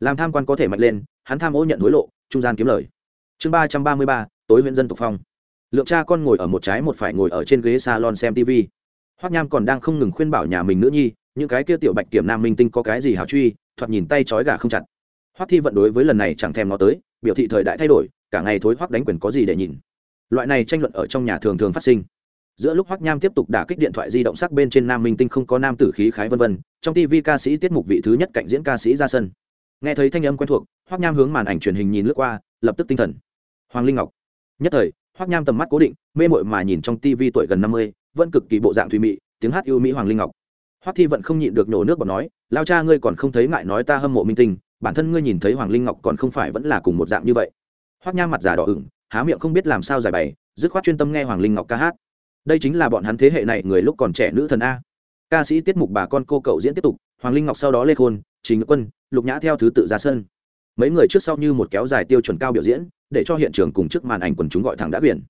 làm tham quan có thể mạnh lên, hắn tham ô nhận hối lộ, trung gian kiếm lời. Chương ba trăm ba mươi ba, tối huyện dân tục phong. Lượng cha con ngồi ở một trái một phải ngồi ở trên ghế salon xem tv hoắc nham còn đang không ngừng khuyên bảo nhà mình nữ nhi, những cái kia tiểu bạch kiểm nam minh tinh có cái gì hào truy, thoạt nhìn tay trói gà không chặt. Hoắc thi vận đối với lần này chẳng thèm nó tới, biểu thị thời đại thay đổi, cả ngày thối hoắc đánh quyền có gì để nhìn. Loại này tranh luận ở trong nhà thường thường phát sinh. Giữa lúc hoắc nham tiếp tục đả kích điện thoại di động sắc bên trên nam minh tinh không có nam tử khí khái vân vân, trong tv ca sĩ tiết mục vị thứ nhất cạnh diễn ca sĩ ra sân nghe thấy thanh âm quen thuộc hoắc nham hướng màn ảnh truyền hình nhìn lướt qua, lập tức tinh thần. Hoàng linh ngọc. Nhất thời hoắc nham tầm mắt cố định, mê mội mà nhìn trong tv tuổi gần năm mươi, vẫn cực kỳ bộ dạng thùy mị, tiếng hát yêu mỹ hoàng linh ngọc. Hoắc thi vẫn không nhịn được nhổ nước bọt nói, lao cha ngươi còn không thấy ngại nói ta hâm mộ minh tinh, bản thân ngươi nhìn thấy hoàng linh ngọc còn không phải vẫn là cùng một dạng như vậy. Hoắc nham mặt giả đỏ ửng, há miệng không biết làm sao giải bày, dứt khoát chuyên tâm nghe hoàng linh ngọc ca hát. Đây chính là bọn hắn thế hệ này người lúc còn trẻ nữ thần a. Ca sĩ tiết mục bà con cô cậu diễn tiếp tục, hoàng linh ngọc sau đó lê khôn, trình quân lục nhã theo thứ tự ra sân. Mấy người trước sau như một kéo dài tiêu chuẩn cao biểu diễn, để cho hiện trường cùng trước màn ảnh quần chúng gọi thẳng đã biển.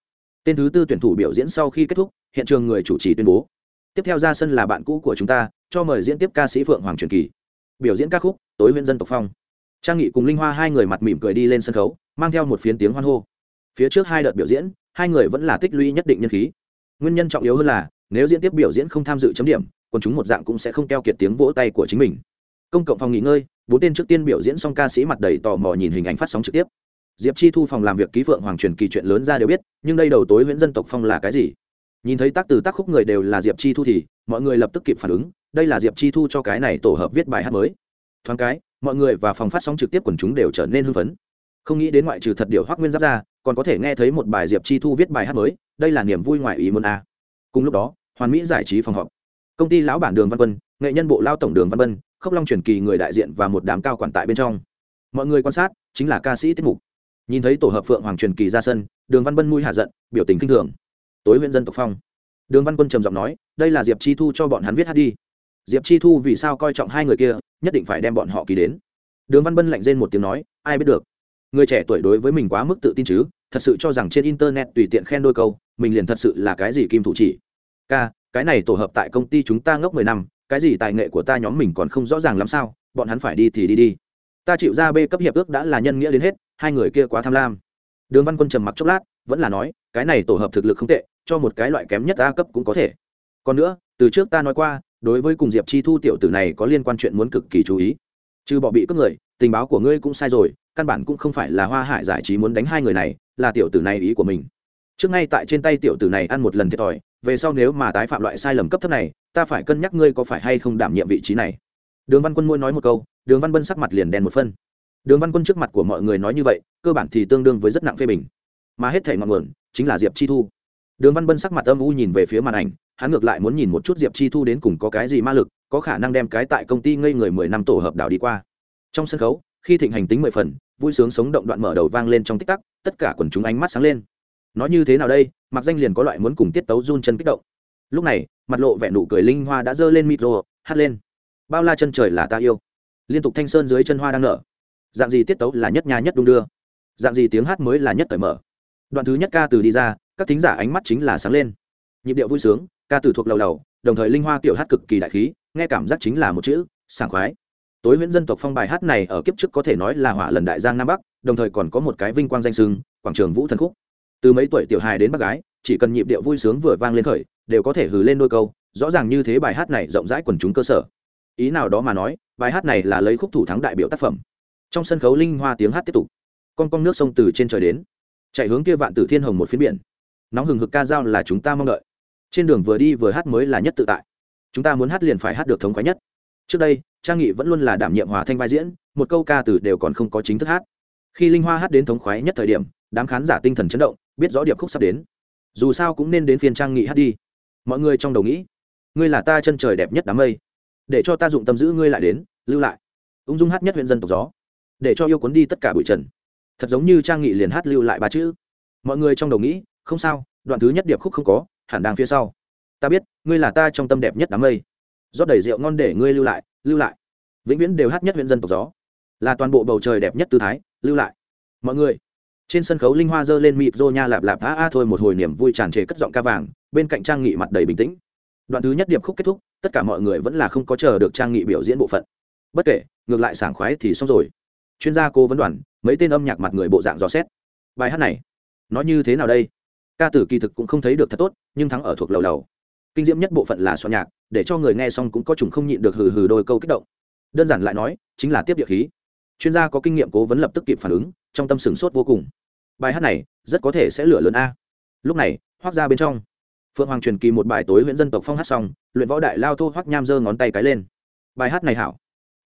Tên thứ tư tuyển thủ biểu diễn sau khi kết thúc, hiện trường người chủ trì tuyên bố. Tiếp theo ra sân là bạn cũ của chúng ta, cho mời diễn tiếp ca sĩ phượng hoàng truyền kỳ. Biểu diễn ca khúc, tối huyện dân tộc phong. Trang nghị cùng linh hoa hai người mặt mỉm cười đi lên sân khấu, mang theo một phiến tiếng hoan hô. Phía trước hai đợt biểu diễn, hai người vẫn là tích lũy nhất định nhân khí. Nguyên nhân trọng yếu hơn là, nếu diễn tiếp biểu diễn không tham dự chấm điểm còn chúng một dạng cũng sẽ không keo kiệt tiếng vỗ tay của chính mình. Công cộng phòng nghỉ ngơi bốn tên trước tiên biểu diễn xong ca sĩ mặt đầy tò mò nhìn hình ảnh phát sóng trực tiếp. Diệp chi thu phòng làm việc ký phượng hoàng truyền kỳ chuyện lớn ra đều biết, nhưng đây đầu tối nguyễn dân tộc phong là cái gì? Nhìn thấy tác từ tác khúc người đều là diệp chi thu thì, mọi người lập tức kịp phản ứng, đây là diệp chi thu cho cái này tổ hợp viết bài hát mới. Thoáng cái, mọi người và phòng phát sóng trực tiếp quần chúng đều trở nên hưng phấn. Không nghĩ đến ngoại trừ thật điều hoác nguyên giáp ra, còn có thể nghe thấy một bài diệp chi thu viết bài hát mới, đây là niềm vui ngoài ý muốn a. Cùng lúc đó, hoàn mỹ giải trí phòng họp. Công ty lão bản đường văn quân, nghệ nhân bộ lao tổng đường văn vân khốc long truyền kỳ người đại diện và một đám cao quản tại bên trong. Mọi người quan sát, chính là ca sĩ tiết mục. Nhìn thấy tổ hợp phượng hoàng truyền kỳ ra sân, đường văn bân mui hạ giận, biểu tình kinh thường. Tối huyện dân tộc phong. Đường văn quân trầm giọng nói, đây là diệp chi thu cho bọn hắn viết hát đi. Diệp chi thu vì sao coi trọng hai người kia, nhất định phải đem bọn họ ký đến. Đường văn bân lạnh rên một tiếng nói, ai biết được. Người trẻ tuổi đối với mình quá mức tự tin chứ, thật sự cho rằng trên internet tùy tiện khen đôi câu, mình liền thật sự là cái gì kim thủ chỉ. Ca, cái này tổ hợp tại công ty chúng ta ngốc mười năm cái gì tài nghệ của ta nhóm mình còn không rõ ràng lắm sao, bọn hắn phải đi thì đi đi. Ta chịu ra b cấp hiệp ước đã là nhân nghĩa đến hết, hai người kia quá tham lam. Đường văn quân trầm mặc chốc lát, vẫn là nói, cái này tổ hợp thực lực không tệ, cho một cái loại kém nhất a cấp cũng có thể. Còn nữa, từ trước ta nói qua, đối với cùng diệp chi thu tiểu tử này có liên quan chuyện muốn cực kỳ chú ý. Trừ bỏ bị cướp người, tình báo của ngươi cũng sai rồi, căn bản cũng không phải là hoa hải giải trí muốn đánh hai người này, là tiểu tử này ý của mình. Trước ngay tại trên tay tiểu tử này ăn một lần thiệt thòi, về sau nếu mà tái phạm loại sai lầm cấp thấp này ta phải cân nhắc ngươi có phải hay không đảm nhiệm vị trí này. Đường văn quân môi nói một câu, đường văn bân sắc mặt liền đen một phân. Đường văn quân trước mặt của mọi người nói như vậy, cơ bản thì tương đương với rất nặng phê bình. Mà hết thể ngọn nguồn chính là diệp chi thu. Đường văn bân sắc mặt âm u nhìn về phía màn ảnh, hắn ngược lại muốn nhìn một chút diệp chi thu đến cùng có cái gì ma lực, có khả năng đem cái tại công ty ngây người mười năm tổ hợp đảo đi qua. Trong sân khấu, khi thịnh hành tính mười phần, vui sướng sống động đoạn mở đầu vang lên trong tích tắc, tất cả quần chúng ánh mắt sáng lên. Nói như thế nào đây, mặc danh liền có loại muốn cùng tiết tấu run chân kích động lúc này, mặt lộ vẻ nụ cười linh hoa đã giơ lên micro hát lên. Bao la chân trời là ta yêu. Liên tục thanh sơn dưới chân hoa đang nở. Dạng gì tiết tấu là nhất nhà nhất đung đưa. Dạng gì tiếng hát mới là nhất cởi mở. Đoạn thứ nhất ca từ đi ra, các thính giả ánh mắt chính là sáng lên. Nhịp điệu vui sướng, ca từ thuộc lầu lầu, đồng thời linh hoa kiểu hát cực kỳ đại khí, nghe cảm giác chính là một chữ, sảng khoái. Tối nguyễn dân tộc phong bài hát này ở kiếp trước có thể nói là hỏa lần đại giang nam bắc, đồng thời còn có một cái vinh quang danh sưng, quảng trường vũ thần khúc. Từ mấy tuổi tiểu hài đến bác gái, chỉ cần nhịp điệu vui sướng vừa vang lên khởi đều có thể hừ lên đôi câu, rõ ràng như thế bài hát này rộng rãi quần chúng cơ sở. Ý nào đó mà nói, bài hát này là lấy khúc thủ thắng đại biểu tác phẩm. Trong sân khấu linh hoa tiếng hát tiếp tục. Con con nước sông từ trên trời đến. Chạy hướng kia vạn tử thiên hồng một phiến biển. Nóng hừng hực ca dao là chúng ta mong đợi. Trên đường vừa đi vừa hát mới là nhất tự tại. Chúng ta muốn hát liền phải hát được thống khoái nhất. Trước đây, trang nghị vẫn luôn là đảm nhiệm hòa thanh vai diễn, một câu ca từ đều còn không có chính thức hát. Khi linh hoa hát đến thống khoái nhất thời điểm, đám khán giả tinh thần chấn động, biết rõ điệp khúc sắp đến. Dù sao cũng nên đến phiên trang nghị hát đi mọi người trong đầu nghĩ, ngươi là ta chân trời đẹp nhất đám mây, để cho ta dụng tâm giữ ngươi lại đến, lưu lại. Ung dung hát nhất huyện dân tộc gió, để cho yêu cuốn đi tất cả bụi trần. Thật giống như trang nghị liền hát lưu lại ba chữ. Mọi người trong đầu nghĩ, không sao, đoạn thứ nhất điệp khúc không có, hẳn đang phía sau. Ta biết, ngươi là ta trong tâm đẹp nhất đám mây. Rót đầy rượu ngon để ngươi lưu lại lưu lại. Vĩnh viễn đều hát nhất huyện dân tộc gió. Là toàn bộ bầu trời đẹp nhất tư thái, lưu lại. Mọi người trên sân khấu linh hoa dơ lên mịp rô nha lạp lạp a a thôi một hồi niềm vui tràn trề cất giọng ca vàng, bên cạnh trang nghị mặt đầy bình tĩnh. Đoạn thứ nhất điệp khúc kết thúc, tất cả mọi người vẫn là không có chờ được trang nghị biểu diễn bộ phận. Bất kể, ngược lại sảng khoái thì xong rồi. Chuyên gia cố vấn đoàn, mấy tên âm nhạc mặt người bộ dạng dò xét. Bài hát này, nó như thế nào đây? Ca tử kỳ thực cũng không thấy được thật tốt, nhưng thắng ở thuộc lầu lầu. Kinh diễm nhất bộ phận là soạn nhạc, để cho người nghe xong cũng có chủng không nhịn được hừ hừ đôi câu kích động. Đơn giản lại nói, chính là tiếp địa khí. Chuyên gia có kinh nghiệm cố vấn lập tức kịp phản ứng, trong tâm sửng sốt vô cùng bài hát này rất có thể sẽ lửa lớn a. Lúc này, hoác ra bên trong, phượng hoàng truyền kỳ một bài tối huyện dân tộc phong hát xong, luyện võ đại lao thô hoắc nham giơ ngón tay cái lên. Bài hát này hảo.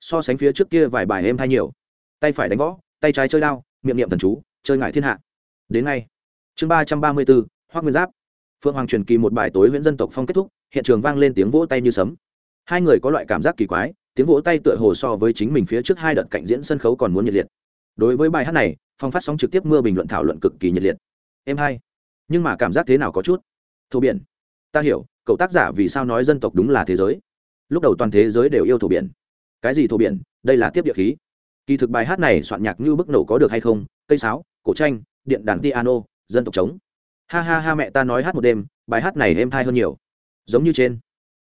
So sánh phía trước kia vài bài êm thay nhiều. Tay phải đánh võ, tay trái chơi đao, miệng niệm thần chú, chơi ngại thiên hạ. Đến ngay, chương ba trăm ba mươi bốn, hoác nguyên giáp. Phượng hoàng truyền kỳ một bài tối huyện dân tộc phong kết thúc, hiện trường vang lên tiếng vỗ tay như sấm. Hai người có loại cảm giác kỳ quái, tiếng vỗ tay tựa hồ so với chính mình phía trước hai đợt cảnh diễn sân khấu còn muốn nhiệt liệt đối với bài hát này, phong phát sóng trực tiếp mưa bình luận thảo luận cực kỳ nhiệt liệt. Em hay nhưng mà cảm giác thế nào có chút? Thổ biển. Ta hiểu, cậu tác giả vì sao nói dân tộc đúng là thế giới. Lúc đầu toàn thế giới đều yêu thổ biển. Cái gì thổ biển? Đây là tiếp địa khí. Kỳ thực bài hát này soạn nhạc như bức nổ có được hay không? Cây sáo, cổ tranh, điện đàn piano, dân tộc trống. Ha ha ha mẹ ta nói hát một đêm, bài hát này êm thai hơn nhiều. Giống như trên.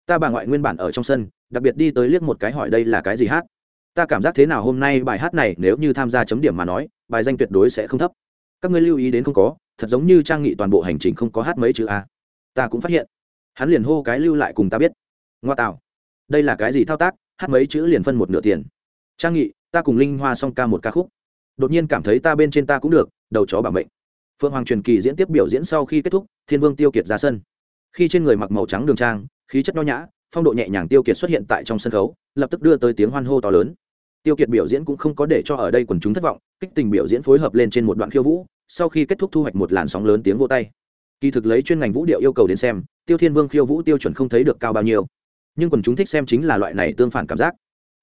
Ta bà ngoại nguyên bản ở trong sân, đặc biệt đi tới liếc một cái hỏi đây là cái gì hát? Ta cảm giác thế nào hôm nay bài hát này nếu như tham gia chấm điểm mà nói, bài danh tuyệt đối sẽ không thấp. Các ngươi lưu ý đến không có, thật giống như trang nghị toàn bộ hành trình không có hát mấy chữ a. Ta cũng phát hiện. Hắn liền hô cái lưu lại cùng ta biết. Ngoa tạo. Đây là cái gì thao tác, hát mấy chữ liền phân một nửa tiền. Trang nghị, ta cùng linh hoa song ca một ca khúc. Đột nhiên cảm thấy ta bên trên ta cũng được, đầu chó bảo mệnh. Phượng hoàng truyền kỳ diễn tiếp biểu diễn sau khi kết thúc, thiên vương tiêu kiệt ra sân. Khi trên người mặc màu trắng đường trang, khí chất nho nhã phong độ nhẹ nhàng tiêu kiệt xuất hiện tại trong sân khấu, lập tức đưa tới tiếng hoan hô to lớn. Tiêu kiệt biểu diễn cũng không có để cho ở đây quần chúng thất vọng, kích tình biểu diễn phối hợp lên trên một đoạn khiêu vũ, sau khi kết thúc thu hoạch một làn sóng lớn tiếng vô tay. Kỳ thực lấy chuyên ngành vũ điệu yêu cầu đến xem, tiêu thiên vương khiêu vũ tiêu chuẩn không thấy được cao bao nhiêu. Nhưng quần chúng thích xem chính là loại này tương phản cảm giác.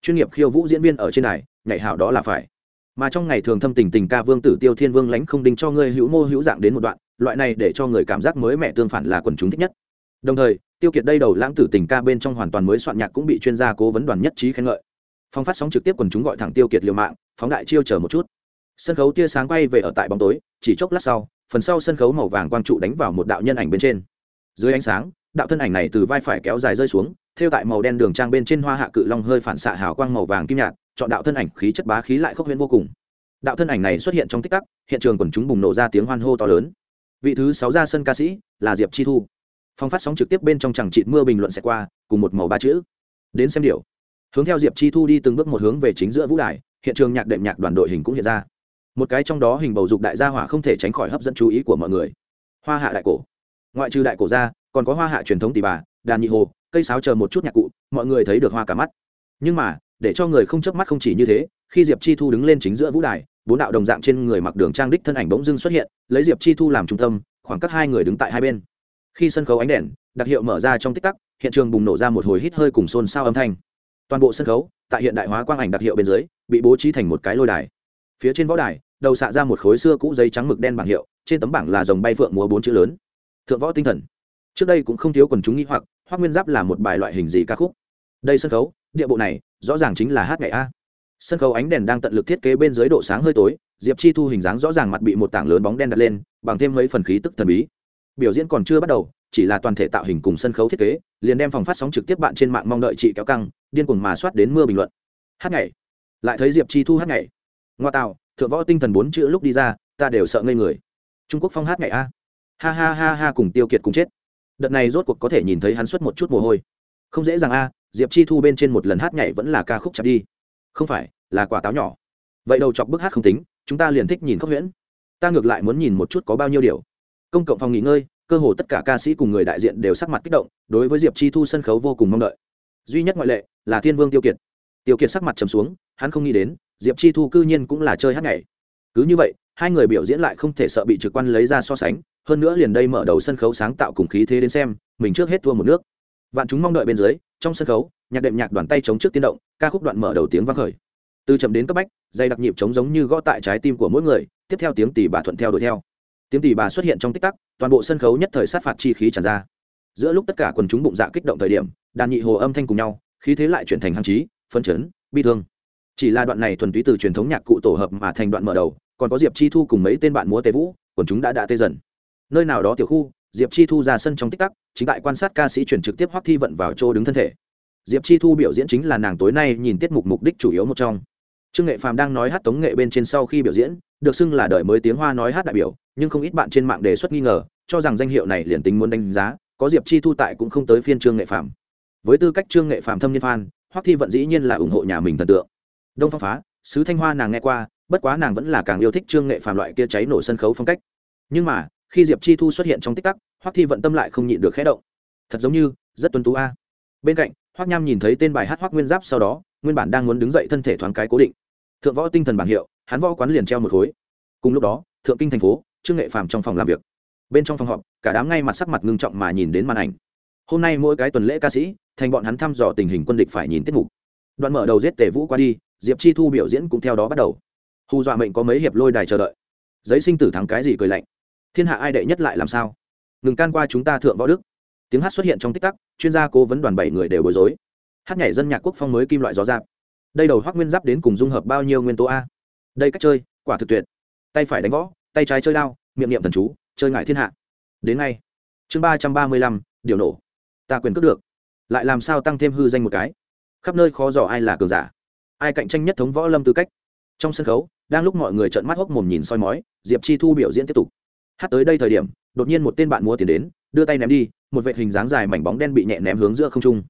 Chuyên nghiệp khiêu vũ diễn viên ở trên này nhảy hảo đó là phải. Mà trong ngày thường thâm tình tình ca vương tử tiêu thiên vương lánh không đinh cho ngươi hữu mô hữu dạng đến một đoạn, loại này để cho người cảm giác mới mẻ tương phản là quần chúng thích nhất đồng thời, tiêu kiệt đây đầu lãng tử tình ca bên trong hoàn toàn mới soạn nhạc cũng bị chuyên gia cố vấn đoàn nhất trí khen ngợi. Phong phát sóng trực tiếp quần chúng gọi thẳng tiêu kiệt liều mạng, phóng đại chiêu chờ một chút. Sân khấu tia sáng quay về ở tại bóng tối, chỉ chốc lát sau, phần sau sân khấu màu vàng quang trụ đánh vào một đạo nhân ảnh bên trên. Dưới ánh sáng, đạo thân ảnh này từ vai phải kéo dài rơi xuống, theo tại màu đen đường trang bên trên hoa hạ cự long hơi phản xạ hào quang màu vàng kim nhạt, chọn đạo thân ảnh khí chất bá khí lại khốc huyễn vô cùng. Đạo thân ảnh này xuất hiện trong tích tắc, hiện trường quần chúng bùng nổ ra tiếng hoan hô to lớn. Vị thứ sáu ra sân ca sĩ là diệp chi thu phong phát sóng trực tiếp bên trong chẳng trịt mưa bình luận sẽ qua, cùng một màu ba chữ. Đến xem điều. Hướng theo diệp chi thu đi từng bước một hướng về chính giữa vũ đài, hiện trường nhạc đệm nhạc đoàn đội hình cũng hiện ra. Một cái trong đó hình bầu dục đại gia hỏa không thể tránh khỏi hấp dẫn chú ý của mọi người. Hoa hạ đại cổ. Ngoại trừ đại cổ ra, còn có hoa hạ truyền thống tỷ bà đàn nhị hồ, cây sáo chờ một chút nhạc cụ, mọi người thấy được hoa cả mắt. Nhưng mà, để cho người không chớp mắt không chỉ như thế, khi diệp chi thu đứng lên chính giữa vũ đài, bốn đạo đồng dạng trên người mặc đường trang đích thân ảnh bỗng dưng xuất hiện, lấy diệp chi thu làm trung tâm, khoảng cách hai người đứng tại hai bên khi sân khấu ánh đèn, đặc hiệu mở ra trong tích tắc, hiện trường bùng nổ ra một hồi hít hơi cùng xôn xao âm thanh. Toàn bộ sân khấu, tại hiện đại hóa quang ảnh đặc hiệu bên dưới, bị bố trí thành một cái lôi đài. Phía trên võ đài, đầu xạ ra một khối xưa cũ giấy trắng mực đen bảng hiệu, trên tấm bảng là dòng bay phượng múa bốn chữ lớn. Thượng võ tinh thần. Trước đây cũng không thiếu quần chúng nghĩ hoặc, hoác nguyên giáp là một bài loại hình gì ca khúc? Đây sân khấu, địa bộ này, rõ ràng chính là hát ngày a. Sân khấu ánh đèn đang tận lực thiết kế bên dưới độ sáng hơi tối, diệp chi thu hình dáng rõ ràng mặt bị một tảng lớn bóng đen đặt lên, bằng thêm mấy phần khí tức thần bí biểu diễn còn chưa bắt đầu, chỉ là toàn thể tạo hình cùng sân khấu thiết kế, liền đem phòng phát sóng trực tiếp bạn trên mạng mong đợi chị kéo căng, điên cuồng mà soát đến mưa bình luận. Hát ngày lại thấy diệp chi thu hát ngày ngoa tạo thượng võ tinh thần bốn chữ lúc đi ra, ta đều sợ ngây người. Trung quốc phong hát ngày a. Ha ha ha ha cùng tiêu kiệt cùng chết. Đợt này rốt cuộc có thể nhìn thấy hắn xuất một chút mồ hôi. Không dễ dàng a, diệp chi thu bên trên một lần hát nhảy vẫn là ca khúc chặt đi. Không phải, là quả táo nhỏ. Vậy đầu chọc bức hát không tính, chúng ta liền thích nhìn khóc huyễn. Ta ngược lại muốn nhìn một chút có bao nhiêu điều công cộng phòng nghỉ ngơi, cơ hồ tất cả ca sĩ cùng người đại diện đều sắc mặt kích động, đối với diệp chi thu sân khấu vô cùng mong đợi. Duy nhất ngoại lệ là thiên vương tiêu kiệt. Tiêu kiệt sắc mặt trầm xuống, hắn không nghĩ đến, diệp chi thu cư nhiên cũng là chơi hát nhảy. Cứ như vậy, hai người biểu diễn lại không thể sợ bị trực quan lấy ra so sánh, hơn nữa liền đây mở đầu sân khấu sáng tạo cùng khí thế đến xem, mình trước hết thua một nước. Vạn chúng mong đợi bên dưới, trong sân khấu, nhạc đệm nhạc đoàn tay chống trước tiên động, ca khúc đoạn mở đầu tiếng vang khởi. Từ chậm đến cấp bách dây đặc nhịp chống giống như gõ tại trái tim của mỗi người, tiếp theo tiếng tỷ bà thuận theo đuổi theo tiếng tỷ bà xuất hiện trong tích tắc toàn bộ sân khấu nhất thời sát phạt chi khí tràn ra. Giữa lúc tất cả quần chúng bụng dạ kích động thời điểm đàn nhị hồ âm thanh cùng nhau khí thế lại chuyển thành hăng trí, phân chấn bi thương. Chỉ là đoạn này thuần túy từ truyền thống nhạc cụ tổ hợp mà thành đoạn mở đầu còn có diệp chi thu cùng mấy tên bạn múa tế vũ quần chúng đã đã tê dần. Nơi nào đó tiểu khu diệp chi thu ra sân trong tích tắc chính tại quan sát ca sĩ chuyển trực tiếp hoắc thi vận vào chỗ đứng thân thể. Diệp chi thu biểu diễn chính là nàng tối nay nhìn tiết mục mục đích chủ yếu một trong. Trương nghệ phàm đang nói hát tống nghệ bên trên sau khi biểu diễn được xưng là đời mới tiếng hoa nói hát đại biểu nhưng không ít bạn trên mạng đề xuất nghi ngờ, cho rằng danh hiệu này liền tính muốn đánh giá, có diệp chi thu tại cũng không tới phiên trương nghệ phạm. với tư cách trương nghệ phạm thâm niên phan hoắc thi vận dĩ nhiên là ủng hộ nhà mình thần tượng. Đông phong phá, sứ thanh hoa nàng nghe qua, bất quá nàng vẫn là càng yêu thích trương nghệ phạm loại kia cháy nổ sân khấu phong cách. Nhưng mà, khi diệp chi thu xuất hiện trong tích tắc hoắc thi vận tâm lại không nhịn được khẽ động. Thật giống như, rất tuân tú a. Bên cạnh, hoắc nham nhìn thấy tên bài hát hoắc nguyên giáp sau đó, nguyên bản đang muốn đứng dậy thân thể thoáng cái cố định. Thượng võ tinh thần bảng hiệu, hắn võ quán liền treo một khối. Cùng lúc đó, thượng kinh thành phố trương nghệ phàm trong phòng làm việc. Bên trong phòng họp, cả đám ngay mặt sắc mặt ngưng trọng mà nhìn đến màn ảnh. Hôm nay mỗi cái tuần lễ ca sĩ, thành bọn hắn thăm dò tình hình quân địch phải nhìn tiết mục. Đoạn mở đầu giết tề vũ qua đi, diệp chi thu biểu diễn cũng theo đó bắt đầu. Hù dọa mệnh có mấy hiệp lôi đài chờ đợi. Giấy sinh tử thắng cái gì cười lạnh. Thiên hạ ai đệ nhất lại làm sao? Ngừng can qua chúng ta thượng võ đức. Tiếng hát xuất hiện trong tích tắc, chuyên gia cố vấn đoàn bảy người đều bối rối. Hát nhảy dân nhạc quốc phong mới kim loại gió giáp. Đây đầu hoác nguyên giáp đến cùng dung hợp bao nhiêu nguyên tố a? Đây cách chơi, quả thực tuyệt. Tay phải đánh võ tay trái chơi đao, miệng niệm thần chú, chơi ngại thiên hạ. Đến ngay. Chương ba trăm ba mươi lăm, điều nổ. Ta quyền cướp được. Lại làm sao tăng thêm hư danh một cái? Khắp nơi khó dò ai là cường giả. Ai cạnh tranh nhất thống võ lâm tư cách? Trong sân khấu, đang lúc mọi người trợn mắt hốc mồm nhìn soi mói, diệp chi thu biểu diễn tiếp tục. Hát tới đây thời điểm, đột nhiên một tên bạn mua tiền đến, đưa tay ném đi, một vệ hình dáng dài mảnh bóng đen bị nhẹ ném hướng giữa không trung.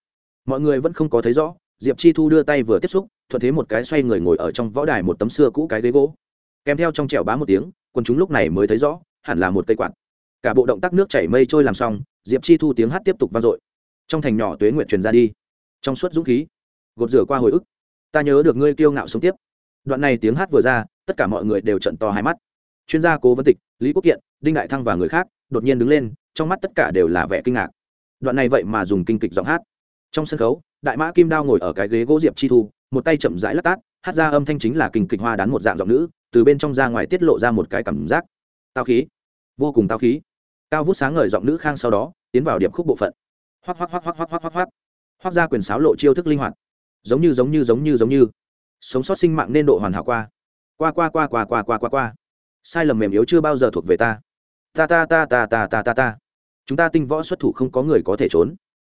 Mọi người vẫn không có thấy rõ, diệp chi thu đưa tay vừa tiếp xúc, thuận thế một cái xoay người ngồi ở trong võ đài một tấm xưa cũ cái ghế gỗ. Kèm theo trong trẻo bá một tiếng quần chúng lúc này mới thấy rõ, hẳn là một cây quạt. Cả bộ động tác nước chảy mây trôi làm xong, diệp chi thu tiếng hát tiếp tục vang dội. Trong thành nhỏ tuế nguyện truyền ra đi. Trong suốt dũng khí, gột rửa qua hồi ức. Ta nhớ được ngươi kiêu ngạo sống tiếp. Đoạn này tiếng hát vừa ra, tất cả mọi người đều trận to hai mắt. Chuyên gia cố vấn tịch, lý quốc kiện, đinh đại thăng và người khác, đột nhiên đứng lên, trong mắt tất cả đều là vẻ kinh ngạc. Đoạn này vậy mà dùng kinh kịch giọng hát. Trong sân khấu, đại mã kim đao ngồi ở cái ghế gỗ diệp chi thu, một tay chậm rãi lắc tát, hát ra âm thanh chính là kinh kịch hoa đán một dạng giọng nữ từ bên trong ra ngoài tiết lộ ra một cái cảm giác. Tao khí. Vô cùng tao khí. Cao vút sáng ngời giọng nữ khang sau đó, tiến vào điệp khúc bộ phận. Hoắc hoắc hoắc hoắc hoắc hoắc hoắc hoắc. Hoắc ra quyền sáo lộ chiêu thức linh hoạt. Giống như giống như giống như giống như. Sống sót sinh mạng nên độ hoàn hảo qua. Qua qua qua qua qua qua qua qua. Sai lầm mềm yếu chưa bao giờ thuộc về ta. Ta ta ta ta ta ta ta ta. Chúng ta tinh võ xuất thủ không có người có thể trốn.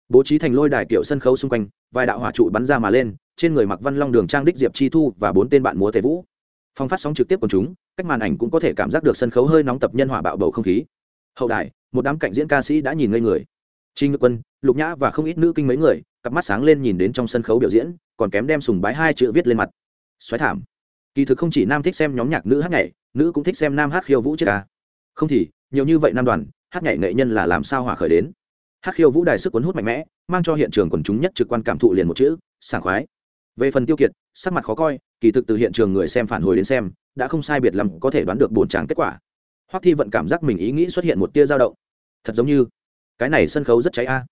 Bố trí thành lôi đài kiểu sân khấu xung quanh, vài đạo hỏa trụ bắn ra mà lên, trên người mặc văn long đường trang đích diệp chi thu và bốn tên bạn múa tề vũ phòng phát sóng trực tiếp của chúng, cách màn ảnh cũng có thể cảm giác được sân khấu hơi nóng tập nhân hỏa bạo bầu không khí. Hậu đài, một đám cạnh diễn ca sĩ đã nhìn ngây người. Trinh ngự quân, lục nhã và không ít nữ kinh mấy người, cặp mắt sáng lên nhìn đến trong sân khấu biểu diễn, còn kém đem sùng bái hai chữ viết lên mặt. Xoáy thảm. Kỳ thực không chỉ nam thích xem nhóm nhạc nữ hát nhảy, nữ cũng thích xem nam hát khiêu vũ chết ca. Không thì, nhiều như vậy nam đoàn, hát nhảy nghệ nhân là làm sao hỏa khởi đến? Hát khiêu vũ đài sức cuốn hút mạnh mẽ, mang cho hiện trường quần chúng nhất trực quan cảm thụ liền một chữ, sảng khoái. Về phần tiêu kiệt, sắc mặt khó coi kỳ thực từ hiện trường người xem phản hồi đến xem, đã không sai biệt lắm có thể đoán được bổn tràng kết quả. Hoắc thi vận cảm giác mình ý nghĩ xuất hiện một tia dao động. Thật giống như, cái này sân khấu rất cháy a.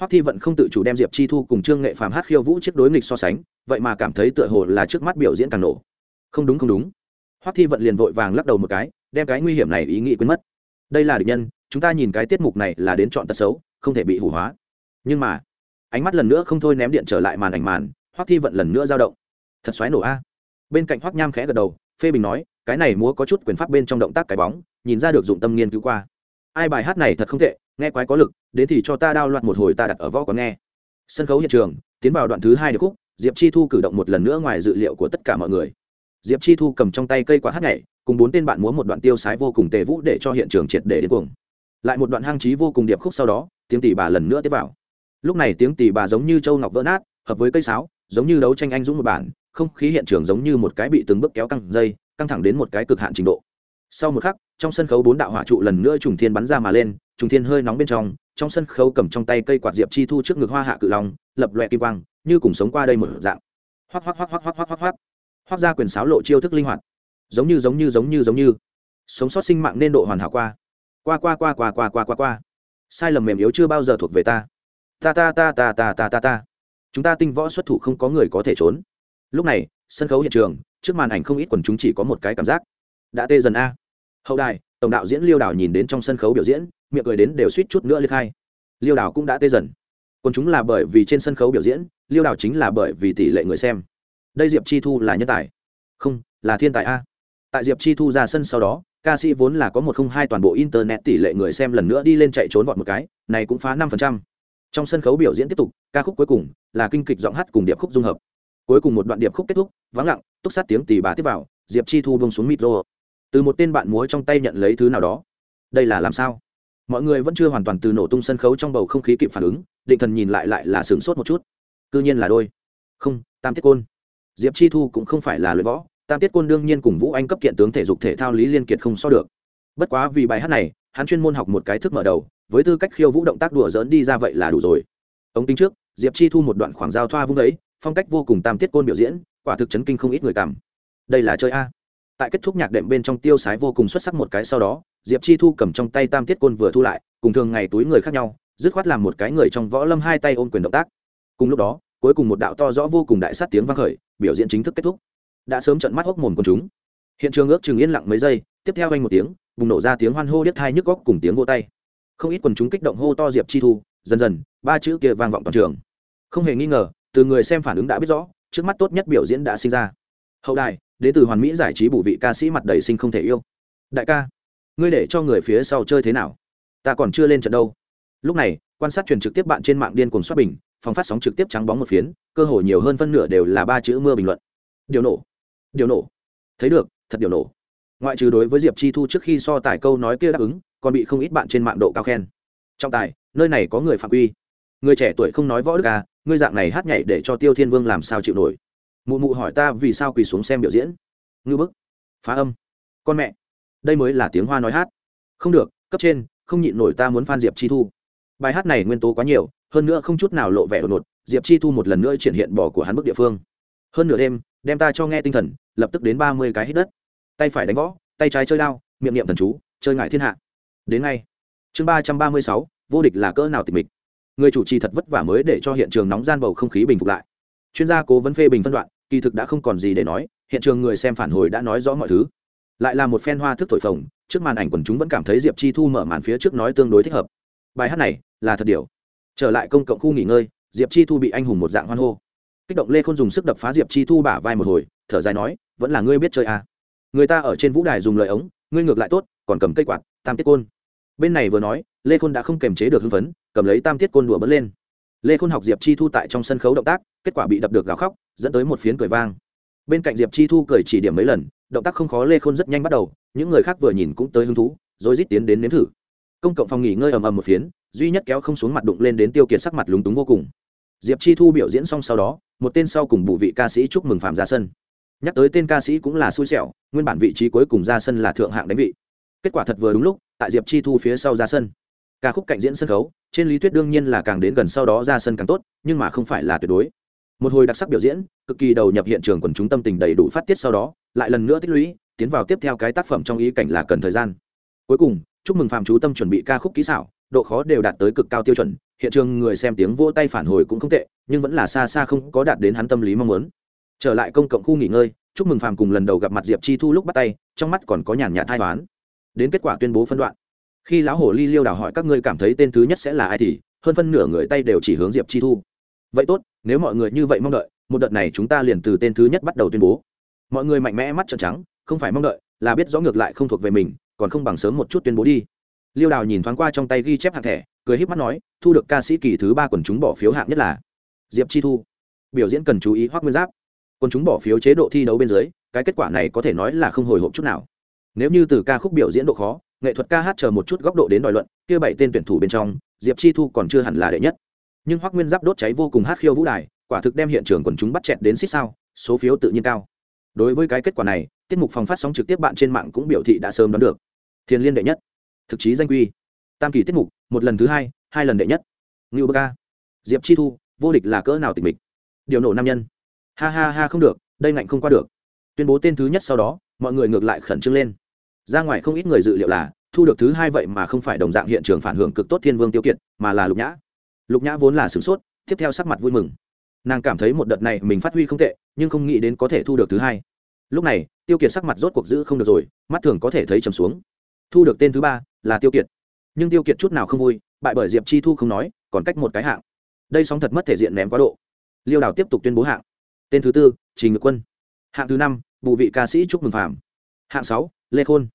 Hoắc thi vận không tự chủ đem diệp chi thu cùng trương nghệ phàm hát khiêu vũ chiếc đối nghịch so sánh, vậy mà cảm thấy tựa hồ là trước mắt biểu diễn càng nổ. Không đúng không đúng. Hoắc thi vận liền vội vàng lắc đầu một cái, đem cái nguy hiểm này ý nghĩ quên mất. Đây là địch nhân, chúng ta nhìn cái tiết mục này là đến chọn tật xấu, không thể bị hủ hóa. Nhưng mà, ánh mắt lần nữa không thôi ném điện trở lại màn ảnh màn, hoắc thi vận lần nữa dao động. Thật xoáy nổ a bên cạnh hoắc nham khẽ gật đầu, phê bình nói, cái này múa có chút quyền pháp bên trong động tác cái bóng, nhìn ra được dụng tâm nghiên cứu qua. Ai bài hát này thật không tệ, nghe quái có lực, đến thì cho ta đao loạn một hồi ta đặt ở võ còn nghe. Sân khấu hiện trường, tiến vào đoạn thứ hai được khúc, diệp chi thu cử động một lần nữa ngoài dự liệu của tất cả mọi người. Diệp chi thu cầm trong tay cây quạt hát nhảy, cùng bốn tên bạn múa một đoạn tiêu sái vô cùng tề vũ để cho hiện trường triệt để đến cuồng. Lại một đoạn hang trí vô cùng điệp khúc sau đó, tiếng tỷ bà lần nữa tiếp vào. Lúc này tiếng tỷ bà giống như châu ngọc vỡ nát, hợp với cây sáo giống như đấu tranh anh dũng một bản, không khí hiện trường giống như một cái bị từng bước kéo căng dây, căng thẳng đến một cái cực hạn trình độ. Sau một khắc, trong sân khấu bốn đạo hỏa trụ lần nữa trùng thiên bắn ra mà lên, trùng thiên hơi nóng bên trong trong sân khấu cầm trong tay cây quạt diệp chi thu trước ngực hoa hạ cự long, lập loẹ kim quang, như cùng sống qua đây một dạng. Hoắc hoắc hoắc hoắc hoắc hoắc hoắc hoắc. Hoắc ra quyền sáo lộ chiêu thức linh hoạt. Giống như giống như giống như giống như. Sống sót sinh mạng nên độ hoàn hảo qua. Qua qua qua qua qua qua qua qua. Sai lầm mềm yếu chưa bao giờ thuộc về ta. Ta ta ta ta ta ta ta ta chúng ta tinh võ xuất thủ không có người có thể trốn. Lúc này, sân khấu hiện trường, trước màn ảnh không ít quần chúng chỉ có một cái cảm giác. Đã tê dần a. Hậu đài, tổng đạo diễn liêu đảo nhìn đến trong sân khấu biểu diễn, miệng cười đến đều suýt chút nữa liệt hai. Liêu đảo cũng đã tê dần. Quần chúng là bởi vì trên sân khấu biểu diễn, liêu đảo chính là bởi vì tỷ lệ người xem. Đây diệp chi thu là nhân tài. Không, là thiên tài a. Tại diệp chi thu ra sân sau đó, ca sĩ vốn là có một không hai toàn bộ internet tỷ lệ người xem lần nữa đi lên chạy trốn vọt một cái, này cũng phá năm phần trăm trong sân khấu biểu diễn tiếp tục, ca khúc cuối cùng là kinh kịch giọng hát cùng điệp khúc dung hợp. Cuối cùng một đoạn điệp khúc kết thúc, vắng lặng, túc sát tiếng tì bà tiếp vào, diệp chi thu bông xuống mịt rô từ một tên bạn múa trong tay nhận lấy thứ nào đó. Đây là làm sao? Mọi người vẫn chưa hoàn toàn từ nổ tung sân khấu trong bầu không khí kịp phản ứng, định thần nhìn lại lại là sửng sốt một chút. C nhiên là đôi. Không, tam tiết côn. Diệp chi thu cũng không phải là luyện võ, tam tiết côn đương nhiên cùng vũ anh cấp kiện tướng thể dục thể thao lý liên kiệt không so được. Bất quá vì bài hát này, hắn chuyên môn học một cái thức mở đầu với tư cách khiêu vũ động tác đùa dỡn đi ra vậy là đủ rồi. Ống kính trước diệp chi thu một đoạn khoảng giao thoa vung đấy, phong cách vô cùng tam tiết côn biểu diễn quả thực chấn kinh không ít người cảm. Đây là chơi a. Tại kết thúc nhạc đệm bên trong tiêu sái vô cùng xuất sắc một cái sau đó diệp chi thu cầm trong tay tam tiết côn vừa thu lại cùng thường ngày túi người khác nhau dứt khoát làm một cái người trong võ lâm hai tay ôm quyền động tác. Cùng lúc đó cuối cùng một đạo to rõ vô cùng đại sát tiếng vang khởi biểu diễn chính thức kết thúc. Đã sớm trận mắt hốc mồm con chúng. Hiện trường ước chừng yên lặng mấy giây tiếp theo anh một tiếng bùng nổ ra tiếng hoan hô điếc thai nhức góc cùng tiếng vô tay không ít quần chúng kích động hô to diệp chi thu, dần dần, ba chữ kia vang vọng toàn trường. Không hề nghi ngờ, từ người xem phản ứng đã biết rõ, trước mắt tốt nhất biểu diễn đã sinh ra. Hậu đài, đến từ hoàn mỹ giải trí bù vị ca sĩ mặt đầy sinh không thể yêu. Đại ca, ngươi để cho người phía sau chơi thế nào? Ta còn chưa lên trận đâu. Lúc này, quan sát truyền trực tiếp bạn trên mạng điên cuồng xuất bình, phòng phát sóng trực tiếp trắng bóng một phiến, cơ hội nhiều hơn phân nửa đều là ba chữ mưa bình luận. Điều nổ điều nổ. Thấy được, thật điều nổ. Ngoại trừ đối với diệp chi thu trước khi so tài câu nói kia đáp ứng còn bị không ít bạn trên mạng độ cao khen. Trọng tài, nơi này có người phạm quy. Người trẻ tuổi không nói võ đức à ngươi dạng này hát nhảy để cho tiêu thiên vương làm sao chịu nổi? Mụ mụ hỏi ta vì sao quỳ xuống xem biểu diễn. Ngư bức. Phá âm. Con mẹ. Đây mới là tiếng hoa nói hát. Không được, cấp trên, không nhịn nổi ta muốn phan diệp chi thu. Bài hát này nguyên tố quá nhiều, hơn nữa không chút nào lộ vẻ đột ngột, diệp chi thu một lần nữa triển hiện bỏ của hắn bức địa phương. Hơn nửa đêm, đem ta cho nghe tinh thần, lập tức đến ba mươi cái hít đất. Tay phải đánh võ, tay trái chơi đao, miệng niệm thần chú, chơi ngại thiên hạ đến ngay. Chương ba trăm ba mươi sáu, vô địch là cỡ nào tịch mịch? Người chủ trì thật vất vả mới để cho hiện trường nóng gian bầu không khí bình phục lại. Chuyên gia cố vấn phê bình phân đoạn, kỳ thực đã không còn gì để nói, hiện trường người xem phản hồi đã nói rõ mọi thứ. Lại là một phen hoa thức thổi phồng, trước màn ảnh quần chúng vẫn cảm thấy diệp chi thu mở màn phía trước nói tương đối thích hợp. Bài hát này là thật điều trở lại công cộng khu nghỉ ngơi, diệp chi thu bị anh hùng một dạng hoan hô. Kích động lê không dùng sức đập phá diệp chi thu bả vai một hồi, thở dài nói, vẫn là ngươi biết chơi à. người ta ở trên vũ đài dùng lời ống, ngươi ngược lại tốt, còn cầm cây quạt tam tiết côn. Bên này vừa nói, lê khôn đã không kềm chế được hưng phấn, cầm lấy tam tiết côn đùa bớt lên. Lê khôn học diệp chi thu tại trong sân khấu động tác, kết quả bị đập được gào khóc, dẫn tới một phiến cười vang. Bên cạnh diệp chi thu cười chỉ điểm mấy lần, động tác không khó lê khôn rất nhanh bắt đầu, những người khác vừa nhìn cũng tới hứng thú, rồi rít tiến đến nếm thử. Công cộng phòng nghỉ ngơi ầm ầm một phiến, duy nhất kéo không xuống mặt đụng lên đến tiêu kiệt sắc mặt lúng túng vô cùng. Diệp chi thu biểu diễn xong sau đó, một tên sau cùng bù vị ca sĩ chúc mừng phạm ra sân nhắc tới tên ca sĩ cũng là xui xẻo, nguyên bản vị trí cuối cùng ra sân là thượng hạng đánh vị kết quả thật vừa đúng lúc, tại diệp chi thu phía sau ra sân. Ca khúc cạnh diễn sân khấu, trên lý thuyết đương nhiên là càng đến gần sau đó ra sân càng tốt, nhưng mà không phải là tuyệt đối. Một hồi đặc sắc biểu diễn, cực kỳ đầu nhập hiện trường quần chúng tâm tình đầy đủ phát tiết sau đó, lại lần nữa tích lũy, tiến vào tiếp theo cái tác phẩm trong ý cảnh là cần thời gian. Cuối cùng, chúc mừng phạm chú tâm chuẩn bị ca khúc kỹ xảo, độ khó đều đạt tới cực cao tiêu chuẩn, hiện trường người xem tiếng vỗ tay phản hồi cũng không tệ, nhưng vẫn là xa xa không có đạt đến hắn tâm lý mong muốn. Trở lại công cộng khu nghỉ ngơi, chúc mừng phạm cùng lần đầu gặp mặt diệp chi thu lúc bắt tay, trong mắt còn có nhàn nhạt thai toán đến kết quả tuyên bố phân đoạn. Khi lão hồ ly liêu đào hỏi các ngươi cảm thấy tên thứ nhất sẽ là ai thì, hơn phân nửa người tay đều chỉ hướng diệp chi thu. Vậy tốt, nếu mọi người như vậy mong đợi, một đợt này chúng ta liền từ tên thứ nhất bắt đầu tuyên bố. Mọi người mạnh mẽ mắt trợn trắng, không phải mong đợi, là biết rõ ngược lại không thuộc về mình, còn không bằng sớm một chút tuyên bố đi. Liêu đào nhìn thoáng qua trong tay ghi chép hạng thẻ, cười híp mắt nói, thu được ca sĩ kỳ thứ ba quần chúng bỏ phiếu hạng nhất là diệp chi thu. Biểu diễn cần chú ý hoác nguyên giáp. Quần chúng bỏ phiếu chế độ thi đấu bên dưới, cái kết quả này có thể nói là không hồi hộp chút nào nếu như từ ca khúc biểu diễn độ khó, nghệ thuật ca hát chờ một chút góc độ đến đòi luận, kia bảy tên tuyển thủ bên trong, diệp chi thu còn chưa hẳn là đệ nhất. Nhưng hoác nguyên giáp đốt cháy vô cùng hát khiêu vũ đài, quả thực đem hiện trường quần chúng bắt chẹt đến xích sao, số phiếu tự nhiên cao. Đối với cái kết quả này, tiết mục phòng phát sóng trực tiếp bạn trên mạng cũng biểu thị đã sớm đoán được. Thiền liên đệ nhất, thực chí danh quy. Tam kỳ tiết mục, một lần thứ hai hai lần đệ nhất. Ngưu bơ ca. Diệp chi thu, vô địch là cỡ nào tình mịch? Điều nổ nam nhân. Ha ha ha không được, đây ngạnh không qua được. Tuyên bố tên thứ nhất sau đó, mọi người ngược lại khẩn trương lên ra ngoài không ít người dự liệu là, thu được thứ hai vậy mà không phải đồng dạng hiện trường phản hưởng cực tốt thiên vương tiêu kiệt, mà là lục nhã. Lục nhã vốn là sửng sốt, tiếp theo sắc mặt vui mừng. Nàng cảm thấy một đợt này mình phát huy không tệ, nhưng không nghĩ đến có thể thu được thứ hai. Lúc này, tiêu kiệt sắc mặt rốt cuộc giữ không được rồi, mắt thường có thể thấy trầm xuống. Thu được tên thứ ba là tiêu kiệt. Nhưng tiêu kiệt chút nào không vui, bại bởi diệp chi thu không nói, còn cách một cái hạng. Đây sóng thật mất thể diện ném quá độ. Liêu đào tiếp tục tuyên bố hạng. Tên thứ tư, trình ngự quân. Hạng thứ năm vụ vị ca sĩ trúc mừng phạm. Hạng sáu lê khôn.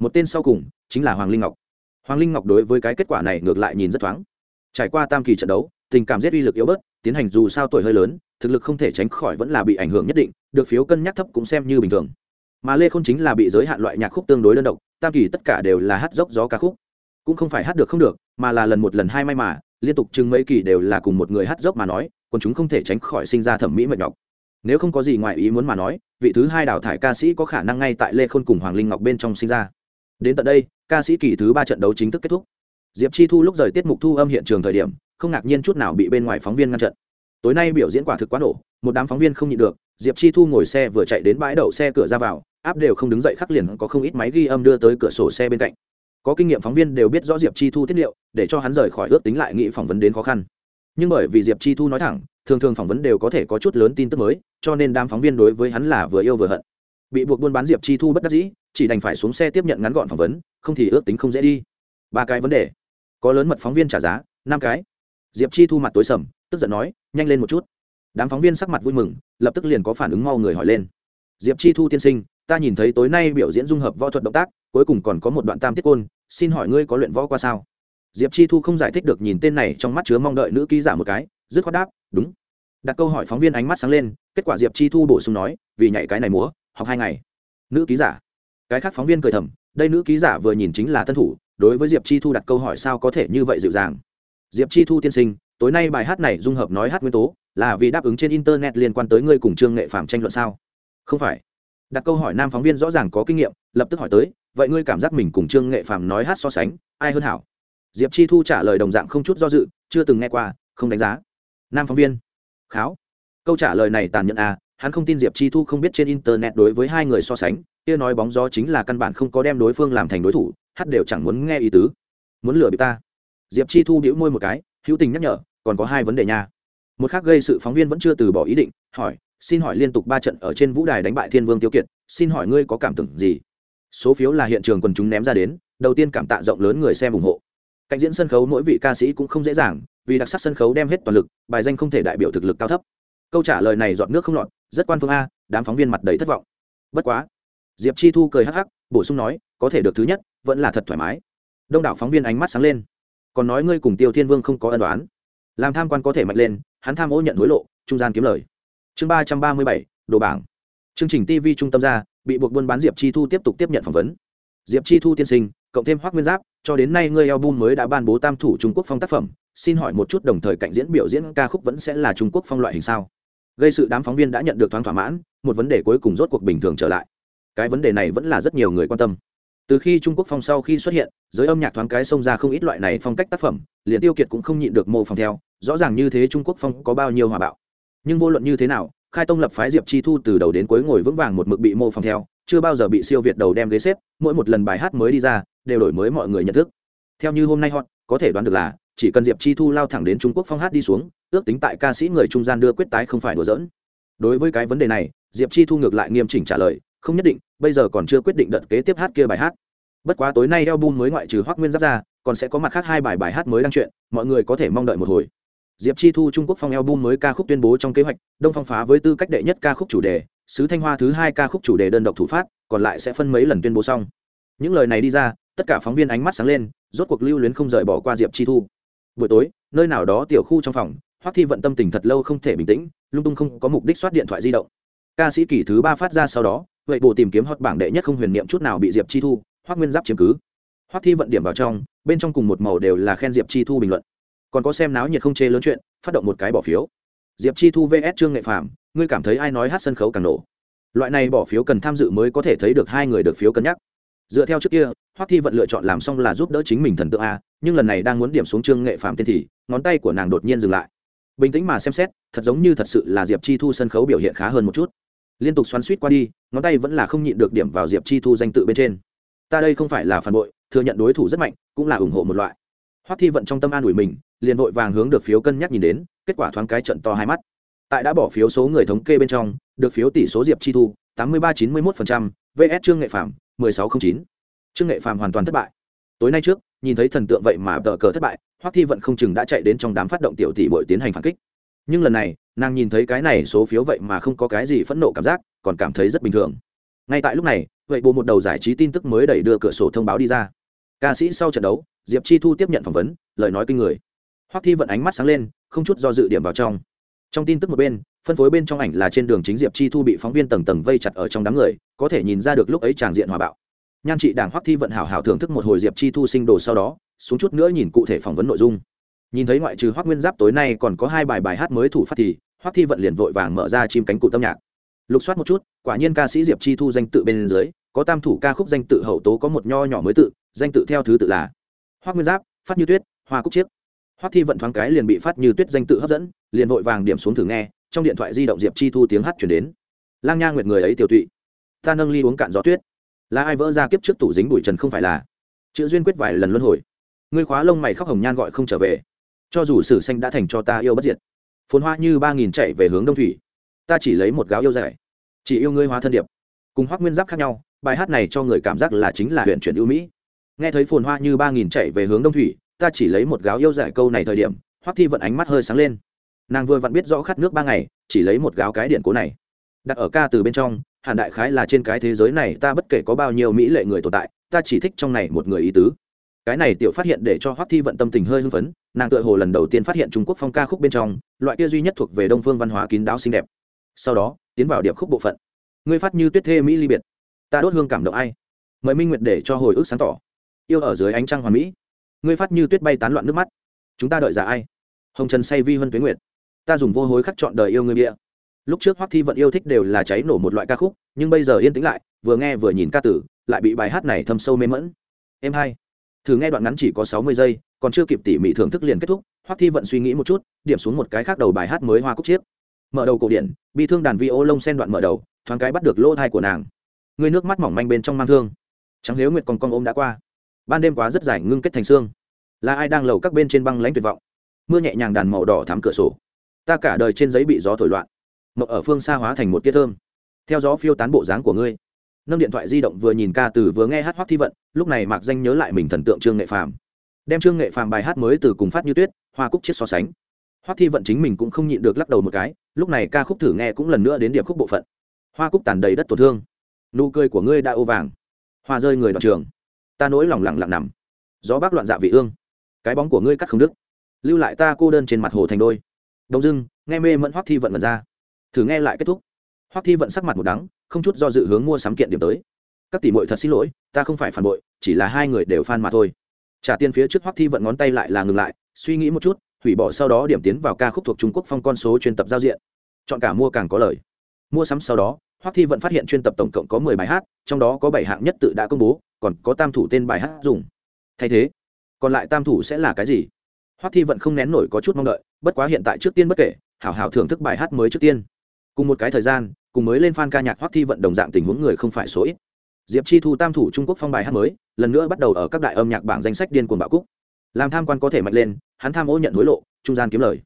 Một tên sau cùng chính là hoàng linh ngọc. Hoàng linh ngọc đối với cái kết quả này ngược lại nhìn rất thoáng. Trải qua tam kỳ trận đấu, tình cảm giết uy lực yếu bớt, tiến hành dù sao tuổi hơi lớn, thực lực không thể tránh khỏi vẫn là bị ảnh hưởng nhất định, được phiếu cân nhắc thấp cũng xem như bình thường. Mà lê k h ô n chính là bị giới hạn loại nhạc khúc tương đối đơn độc, tam kỳ tất cả đều là hát dốc gió ca khúc. Cũng không phải hát được không được, mà là lần một lần hai may mà, liên tục chừng mấy kỳ đều là cùng một người hát dốc mà nói, còn chúng không thể tránh khỏi sinh ra thẩm mỹ mệt nhọc nếu không có gì ngoài ý muốn mà nói, vị thứ hai đào thải ca sĩ có khả năng ngay tại lê khôn cùng hoàng linh ngọc bên trong sinh ra. Đến tận đây, ca sĩ kỳ thứ ba trận đấu chính thức kết thúc. Diệp chi thu lúc rời tiết mục thu âm hiện trường thời điểm, không ngạc nhiên chút nào bị bên ngoài phóng viên ngăn trận. Tối nay biểu diễn quả thực quá nổ, một đám phóng viên không nhịn được, diệp chi thu ngồi xe vừa chạy đến bãi đậu xe cửa ra vào áp đều không đứng dậy khắc liền có không ít máy ghi âm đưa tới cửa sổ xe bên cạnh. Có kinh nghiệm phóng viên đều biết rõ diệp chi thu tiết liệu, để cho hắn rời khỏi ước tính lại nghị phỏng vấn đến khó khăn. Nhưng bởi vì diệp chi thu nói thẳng thường thường phỏng vấn đều có thể có chút lớn tin tức mới, cho nên đám phóng viên đối với hắn là vừa yêu vừa hận. Bị buộc buôn bán diệp chi thu bất đắc dĩ, chỉ đành phải xuống xe tiếp nhận ngắn gọn phỏng vấn, không thì ước tính không dễ đi. Ba cái vấn đề. Có lớn mật phóng viên trả giá, năm cái. Diệp chi thu mặt tối sầm, tức giận nói, nhanh lên một chút. Đám phóng viên sắc mặt vui mừng, lập tức liền có phản ứng mau người hỏi lên. Diệp chi thu tiên sinh, ta nhìn thấy tối nay biểu diễn dung hợp võ thuật động tác, cuối cùng còn có một đoạn tam tiết côn, xin hỏi ngươi có luyện võ qua sao? Diệp chi thu không giải thích được nhìn tên này trong mắt chứa mong đợi nữ ký giả một cái dứt khoát đáp, đúng. Đặt câu hỏi phóng viên ánh mắt sáng lên, kết quả diệp chi thu bổ sung nói, vì nhảy cái này múa, học hai ngày. Nữ ký giả. Cái khác phóng viên cười thầm, đây nữ ký giả vừa nhìn chính là tân thủ, đối với diệp chi thu đặt câu hỏi sao có thể như vậy dịu dàng? Diệp chi thu tiên sinh, tối nay bài hát này dung hợp nói hát nguyên tố, là vì đáp ứng trên internet liên quan tới ngươi cùng trương nghệ phạm tranh luận sao? Không phải. Đặt câu hỏi nam phóng viên rõ ràng có kinh nghiệm, lập tức hỏi tới, vậy ngươi cảm giác mình cùng trương nghệ phạm nói hát so sánh, ai hơn hảo? Diệp chi thu trả lời đồng dạng không chút do dự, chưa từng nghe qua, không đánh giá nam phóng viên. Kháo. Câu trả lời này tàn nhẫn à hắn không tin diệp chi thu không biết trên internet đối với hai người so sánh, kia nói bóng gió chính là căn bản không có đem đối phương làm thành đối thủ, hát đều chẳng muốn nghe ý tứ. Muốn lừa bị ta. Diệp chi thu đĩu môi một cái, hữu tình nhắc nhở, còn có hai vấn đề nha. Một khác gây sự phóng viên vẫn chưa từ bỏ ý định, hỏi, xin hỏi liên tục ba trận ở trên vũ đài đánh bại thiên vương tiêu kiệt, xin hỏi ngươi có cảm tưởng gì? Số phiếu là hiện trường quần chúng ném ra đến, đầu tiên cảm tạ rộng lớn người xem ủng hộ. Cạnh diễn sân khấu mỗi vị ca sĩ cũng không dễ dàng vì đặc sắc sân khấu đem hết toàn lực, bài danh không thể đại biểu thực lực cao thấp. Câu trả lời này dọn nước không lọt, rất quan phương a, đám phóng viên mặt đầy thất vọng. Bất quá, diệp chi thu cười hắc hắc, bổ sung nói, có thể được thứ nhất, vẫn là thật thoải mái. Đông đảo phóng viên ánh mắt sáng lên. Còn nói ngươi cùng tiêu thiên vương không có ân đoán làm tham quan có thể mạnh lên, hắn tham ô nhận hối lộ, trung gian kiếm lời. Chương ba trăm ba mươi bảy, đồ bảng. Chương trình tv trung tâm ra, bị buộc buôn bán diệp chi thu tiếp tục tiếp nhận phỏng vấn. Diệp chi thu tiên sinh, cộng thêm hoác nguyên giáp cho đến nay ngươi album mới đã ban bố tam thủ trung quốc phong tác phẩm, xin hỏi một chút đồng thời cạnh diễn biểu diễn ca khúc vẫn sẽ là trung quốc phong loại hình sao? Gây sự đám phóng viên đã nhận được thoáng thỏa mãn, một vấn đề cuối cùng rốt cuộc bình thường trở lại. Cái vấn đề này vẫn là rất nhiều người quan tâm. Từ khi trung quốc phong sau khi xuất hiện, giới âm nhạc thoáng cái xông ra không ít loại này phong cách tác phẩm, liền tiêu kiệt cũng không nhịn được mô phỏng theo, rõ ràng như thế trung quốc phong có bao nhiêu hòa bạo. Nhưng vô luận như thế nào, khai tông lập phái diệp chi thu từ đầu đến cuối ngồi vững vàng một mực bị mô phỏng theo, chưa bao giờ bị siêu việt đầu đem ghế xếp, mỗi một lần bài hát mới đi ra đều đổi mới mọi người nhận thức. Theo như hôm nay hot có thể đoán được là chỉ cần diệp chi thu lao thẳng đến trung quốc phong hát đi xuống ước tính tại ca sĩ người trung gian đưa quyết tái không phải đùa giỡn. Đối với cái vấn đề này diệp chi thu ngược lại nghiêm chỉnh trả lời không nhất định bây giờ còn chưa quyết định đợt kế tiếp hát kia bài hát. Bất quá tối nay album mới ngoại trừ hoác nguyên giáp ra còn sẽ có mặt khác hai bài bài hát mới đăng chuyện, mọi người có thể mong đợi một hồi. Diệp chi thu trung quốc phong album mới ca khúc tuyên bố trong kế hoạch đông phong phá với tư cách đệ nhất ca khúc chủ đề sứ thanh hoa thứ hai ca khúc chủ đề đơn độc thủ phát còn lại sẽ phân mấy lần tuyên bố xong. Những lời này đi ra tất cả phóng viên ánh mắt sáng lên, rốt cuộc lưu luyến không rời bỏ qua diệp chi thu. Buổi tối, nơi nào đó tiểu khu trong phòng, hoắc thi vận tâm tình thật lâu không thể bình tĩnh, lung tung không có mục đích soát điện thoại di động. Ca sĩ kỳ thứ ba phát ra sau đó, vậy bộ tìm kiếm hot bảng đệ nhất không huyền niệm chút nào bị diệp chi thu, hoắc nguyên giáp chiếm cứ. Hoắc thi vận điểm vào trong, bên trong cùng một màu đều là khen diệp chi thu bình luận. Còn có xem náo nhiệt không chê lớn chuyện, phát động một cái bỏ phiếu. Diệp chi thu vs trương nghệ phạm ngươi cảm thấy ai nói hát sân khấu càng nổ? Loại này bỏ phiếu cần tham dự mới có thể thấy được hai người được phiếu cân nhắc dựa theo trước kia, hoắc thi vận lựa chọn làm xong là giúp đỡ chính mình thần tượng a, nhưng lần này đang muốn điểm xuống trương nghệ phạm tên thì, ngón tay của nàng đột nhiên dừng lại. Bình tĩnh mà xem xét, thật giống như thật sự là diệp chi thu sân khấu biểu hiện khá hơn một chút. Liên tục xoắn suýt qua đi, ngón tay vẫn là không nhịn được điểm vào diệp chi thu danh tự bên trên. Ta đây không phải là phản bội, thừa nhận đối thủ rất mạnh, cũng là ủng hộ một loại. Hoắc thi vận trong tâm an ủi mình, liền vội vàng hướng được phiếu cân nhắc nhìn đến, kết quả thoáng cái trận to hai mắt. Tại đã bỏ phiếu số người thống kê bên trong, được phiếu tỷ số diệp chi thu, tám mươi ba chín mươi một vs trương nghệ phạm mười sáu không chín. Trương nghệ phàm hoàn toàn thất bại. Tối nay trước, nhìn thấy thần tượng vậy mà tờ cờ thất bại, hoắc thi vận không chừng đã chạy đến trong đám phát động tiểu tỷ bội tiến hành phản kích. Nhưng lần này, nàng nhìn thấy cái này số phiếu vậy mà không có cái gì phẫn nộ cảm giác, còn cảm thấy rất bình thường. Ngay tại lúc này, vậy bộ một đầu giải trí tin tức mới đẩy đưa cửa sổ thông báo đi ra. Ca sĩ sau trận đấu, diệp chi thu tiếp nhận phỏng vấn, lời nói kinh người. Hoắc thi vận ánh mắt sáng lên, không chút do dự điểm vào trong. Trong tin tức một bên phân phối bên trong ảnh là trên đường chính diệp chi thu bị phóng viên tầng tầng vây chặt ở trong đám người, có thể nhìn ra được lúc ấy tràng diện hòa bạo. Nhan chị đảng hoắc thi vận hảo hảo thưởng thức một hồi diệp chi thu sinh đồ sau đó, xuống chút nữa nhìn cụ thể phỏng vấn nội dung. Nhìn thấy ngoại trừ hoắc nguyên giáp tối nay còn có hai bài bài hát mới thủ phát thì, hoắc thi vận liền vội vàng mở ra chim cánh cụ tâm nhạc. Lục soát một chút, quả nhiên ca sĩ diệp chi thu danh tự bên dưới, có tam thủ ca khúc danh tự hậu tố có một nho nhỏ mới tự, danh tự theo thứ tự là hoắc nguyên giáp, phát như tuyết, hoa cúc chiếc. Hoắc thi vận thoáng cái liền bị phát như tuyết danh tự hấp dẫn, liền vội vàng điểm xuống thử nghe trong điện thoại di động diệp chi thu tiếng hát chuyển đến. Lang nha nguyệt người ấy Tiêu tụy. Ta nâng ly uống cạn gió tuyết. Là ai vỡ ra kiếp trước tủ dính bụi trần không phải là? Chữ duyên quyết vài lần luân hồi. Ngươi khóa lông mày khóc hồng nhan gọi không trở về. Cho dù sử xanh đã thành cho ta yêu bất diệt. Phồn hoa như ba nghìn chạy về hướng đông thủy. Ta chỉ lấy một gáo yêu dạy chỉ yêu ngươi hóa thân điệp. Cùng hoác nguyên giáp khác nhau, bài hát này cho người cảm giác là chính là huyện chuyển ưu mỹ. Nghe thấy phồn hoa như ba nghìn chạy về hướng đông thủy, ta chỉ lấy một gáo yêu dạy câu này thời điểm, hoắc thi vận ánh mắt hơi sáng lên nàng vừa vặn biết rõ khát nước ba ngày, chỉ lấy một gáo cái điện cố này. Đặt ở ca từ bên trong, hàn đại khái là trên cái thế giới này ta bất kể có bao nhiêu mỹ lệ người tồn tại, ta chỉ thích trong này một người ý tứ. Cái này tiểu phát hiện để cho hoắc thi vận tâm tình hơi hưng phấn, nàng tựa hồ lần đầu tiên phát hiện trung quốc phong ca khúc bên trong, loại kia duy nhất thuộc về đông phương văn hóa kín đáo xinh đẹp. Sau đó, tiến vào điệp khúc bộ phận. Ngươi phát như tuyết thê mỹ ly biệt. Ta đốt hương cảm động ai? Mời minh nguyệt để cho hồi ức sáng tỏ. Yêu ở dưới ánh trăng hoàn mỹ. Ngươi phát như tuyết bay tán loạn nước mắt. Chúng ta đợi giả ai? Hồng trần say vi hơn tuyến nguyệt ta dùng vô hối khắc chọn đời yêu người bịa. Lúc trước hoắc thi vận yêu thích đều là cháy nổ một loại ca khúc, nhưng bây giờ yên tĩnh lại, vừa nghe vừa nhìn ca tử, lại bị bài hát này thâm sâu mê mẫn em hai, thử nghe đoạn ngắn chỉ có sáu mươi giây, còn chưa kịp tỉ mỉ thưởng thức liền kết thúc, hoắc thi vận suy nghĩ một chút, điểm xuống một cái khác đầu bài hát mới hoa cúc chiếc. Mở đầu cổ điển, bi thương đàn vi ô lông sen đoạn mở đầu, thoáng cái bắt được lỗ thai của nàng. Người nước mắt mỏng manh bên trong mang thương. Trắng nếu nguyệt còn con ôm đã qua. Ban đêm quá rất dài ngưng kết thành xương. Là ai đang lầu các bên trên băng lãnh tuyệt vọng? Mưa nhẹ nhàng đàn màu đỏ thắm cửa sổ ta cả đời trên giấy bị gió thổi loạn mộng ở phương xa hóa thành một tiết thơm. Theo gió phiêu tán bộ dáng của ngươi. Nâng điện thoại di động vừa nhìn ca từ vừa nghe hát hoắc thi vận, lúc này mạc danh nhớ lại mình thần tượng trương nghệ phàm. Đem trương nghệ phàm bài hát mới từ cùng phát như tuyết, hoa cúc chiết so sánh. Hoắc thi vận chính mình cũng không nhịn được lắc đầu một cái, lúc này ca khúc thử nghe cũng lần nữa đến điệp khúc bộ phận. Hoa cúc tàn đầy đất tổn thương. Nụ cười của ngươi đã ô vàng. Hoa rơi người đoạn trường. Ta nỗi lòng lặng lặng nằm. Gió bác loạn dạ vị ương. Cái bóng của ngươi cắt không đức lưu lại ta cô đơn trên mặt hồ thành đôi đông dưng nghe mê mẫn hoắc thi vận mật ra. Thử nghe lại kết thúc. Hoắc thi vận sắc mặt một đắng, không chút do dự hướng mua sắm kiện điểm tới. Các tỷ muội thật xin lỗi, ta không phải phản bội, chỉ là hai người đều fan mà thôi. Trả tiền phía trước hoắc thi vận ngón tay lại là ngừng lại, suy nghĩ một chút, hủy bỏ sau đó điểm tiến vào ca khúc thuộc trung quốc phong con số chuyên tập giao diện. Chọn cả mua càng có lời. Mua sắm sau đó, hoắc thi vận phát hiện chuyên tập tổng cộng có mười bài hát, trong đó có bảy hạng nhất tự đã công bố, còn có tam thủ tên bài hát dùng. Thay thế, còn lại tam thủ sẽ là cái gì? Hoắc thi vận không nén nổi có chút mong đợi bất quá hiện tại trước tiên bất kể, hảo hảo thưởng thức bài hát mới trước tiên. Cùng một cái thời gian, cùng mới lên fan ca nhạc hoắc thi vận đồng dạng tình huống người không phải số ít. Diệp chi thu tam thủ trung quốc phong bài hát mới, lần nữa bắt đầu ở các đại âm nhạc bảng danh sách điên cuồng bạo cúc. Làm tham quan có thể mạnh lên, hắn tham ô nhận hối lộ, trung gian kiếm lời.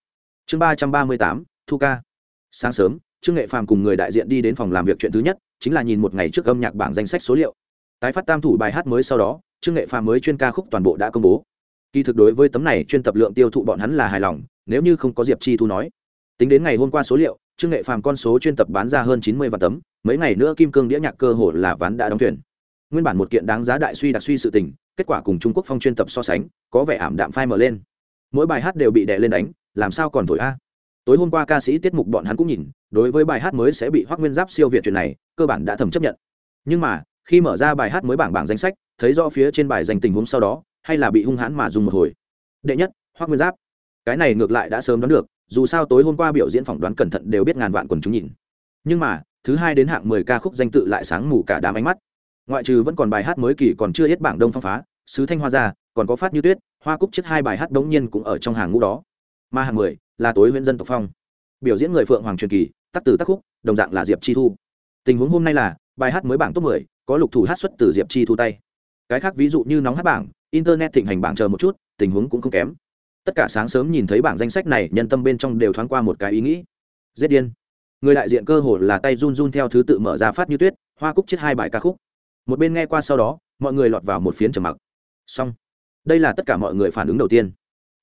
Chương ba trăm ba mươi tám, thu ca. Sáng sớm, trương nghệ phàm cùng người đại diện đi đến phòng làm việc chuyện thứ nhất, chính là nhìn một ngày trước âm nhạc bảng danh sách số liệu. Tái phát tam thủ bài hát mới sau đó, trương nghệ phàm mới chuyên ca khúc toàn bộ đã công bố kỳ thực đối với tấm này chuyên tập lượng tiêu thụ bọn hắn là hài lòng, nếu như không có diệp chi thu nói. Tính đến ngày hôm qua số liệu, trương nghệ phàm con số chuyên tập bán ra hơn chín mươi vạn tấm, mấy ngày nữa kim cương đĩa nhạc cơ hồ là ván đã đóng thuyền. Nguyên bản một kiện đáng giá đại suy đặc suy sự tình, kết quả cùng trung quốc phong chuyên tập so sánh, có vẻ ảm đạm phai mờ lên. Mỗi bài hát đều bị đè lên đánh, làm sao còn thổi a? Tối hôm qua ca sĩ tiết mục bọn hắn cũng nhìn, đối với bài hát mới sẽ bị hoác nguyên giáp siêu việt chuyện này, cơ bản đã thầm chấp nhận. Nhưng mà, khi mở ra bài hát mới bảng bảng danh sách, thấy rõ phía trên bài dành tình huống sau đó hay là bị hung hãn mà dùng một hồi? Đệ nhất, hoác nguyên giáp. Cái này ngược lại đã sớm đoán được, dù sao tối hôm qua biểu diễn phỏng đoán cẩn thận đều biết ngàn vạn quần chúng nhìn. Nhưng mà, thứ hai đến hạng mười ca khúc danh tự lại sáng mù cả đám ánh mắt. Ngoại trừ vẫn còn bài hát mới kỳ còn chưa hết bảng đông phong phá, sứ thanh hoa ra còn có phát như tuyết, hoa cúc chết hai bài hát đống nhiên cũng ở trong hàng ngũ đó. Mà hạng mười là tối huyện dân tộc phong. Biểu diễn người phượng hoàng truyền kỳ, tắc từ tắc khúc, đồng dạng là diệp chi thu. Tình huống hôm nay là, bài hát mới bảng top mười, có lục thủ hát xuất từ diệp chi thu tay. Cái khác ví dụ như nóng hát bảng internet thịnh hành bảng chờ một chút, tình huống cũng không kém. Tất cả sáng sớm nhìn thấy bảng danh sách này, nhân tâm bên trong đều thoáng qua một cái ý nghĩ. Giết điên. Người đại diện cơ hồ là tay run run theo thứ tự mở ra phát như tuyết, hoa cúc chết hai bài ca khúc. Một bên nghe qua sau đó, mọi người lọt vào một phiến trầm mặc. Xong. Đây là tất cả mọi người phản ứng đầu tiên.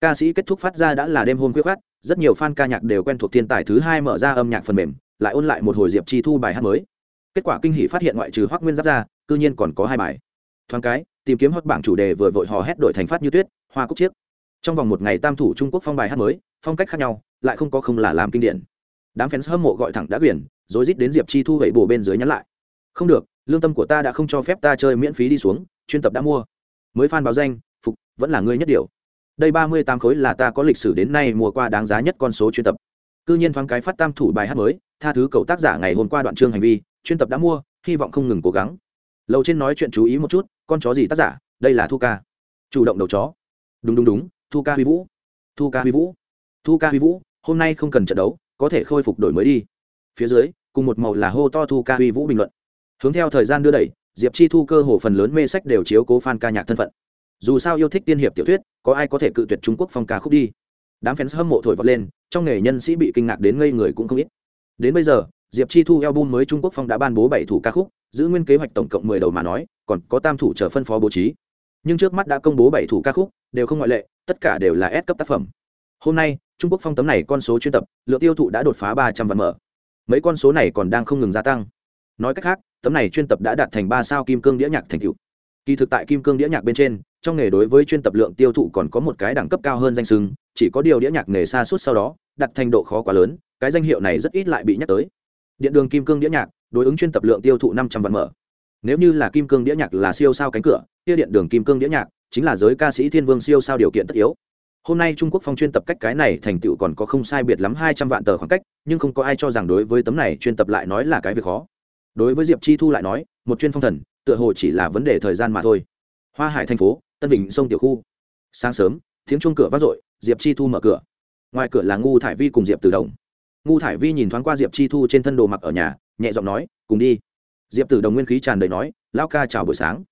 Ca sĩ kết thúc phát ra đã là đêm hôm quyết khát rất nhiều fan ca nhạc đều quen thuộc thiên tài thứ hai mở ra âm nhạc phần mềm, lại ôn lại một hồi diệp chi thu bài hát mới. Kết quả kinh hỷ phát hiện ngoại trừ hoác nguyên giáp ra, cư nhiên còn có hai bài. Thoáng cái tìm kiếm hot bảng chủ đề vừa vội hò hét đổi thành phát như tuyết, hoa cúc chiếc. Trong vòng một ngày tam thủ trung quốc phong bài hát mới, phong cách khác nhau, lại không có không là làm kinh điển. Đám fans hâm mộ gọi thẳng đã quyển, rồi rít đến diệp chi thu vậy bổ bên dưới nhắn lại. Không được, lương tâm của ta đã không cho phép ta chơi miễn phí đi xuống, chuyên tập đã mua. Mới fan báo danh, phục, vẫn là ngươi nhất điều đây ba mươi tám khối là ta có lịch sử đến nay mua qua đáng giá nhất con số chuyên tập. Cư nhiên thoáng cái phát tam thủ bài hát mới, tha thứ cậu tác giả ngày hôm qua đoạn chương hành vi, chuyên tập đã mua, hy vọng không ngừng cố gắng lầu trên nói chuyện chú ý một chút, con chó gì tác giả, đây là thu ca. Chủ động đầu chó. Đúng đúng đúng, thu ca huy vũ. Thu ca huy vũ. Thu ca huy vũ, hôm nay không cần trận đấu, có thể khôi phục đổi mới đi. Phía dưới, cùng một màu là hô to thu ca huy vũ bình luận. Hướng theo thời gian đưa đẩy, diệp chi thu cơ hồ phần lớn mê sách đều chiếu cố fan ca nhạc thân phận. Dù sao yêu thích tiên hiệp tiểu thuyết, có ai có thể cự tuyệt trung quốc phong ca khúc đi? Đám fans hâm mộ thổi vọt lên, trong nghề nhân sĩ bị kinh ngạc đến ngây người cũng không ít. Đến bây giờ, diệp chi thu album mới trung quốc phong đã ban bố bảy thủ ca khúc giữ nguyên kế hoạch tổng cộng mười đầu mà nói, còn có tam thủ chờ phân phó bố trí. Nhưng trước mắt đã công bố bảy thủ ca khúc, đều không ngoại lệ, tất cả đều là S cấp tác phẩm. Hôm nay, trung quốc phong tấm này con số chuyên tập, lượng tiêu thụ đã đột phá ba trăm vạn mở. Mấy con số này còn đang không ngừng gia tăng. Nói cách khác, tấm này chuyên tập đã đạt thành ba sao kim cương đĩa nhạc thành cựu kỳ thực tại kim cương đĩa nhạc bên trên, trong nghề đối với chuyên tập lượng tiêu thụ còn có một cái đẳng cấp cao hơn danh sưng chỉ có điều đĩa nhạc nghề xa suốt sau đó, đặt thành độ khó quá lớn, cái danh hiệu này rất ít lại bị nhắc tới. Điện đường kim cương đĩa nhạc đối ứng chuyên tập lượng tiêu thụ năm trăm vạn mở. Nếu như là kim cương đĩa nhạc là siêu sao cánh cửa, kia điện đường kim cương đĩa nhạc chính là giới ca sĩ thiên vương siêu sao điều kiện tất yếu. Hôm nay trung quốc phong chuyên tập cách cái này thành tựu còn có không sai biệt lắm hai trăm vạn tờ khoảng cách, nhưng không có ai cho rằng đối với tấm này chuyên tập lại nói là cái việc khó. Đối với diệp chi thu lại nói, một chuyên phong thần, tựa hồ chỉ là vấn đề thời gian mà thôi. Hoa hải thành phố, tân bình, sông tiểu khu. Sáng sớm, tiếng chuông cửa vác rội diệp chi thu mở cửa. Ngoài cửa là ngu thải vi cùng diệp từ đồng. Ngu thải vi nhìn thoáng qua diệp chi thu trên thân đồ mặc ở nhà nhẹ giọng nói, cùng đi. Diệp tử đồng nguyên khí tràn đầy nói, lão ca chào buổi sáng.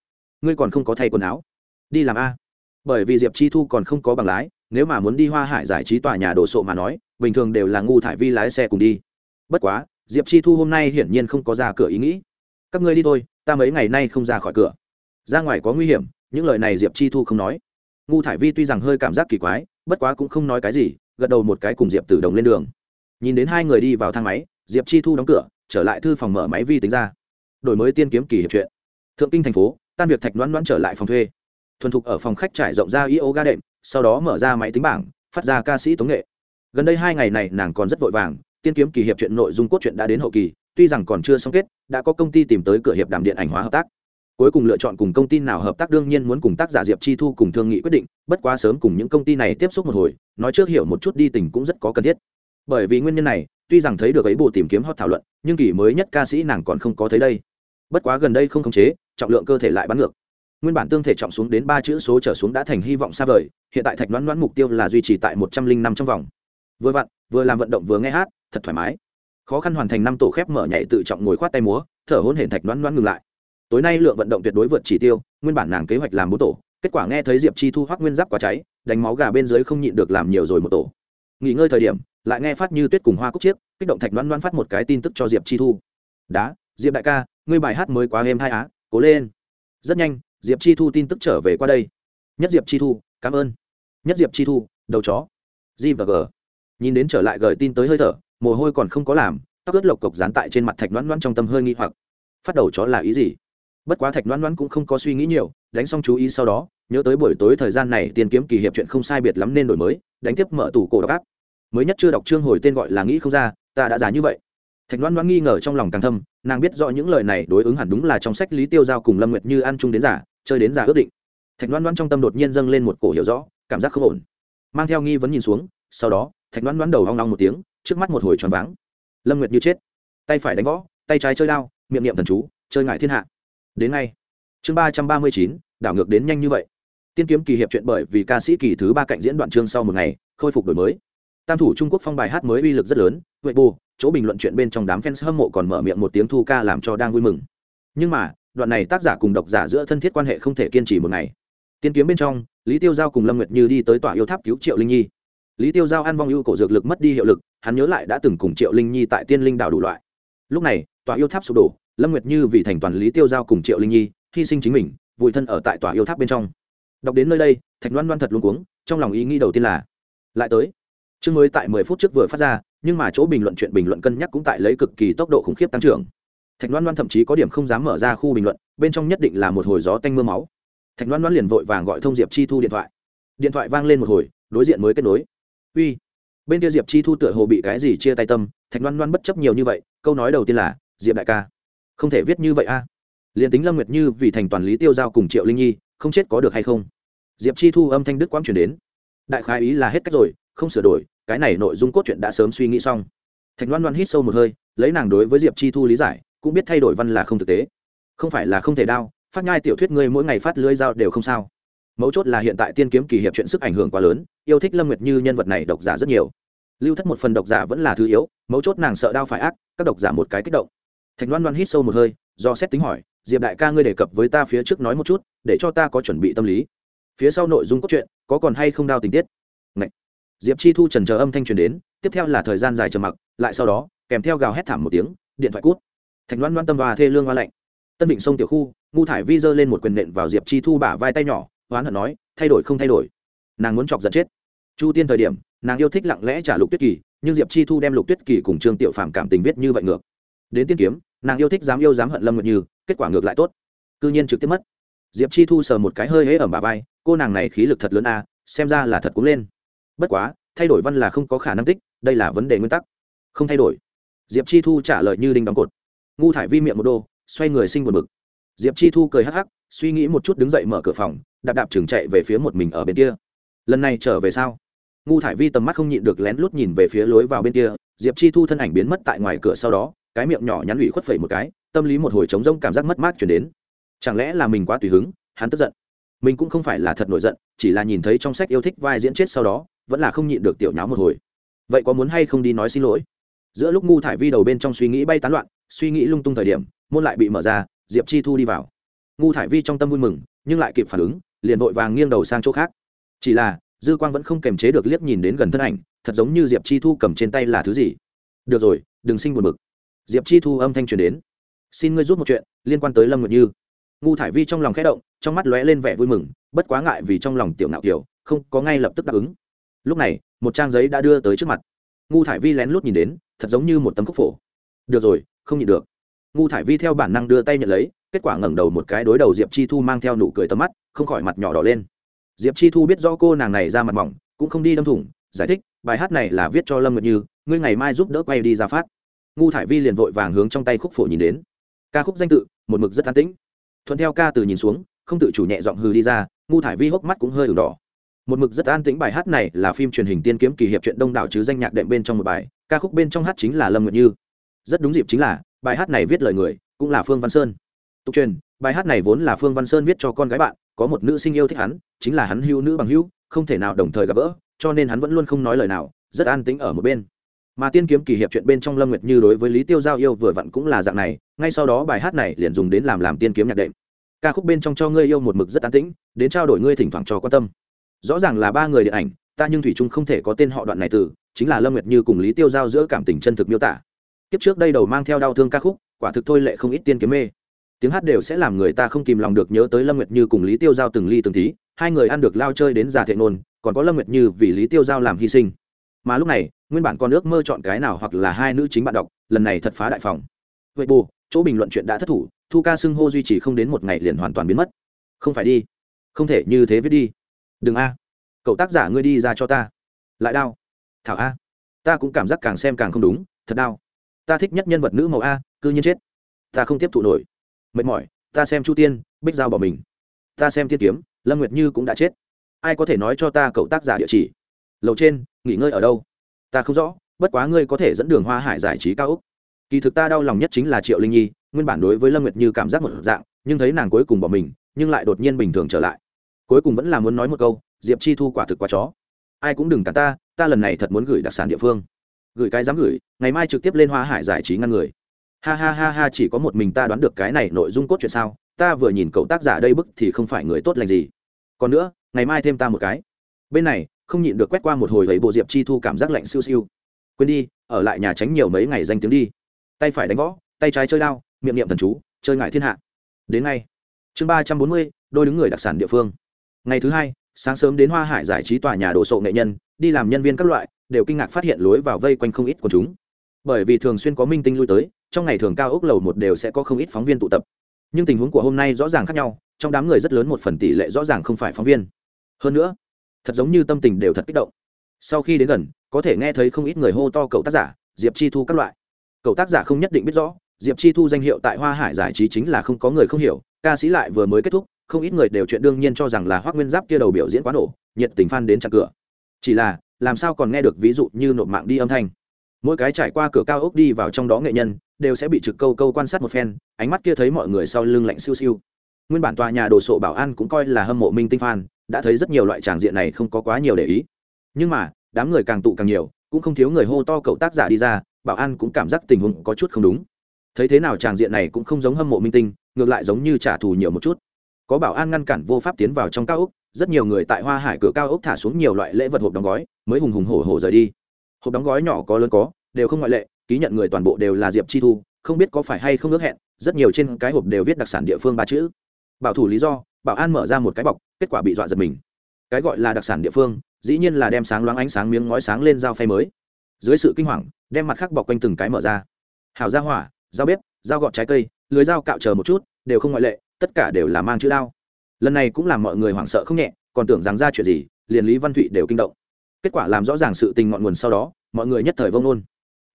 Ngươi còn không có thay quần áo. Đi làm a. Bởi vì diệp chi thu còn không có bằng lái, nếu mà muốn đi hoa hải giải trí tòa nhà đồ sộ mà nói, bình thường đều là ngu thải vi lái xe cùng đi. Bất quá, diệp chi thu hôm nay hiển nhiên không có ra cửa ý nghĩ. Các ngươi đi thôi, ta mấy ngày nay không ra khỏi cửa. Ra ngoài có nguy hiểm, những lời này diệp chi thu không nói. Ngu thải vi tuy rằng hơi cảm giác kỳ quái, bất quá cũng không nói cái gì, gật đầu một cái cùng diệp tử đồng lên đường. Nhìn đến hai người đi vào thang máy, diệp chi thu đóng cửa trở lại thư phòng mở máy vi tính ra. Đổi mới tiên kiếm kỳ hiệp truyện. Thượng kinh thành phố, tan việc thạch đoán đoán trở lại phòng thuê. Thuần thục ở phòng khách trải rộng ra yoga ga đệm, sau đó mở ra máy tính bảng, phát ra ca sĩ tống nghệ. Gần đây hai ngày này nàng còn rất vội vàng, tiên kiếm kỳ hiệp chuyện nội dung cốt truyện đã đến hậu kỳ, tuy rằng còn chưa xong kết, đã có công ty tìm tới cửa hiệp đàm điện ảnh hóa hợp tác. Cuối cùng lựa chọn cùng công ty nào hợp tác đương nhiên muốn cùng tác giả diệp chi thu cùng thương nghị quyết định, bất quá sớm cùng những công ty này tiếp xúc một hồi, nói trước hiểu một chút đi tình cũng rất có cần thiết. Bởi vì nguyên nhân này tuy rằng thấy được ấy bộ tìm kiếm hot thảo luận, nhưng kỳ mới nhất ca sĩ nàng còn không có thấy đây. Bất quá gần đây không khống chế, trọng lượng cơ thể lại bắn ngược. Nguyên bản tương thể trọng xuống đến ba chữ số trở xuống đã thành hy vọng xa vời, hiện tại thạch đoán đoán mục tiêu là duy trì tại một trăm linh năm trong vòng. Vừa vặn, vừa làm vận động vừa nghe hát, thật thoải mái. Khó khăn hoàn thành năm tổ khép mở nhảy tự trọng ngồi khoát tay múa, thở hôn hển thạch đoán đoán ngừng lại. Tối nay lượng vận động tuyệt đối vượt chỉ tiêu, nguyên bản nàng kế hoạch làm bốn tổ, kết quả nghe thấy diệp chi thu hoác nguyên giáp quá cháy, đánh máu gà bên dưới không nhịn được làm nhiều rồi một tổ nghỉ ngơi thời điểm, lại nghe phát như tuyết cùng hoa cúc chiếc, kích động thạch đoán đoán phát một cái tin tức cho diệp chi thu. Đá, diệp đại ca, ngươi bài hát mới quá êm hai á, cố lên. Rất nhanh, diệp chi thu tin tức trở về qua đây. Nhất diệp chi thu, cảm ơn. Nhất diệp chi thu, đầu chó. G và g. Nhìn đến trở lại gửi tin tới hơi thở, mồ hôi còn không có làm, tóc ướt lộc cộc dán tại trên mặt thạch đoán đoán trong tâm hơi nghi hoặc. Phát đầu chó là ý gì? Bất quá thạch đoán đoán cũng không có suy nghĩ nhiều, đánh xong chú ý sau đó, nhớ tới buổi tối thời gian này tiền kiếm kỳ hiệp chuyện không sai biệt lắm nên đổi mới, đánh tiếp mở tủ cổ đọc áp mới nhất chưa đọc chương hồi tên gọi là nghĩ không ra, ta đã già như vậy. Thạch Loan Loan nghi ngờ trong lòng càng thâm, nàng biết rõ những lời này đối ứng hẳn đúng là trong sách lý tiêu giao cùng lâm nguyệt như ăn chung đến giả chơi đến giả ước định. Thạch Loan Loan trong tâm đột nhiên dâng lên một cổ hiểu rõ, cảm giác không ổn. Mang theo nghi vấn nhìn xuống, sau đó, thạch Loan Loan đầu hoang long một tiếng, trước mắt một hồi tròn váng. Lâm nguyệt như chết. Tay phải đánh võ, tay trái chơi đao, miệng niệm thần chú, chơi ngại thiên hạ. Đến ngay. Chương ba trăm ba mươi chín, đảo ngược đến nhanh như vậy. Tiên kiếm kỳ hiệp chuyện bởi vì ca sĩ kỳ thứ ba cạnh diễn đoạn chương sau một ngày, khôi phục đổi mới tam thủ trung quốc phong bài hát mới uy lực rất lớn vậy bù chỗ bình luận chuyện bên trong đám fans hâm mộ còn mở miệng một tiếng thu ca làm cho đang vui mừng. Nhưng mà, đoạn này tác giả cùng độc giả giữa thân thiết quan hệ không thể kiên trì một ngày. Tiên kiếm bên trong, lý tiêu giao cùng lâm nguyệt như đi tới tòa yêu tháp cứu triệu linh nhi. Lý tiêu giao ăn vong ưu cổ dược lực mất đi hiệu lực, hắn nhớ lại đã từng cùng triệu linh nhi tại tiên linh đảo đủ loại. Lúc này, tòa yêu tháp sụp đổ, lâm nguyệt như vì thành toàn lý tiêu giao cùng triệu linh nhi, hy sinh chính mình vùi thân ở tại tòa yêu tháp bên trong. Đọc đến nơi đây, thạch loan loan thật luôn cuống, trong lòng ý nghĩ đầu tiên là, lại tới chương mới tại mười phút trước vừa phát ra, nhưng mà chỗ bình luận chuyện bình luận cân nhắc cũng tại lấy cực kỳ tốc độ khủng khiếp tăng trưởng. Thạch loan loan thậm chí có điểm không dám mở ra khu bình luận, bên trong nhất định là một hồi gió tanh m ư a máu. Thạch loan loan liền vội vàng gọi thông diệp chi thu điện thoại. Điện thoại vang lên một hồi, đối diện mới kết nối. Uy. Bên kia diệp chi thu tựa hồ bị cái gì chia tay tâm, thạch loan loan bất chấp nhiều như vậy, câu nói đầu tiên là, diệp đại ca, không thể viết như vậy a. À. liền tính lâm nguyệt như vì thành toàn lý tiêu giao cùng triệu linh nhi, không chết có được hay không? Diệp chi thu âm thanh đức quang chuyển đến. Đại khái ý là hết cách rồi, không sửa đổi cái này nội dung cốt truyện đã sớm suy nghĩ xong. Thạch loan loan hít sâu một hơi, lấy nàng đối với diệp chi thu lý giải, cũng biết thay đổi văn là không thực tế. Không phải là không thể đao phát nhai tiểu thuyết ngươi mỗi ngày phát lưới dao đều không sao. Mấu chốt là hiện tại tiên kiếm kỳ hiệp chuyện sức ảnh hưởng quá lớn, yêu thích lâm nguyệt như nhân vật này độc giả rất nhiều. Lưu thất một phần độc giả vẫn là thứ yếu, mấu chốt nàng sợ đao phải ác, các độc giả một cái kích động. Thạch loan loan hít sâu một hơi, do xét tính hỏi, diệp đại ca ngươi đề cập với ta phía trước nói một chút, để cho ta có chuẩn bị tâm lý. Phía sau nội dung cốt truyện, có còn hay không đao tình tiết? Diệp chi thu trần chờ âm thanh truyền đến, tiếp theo là thời gian dài trầm mặc, lại sau đó, kèm theo gào hét thảm một tiếng, điện thoại cút. Thạch loan loan tâm và thê lương hoa lạnh. Tân định sông tiểu khu, ngu thải vi giơ lên một quyền nện vào diệp chi thu bả vai tay nhỏ hoán hận nói, thay đổi không thay đổi. Nàng muốn chọc giận chết. Chu tiên thời điểm, nàng yêu thích lặng lẽ trả lục tuyết kỳ, nhưng diệp chi thu đem lục tuyết kỳ cùng trương tiểu phàm cảm tình viết như vậy ngược. Đến tiên kiếm, nàng yêu thích dám yêu dám hận lâm ngược như, kết quả ngược lại tốt. Cư nhiên trực tiếp mất. Diệp chi thu sờ một cái hơi hễ ở bà vai, cô nàng này khí lực thật lớn a, xem ra là thật cũng lên bất quá, thay đổi văn là không có khả năng tích, đây là vấn đề nguyên tắc. Không thay đổi. Diệp chi thu trả lời như đinh đóng cột. Ngu thải vi miệng một đô, xoay người sinh buồn bực. Diệp chi thu cười hắc hắc, suy nghĩ một chút đứng dậy mở cửa phòng, đạp đạp chừng chạy về phía một mình ở bên kia. Lần này trở về sau ngu thải vi tầm mắt không nhịn được lén lút nhìn về phía lối vào bên kia, diệp chi thu thân ảnh biến mất tại ngoài cửa sau đó, cái miệng nhỏ nhắn ủy khuất phẩy một cái, tâm lý một hồi trống rông cảm giác mất mát chuyển đến. Chẳng lẽ là mình quá tùy hứng? Hắn tức giận. Mình cũng không phải là thật nổi giận, chỉ là nhìn thấy trong sách yêu thích vai diễn chết sau đó vẫn là không nhịn được tiểu nháo một hồi. Vậy có muốn hay không đi nói xin lỗi? Giữa lúc ngu thải vi đầu bên trong suy nghĩ bay tán loạn, suy nghĩ lung tung thời điểm, môn lại bị mở ra, diệp chi thu đi vào. Ngu thải vi trong tâm vui mừng, nhưng lại kịp phản ứng, liền vội vàng nghiêng đầu sang chỗ khác. Chỉ là, dư quang vẫn không kềm chế được liếc nhìn đến gần thân ảnh, thật giống như diệp chi thu cầm trên tay là thứ gì. Được rồi, đừng sinh buồn bực. Diệp chi thu âm thanh truyền đến. Xin ngươi giúp một chuyện, liên quan tới lâm nguyệt như. Ngu thải vi trong lòng khẽ động, trong mắt lóe lên vẻ vui mừng, bất quá ngại vì trong lòng tiểu ngạo kiểu, không có ngay lập tức đáp ứng lúc này, một trang giấy đã đưa tới trước mặt. Ngu thải vi lén lút nhìn đến, thật giống như một tấm khúc phổ. Được rồi, không nhịn được. Ngu thải vi theo bản năng đưa tay nhận lấy, kết quả ngẩng đầu một cái đối đầu diệp chi thu mang theo nụ cười tầm mắt, không khỏi mặt nhỏ đỏ lên. Diệp chi thu biết do cô nàng này ra mặt mỏng, cũng không đi đâm thủng, giải thích, bài hát này là viết cho lâm nguyệt như, ngươi ngày mai giúp đỡ quay đi ra phát. Ngu thải vi liền vội vàng hướng trong tay khúc phổ nhìn đến. Ca khúc danh tự, một mực rất an tĩnh. Thuận theo ca từ nhìn xuống, không tự chủ nhẹ giọng hừ đi ra, ngu thải vi hốc mắt cũng hơi ửng đỏ một mực rất an tĩnh bài hát này là phim truyền hình tiên kiếm kỳ hiệp chuyện đông đảo chứ danh nhạc đệm bên trong một bài, ca khúc bên trong hát chính là lâm nguyệt như. Rất đúng dịp chính là, bài hát này viết lời người, cũng là phương văn sơn. Tục truyền, bài hát này vốn là phương văn sơn viết cho con gái bạn, có một nữ sinh yêu thích hắn, chính là hắn hưu nữ bằng hưu không thể nào đồng thời gặp gỡ, cho nên hắn vẫn luôn không nói lời nào, rất an tĩnh ở một bên. Mà tiên kiếm kỳ hiệp chuyện bên trong lâm nguyệt như đối với lý tiêu giao yêu vừa vặn cũng là dạng này, ngay sau đó bài hát này liền dùng đến làm làm tiên kiếm nhạc đệm. Ca khúc bên trong cho ngươi yêu một mực rất an tĩnh, đến trao đổi ngươi thỉnh thoảng cho quan tâm rõ ràng là ba người điện ảnh, ta nhưng thủy trung không thể có tên họ đoạn này từ, chính là lâm nguyệt như cùng lý tiêu giao giữa cảm tình chân thực miêu tả. Kiếp trước đây đầu mang theo đau thương ca khúc, quả thực thôi lệ không ít tiên kiếm mê. Tiếng hát đều sẽ làm người ta không kìm lòng được nhớ tới lâm nguyệt như cùng lý tiêu giao từng ly từng tí, hai người ăn được lao chơi đến già thệ nôn, còn có lâm nguyệt như vì lý tiêu giao làm hy sinh. Mà lúc này, nguyên bản con ước mơ chọn cái nào hoặc là hai nữ chính bạn đọc, lần này thật phá đại phòng. Vậy bù, chỗ bình luận chuyện đã thất thủ, thu ca xưng hô duy trì không đến một ngày liền hoàn toàn biến mất. Không phải đi. Không thể như thế viết đi đừng a. Cậu tác giả ngươi đi ra cho ta. Lại đau. Thảo a. Ta cũng cảm giác càng xem càng không đúng, thật đau. Ta thích nhất nhân vật nữ màu a, cư nhiên chết. Ta không tiếp thụ nổi. Mệt mỏi, ta xem chu tiên, bích giao bỏ mình. Ta xem thiên kiếm, lâm nguyệt như cũng đã chết. Ai có thể nói cho ta cậu tác giả địa chỉ? Lầu trên, nghỉ ngơi ở đâu? Ta không rõ, bất quá ngươi có thể dẫn đường hoa hải giải trí cao úc. Kỳ thực ta đau lòng nhất chính là triệu linh nhi, nguyên bản đối với lâm nguyệt như cảm giác một dạng, nhưng thấy nàng cuối cùng bỏ mình, nhưng lại đột nhiên bình thường trở lại cuối cùng vẫn là muốn nói một câu, diệp chi thu quả thực quá chó. Ai cũng đừng cả ta ta lần này thật muốn gửi đặc sản địa phương. Gửi cái dám gửi, ngày mai trực tiếp lên hoa hải giải trí ngăn người. Ha ha ha ha, chỉ có một mình ta đoán được cái này nội dung cốt chuyện sao? Ta vừa nhìn cậu tác giả đây bức thì không phải người tốt lành gì. Còn nữa, ngày mai thêm ta một cái. Bên này, không nhịn được quét qua một hồi thấy bộ diệp chi thu cảm giác lạnh siêu siêu. Quên đi, ở lại nhà tránh nhiều mấy ngày danh tiếng đi. Tay phải đánh võ, tay trái chơi đao, miệng niệm thần chú, chơi ngại thiên hạ. Đến ngay. Chương ba trăm bốn mươi, đôi đứng người đặc sản địa phương ngày thứ hai, sáng sớm đến hoa hải giải trí tòa nhà đồ sộ nghệ nhân, đi làm nhân viên các loại, đều kinh ngạc phát hiện lối vào vây quanh không ít của chúng. Bởi vì thường xuyên có minh tinh lui tới, trong ngày thường cao ốc lầu một đều sẽ có không ít phóng viên tụ tập. Nhưng tình huống của hôm nay rõ ràng khác nhau, trong đám người rất lớn một phần tỷ lệ rõ ràng không phải phóng viên. Hơn nữa, thật giống như tâm tình đều thật kích động. Sau khi đến gần, có thể nghe thấy không ít người hô to cậu tác giả, diệp chi thu các loại. Cậu tác giả không nhất định biết rõ, diệp chi thu danh hiệu tại hoa hải giải trí chính là không có người không hiểu, ca sĩ lại vừa mới kết thúc không ít người đều chuyện đương nhiên cho rằng là hoác nguyên giáp kia đầu biểu diễn quá nổ, nhiệt tình fan đến chặn cửa. Chỉ là, làm sao còn nghe được ví dụ như nộp mạng đi âm thanh? Mỗi cái trải qua cửa cao ốc đi vào trong đó nghệ nhân, đều sẽ bị trực câu câu quan sát một phen, ánh mắt kia thấy mọi người sau lưng lạnh siêu siêu. Nguyên bản tòa nhà đồ sộ bảo an cũng coi là hâm mộ minh tinh fan, đã thấy rất nhiều loại tràng diện này không có quá nhiều để ý. Nhưng mà, đám người càng tụ càng nhiều, cũng không thiếu người hô to cậu tác giả đi ra, bảo an cũng cảm giác tình huống có chút không đúng. Thấy thế nào tràng diện này cũng không giống hâm mộ minh tinh, ngược lại giống như trả thù nhiều một chút có bảo an ngăn cản vô pháp tiến vào trong cao ốc, rất nhiều người tại hoa hải cửa cao ốc thả xuống nhiều loại lễ vật hộp đóng gói, mới hùng hùng hổ hổ rời đi. Hộp đóng gói nhỏ có lớn có, đều không ngoại lệ, ký nhận người toàn bộ đều là diệp chi thu, không biết có phải hay không ước hẹn, rất nhiều trên cái hộp đều viết đặc sản địa phương ba chữ. Bảo thủ lý do, bảo an mở ra một cái bọc, kết quả bị dọa giật mình. Cái gọi là đặc sản địa phương, dĩ nhiên là đem sáng loáng ánh sáng miếng ngói sáng lên dao phay mới. Dưới sự kinh hoàng, đem mặt khác bọc quanh từng cái mở ra. Hào ra hỏa dao bếp dao gọt trái cây, lưới dao cạo chờ một chút, đều không ngoại lệ tất cả đều là mang chữ đao. Lần này cũng làm mọi người hoảng sợ không nhẹ, còn tưởng rằng ra chuyện gì, liền lý văn thụy đều kinh động. Kết quả làm rõ ràng sự tình ngọn nguồn sau đó, mọi người nhất thời vông nôn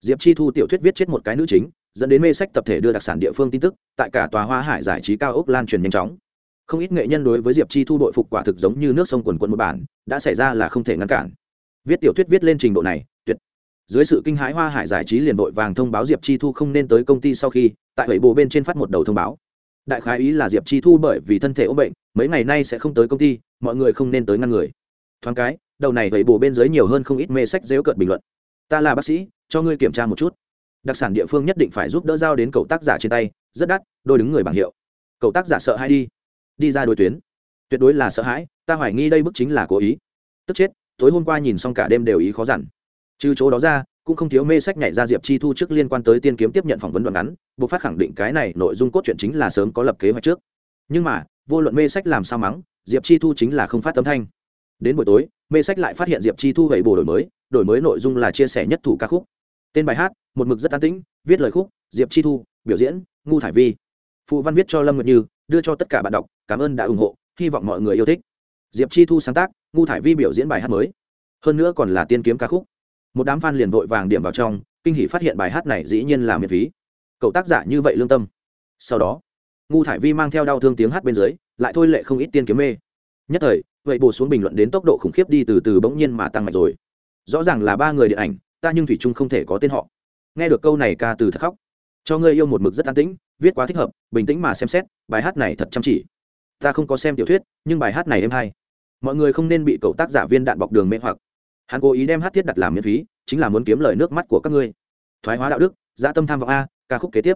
diệp chi thu tiểu thuyết viết chết một cái nữ chính, dẫn đến mê sách tập thể đưa đặc sản địa phương tin tức, tại cả tòa hoa hải giải trí cao ốc lan truyền nhanh chóng. Không ít nghệ nhân đối với diệp chi thu đội phục quả thực giống như nước sông quần quận một bản, đã xảy ra là không thể ngăn cản. Viết tiểu thuyết viết lên trình độ này, tuyệt. Dưới sự kinh hãi hoa hải giải trí liền vội vàng thông báo diệp chi thu không nên tới công ty sau khi, tại bảy bộ bên trên phát một đầu thông báo đại khái ý là diệp chi thu bởi vì thân thể ốm bệnh, mấy ngày nay sẽ không tới công ty, mọi người không nên tới ngăn người. Thoáng cái, đầu này vậy bù bên dưới nhiều hơn không ít mê sách dễu cợt bình luận. Ta là bác sĩ, cho ngươi kiểm tra một chút. Đặc sản địa phương nhất định phải giúp đỡ giao đến cậu tác giả trên tay, rất đắt, đôi đứng người bảng hiệu. Cậu tác giả sợ hay đi. Đi ra đôi tuyến. Tuyệt đối là sợ hãi, ta hoài nghi đây bức chính là cố ý. Tức chết, tối hôm qua nhìn xong cả đêm đều ý khó dằn. Trừ chỗ đó ra cũng không thiếu mê sách nhảy ra diệp chi thu trước liên quan tới tiên kiếm tiếp nhận phỏng vấn đoạn ngắn, buộc phát khẳng định cái này nội dung cốt truyện chính là sớm có lập kế hoạch trước. Nhưng mà, vô luận mê sách làm sao mắng, diệp chi thu chính là không phát tấm thanh. Đến buổi tối, mê sách lại phát hiện diệp chi thu gậy bồ đổi mới đổi mới nội dung là chia sẻ nhất thủ ca khúc. Tên bài hát, một mực rất an tĩnh, viết lời khúc, diệp chi thu, biểu diễn, ngu thải vi. Phụ văn viết cho lâm nguyệt như, đưa cho tất cả bạn đọc, cảm ơn đã ủng hộ, hy vọng mọi người yêu thích. Diệp chi thu sáng tác, ngu thải vi biểu diễn bài hát mới. Hơn nữa còn là tiên kiếm ca khúc một đám fan liền vội vàng điểm vào trong, kinh hỷ phát hiện bài hát này dĩ nhiên là miễn phí. Cậu tác giả như vậy lương tâm. Sau đó, ngu thải vi mang theo đau thương tiếng hát bên dưới, lại thôi lệ không ít tiên kiếm mê. Nhất thời, vậy bổ xuống bình luận đến tốc độ khủng khiếp đi từ từ bỗng nhiên mà tăng mạnh rồi. Rõ ràng là ba người điện ảnh, ta nhưng thủy trung không thể có tên họ. Nghe được câu này ca từ thật khóc. Cho ngươi yêu một mực rất an tĩnh, viết quá thích hợp, bình tĩnh mà xem xét, bài hát này thật chăm chỉ. Ta không có xem tiểu thuyết, nhưng bài hát này êm hay. Mọi người không nên bị cậu tác giả viên đạn bọc đường mê hoặc hắn cố ý đem hát thiết đặt làm miễn phí, chính là muốn kiếm lời nước mắt của các ngươi. Thoái hóa đạo đức, dã tâm tham vọng a, ca khúc kế tiếp.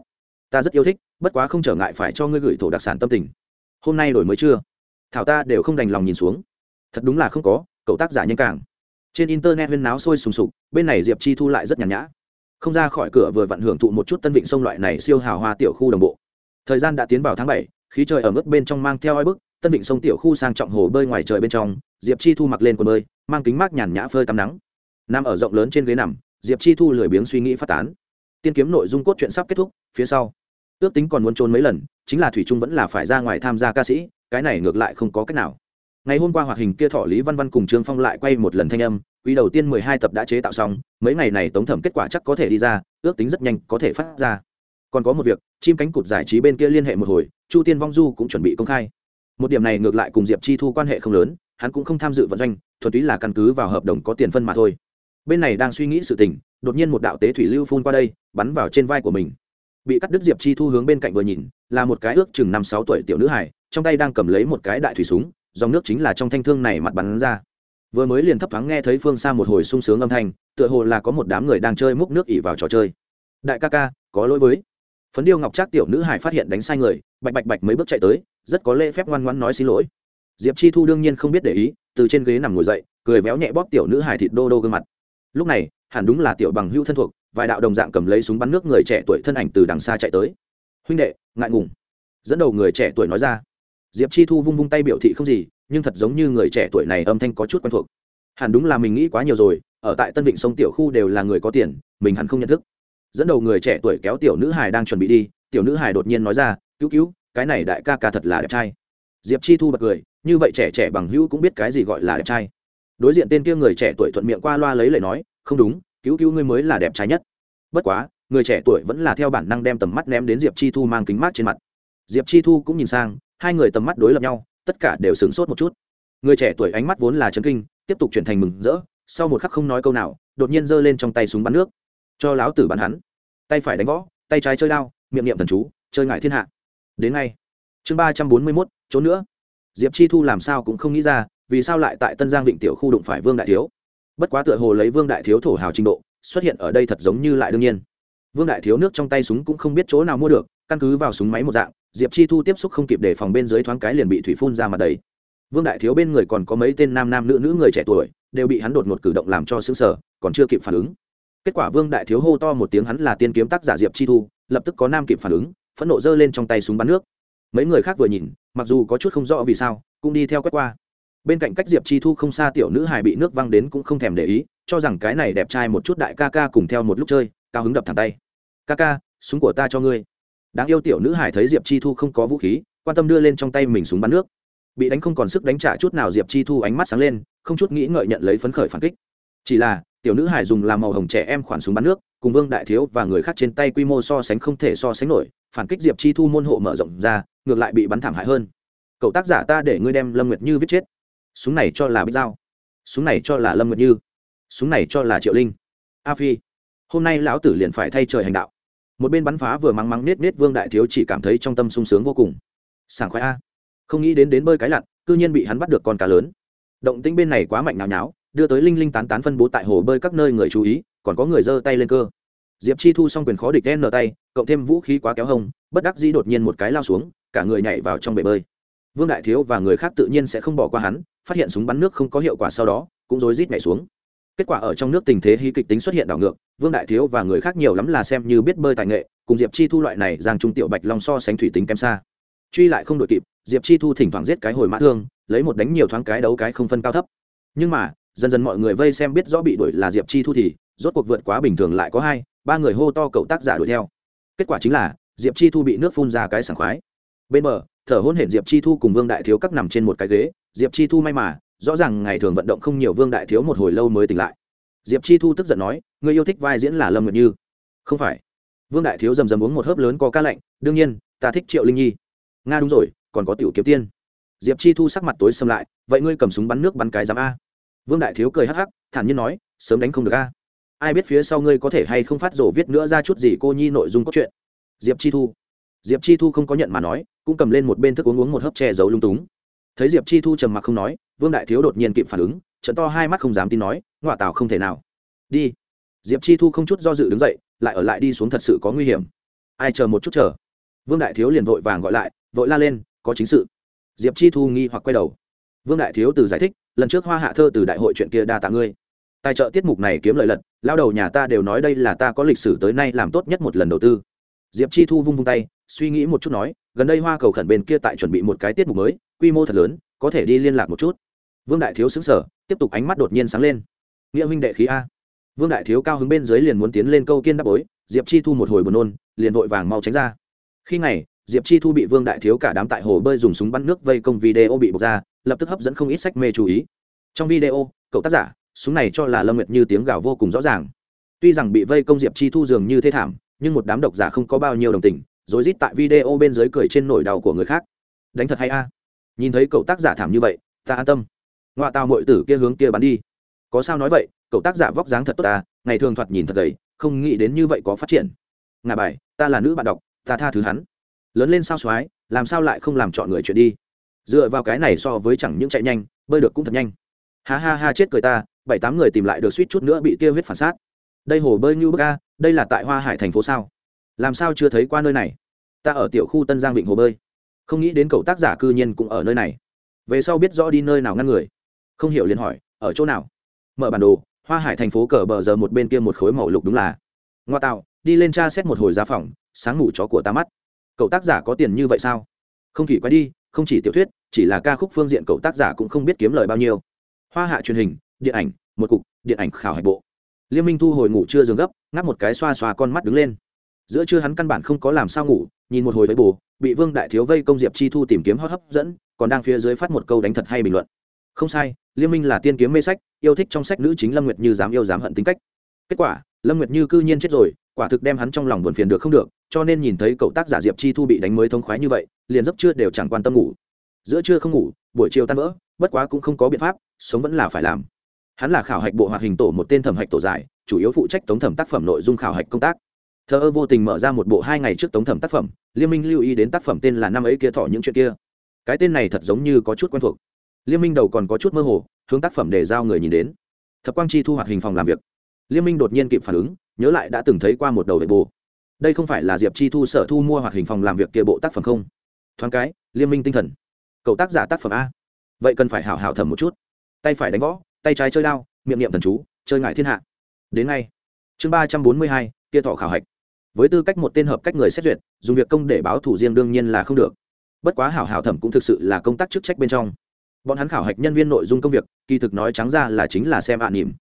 Ta rất yêu thích, bất quá không trở ngại phải cho ngươi gửi thổ đặc sản tâm tình. Hôm nay đổi mới chưa? Thảo ta đều không đành lòng nhìn xuống. Thật đúng là không có, cậu tác giả nhanh càng. Trên internet huyên náo sôi sùng sục, bên này diệp chi thu lại rất nhàn nhã. Không ra khỏi cửa vừa vặn hưởng thụ một chút tân vịnh sông loại này siêu hào hoa tiểu khu đồng bộ. Thời gian đã tiến vào tháng bảy, khí trời ở mức bên trong mang theo oi bức tân vịnh sông tiểu khu sang trọng hồ bơi ngoài trời bên trong, diệp chi thu mặc lên quần bơi, mang kính mát nhàn nhã phơi tắm nắng. Nằm ở rộng lớn trên ghế nằm, diệp chi thu lười biếng suy nghĩ phát tán. Tiên kiếm nội dung cốt truyện sắp kết thúc, phía sau. Ước tính còn muốn trốn mấy lần, chính là thủy trung vẫn là phải ra ngoài tham gia ca sĩ, cái này ngược lại không có cách nào. Ngày hôm qua hoạt hình kia thọ lý văn văn cùng trương phong lại quay một lần thanh âm, quý đầu tiên mười hai tập đã chế tạo xong, mấy ngày này tống thẩm kết quả chắc có thể đi ra, ước tính rất nhanh có thể phát ra. Còn có một việc, chim cánh cụt giải trí bên kia liên hệ một hồi, chu tiên vong du cũng chuẩn bị công khai một điểm này ngược lại cùng diệp chi thu quan hệ không lớn, hắn cũng không tham dự vận doanh, thuần túy là căn cứ vào hợp đồng có tiền phân mà thôi. Bên này đang suy nghĩ sự tình, đột nhiên một đạo tế thủy lưu phun qua đây, bắn vào trên vai của mình. Bị cắt đứt diệp chi thu hướng bên cạnh vừa nhìn, là một cái ước chừng năm sáu tuổi tiểu nữ hải trong tay đang cầm lấy một cái đại thủy súng, dòng nước chính là trong thanh thương này mặt bắn ra. Vừa mới liền thấp thoáng nghe thấy phương xa một hồi sung sướng âm thanh, tựa hồ là có một đám người đang chơi múc nước ỉ vào trò chơi. Đại ca ca, có lỗi với phấn điêu ngọc trác tiểu nữ hải phát hiện đánh sai người, bạch bạch bạch mấy bước chạy tới, rất có lễ phép ngoan ngoãn nói xin lỗi. Diệp chi thu đương nhiên không biết để ý, từ trên ghế nằm ngồi dậy, cười véo nhẹ bóp tiểu nữ hải thịt đô đô gương mặt. Lúc này, hẳn đúng là tiểu bằng hữu thân thuộc, vài đạo đồng dạng cầm lấy súng bắn nước người trẻ tuổi thân ảnh từ đằng xa chạy tới. Huynh đệ, ngại ngùng. Dẫn đầu người trẻ tuổi nói ra. Diệp chi thu vung vung tay biểu thị không gì, nhưng thật giống như người trẻ tuổi này âm thanh có chút quen thuộc. Hẳn đúng là mình nghĩ quá nhiều rồi, ở tại tân vịnh sông tiểu khu đều là người có tiền, mình hẳn không nhận thức dẫn đầu người trẻ tuổi kéo tiểu nữ hải đang chuẩn bị đi, tiểu nữ hải đột nhiên nói ra, cứu cứu, cái này đại ca ca thật là đẹp trai. Diệp chi thu bật cười, như vậy trẻ trẻ bằng hữu cũng biết cái gì gọi là đẹp trai. Đối diện tên kia người trẻ tuổi thuận miệng qua loa lấy lời nói, không đúng, cứu cứu ngươi mới là đẹp trai nhất. Bất quá, người trẻ tuổi vẫn là theo bản năng đem tầm mắt ném đến diệp chi thu mang kính mát trên mặt. Diệp chi thu cũng nhìn sang, hai người tầm mắt đối lập nhau, tất cả đều sửng sốt một chút. Người trẻ tuổi ánh mắt vốn là chấn kinh, tiếp tục chuyển thành mừng rỡ, sau một khắc không nói câu nào, đột nhiên giơ lên trong tay súng bắn nước cho lão tử bắn hắn. Tay phải đánh võ, tay trái chơi đao, miệng niệm thần chú, chơi ngại thiên hạ. Đến ngay. Chương ba trăm bốn mươi mốt trốn nữa. Diệp chi thu làm sao cũng không nghĩ ra, vì sao lại tại tân giang vịnh tiểu khu đụng phải vương đại thiếu. Bất quá tựa hồ lấy vương đại thiếu thổ hào trình độ, xuất hiện ở đây thật giống như lại đương nhiên. Vương đại thiếu nước trong tay súng cũng không biết chỗ nào mua được, căn cứ vào súng máy một dạng, diệp chi thu tiếp xúc không kịp để phòng bên dưới thoáng cái liền bị thủy phun ra mặt đầy. Vương đại thiếu bên người còn có mấy tên nam nam nữ nữ người trẻ tuổi, đều bị hắn đột ngột cử động làm cho xứng sở còn chưa kịp phản ứng kết quả vương đại thiếu hô to một tiếng hắn là tiên kiếm tác giả diệp chi thu, lập tức có nam kịp phản ứng, phẫn nộ giơ lên trong tay súng bắn nước. Mấy người khác vừa nhìn, mặc dù có chút không rõ vì sao, cũng đi theo quét qua. Bên cạnh cách diệp chi thu không xa tiểu nữ hài bị nước văng đến cũng không thèm để ý, cho rằng cái này đẹp trai một chút đại ca ca cùng theo một lúc chơi, cao hứng đập thẳng tay. Ca ca, súng của ta cho ngươi. Đáng yêu tiểu nữ hải thấy diệp chi thu không có vũ khí, quan tâm đưa lên trong tay mình súng bắn nước. Bị đánh không còn sức đánh trả chút nào, diệp chi thu ánh mắt sáng lên, không chút nghĩ ngợi nhận lấy phấn khởi phản kích. Chỉ là tiểu nữ hải dùng làm màu hồng trẻ em khoản súng bắn nước, cùng vương đại thiếu và người khác trên tay quy mô so sánh không thể so sánh nổi, phản kích diệp chi thu môn hộ mở rộng ra, ngược lại bị bắn thảm hại hơn. Cậu tác giả ta để ngươi đem lâm nguyệt như viết chết. Súng này cho là bích dao súng này cho là lâm nguyệt như. Súng này cho là triệu linh. A phi. Hôm nay lão tử liền phải thay trời hành đạo. Một bên bắn phá vừa mắng mắng nết nết vương đại thiếu chỉ cảm thấy trong tâm sung sướng vô cùng. Sảng khoái a. Không nghĩ đến đến bơi cái lặn, cư nhiên bị hắn bắt được con cá lớn. Động tĩnh bên này quá mạnh nào nháo đưa tới linh linh tán tán phân bố tại hồ bơi các nơi người chú ý, còn có người giơ tay lên cơ. Diệp chi thu xong quyền khó địch đen nở tay, cộng thêm vũ khí quá kéo hông, bất đắc dĩ đột nhiên một cái lao xuống, cả người nhảy vào trong bể bơi. Vương đại thiếu và người khác tự nhiên sẽ không bỏ qua hắn, phát hiện súng bắn nước không có hiệu quả sau đó, cũng rối rít nhảy xuống. Kết quả ở trong nước tình thế hy kịch tính xuất hiện đảo ngược, vương đại thiếu và người khác nhiều lắm là xem như biết bơi tài nghệ, cùng diệp chi thu loại này giang trung tiểu bạch long so sánh thủy tính kém xa. Truy lại không đội kịp, diệp chi thu thỉnh thoảng giết cái hồi mã thương, lấy một đánh nhiều thoáng cái đấu cái không phân cao thấp. Nhưng mà dần dần mọi người vây xem biết rõ bị đuổi là diệp chi thu thì, rốt cuộc vượt quá bình thường lại có hai, ba người hô to cậu tác giả đuổi theo. Kết quả chính là, diệp chi thu bị nước phun ra cái sảng khoái. Bên bờ, thở hôn hển diệp chi thu cùng vương đại thiếu các nằm trên một cái ghế. Diệp chi thu may mà, rõ ràng ngày thường vận động không nhiều vương đại thiếu một hồi lâu mới tỉnh lại. Diệp chi thu tức giận nói, người yêu thích vai diễn là lâm nguyệt như. Không phải. Vương đại thiếu rầm rầm uống một hớp lớn có ca lạnh, đương nhiên, ta thích triệu linh nhi. Nga đúng rồi, còn có tiểu kiếm tiên. Diệp chi thu sắc mặt tối xâm lại, vậy ngươi cầm súng bắn nước bắn cái giám a? Vương đại thiếu cười hắc hắc, thản nhiên nói, sớm đánh không được a. Ai biết phía sau ngươi có thể hay không phát rổ viết nữa ra chút gì cô nhi nội dung cốt truyện. Diệp chi thu. Diệp chi thu không có nhận mà nói, cũng cầm lên một bên thức uống uống một hớp che giấu lung túng. Thấy diệp chi thu trầm mặc không nói, vương đại thiếu đột nhiên kịp phản ứng trận to hai mắt không dám tin nói ngoại tào không thể nào. Đi. Diệp chi thu không chút do dự đứng dậy, lại ở lại đi xuống thật sự có nguy hiểm. Ai chờ một chút chờ. Vương đại thiếu liền vội vàng gọi lại, vội la lên, có chính sự. Diệp chi thu nghi hoặc quay đầu. Vương đại thiếu từ giải thích lần trước hoa hạ thơ từ đại hội chuyện kia đa tạ ngươi. Tài trợ tiết mục này kiếm lợi lật, lao đầu nhà ta đều nói đây là ta có lịch sử tới nay làm tốt nhất một lần đầu tư. Diệp chi thu vung vung tay, suy nghĩ một chút nói, gần đây hoa cầu khẩn bên kia tại chuẩn bị một cái tiết mục mới, quy mô thật lớn, có thể đi liên lạc một chút. Vương đại thiếu xứng sở tiếp tục ánh mắt đột nhiên sáng lên. Nghĩa huynh đệ khí a. Vương đại thiếu cao hứng bên dưới liền muốn tiến lên câu kiên đáp bối, diệp chi thu một hồi buồn nôn, liền vội vàng mau tránh ra. Khi này diệp chi thu bị vương đại thiếu cả đám tại hồ bơi dùng súng bắn nước vây công video bị bộc ra, lập tức hấp dẫn không ít sách mê chú ý. Trong video, cậu tác giả, súng này cho là lâm nguyệt như tiếng gào vô cùng rõ ràng. Tuy rằng bị vây công diệp chi thu dường như thế thảm, nhưng một đám độc giả không có bao nhiêu đồng tình rồi rít tại video bên dưới cười trên nổi đau của người khác. Đánh thật hay a? Nhìn thấy cậu tác giả thảm như vậy, ta an tâm. Ngoại tàu mọi tử kia hướng kia bắn đi. Có sao nói vậy, cậu tác giả vóc dáng thật tốt ta ngày thường thoạt nhìn thật gầy, không nghĩ đến như vậy có phát triển. Ngà bài, ta là nữ bạn đọc, ta tha thứ hắn lớn lên sao soái, làm sao lại không làm chọn người chuyện đi? Dựa vào cái này so với chẳng những chạy nhanh, bơi được cũng thật nhanh. Ha ha ha, chết cười ta, bảy tám người tìm lại được suýt chút nữa bị kia huyết phản sát đây hồ bơi như bức a, đây là tại hoa hải thành phố sao? Làm sao chưa thấy qua nơi này? Ta ở tiểu khu tân giang vịnh hồ bơi. Không nghĩ đến cậu tác giả cư nhiên cũng ở nơi này. Về sau biết rõ đi nơi nào ngăn người. Không hiểu liền hỏi, ở chỗ nào? Mở bản đồ, hoa hải thành phố cờ bờ giờ một bên kia một khối màu lục đúng là. Ngoa tạo, đi lên tra xét một hồi giá phòng, sáng ngủ chó của ta mắt cậu tác giả có tiền như vậy sao? Không kỳ quay đi, không chỉ tiểu thuyết, chỉ là ca khúc phương diện cậu tác giả cũng không biết kiếm lời bao nhiêu. Hoa hạ truyền hình, điện ảnh, một cục, điện ảnh khảo hạch bộ. Liên minh thu hồi ngủ chưa dừng gấp, ngáp một cái xoa xoa con mắt đứng lên. Giữa trưa hắn căn bản không có làm sao ngủ, nhìn một hồi với bù bị vương đại thiếu vây công diệp chi thu tìm kiếm hot hấp dẫn, còn đang phía dưới phát một câu đánh thật hay bình luận. Không sai liên minh là tiên kiếm mê sách, yêu thích trong sách nữ chính lâm nguyệt như dám yêu dám hận tính cách. Kết quả, lâm nguyệt như cư nhiên chết rồi quả thực đem hắn trong lòng buồn phiền được không được, cho nên nhìn thấy cậu tác giả diệp chi thu bị đánh mới thông khoái như vậy, liền giấc trưa đều chẳng quan tâm ngủ. Giữa trưa không ngủ, buổi chiều tan vỡ, bất quá cũng không có biện pháp, sống vẫn là phải làm. Hắn là khảo hạch bộ hoạt hình tổ một tên thẩm hạch tổ giải chủ yếu phụ trách tống thẩm tác phẩm nội dung khảo hạch công tác. Thơ ơ vô tình mở ra một bộ hai ngày trước tống thẩm tác phẩm, liên minh lưu ý đến tác phẩm tên là năm ấy kia thọ những chuyện kia. Cái tên này thật giống như có chút quen thuộc. Liên minh đầu còn có chút mơ hồ, hướng tác phẩm để giao người nhìn đến. Thập quang chi thu hoạt hình phòng làm việc liên minh đột nhiên kịp phản ứng, nhớ lại đã từng thấy qua một đầu vệ bồ đây không phải là diệp chi thu sở thu mua hoạt hình phòng làm việc kia bộ tác phẩm không? Thoáng cái liên minh tinh thần. Cậu tác giả tác phẩm a. Vậy cần phải hảo hảo thẩm một chút. Tay phải đánh võ, tay trái chơi đao, miệng niệm thần chú, chơi ngại thiên hạ. Đến ngay. Chương ba trăm bốn mươi hai, kia thọ khảo hạch. Với tư cách một tên hợp cách người xét duyệt, dùng việc công để báo thủ riêng đương nhiên là không được. Bất quá hảo hảo thẩm cũng thực sự là công tác chức trách bên trong. Bọn hắn khảo hạch nhân viên nội dung công việc, kỳ thực nói trắng ra là chính là xem ạ à nỉm.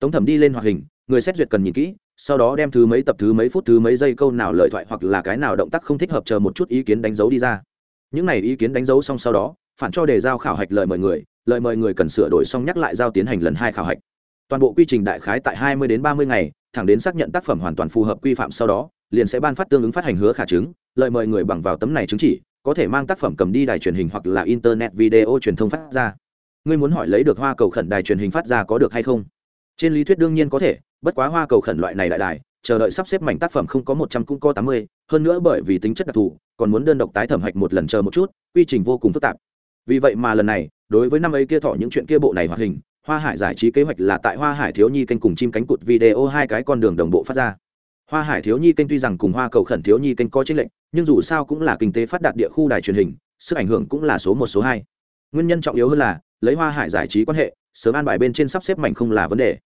Tống thẩm đi lên hoạt hình người xét duyệt cần nhìn kỹ, sau đó đem thứ mấy tập thứ mấy phút thứ mấy giây câu nào lời thoại hoặc là cái nào động tác không thích hợp chờ một chút ý kiến đánh dấu đi ra. Những này ý kiến đánh dấu xong sau đó, phản cho đề giao khảo hạch lời mời người, lời mời người cần sửa đổi xong nhắc lại giao tiến hành lần hai khảo hạch. Toàn bộ quy trình đại khái tại hai mươi đến ba mươi ngày, thẳng đến xác nhận tác phẩm hoàn toàn phù hợp quy phạm sau đó, liền sẽ ban phát tương ứng phát hành hứa khả chứng, lời mời người bằng vào tấm này chứng chỉ, có thể mang tác phẩm cầm đi đài truyền hình hoặc là internet video truyền thông phát ra. Ngươi muốn hỏi lấy được hoa cầu khẩn đài truyền hình phát ra có được hay không? Trên lý thuyết đương nhiên có thể, bất quá hoa cầu khẩn loại này đại đài, chờ đợi sắp xếp mảnh tác phẩm không có một trăm cũng có tám mươi, hơn nữa bởi vì tính chất đặc thù, còn muốn đơn độc tái thẩm hạch một lần chờ một chút, quy trình vô cùng phức tạp. Vì vậy mà lần này, đối với năm ấy kia thọ những chuyện kia bộ này hoạt hình, hoa hải giải trí kế hoạch là tại hoa hải thiếu nhi kênh cùng chim cánh cụt video hai cái con đường đồng bộ phát ra. Hoa hải thiếu nhi kênh tuy rằng cùng hoa cầu khẩn thiếu nhi kênh có tranh lệnh nhưng dù sao cũng là kinh tế phát đạt địa khu đài truyền hình, sức ảnh hưởng cũng là số một, số hai. Nguyên nhân trọng yếu hơn là, lấy hoa hải giải trí quan hệ, sớm an bài bên trên sắp xếp mảnh không là vấn đề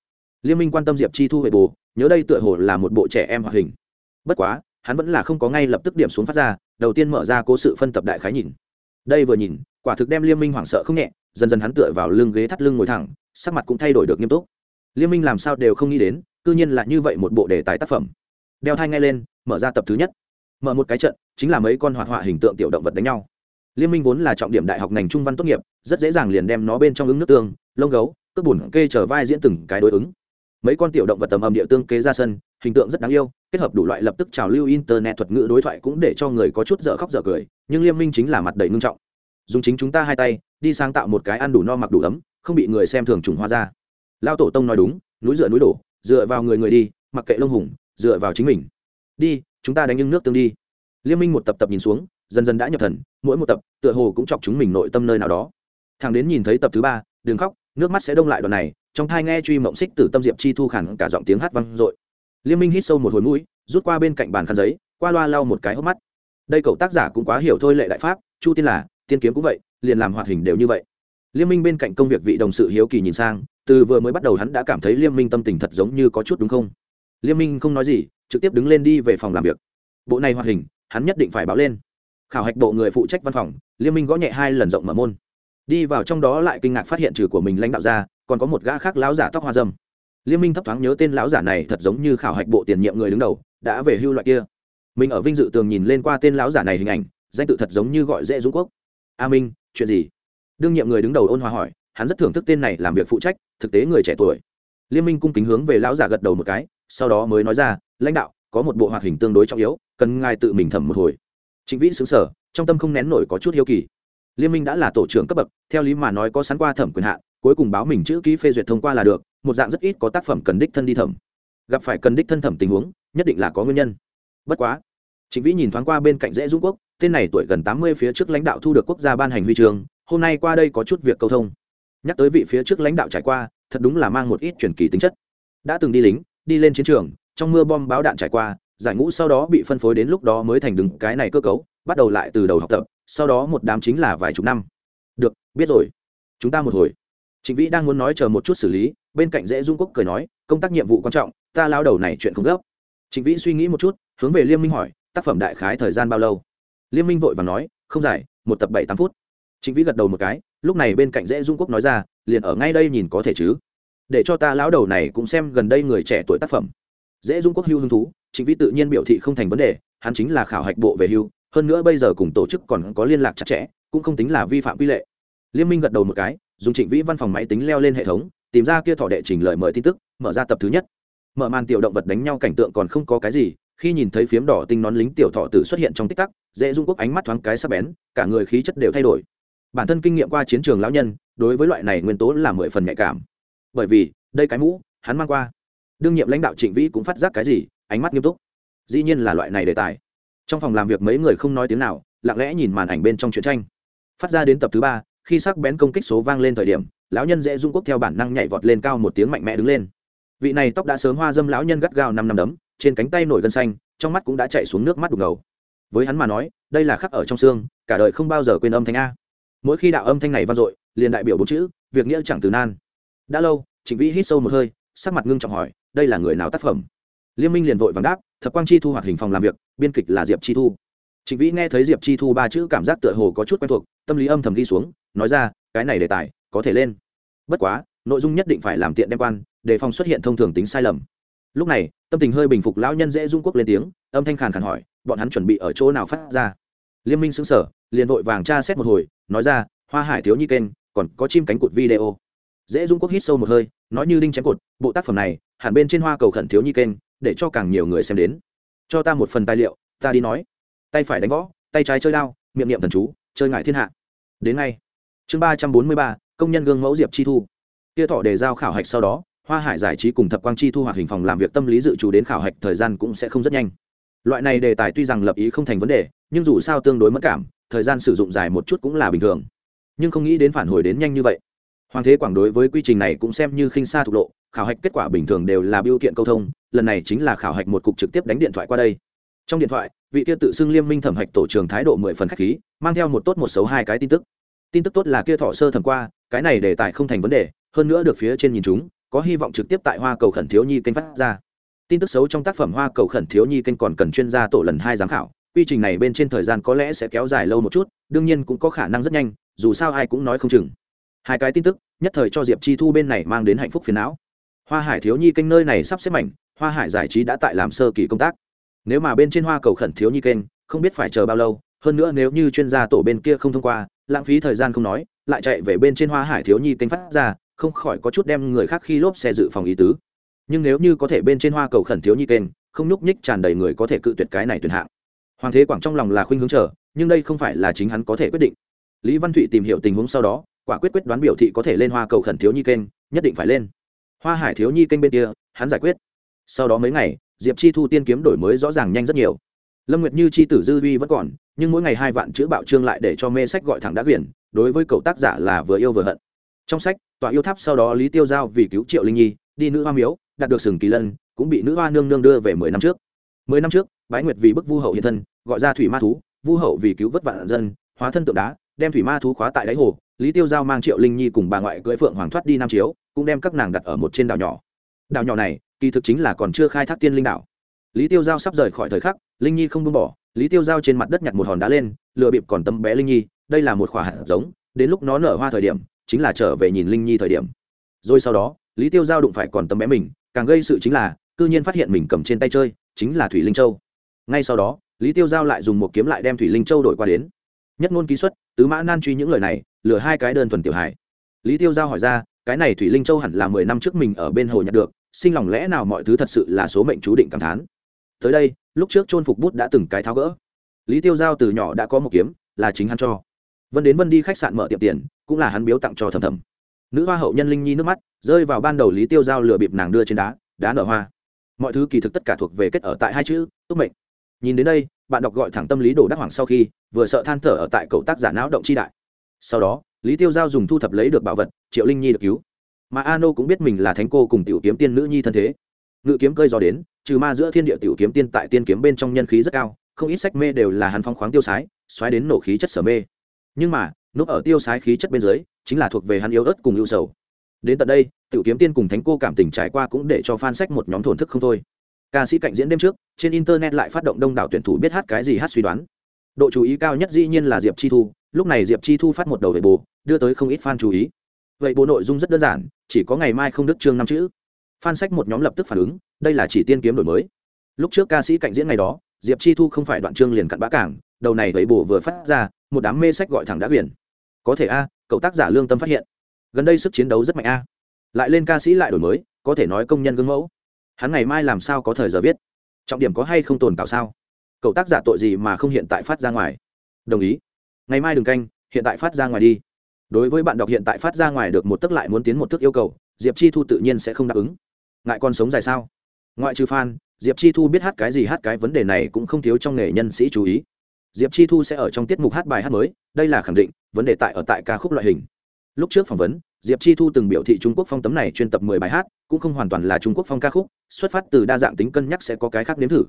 liên minh quan tâm diệp chi thu huệ bồ, nhớ đây tựa hồ là một bộ trẻ em hoạt hình. Bất quá, hắn vẫn là không có ngay lập tức điểm xuống phát ra, đầu tiên mở ra cố sự phân tập đại khái nhìn. Đây vừa nhìn, quả thực đem liên minh hoảng sợ không nhẹ, dần dần hắn tựa vào lưng ghế thắt lưng ngồi thẳng, sắc mặt cũng thay đổi được nghiêm túc. Liên minh làm sao đều không nghĩ đến, cư nhiên là như vậy một bộ đề tài tác phẩm. Đeo thai ngay lên, mở ra tập thứ nhất. Mở một cái trận, chính là mấy con hoạt họa hình tượng tiểu động vật đánh nhau. Liên minh vốn là trọng điểm đại học ngành trung văn tốt nghiệp, rất dễ dàng liền đem nó bên trong ứng nước tương, lông gấu cướp bùn kê trở vai diễn từng cái đối ứng mấy con tiểu động vật tầm âm địa tương kế ra sân, hình tượng rất đáng yêu, kết hợp đủ loại lập tức trào lưu internet thuật ngữ đối thoại cũng để cho người có chút dở khóc dở cười, nhưng liên minh chính là mặt đầy ngưng trọng. Dùng chính chúng ta hai tay, đi sáng tạo một cái ăn đủ no mặc đủ ấm, không bị người xem thường trùng hoa ra. Lao tổ tông nói đúng, núi dựa núi đổ, dựa vào người người đi, mặc kệ lông hùng, dựa vào chính mình. Đi, chúng ta đánh những nước tương đi. Liên minh một tập tập nhìn xuống, dần dần đã nhập thần, mỗi một tập, tựa hồ cũng chọc chúng mình nội tâm nơi nào đó. Thằng đến nhìn thấy tập thứ ba, đừng khóc, nước mắt sẽ đông lại đoạn này trong thai nghe truy mộng xích từ tâm diệp chi thu khẳng cả giọng tiếng hát vang dội. Liên minh hít sâu một hồi mũi, rút qua bên cạnh bàn khăn giấy, qua loa lau một cái hốc mắt. Đây cậu tác giả cũng quá hiểu thôi lệ đại pháp, chu tiên là, tiên kiếm cũng vậy, liền làm hoạt hình đều như vậy. Liên minh bên cạnh công việc vị đồng sự hiếu kỳ nhìn sang, từ vừa mới bắt đầu hắn đã cảm thấy liên minh tâm tình thật giống như có chút đúng không? Liên minh không nói gì, trực tiếp đứng lên đi về phòng làm việc. Bộ này hoạt hình, hắn nhất định phải báo lên. Khảo hạch bộ người phụ trách văn phòng, liên minh gõ nhẹ hai lần rộng mở môn. Đi vào trong đó lại kinh ngạc phát hiện trừ của mình lãnh đạo ra còn có một gã khác lão giả tóc hoa dâm. Liên minh thấp thoáng nhớ tên lão giả này thật giống như khảo hạch bộ tiền nhiệm người đứng đầu, đã về hưu loại kia. Mình ở vinh dự tường nhìn lên qua tên lão giả này hình ảnh, danh tự thật giống như gọi dễ dũng quốc. A minh, chuyện gì? Đương nhiệm người đứng đầu ôn hòa hỏi, hắn rất thưởng thức tên này làm việc phụ trách, thực tế người trẻ tuổi. Liên minh cung kính hướng về lão giả gật đầu một cái, sau đó mới nói ra, lãnh đạo, có một bộ hoạt hình tương đối trọng yếu, cần ngài tự mình thẩm một hồi. Trịnh vĩ xứng sở trong tâm không nén nổi có chút hiếu kỳ. Liên minh đã là tổ trưởng cấp bậc, theo lý mà nói có sẵn qua thẩm quyền hạn cuối cùng báo mình chữ ký phê duyệt thông qua là được, một dạng rất ít có tác phẩm cần đích thân đi thẩm. Gặp phải cần đích thân thẩm tình huống, nhất định là có nguyên nhân. Bất quá chính vĩ nhìn thoáng qua bên cạnh dễ dũng quốc, tên này tuổi gần tám mươi phía trước lãnh đạo thu được quốc gia ban hành huy trường hôm nay qua đây có chút việc câu thông. Nhắc tới vị phía trước lãnh đạo trải qua, thật đúng là mang một ít truyền kỳ tính chất. Đã từng đi lính, đi lên chiến trường, trong mưa bom báo đạn trải qua, giải ngũ sau đó bị phân phối đến lúc đó mới thành đứng cái này cơ cấu, bắt đầu lại từ đầu học tập, sau đó một đám chính là vài chục năm. Được, biết rồi. Chúng ta một hồi trịnh vĩ đang muốn nói chờ một chút xử lý, bên cạnh dễ dung quốc cười nói, công tác nhiệm vụ quan trọng, ta lao đầu này chuyện không gấp. Trịnh vĩ suy nghĩ một chút, hướng về liêm minh hỏi, tác phẩm đại khái thời gian bao lâu? Liêm minh vội vàng nói, không dài, một tập bảy tám phút. Trịnh vĩ gật đầu một cái, lúc này bên cạnh dễ dung quốc nói ra, liền ở ngay đây nhìn có thể chứ? Để cho ta lão đầu này cũng xem gần đây người trẻ tuổi tác phẩm. Dễ dung quốc hưu hứng thú, trịnh vĩ tự nhiên biểu thị không thành vấn đề, hắn chính là khảo hạch bộ về hưu, hơn nữa bây giờ cùng tổ chức còn có liên lạc chặt chẽ, cũng không tính là vi phạm quy lệ. Liên minh gật đầu một cái dùng trịnh vĩ văn phòng máy tính leo lên hệ thống, tìm ra kia thỏ đệ trình lời mời tin tức, mở ra tập thứ nhất. Mở màn tiểu động vật đánh nhau cảnh tượng còn không có cái gì, khi nhìn thấy phiếm đỏ tinh nón lính tiểu thọ tử xuất hiện trong tích tắc, dễ dung quốc ánh mắt thoáng cái sắp bén, cả người khí chất đều thay đổi. Bản thân kinh nghiệm qua chiến trường lão nhân, đối với loại này nguyên tố là mười phần nhạy cảm. Bởi vì, đây cái mũ, hắn mang qua. Đương nhiệm lãnh đạo trịnh vĩ cũng phát giác cái gì, ánh mắt nghiêm túc. Dĩ nhiên là loại này đề tài. Trong phòng làm việc mấy người không nói tiếng nào, lặng lẽ nhìn màn ảnh bên trong truyện tranh. Phát ra đến tập thứ ba khi sắc bén công kích số vang lên thời điểm, lão nhân dễ dung quốc theo bản năng nhảy vọt lên cao một tiếng mạnh mẽ đứng lên. Vị này tóc đã sớm hoa dâm lão nhân gắt gao năm năm đấm, trên cánh tay nổi gân xanh, trong mắt cũng đã chạy xuống nước mắt đục ngầu. Với hắn mà nói, đây là khắc ở trong xương, cả đời không bao giờ quên âm thanh a. Mỗi khi đạo âm thanh này vang dội, liền đại biểu bốn chữ, việc nghĩa chẳng từ nan. Đã lâu, trịnh vĩ hít sâu một hơi, sắc mặt ngưng trọng hỏi, đây là người nào tác phẩm? Liên minh liền vội vàng đáp, thập quang chi thu hoạt hình phòng làm việc, biên kịch là diệp chi thu trịnh vĩ nghe thấy diệp chi thu ba chữ cảm giác tựa hồ có chút quen thuộc, tâm lý âm thầm ghi xuống, nói ra, cái này đề tài, có thể lên. Bất quá, nội dung nhất định phải làm tiện đem quan để phòng xuất hiện thông thường tính sai lầm. Lúc này, tâm tình hơi bình phục lão nhân dễ dung quốc lên tiếng, âm thanh khàn khàn hỏi, bọn hắn chuẩn bị ở chỗ nào phát ra? Liên minh xứng sở liền vội vàng tra xét một hồi, nói ra, hoa hải thiếu nhi kênh, còn có chim cánh cụt video. Dễ dung quốc hít sâu một hơi, nói như đinh chém cột, bộ tác phẩm này, hẳn bên trên hoa cầu khẩn thiếu nhi kênh, để cho càng nhiều người xem đến. Cho ta một phần tài liệu, ta đi nói tay phải đánh võ, tay trái chơi đao, miệng niệm thần chú, chơi ngại thiên hạ. Đến ngay. Chương ba trăm bốn mươi ba, công nhân gương mẫu diệp chi thu. Kia thọ đề giao khảo hạch sau đó, hoa hải giải trí cùng thập quang chi thu hoạt hình phòng làm việc tâm lý dự trù đến khảo hạch thời gian cũng sẽ không rất nhanh. Loại này đề tài tuy rằng lập ý không thành vấn đề, nhưng dù sao tương đối mất cảm, thời gian sử dụng dài một chút cũng là bình thường. Nhưng không nghĩ đến phản hồi đến nhanh như vậy. Hoàng thế quảng đối với quy trình này cũng xem như khinh xa thục lộ, khảo hạch kết quả bình thường đều là biêu kiện câu thông, lần này chính là khảo hạch một cục trực tiếp đánh điện thoại qua đây. Trong điện thoại vị kia tự xưng liêm minh thẩm hạch tổ trường thái độ mười phần khách khí, mang theo một tốt một xấu hai cái tin tức. Tin tức tốt là kia thọ sơ thẩm qua, cái này đề tài không thành vấn đề, hơn nữa được phía trên nhìn chúng, có hy vọng trực tiếp tại hoa cầu khẩn thiếu nhi kênh phát ra. Tin tức xấu trong tác phẩm hoa cầu khẩn thiếu nhi kênh còn cần chuyên gia tổ lần hai giám khảo, quy trình này bên trên thời gian có lẽ sẽ kéo dài lâu một chút, đương nhiên cũng có khả năng rất nhanh, dù sao ai cũng nói không chừng. Hai cái tin tức, nhất thời cho diệp chi thu bên này mang đến hạnh phúc phiền não. Hoa hải thiếu nhi kênh nơi này sắp xếp mảnh, hoa hải giải trí đã tại làm sơ kỳ công tác nếu mà bên trên hoa cầu khẩn thiếu nhi kênh, không biết phải chờ bao lâu, hơn nữa nếu như chuyên gia tổ bên kia không thông qua, lãng phí thời gian không nói, lại chạy về bên trên hoa hải thiếu nhi kênh phát ra, không khỏi có chút đem người khác khi lốp xe dự phòng ý tứ. Nhưng nếu như có thể bên trên hoa cầu khẩn thiếu nhi kênh, không nhúc nhích tràn đầy người có thể cự tuyệt cái này tuyển hạng. Hoàng thế quảng trong lòng là khuynh hướng chờ, nhưng đây không phải là chính hắn có thể quyết định. Lý văn thụy tìm hiểu tình huống sau đó, quả quyết quyết đoán biểu thị có thể lên hoa cầu khẩn thiếu nhi kênh, nhất định phải lên. Hoa hải thiếu nhi kênh bên kia, hắn giải quyết. Sau đó mấy ngày diệp chi thu tiên kiếm đổi mới rõ ràng nhanh rất nhiều. Lâm nguyệt như chi tử dư vi vẫn còn, nhưng mỗi ngày hai vạn chữ bạo trương lại để cho mê sách gọi thẳng đã quyển, đối với cậu tác giả là vừa yêu vừa hận. Trong sách, tòa yêu tháp sau đó lý tiêu giao vì cứu triệu linh nhi, đi nữ hoa miếu, đạt được sừng kỳ lân, cũng bị nữ hoa nương nương đưa về mười năm trước. Mười năm trước, bái nguyệt vì bức vu hậu hiện thân, gọi ra thủy ma thú, vu hậu vì cứu vất vạn dân, hóa thân tượng đá, đem thủy ma thú khóa tại đáy hồ. Lý tiêu giao mang triệu linh nhi cùng bà ngoại cưỡi phượng hoàng thoát đi nam chiếu, cũng đem các nàng đặt ở một trên đảo nhỏ. Đảo nhỏ này kỳ thực chính là còn chưa khai thác tiên linh đạo lý tiêu giao sắp rời khỏi thời khắc, linh nhi không buông bỏ, lý tiêu giao trên mặt đất nhặt một hòn đá lên lựa bịp còn tâm bé linh nhi, đây là một khỏa hạt giống, đến lúc nó nở hoa thời điểm, chính là trở về nhìn linh nhi thời điểm. Rồi sau đó, lý tiêu giao đụng phải còn tấm bé mình, càng gây sự chính là, cư nhiên phát hiện mình cầm trên tay chơi, chính là thủy linh châu. Ngay sau đó, lý tiêu giao lại dùng một kiếm lại đem thủy linh châu đổi qua đến. Nhất ngôn ký xuất, tứ mã nan truy những lời này, lừa hai cái đơn thuần tiểu hải lý tiêu giao hỏi ra, cái này thủy linh châu hẳn là mười năm trước mình ở bên hồ nhặt được sinh lòng lẽ nào mọi thứ thật sự là số mệnh chú định cảm thán. Tới đây, lúc trước chôn phục bút đã từng cái tháo gỡ. Lý tiêu giao từ nhỏ đã có một kiếm, là chính hắn cho. Vân đến vân đi khách sạn mở tiệm tiền, cũng là hắn biếu tặng cho thầm thầm nữ hoa hậu nhân linh nhi nước mắt, rơi vào ban đầu lý tiêu giao lừa bịp nàng đưa trên đá đá nở hoa. Mọi thứ kỳ thực tất cả thuộc về kết ở tại hai chữ túc mệnh. Nhìn đến đây, bạn đọc gọi thẳng tâm lý đổ đắc hoàng sau khi, vừa sợ than thở ở tại cậu tác giả não động chi đại. Sau đó, lý tiêu giao dùng thu thập lấy được bảo vật, triệu linh nhi được cứu mà Ano cũng biết mình là thánh cô cùng tiểu kiếm tiên nữ nhi thân thế. Ngự kiếm cơi gió đến, trừ ma giữa thiên địa tiểu kiếm tiên tại tiên kiếm bên trong nhân khí rất cao, không ít sách mê đều là hắn phong khoáng tiêu sái, xoáy đến nổ khí chất sở mê. Nhưng mà, núp ở tiêu sái khí chất bên dưới, chính là thuộc về hắn yếu ớt cùng ưu sầu. Đến tận đây, tiểu kiếm tiên cùng thánh cô cảm tình trải qua cũng để cho fan sách một nhóm thổn thức không thôi. Ca sĩ cạnh diễn đêm trước, trên internet lại phát động đông đảo tuyển thủ biết hát cái gì hát suy đoán. Độ chú ý cao nhất dĩ nhiên là diệp chi thu, lúc này diệp chi thu phát một đầu về bồ đưa tới không ít fan chú ý vậy bộ nội dung rất đơn giản, chỉ có ngày mai không đức chương năm chữ. Fan sách một nhóm lập tức phản ứng, đây là chỉ tiên kiếm đổi mới. Lúc trước ca sĩ cạnh diễn ngày đó, diệp chi thu không phải đoạn chương liền cặn bã cảng, đầu này vậy bộ vừa phát ra, một đám mê sách gọi thẳng đã huyền có thể a, cậu tác giả lương tâm phát hiện. Gần đây sức chiến đấu rất mạnh a. Lại lên ca sĩ lại đổi mới, có thể nói công nhân gương mẫu. Hắn ngày mai làm sao có thời giờ viết? Trọng điểm có hay không tồn tạo sao? Cậu tác giả tội gì mà không hiện tại phát ra ngoài? Đồng ý. Ngày mai đừng canh, hiện tại phát ra ngoài đi đối với bạn đọc hiện tại phát ra ngoài được một tức lại muốn tiến một thức yêu cầu, diệp chi thu tự nhiên sẽ không đáp ứng. Ngại con sống dài sao? Ngoại trừ fan, diệp chi thu biết hát cái gì hát cái vấn đề này cũng không thiếu trong nghề nhân sĩ chú ý. Diệp chi thu sẽ ở trong tiết mục hát bài hát mới, đây là khẳng định, vấn đề tại ở tại ca khúc loại hình. Lúc trước phỏng vấn, diệp chi thu từng biểu thị trung quốc phong tấm này chuyên tập mười bài hát, cũng không hoàn toàn là trung quốc phong ca khúc, xuất phát từ đa dạng tính cân nhắc sẽ có cái khác nếm thử.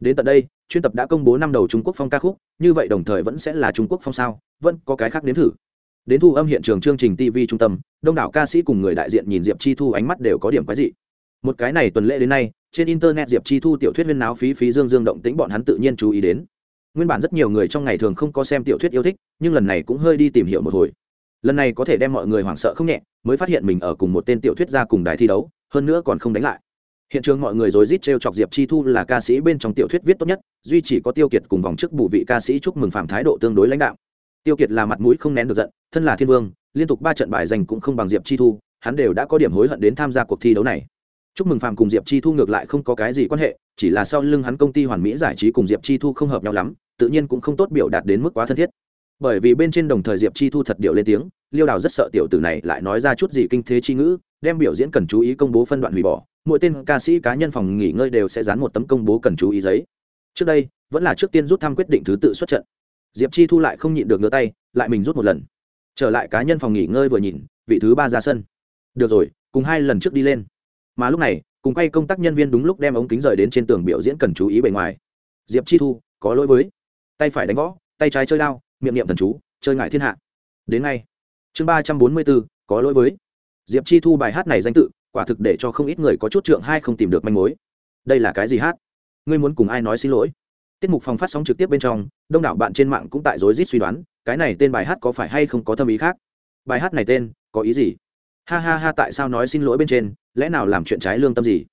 Đến tận đây, chuyên tập đã công bố năm đầu trung quốc phong ca khúc, như vậy đồng thời vẫn sẽ là trung quốc phong sao, vẫn có cái khác nếm thử đến thu âm hiện trường chương trình tv trung tâm, đông đảo ca sĩ cùng người đại diện nhìn diệp chi thu ánh mắt đều có điểm quái dị. Một cái này tuần lễ đến nay, trên internet diệp chi thu tiểu thuyết huyên náo phí phí dương dương động tĩnh bọn hắn tự nhiên chú ý đến. Nguyên bản rất nhiều người trong ngày thường không có xem tiểu thuyết yêu thích, nhưng lần này cũng hơi đi tìm hiểu một hồi. Lần này có thể đem mọi người hoảng sợ không nhẹ, mới phát hiện mình ở cùng một tên tiểu thuyết gia cùng đài thi đấu, hơn nữa còn không đánh lại. Hiện trường mọi người rối rít t chọc diệp chi thu là ca sĩ bên trong tiểu thuyết viết tốt nhất, duy chỉ có tiêu kiệt cùng vòng chức bù vị ca sĩ chúc mừng phạm thái độ tương đối lãnh đạo tiêu kiệt là mặt mũi không nén được giận, thân là thiên vương, liên tục ba trận bài giành cũng không bằng diệp chi thu, hắn đều đã có điểm hối hận đến tham gia cuộc thi đấu này. Chúc mừng phạm cùng diệp chi thu ngược lại không có cái gì quan hệ, chỉ là sau lưng hắn công ty hoàn mỹ giải trí cùng diệp chi thu không hợp nhau lắm, tự nhiên cũng không tốt biểu đạt đến mức quá thân thiết. Bởi vì bên trên đồng thời diệp chi thu thật điệu lên tiếng, liêu đào rất sợ tiểu tử này lại nói ra chút gì kinh thế chi ngữ, đem biểu diễn cần chú ý công bố phân đoạn hủy bỏ, mỗi tên ca sĩ cá nhân phòng nghỉ ngơi đều sẽ dán một tấm công bố cần chú ý giấy. Trước đây, vẫn là trước tiên rút thăm quyết định thứ tự xuất trận diệp chi thu lại không nhịn được ngửa tay, lại mình rút một lần. Trở lại cá nhân phòng nghỉ ngơi vừa nhìn, vị thứ ba ra sân. Được rồi, cùng hai lần trước đi lên. Mà lúc này, cùng quay công tác nhân viên đúng lúc đem ống kính rời đến trên tường biểu diễn cần chú ý bề ngoài. Diệp chi thu, có lỗi với. Tay phải đánh võ, tay trái chơi đao, miệng niệm thần chú, chơi ngại thiên hạ. Đến ngay. Chương ba trăm bốn mươi bốn, có lỗi với. Diệp chi thu bài hát này danh tự, quả thực để cho không ít người có chút trượng hai không tìm được manh mối. Đây là cái gì hát? Ngươi muốn cùng ai nói xin lỗi? Tiết mục phòng phát sóng trực tiếp bên trong, đông đảo bạn trên mạng cũng tại rối rít suy đoán, cái này tên bài hát có phải hay không có thâm ý khác? Bài hát này tên, có ý gì? Ha ha ha, tại sao nói xin lỗi bên trên, lẽ nào làm chuyện trái lương tâm gì?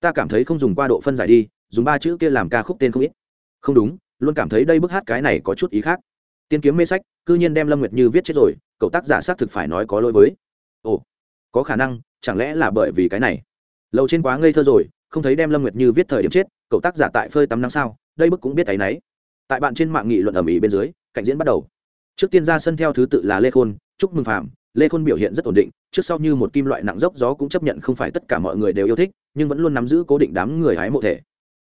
Ta cảm thấy không dùng qua độ phân giải đi, dùng ba chữ kia làm ca khúc tên không ít. Không đúng, luôn cảm thấy đây bức hát cái này có chút ý khác. Tiên kiếm mê sách, cư nhiên đem lâm nguyệt như viết chết rồi, cậu tác giả xác thực phải nói có lỗi với. Ồ, có khả năng, chẳng lẽ là bởi vì cái này? Lâu trên quá ngây thơ rồi, không thấy đem lâm nguyệt như viết thời điểm chết, cậu tác giả tại phơi tắm năm sao? Đây bức cũng biết thấy nấy tại bạn trên mạng nghị luận ầm ĩ bên dưới, cạnh diễn bắt đầu. Trước tiên ra sân theo thứ tự là lê khôn, chúc mừng phạm. Lê khôn biểu hiện rất ổn định, trước sau như một kim loại nặng dốc, gió cũng chấp nhận không phải tất cả mọi người đều yêu thích, nhưng vẫn luôn nắm giữ cố định đám người hái mộ thể.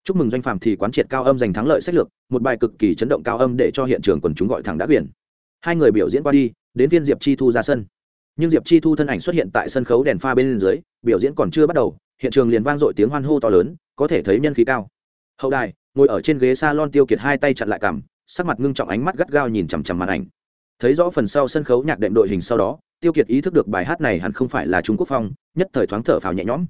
Chúc mừng doanh phạm thì quán triệt cao âm giành thắng lợi sách lược, một bài cực kỳ chấn động cao âm để cho hiện trường quần chúng gọi thẳng đã quyền. Hai người biểu diễn qua đi, đến viên diệp chi thu ra sân. Nhưng diệp chi thu thân ảnh xuất hiện tại sân khấu đèn pha bên dưới, biểu diễn còn chưa bắt đầu, hiện trường liền vang dội tiếng hoan hô to lớn, có thể thấy nhân khí cao. Hậu đài ngồi ở trên ghế s a lon tiêu kiệt hai tay chặn lại cằm, sắc mặt ngưng trọng ánh mắt gắt gao nhìn chằm chằm màn ảnh. Thấy rõ phần sau sân khấu nhạc đệm đội hình sau đó, tiêu kiệt ý thức được bài hát này hẳn không phải là trung quốc phong, nhất thời thoáng thở phào nhẹ nhõm.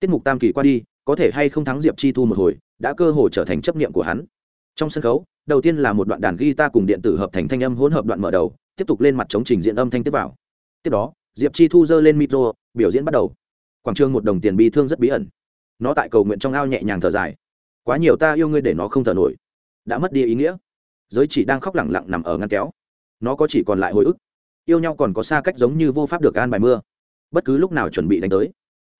Tiết mục tam kỳ qua đi, có thể hay không thắng diệp chi thu một hồi, đã cơ hồ trở thành chấp niệm của hắn. Trong sân khấu, đầu tiên là một đoạn đàn guitar cùng điện tử hợp thành thanh âm hỗn hợp đoạn mở đầu, tiếp tục lên mặt chống trình diễn âm thanh tiếp vào. Tiếp đó, diệp chi thu giơ lên micro, biểu diễn bắt đầu. Quảng trường một đồng tiền bi thương rất bí ẩn. Nó tại cầu nguyện trong ao nhẹ nhàng thở dài quá nhiều ta yêu ngươi để nó không thở nổi. Đã mất đi ý nghĩa. Giới chỉ đang khóc lẳng lặng nằm ở ngăn kéo. Nó có chỉ còn lại hồi ức. Yêu nhau còn có xa cách giống như vô pháp được an bài mưa. Bất cứ lúc nào chuẩn bị đánh tới.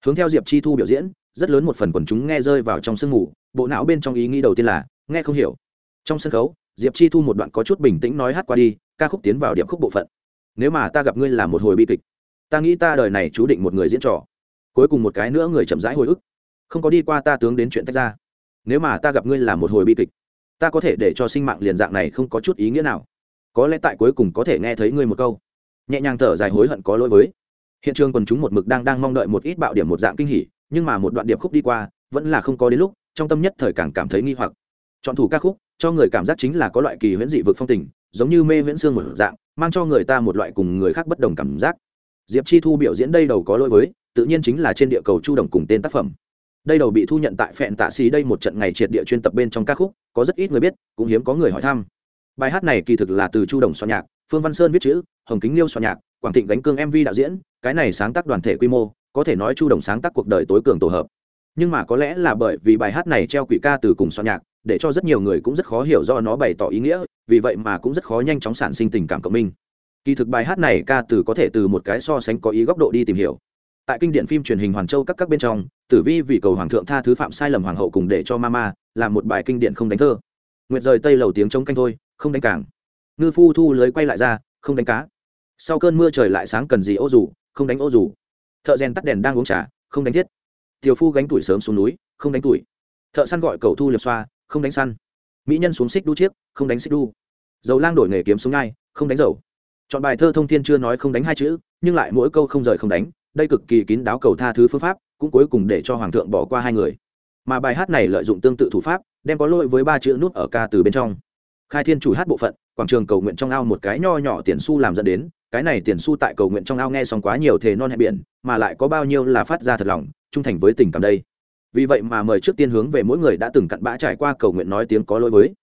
Hướng theo diệp chi thu biểu diễn, rất lớn một phần quần chúng nghe rơi vào trong sương mù. Bộ não bên trong ý nghĩ đầu tiên là, nghe không hiểu. Trong sân khấu, diệp chi thu một đoạn có chút bình tĩnh nói hát qua đi, ca khúc tiến vào điệp khúc bộ phận. Nếu mà ta gặp ngươi là một hồi bi kịch, ta nghĩ ta đời này chú định một người diễn trò. Cuối cùng một cái nữa người chậm rãi hồi ức. Không có đi qua ta tướng đến chuyện tách ra nếu mà ta gặp ngươi là một hồi bi kịch, ta có thể để cho sinh mạng liền dạng này không có chút ý nghĩa nào. Có lẽ tại cuối cùng có thể nghe thấy ngươi một câu. Nhẹ nhàng thở dài hối hận có lỗi với. Hiện trường quần chúng một mực đang đang mong đợi một ít bạo điểm một dạng kinh hỉ, nhưng mà một đoạn điệp khúc đi qua, vẫn là không có đến lúc, trong tâm nhất thời càng cảm thấy nghi hoặc. Chọn thủ ca khúc, cho người cảm giác chính là có loại kỳ huyễn dị vực phong tình, giống như mê viễn xương một dạng, mang cho người ta một loại cùng người khác bất đồng cảm giác. Diệp chi thu biểu diễn đây đầu có lỗi với, tự nhiên chính là trên địa cầu chu đồng cùng tên tác phẩm đây đầu bị thu nhận tại phẹn tạ xì đây một trận ngày triệt địa chuyên tập bên trong ca khúc, có rất ít người biết, cũng hiếm có người hỏi thăm. Bài hát này kỳ thực là từ chu đồng soạn nhạc, phương văn sơn viết chữ, hồng kính liêu soạn nhạc, quảng thịnh đánh cương mv đạo diễn, cái này sáng tác đoàn thể quy mô, có thể nói chu đồng sáng tác cuộc đời tối cường tổ hợp. Nhưng mà có lẽ là bởi vì bài hát này treo quỷ ca từ cùng soạn nhạc, để cho rất nhiều người cũng rất khó hiểu do nó bày tỏ ý nghĩa, vì vậy mà cũng rất khó nhanh chóng sản sinh tình cảm cộng minh. Kỳ thực bài hát này ca từ có thể từ một cái so sánh có ý góc độ đi tìm hiểu tại kinh điển phim truyền hình hoàn châu các các bên trong tử vi vì cầu hoàng thượng tha thứ phạm sai lầm hoàng hậu cùng để cho mama làm một bài kinh điển không đánh thơ nguyệt rời tây lầu tiếng chống canh thôi không đánh cảng ngư phu thu lưới quay lại ra không đánh cá sau cơn mưa trời lại sáng cần gì ô rủ không đánh ô rủ thợ rèn tắt đèn đang uống trà không đánh thiết tiểu phu gánh tuổi sớm xuống núi không đánh tuổi thợ săn gọi cầu thu liệp xoa không đánh săn mỹ nhân xuống xích đu chiếc không đánh xích đu dầu lang đổi nghề kiếm xuống ngay, không đánh dầu chọn bài thơ thông thiên chưa nói không đánh hai chữ nhưng lại mỗi câu không rời không đánh đây cực kỳ kín đáo cầu tha thứ phương pháp, cũng cuối cùng để cho hoàng thượng bỏ qua hai người. Mà bài hát này lợi dụng tương tự thủ pháp, đem có lỗi với ba chữ nút ở ca từ bên trong. Khai thiên chủ hát bộ phận, quảng trường cầu nguyện trong ao một cái nho nhỏ tiền su làm dẫn đến, cái này tiền su tại cầu nguyện trong ao nghe xong quá nhiều thề non hẹn biển, mà lại có bao nhiêu là phát ra thật lòng, trung thành với tình cảm đây. Vì vậy mà mời trước tiên hướng về mỗi người đã từng cặn bã trải qua cầu nguyện nói tiếng có lỗi với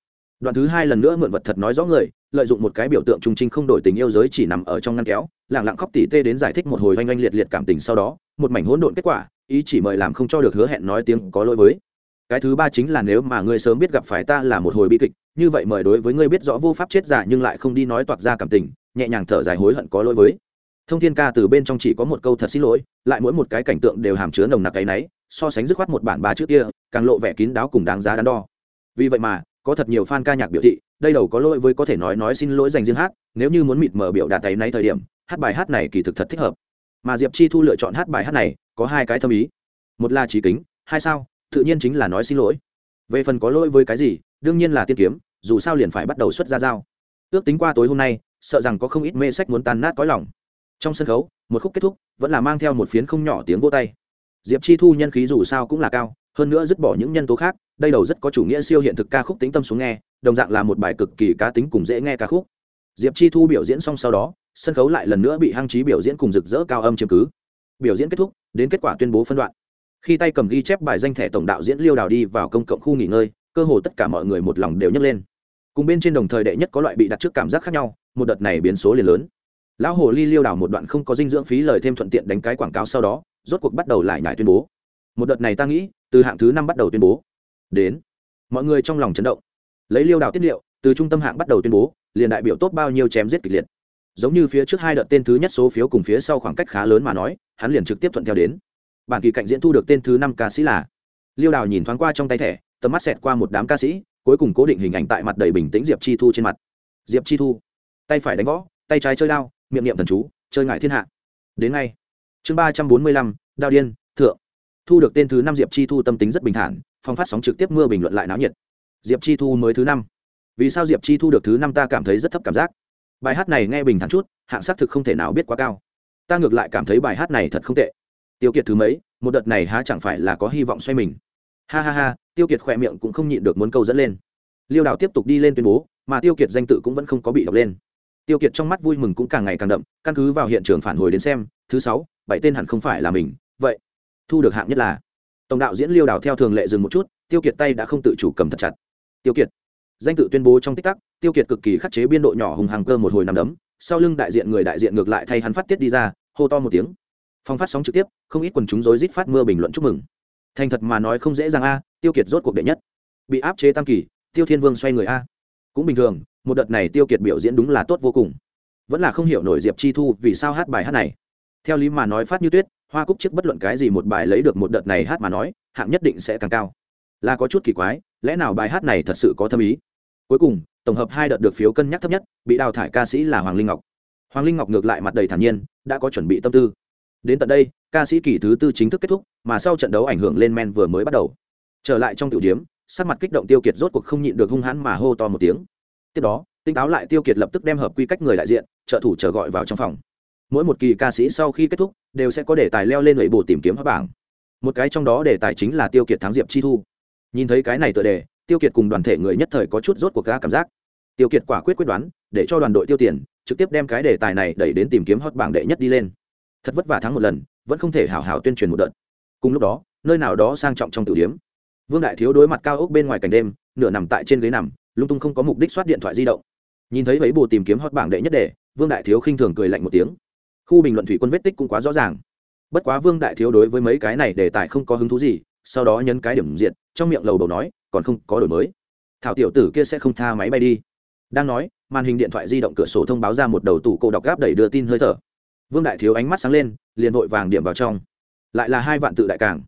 đoạn thứ hai lần nữa mượn vật thật nói rõ người, lợi dụng một cái biểu tượng trung trinh không đổi tình yêu giới chỉ nằm ở trong ngăn kéo lẳng lặng khóc tỉ tê đến giải thích một hồi oanh oanh liệt liệt cảm tình sau đó, một mảnh hỗn độn kết quả, ý chỉ mời làm không cho được hứa hẹn nói tiếng có lỗi với. Cái thứ ba chính là nếu mà ngươi sớm biết gặp phải ta là một hồi bi kịch, như vậy mời đối với ngươi biết rõ vô pháp chết giả nhưng lại không đi nói toạc ra cảm tình, nhẹ nhàng thở dài hối hận có lỗi với. Thông thiên ca từ bên trong chỉ có một câu thật xin lỗi, lại mỗi một cái cảnh tượng đều hàm chứa nồng nặc cái náy, so sánh dứt khoát một bản ba trước kia, càng lộ vẻ kín đáo cùng đáng giá đắn đo. Vì vậy mà có thật nhiều fan ca nhạc biểu thị, đây đầu có lỗi với có thể nói nói xin lỗi dành riêng hát, nếu như muốn mịt mờ biểu đạt tay nay thời điểm, hát bài hát này kỳ thực thật thích hợp. Mà diệp chi thu lựa chọn hát bài hát này, có hai cái thâm ý. Một là trí kính, hai sao, tự nhiên chính là nói xin lỗi. Về phần có lỗi với cái gì, đương nhiên là tiên kiếm, dù sao liền phải bắt đầu xuất ra dao ước tính qua tối hôm nay, sợ rằng có không ít mê sách muốn tan nát cõi lòng. Trong sân khấu, một khúc kết thúc, vẫn là mang theo một phiến không nhỏ tiếng vô tay. Diệp chi thu nhân khí dù sao cũng là cao hơn nữa dứt bỏ những nhân tố khác, đây đầu rất có chủ nghĩa siêu hiện thực ca khúc tính tâm xuống nghe, đồng dạng là một bài cực kỳ cá tính cùng dễ nghe ca khúc. Diệp chi thu biểu diễn xong sau đó, sân khấu lại lần nữa bị hăng trí biểu diễn cùng rực rỡ cao âm chiếm cứ. Biểu diễn kết thúc, đến kết quả tuyên bố phân đoạn. Khi tay cầm ghi chép bài danh thẻ tổng đạo diễn liêu đào đi vào công cộng khu nghỉ ngơi, cơ hồ tất cả mọi người một lòng đều nhấc lên. Cùng bên trên đồng thời đệ nhất có loại bị đặt trước cảm giác khác nhau, một đợt này biến số liền lớn. Lão hồ ly liêu đào một đoạn không có dinh dưỡng phí lời thêm thuận tiện đánh cái quảng cáo sau đó, rốt cuộc bắt đầu lại nhải tuyên bố. Một đợt này ta nghĩ từ hạng thứ năm bắt đầu tuyên bố. Đến. Mọi người trong lòng chấn động. Lấy liêu đào tiết liệu, từ trung tâm hạng bắt đầu tuyên bố, liền đại biểu tốt bao nhiêu chém giết kịch liệt. Giống như phía trước hai đợt tên thứ nhất số phiếu cùng phía sau khoảng cách khá lớn mà nói, hắn liền trực tiếp thuận theo đến. Bản kỳ cạnh diễn thu được tên thứ năm ca sĩ là liêu đào nhìn thoáng qua trong tay thẻ, tầm mắt xẹt qua một đám ca sĩ, cuối cùng cố định hình ảnh tại mặt đầy bình tĩnh diệp chi thu trên mặt. Diệp chi thu, tay phải đánh võ, tay trái chơi đao, miệng niệm thần chú, chơi ngại thiên hạ. Đến ngay. Chương ba trăm bốn mươi lăm, đao điên, thượng thu được tên thứ năm diệp chi thu tâm tính rất bình thản, phong phát sóng trực tiếp mưa bình luận lại náo nhiệt. Diệp chi thu mới thứ năm. Vì sao diệp chi thu được thứ năm ta cảm thấy rất thấp cảm giác. Bài hát này nghe bình thản chút, hạng xác thực không thể nào biết quá cao. Ta ngược lại cảm thấy bài hát này thật không tệ. Tiêu kiệt thứ mấy, một đợt này há chẳng phải là có hy vọng xoay mình. Ha ha ha, tiêu kiệt khỏe miệng cũng không nhịn được muốn câu dẫn lên. Liêu đào tiếp tục đi lên tuyên bố, mà tiêu kiệt danh tự cũng vẫn không có bị đọc lên. Tiêu kiệt trong mắt vui mừng cũng càng ngày càng đậm, căn cứ vào hiện trường phản hồi đến xem, thứ sáu, bảy tên hẳn không phải là mình, vậy thu được hạng nhất là tổng đạo diễn liêu đào theo thường lệ dừng một chút tiêu kiệt tay đã không tự chủ cầm thật chặt tiêu kiệt danh tự tuyên bố trong tích tắc tiêu kiệt cực kỳ khắc chế biên độ nhỏ hùng hàng cơ một hồi nằm đấm sau lưng đại diện người đại diện ngược lại thay hắn phát tiết đi ra hô to một tiếng phong phát sóng trực tiếp không ít quần chúng rối rít phát mưa bình luận chúc mừng thành thật mà nói không dễ dàng a tiêu kiệt rốt cuộc đệ nhất bị áp chế tam kỳ tiêu thiên vương xoay người a cũng bình thường một đợt này tiêu kiệt biểu diễn đúng là tốt vô cùng vẫn là không hiểu nổi diệp chi thu vì sao hát bài hát này theo lý mà nói phát như tuyết hoa cúc trước bất luận cái gì một bài lấy được một đợt này hát mà nói, hạng nhất định sẽ càng cao. Là có chút kỳ quái, lẽ nào bài hát này thật sự có thâm ý? Cuối cùng, tổng hợp hai đợt được phiếu cân nhắc thấp nhất, bị đào thải ca sĩ là hoàng linh ngọc. Hoàng linh ngọc ngược lại mặt đầy thản nhiên, đã có chuẩn bị tâm tư. Đến tận đây, ca sĩ kỳ thứ tư chính thức kết thúc, mà sau trận đấu ảnh hưởng lên men vừa mới bắt đầu. Trở lại trong tiểu điếm sắc mặt kích động tiêu kiệt rốt cuộc không nhịn được hung hãn mà hô to một tiếng. Tiếp đó tinh táo lại tiêu kiệt lập tức đem hợp quy cách người đại diện, trợ thủ chờ gọi vào trong phòng mỗi một kỳ ca sĩ sau khi kết thúc, đều sẽ có đề tài leo lên lưỡi bồ tìm kiếm hấp bảng. Một cái trong đó đề tài chính là tiêu kiệt thắng diệp chi thu. Nhìn thấy cái này tựa đề, tiêu kiệt cùng đoàn thể người nhất thời có chút rốt cuộc ca cảm giác. Tiêu kiệt quả quyết quyết đoán, để cho đoàn đội tiêu tiền, trực tiếp đem cái đề tài này đẩy đến tìm kiếm hot bảng đệ nhất đi lên. Thật vất vả thắng một lần, vẫn không thể hào hào tuyên truyền một đợt. Cùng lúc đó, nơi nào đó sang trọng trong tử điếm vương đại thiếu đối mặt cao ốc bên ngoài cảnh đêm, nửa nằm tại trên ghế nằm, lung tung không có mục đích soát điện thoại di động. Nhìn thấy ấy bù tìm kiếm hot bảng đệ nhất đề, vương đại thiếu khinh thường cười lạnh một tiếng khu bình luận thủy quân vết tích cũng quá rõ ràng. Bất quá vương đại thiếu đối với mấy cái này đề tài không có hứng thú gì, sau đó nhấn cái điểm diện trong miệng lầu đầu nói, còn không có đổi mới. Thảo tiểu tử kia sẽ không tha máy bay đi. Đang nói, màn hình điện thoại di động cửa sổ thông báo ra một đầu tủ cô đọc gáp đẩy đưa tin hơi thở. Vương đại thiếu ánh mắt sáng lên, liền vội vàng điểm vào trong. Lại là hai vạn tự đại cảng.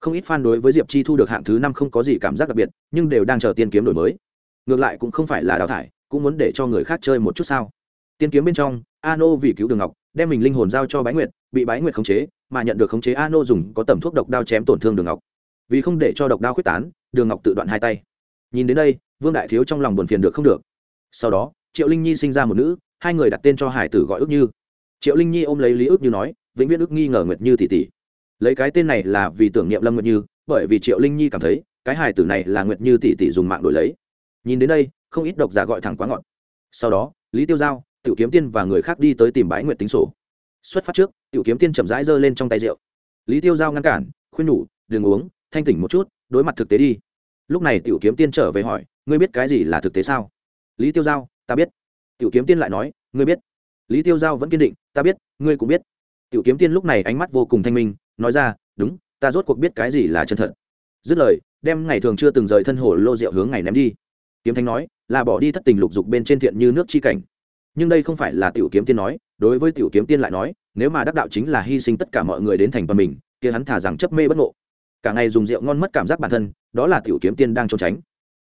Không ít fan đối với diệp chi thu được hạng thứ năm không có gì cảm giác đặc biệt, nhưng đều đang chờ tiên kiếm đổi mới. Ngược lại cũng không phải là đào thải, cũng muốn để cho người khác chơi một chút sao. Tiên kiếm bên trong, ano vì cứu đường ngọc đem mình linh hồn giao cho bái nguyệt, bị bái nguyệt khống chế, mà nhận được khống chế ano dùng có tẩm thuốc độc đao chém tổn thương đường ngọc. Vì không để cho độc đao quyết tán, đường ngọc tự đoạn hai tay. Nhìn đến đây, vương đại thiếu trong lòng buồn phiền được không được. Sau đó, triệu linh nhi sinh ra một nữ, hai người đặt tên cho hải tử gọi ước như. Triệu linh nhi ôm lấy lý ước như nói, vĩnh viễn ước nghi ngờ nguyệt như tỷ tỷ. Lấy cái tên này là vì tưởng niệm lâm nguyệt như, bởi vì triệu linh nhi cảm thấy, cái hải tử này là nguyệt như tỷ tỷ dùng mạng đổi lấy. Nhìn đến đây, không ít độc giả gọi thẳng quá ngọn. Sau đó, lý tiêu giao tiểu kiếm tiên và người khác đi tới tìm bái nguyệt tính sổ. Xuất phát trước, tiểu kiếm tiên chậm rãi giơ lên trong tay rượu. Lý tiêu giao ngăn cản, khuyên nhủ, đừng uống, thanh tỉnh một chút, đối mặt thực tế đi. Lúc này tiểu kiếm tiên trở về hỏi, ngươi biết cái gì là thực tế sao? Lý tiêu giao, ta biết. Tiểu kiếm tiên lại nói, ngươi biết. Lý tiêu giao vẫn kiên định, ta biết, ngươi cũng biết. Tiểu kiếm tiên lúc này ánh mắt vô cùng thanh minh, nói ra, đúng, ta rốt cuộc biết cái gì là chân thật. Dứt lời, đem ngày thường chưa từng rời thân hồ lô rượu hướng ngày ném đi. Kiếm thanh nói, là bỏ đi thất tình lục dục bên trên thiện như nước chi cảnh nhưng đây không phải là tiểu kiếm tiên nói, đối với tiểu kiếm tiên lại nói, nếu mà đắc đạo chính là hy sinh tất cả mọi người đến thành toàn mình, kia hắn thả rằng chấp mê bất ngộ. Cả ngày dùng rượu ngon mất cảm giác bản thân, đó là tiểu kiếm tiên đang trốn tránh.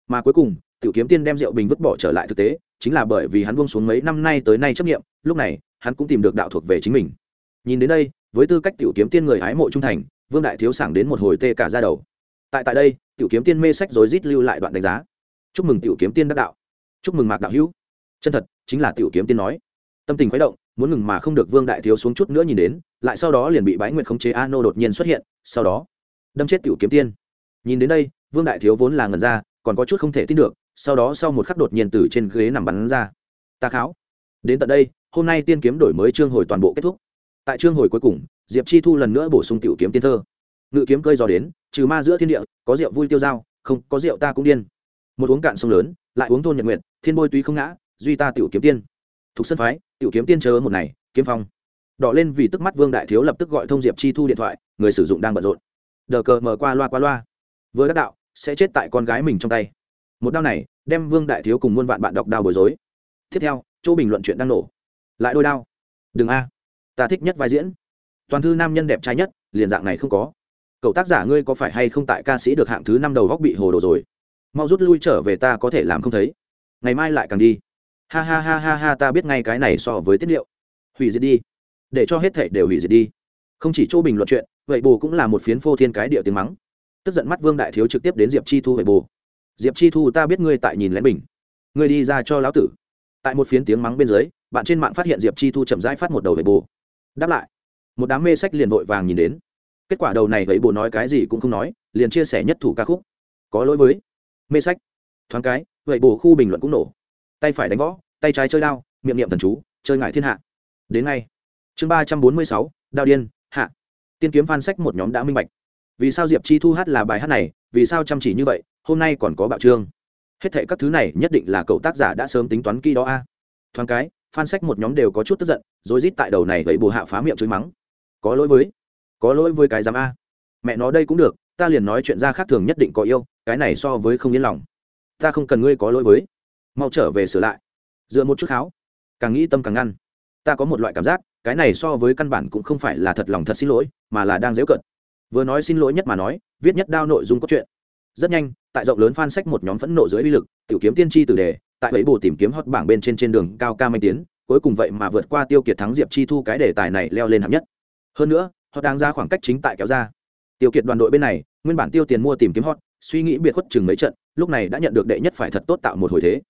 Mà cuối cùng, tiểu kiếm tiên đem rượu bình vứt bỏ trở lại thực tế, chính là bởi vì hắn buông xuống mấy năm nay tới nay chấp nghiệm, lúc này, hắn cũng tìm được đạo thuộc về chính mình. Nhìn đến đây, với tư cách tiểu kiếm tiên người hái mộ trung thành, vương đại thiếu sảng đến một hồi tê cả ra đầu. Tại tại đây, tiểu kiếm tiên mê sách rồi rít lưu lại đoạn đánh giá. Chúc mừng tiểu kiếm tiên đắc đạo. Chúc mừng mạc đạo hữu. Chân thật chính là tiểu kiếm tiên nói. Tâm tình khuấy động, muốn ngừng mà không được vương đại thiếu xuống chút nữa nhìn đến, lại sau đó liền bị bái nguyệt khống chế a nô đột nhiên xuất hiện, sau đó, đâm chết tiểu kiếm tiên. Nhìn đến đây, vương đại thiếu vốn là ngần ra, còn có chút không thể tin được, sau đó sau một khắc đột nhiên từ trên ghế nằm bắn ra. Ta kháo. Đến tận đây, hôm nay tiên kiếm đổi mới chương hồi toàn bộ kết thúc. Tại chương hồi cuối cùng, diệp chi thu lần nữa bổ sung tiểu kiếm tiên thơ. Ngự kiếm cơi gió đến, trừ ma giữa thiên địa, có rượu vui tiêu dao, không, có rượu ta cũng điên. Một uống cạn sông lớn, lại uống thôn nhật nguyện thiên bôi tuy không ngã duy ta tiểu kiếm tiên. Thuộc sân phái, tiểu kiếm tiên chớ một này, kiếm phong. Đỏ lên vì tức mắt vương đại thiếu lập tức gọi thông diệp chi thu điện thoại, người sử dụng đang bận rộn. Đờ cờ mở qua loa qua loa. Vừa đắc đạo, sẽ chết tại con gái mình trong tay. Một đao này, đem vương đại thiếu cùng muôn vạn bạn đọc đao bối rối. Tiếp theo, chỗ bình luận chuyện đang nổ. Lại đôi đao. Đừng a. Ta thích nhất vai diễn. Toàn thư nam nhân đẹp trai nhất, liền dạng này không có. Cậu tác giả ngươi có phải hay không tại ca sĩ được hạng thứ năm đầu góc bị hồ đồ rồi? Mau rút lui trở về ta có thể làm không thấy. Ngày mai lại càng đi ha ha ha ha ha, ta biết ngay cái này so với tiết liệu. Hủy diệt đi. Để cho hết thể đều hủy diệt đi. Không chỉ chỗ bình luận chuyện, vậy bồ cũng là một phiến phô thiên cái địa tiếng mắng. Tức giận mắt vương đại thiếu trực tiếp đến diệp chi thu vậy bồ diệp chi thu, ta biết ngươi tại nhìn lén bình ngươi đi ra cho lão tử. Tại một phiến tiếng mắng bên dưới, bạn trên mạng phát hiện diệp chi thu chậm rãi phát một đầu vậy bồ đáp lại, một đám mê sách liền vội vàng nhìn đến. Kết quả đầu này vậy bồ nói cái gì cũng không nói, liền chia sẻ nhất thủ ca khúc. Có lỗi với mê sách. Thoáng cái, vậy bồ khu bình luận cũng nổ tay phải đánh võ, tay trái chơi đao, miệng niệm thần chú, chơi ngại thiên hạ. Đến ngay. Chương ba trăm bốn mươi sáu, đao điên, hạ. Tiên kiếm phan sách một nhóm đã minh bạch. Vì sao diệp chi thu hát là bài hát này, vì sao chăm chỉ như vậy, hôm nay còn có bạo trương. Hết thệ các thứ này nhất định là cậu tác giả đã sớm tính toán kỹ đó a. Thoáng cái, phan sách một nhóm đều có chút tức giận rồi rít tại đầu này vậy bù hạ phá miệng chối mắng. Có lỗi với, có lỗi với cái giám a. Mẹ nó đây cũng được, ta liền nói chuyện ra khác thường nhất định có yêu, cái này so với không yên lòng. Ta không cần ngươi có lỗi với mau trở về sửa lại. Dựa một chút kháo. Càng nghĩ tâm càng ngăn. Ta có một loại cảm giác, cái này so với căn bản cũng không phải là thật lòng thật xin lỗi, mà là đang dễu cận vừa nói xin lỗi nhất mà nói, viết nhất đao nội dung cốt truyện. Rất nhanh, tại rộng lớn phan sách một nhóm phẫn nộ dưới uy lực, tiểu kiếm tiên tri tử đề, tại bẫy bồ tìm kiếm hot bảng bên trên trên đường cao ca manh tiến, cuối cùng vậy mà vượt qua tiêu kiệt thắng diệp chi thu cái đề tài này leo lên hạng nhất. Hơn nữa họ đang ra khoảng cách chính tại kéo ra. Tiêu kiệt đoàn đội bên này, nguyên bản tiêu tiền mua tìm kiếm hot, suy nghĩ biệt khuất chừng mấy trận, lúc này đã nhận được đệ nhất phải thật tốt tạo một hồi thế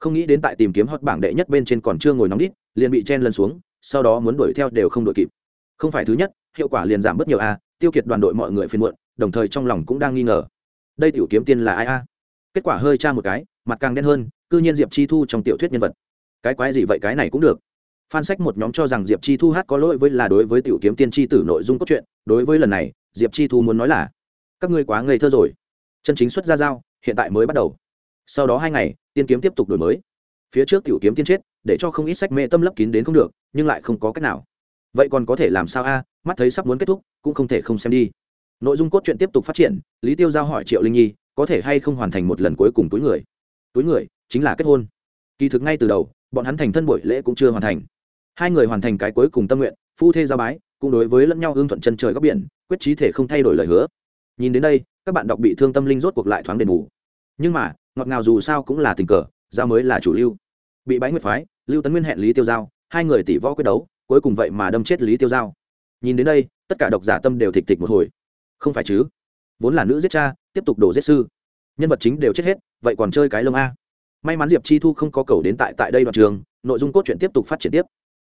không nghĩ đến tại tìm kiếm hot bảng đệ nhất bên trên còn chưa ngồi nóng đít, liền bị chen lần xuống, sau đó muốn đuổi theo đều không đuổi kịp. Không phải thứ nhất, hiệu quả liền giảm bớt nhiều a, tiêu kiệt đoàn đội mọi người phiền muộn, đồng thời trong lòng cũng đang nghi ngờ. Đây tiểu kiếm tiên là ai a? Kết quả hơi tra một cái, mặt càng đen hơn, cư nhiên diệp chi thu trong tiểu thuyết nhân vật. Cái quái gì vậy, cái này cũng được. Phan sách một nhóm cho rằng diệp chi thu hát có lỗi với là đối với tiểu kiếm tiên tri tử nội dung cốt truyện, đối với lần này, diệp chi thu muốn nói là, các ngươi quá ngây thơ rồi. Chân chính xuất ra dao hiện tại mới bắt đầu sau đó hai ngày, tiên kiếm tiếp tục đổi mới. Phía trước tiểu kiếm tiên chết, để cho không ít sách mê tâm lấp kín đến không được, nhưng lại không có cách nào. Vậy còn có thể làm sao a? Mắt thấy sắp muốn kết thúc, cũng không thể không xem đi. Nội dung cốt truyện tiếp tục phát triển, lý tiêu giao hỏi triệu linh nhi, có thể hay không hoàn thành một lần cuối cùng túi người? Túi người, chính là kết hôn. Kỳ thực ngay từ đầu, bọn hắn thành thân buổi lễ cũng chưa hoàn thành. Hai người hoàn thành cái cuối cùng tâm nguyện, phu thê giao bái, cũng đối với lẫn nhau hương thuận chân trời góc biển, quyết trí thể không thay đổi lời hứa. Nhìn đến đây, các bạn đọc bị thương tâm linh rốt cuộc lại thoáng đền bù nhưng mà, ngọt ngào dù sao cũng là tình cờ, giao mới là chủ lưu. Bị bãi nguyệt phái, lưu tấn nguyên hẹn lý tiêu giao, hai người tỷ võ quyết đấu, cuối cùng vậy mà đâm chết lý tiêu giao. Nhìn đến đây, tất cả độc giả tâm đều thịch thịch một hồi. Không phải chứ? Vốn là nữ giết cha, tiếp tục đổ giết sư. Nhân vật chính đều chết hết, vậy còn chơi cái lông a. May mắn diệp chi thu không có cầu đến tại tại đây đoạn trường, nội dung cốt truyện tiếp tục phát triển tiếp.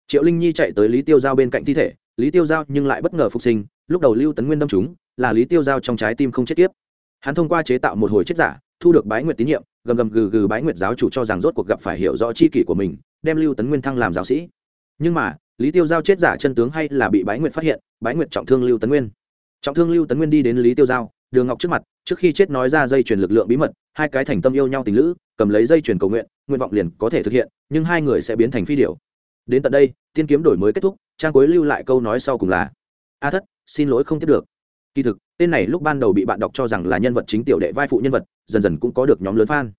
Triệu linh nhi chạy tới lý tiêu giao bên cạnh thi thể, lý tiêu giao nhưng lại bất ngờ phục sinh, lúc đầu lưu tấn nguyên đâm chúng là lý tiêu giao trong trái tim không chết tiếp. Hắn thông qua chế tạo một hồi chết giả thu được bái nguyệt tín nhiệm, gầm gầm gừ gừ bái nguyệt giáo chủ cho rằng rốt cuộc gặp phải hiểu rõ chi kỷ của mình, đem lưu tấn nguyên thăng làm giáo sĩ. Nhưng mà, lý tiêu giao chết giả chân tướng hay là bị bái nguyệt phát hiện, bái nguyệt trọng thương lưu tấn nguyên. Trọng thương lưu tấn nguyên đi đến lý tiêu giao, đường ngọc trước mặt, trước khi chết nói ra dây chuyển lực lượng bí mật, hai cái thành tâm yêu nhau tình lữ, cầm lấy dây chuyển cầu nguyện nguyện vọng liền có thể thực hiện, nhưng hai người sẽ biến thành phi điểu. Đến tận đây, tiên kiếm đổi mới kết thúc, trang cuối lưu lại câu nói sau cùng là, a thất, xin lỗi không tiếp được kỳ thực, tên này lúc ban đầu bị bạn đọc cho rằng là nhân vật chính tiểu đệ vai phụ nhân vật, dần dần cũng có được nhóm lớn fan.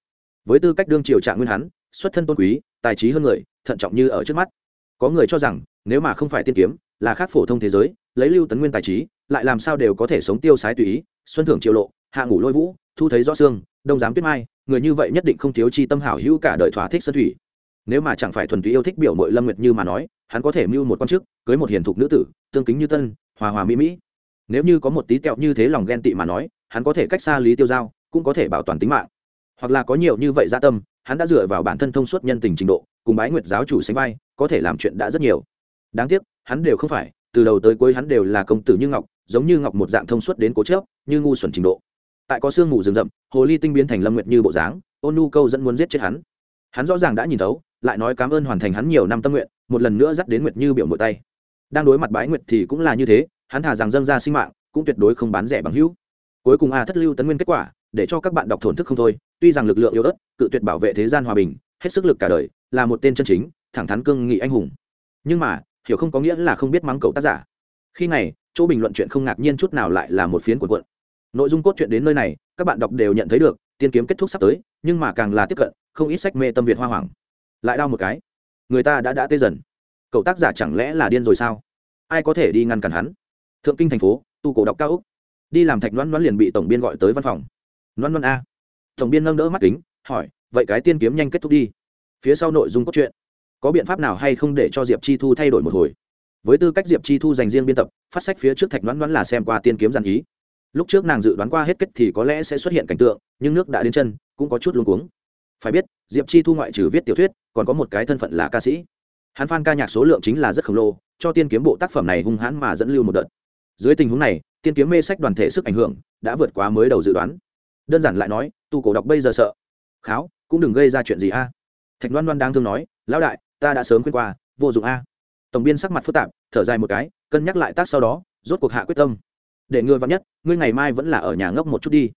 Với tư cách đương triều trạng nguyên hắn, xuất thân tôn quý, tài trí hơn người, thận trọng như ở trước mắt. Có người cho rằng, nếu mà không phải tiên kiếm, là khác phổ thông thế giới, lấy lưu tấn nguyên tài trí, lại làm sao đều có thể sống tiêu sái tùy ý, xuân thưởng triệu lộ, hạ ngủ lôi vũ, thu thấy rõ xương, đông giám tuyết mai, người như vậy nhất định không thiếu chi tâm hảo hữu cả đời thỏa thích sân thủy. Nếu mà chẳng phải thuần túy yêu thích biểu mội lâm nguyệt như mà nói, hắn có thể mưu một con chức, cưới một hiền thục nữ tử, tương kính như tân, hòa hòa mỹ mỹ nếu như có một tí tẹo như thế lòng ghen tị mà nói, hắn có thể cách xa lý tiêu giao, cũng có thể bảo toàn tính mạng. Hoặc là có nhiều như vậy gia tâm, hắn đã dựa vào bản thân thông suốt nhân tình trình độ, cùng bái nguyệt giáo chủ sánh vai, có thể làm chuyện đã rất nhiều. Đáng tiếc, hắn đều không phải, từ đầu tới cuối hắn đều là công tử như ngọc, giống như ngọc một dạng thông suốt đến cố chớp như ngu xuẩn trình độ. Tại có sương mù rừng rậm, hồ ly tinh biến thành lâm nguyệt như bộ dáng, ôn nu câu dẫn muốn giết chết hắn. Hắn rõ ràng đã nhìn thấu, lại nói cảm ơn hoàn thành hắn nhiều năm tâm nguyện, một lần nữa dắt đến nguyệt như biểu mộ tay. Đang đối mặt bái nguyệt thì cũng là như thế hắn thà rằng dâng ra sinh mạng, cũng tuyệt đối không bán rẻ bằng hữu. Cuối cùng a thất lưu tấn nguyên kết quả, để cho các bạn đọc thổn thức không thôi, tuy rằng lực lượng yếu ớt, cự tuyệt bảo vệ thế gian hòa bình, hết sức lực cả đời, là một tên chân chính, thẳng thắn cương nghị anh hùng. Nhưng mà, hiểu không có nghĩa là không biết mắng cầu tác giả. Khi này, chỗ bình luận chuyện không ngạc nhiên chút nào lại là một phiến cuộn cuộn. Nội dung cốt truyện đến nơi này, các bạn đọc đều nhận thấy được, tiên kiếm kết thúc sắp tới, nhưng mà càng là tiếp cận, không ít sách mê tâm việt hoa hoàng. Lại đau một cái. Người ta đã đã tê dần. Cậu tác giả chẳng lẽ là điên rồi sao? Ai có thể đi ngăn cản hắn? Thượng kinh thành phố, tu cổ đọc cao úc. Đi làm thạch loan loan liền bị tổng biên gọi tới văn phòng. Loan loan a. Tổng biên nâng đỡ mắt kính, hỏi, vậy cái tiên kiếm nhanh kết thúc đi. Phía sau nội dung cốt truyện. Có biện pháp nào hay không để cho diệp chi thu thay đổi một hồi? Với tư cách diệp chi thu dành riêng biên tập, phát sách phía trước thạch đoán đoán là xem qua tiên kiếm giàn ý. Lúc trước nàng dự đoán qua hết kết thì có lẽ sẽ xuất hiện cảnh tượng, nhưng nước đã đến chân, cũng có chút luống cuống. Phải biết, diệp chi thu ngoại trừ viết tiểu thuyết, còn có một cái thân phận là ca sĩ. Hắn phan ca nhạc số lượng chính là rất khổng lồ, cho tiên kiếm bộ tác phẩm này hung hãn mà dẫn lưu một đợt dưới tình huống này, tiên kiếm mê sách đoàn thể sức ảnh hưởng đã vượt quá mới đầu dự đoán. Đơn giản lại nói, tu cổ đọc bây giờ sợ. Kháo, cũng đừng gây ra chuyện gì a. Thạch loan loan đang thương nói, lão đại, ta đã sớm khuyên qua, vô dụng a. Tổng biên sắc mặt phức tạp, thở dài một cái, cân nhắc lại tác sau đó, rốt cuộc hạ quyết tâm. Để ngươi vắng nhất, ngươi ngày mai vẫn là ở nhà ngốc một chút đi.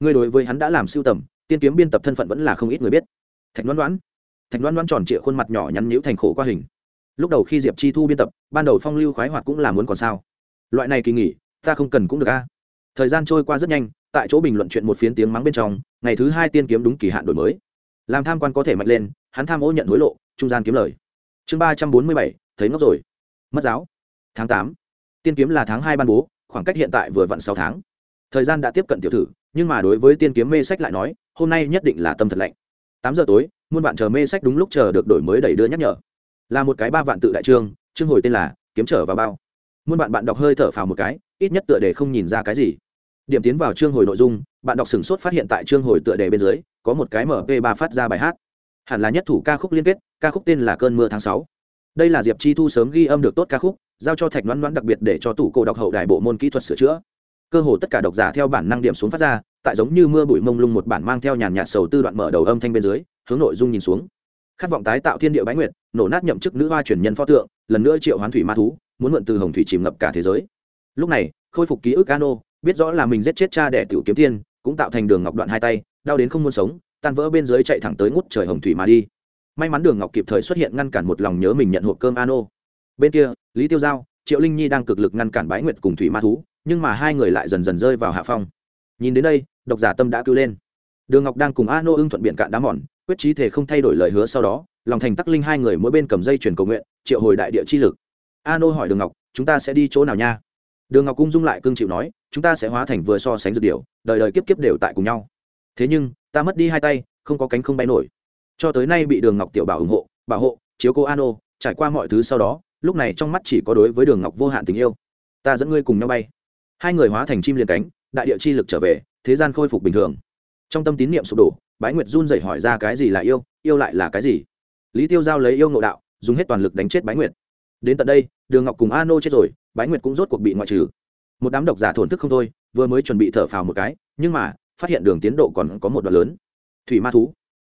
Ngươi đối với hắn đã làm siêu tầm, tiên kiếm biên tập thân phận vẫn là không ít người biết. Thạch loan đoán thạch loan đoán tròn trịa khuôn mặt nhỏ nhắn nhữ thành khổ qua hình. Lúc đầu khi diệp chi thu biên tập, ban đầu phong lưu khoái hoạt cũng là muốn còn sao loại này kỳ nghỉ, ta không cần cũng được a. Thời gian trôi qua rất nhanh, tại chỗ bình luận chuyện một phiến tiếng mắng bên trong, ngày thứ hai tiên kiếm đúng kỳ hạn đổi mới. Làm tham quan có thể mạnh lên, hắn tham ô nhận hối lộ, trung gian kiếm lời. Chương ba trăm bốn mươi bảy, thấy ngốc rồi. Mất giáo. Tháng tám. Tiên kiếm là tháng hai ban bố, khoảng cách hiện tại vừa vặn sáu tháng. Thời gian đã tiếp cận tiểu thử, nhưng mà đối với tiên kiếm mê sách lại nói, hôm nay nhất định là tâm thật lạnh. Tám giờ tối, muôn vạn chờ mê sách đúng lúc chờ được đổi mới đẩy đưa nhắc nhở. Là một cái ba vạn tự đại trương, chương hồi tên là, kiếm trở vào bao muôn bạn bạn đọc hơi thở phào một cái, ít nhất tựa đề không nhìn ra cái gì. Điểm tiến vào chương hồi nội dung, bạn đọc sửng sốt phát hiện tại chương hồi tựa đề bên dưới, có một cái mp ba phát ra bài hát. Hẳn là nhất thủ ca khúc liên kết, ca khúc tên là cơn mưa tháng sáu. Đây là diệp chi thu sớm ghi âm được tốt ca khúc, giao cho thạch đoán đoán đặc biệt để cho tủ cổ đọc hậu đài bộ môn kỹ thuật sửa chữa. Cơ hồ tất cả độc giả theo bản năng điểm xuống phát ra, tại giống như mưa bụi mông lung một bản mang theo nhàn nhạt sầu tư đoạn mở đầu âm thanh bên dưới, hướng nội dung nhìn xuống. Khát vọng tái tạo thiên địa bái nguyệt, nổ nát nhậm chức nữ hoa truyền nhân pho tượng, lần nữa triệu hoán thủy ma thú muốn mượn từ hồng thủy chìm ngập cả thế giới. Lúc này, khôi phục ký ức cano biết rõ là mình giết chết cha đẻ tiểu kiếm tiên, cũng tạo thành đường ngọc đoạn hai tay, đau đến không muốn sống, tan vỡ bên dưới chạy thẳng tới ngút trời hồng thủy mà đi. May mắn đường ngọc kịp thời xuất hiện ngăn cản một lòng nhớ mình nhận hộp cơm ano. Bên kia, lý tiêu giao, triệu linh nhi đang cực lực ngăn cản bái nguyệt cùng thủy ma thú, nhưng mà hai người lại dần dần rơi vào hạ phong. Nhìn đến đây, độc giả tâm đã cứu lên. Đường ngọc đang cùng ano ưng thuận biện cạn đá mòn, quyết trí thể không thay đổi lời hứa sau đó, lòng thành tắc linh hai người mỗi bên cầm dây chuyển cầu nguyện, triệu hồi đại địa chi lực ano hỏi đường ngọc, chúng ta sẽ đi chỗ nào nha? Đường ngọc cung dung lại cương chịu nói, chúng ta sẽ hóa thành vừa so sánh dược điều đời đời kiếp kiếp đều tại cùng nhau. Thế nhưng, ta mất đi hai tay, không có cánh không bay nổi. Cho tới nay bị đường ngọc tiểu bảo ủng hộ, bảo hộ, chiếu cô an ô trải qua mọi thứ sau đó, lúc này trong mắt chỉ có đối với đường ngọc vô hạn tình yêu. Ta dẫn ngươi cùng nhau bay. Hai người hóa thành chim liền cánh, đại địa chi lực trở về, thế gian khôi phục bình thường. Trong tâm tín niệm sụp đổ, bái nguyệt run dậy hỏi ra cái gì là yêu yêu lại là cái gì? Lý tiêu giao lấy yêu ngộ đạo, dùng hết toàn lực đánh chết bái nguyệt đến tận đây, đường ngọc cùng a nô chết rồi, bái nguyệt cũng rốt cuộc bị ngoại trừ. Một đám độc giả thổn thức không thôi, vừa mới chuẩn bị thở phào một cái, nhưng mà, phát hiện đường tiến độ còn có một đoạn lớn. Thủy ma thú.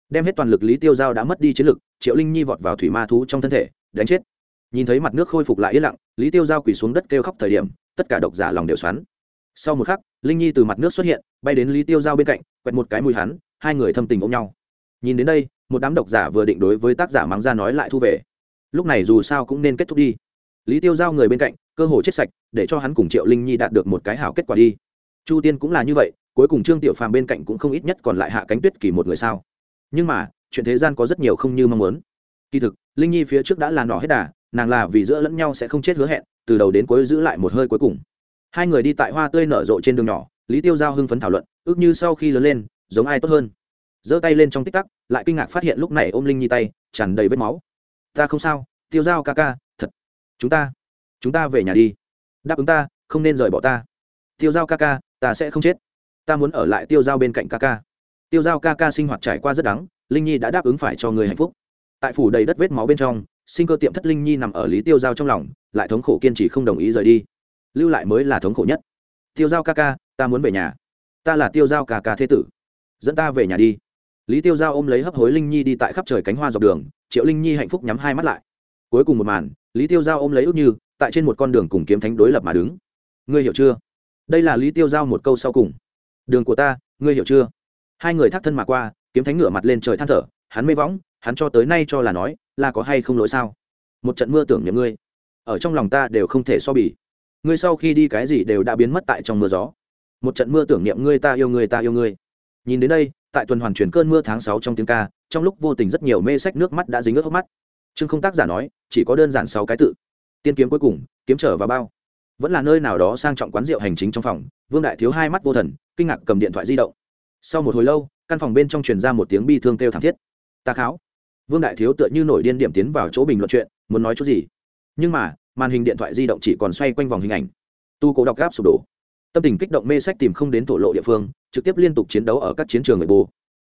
Đem hết toàn lực lý tiêu giao đã mất đi chiến lực, triệu linh nhi vọt vào thủy ma thú trong thân thể, đánh chết. Nhìn thấy mặt nước khôi phục lại yên lặng, lý tiêu giao quỳ xuống đất kêu khóc thời điểm, tất cả độc giả lòng đều xoắn. Sau một khắc, linh nhi từ mặt nước xuất hiện, bay đến lý tiêu giao bên cạnh, quẹt một cái mùi hắn, hai người thâm tình ôm nhau. Nhìn đến đây, một đám độc giả vừa định đối với tác giả mắng ra nói lại thu về lúc này dù sao cũng nên kết thúc đi. Lý tiêu giao người bên cạnh, cơ hồ chết sạch, để cho hắn cùng triệu linh nhi đạt được một cái hảo kết quả đi. Chu tiên cũng là như vậy, cuối cùng trương tiểu phàm bên cạnh cũng không ít nhất còn lại hạ cánh tuyết kỳ một người sao. Nhưng mà, chuyện thế gian có rất nhiều không như mong muốn. Kỳ thực, linh nhi phía trước đã là nỏ hết đà, nàng là vì giữa lẫn nhau sẽ không chết hứa hẹn, từ đầu đến cuối giữ lại một hơi cuối cùng. Hai người đi tại hoa tươi nở rộ trên đường nhỏ, lý tiêu giao hưng phấn thảo luận, ước như sau khi lớn lên, giống ai tốt hơn. Giơ tay lên trong tích tắc, lại kinh ngạc phát hiện lúc này ôm linh nhi tay, tràn đầy vết máu ta không sao, tiêu giao ca ca, thật. Chúng ta chúng ta về nhà đi. Đáp ứng ta, không nên rời bỏ ta. Tiêu giao ca ca, ta sẽ không chết. Ta muốn ở lại tiêu giao bên cạnh ca ca. Tiêu giao ca ca sinh hoạt trải qua rất đắng, linh nhi đã đáp ứng phải cho người hạnh phúc. Tại phủ đầy đất vết máu bên trong, sinh cơ tiệm thất linh nhi nằm ở lý tiêu giao trong lòng, lại thống khổ kiên trì không đồng ý rời đi. Lưu lại mới là thống khổ nhất. Tiêu giao ca ca, ta muốn về nhà. Ta là tiêu giao ca ca thế tử. Dẫn ta về nhà đi. Lý tiêu giao ôm lấy hấp hối linh nhi đi tại khắp trời cánh hoa dọc đường triệu linh nhi hạnh phúc nhắm hai mắt lại. Cuối cùng một màn, lý tiêu giao ôm lấy ước như, tại trên một con đường cùng kiếm thánh đối lập mà đứng. Ngươi hiểu chưa? Đây là lý tiêu giao một câu sau cùng. Đường của ta, ngươi hiểu chưa? Hai người thác thân mà qua, kiếm thánh ngửa mặt lên trời than thở, hắn mê võng, hắn cho tới nay cho là nói, là có hay không lỗi sao? Một trận mưa tưởng nhầm ngươi. Ở trong lòng ta đều không thể so bì. Ngươi sau khi đi cái gì đều đã biến mất tại trong mưa gió. Một trận mưa tưởng niệm ngươi ta yêu ngươi, ta yêu ngươi. Nhìn đến đây, tại tuần hoàn chuyển cơn mưa tháng sáu trong tiếng ca trong lúc vô tình rất nhiều mê sách nước mắt đã dính ướt hốc mắt. Chương không tác giả nói, chỉ có đơn giản sáu cái tự. Tiên kiếm cuối cùng, kiếm trở vào bao. Vẫn là nơi nào đó sang trọng quán rượu hành chính trong phòng, vương đại thiếu hai mắt vô thần, kinh ngạc cầm điện thoại di động. Sau một hồi lâu, căn phòng bên trong truyền ra một tiếng bi thương kêu thảm thiết. Ta kháo. Vương đại thiếu tựa như nổi điên điểm tiến vào chỗ bình luận chuyện, muốn nói chút gì. Nhưng mà, màn hình điện thoại di động chỉ còn xoay quanh vòng hình ảnh. Tu cố đọc gáp sụp đổ. Tâm tình kích động mê sách tìm không đến thổ lộ địa phương, trực tiếp liên tục chiến đấu ở các chiến trường người bồ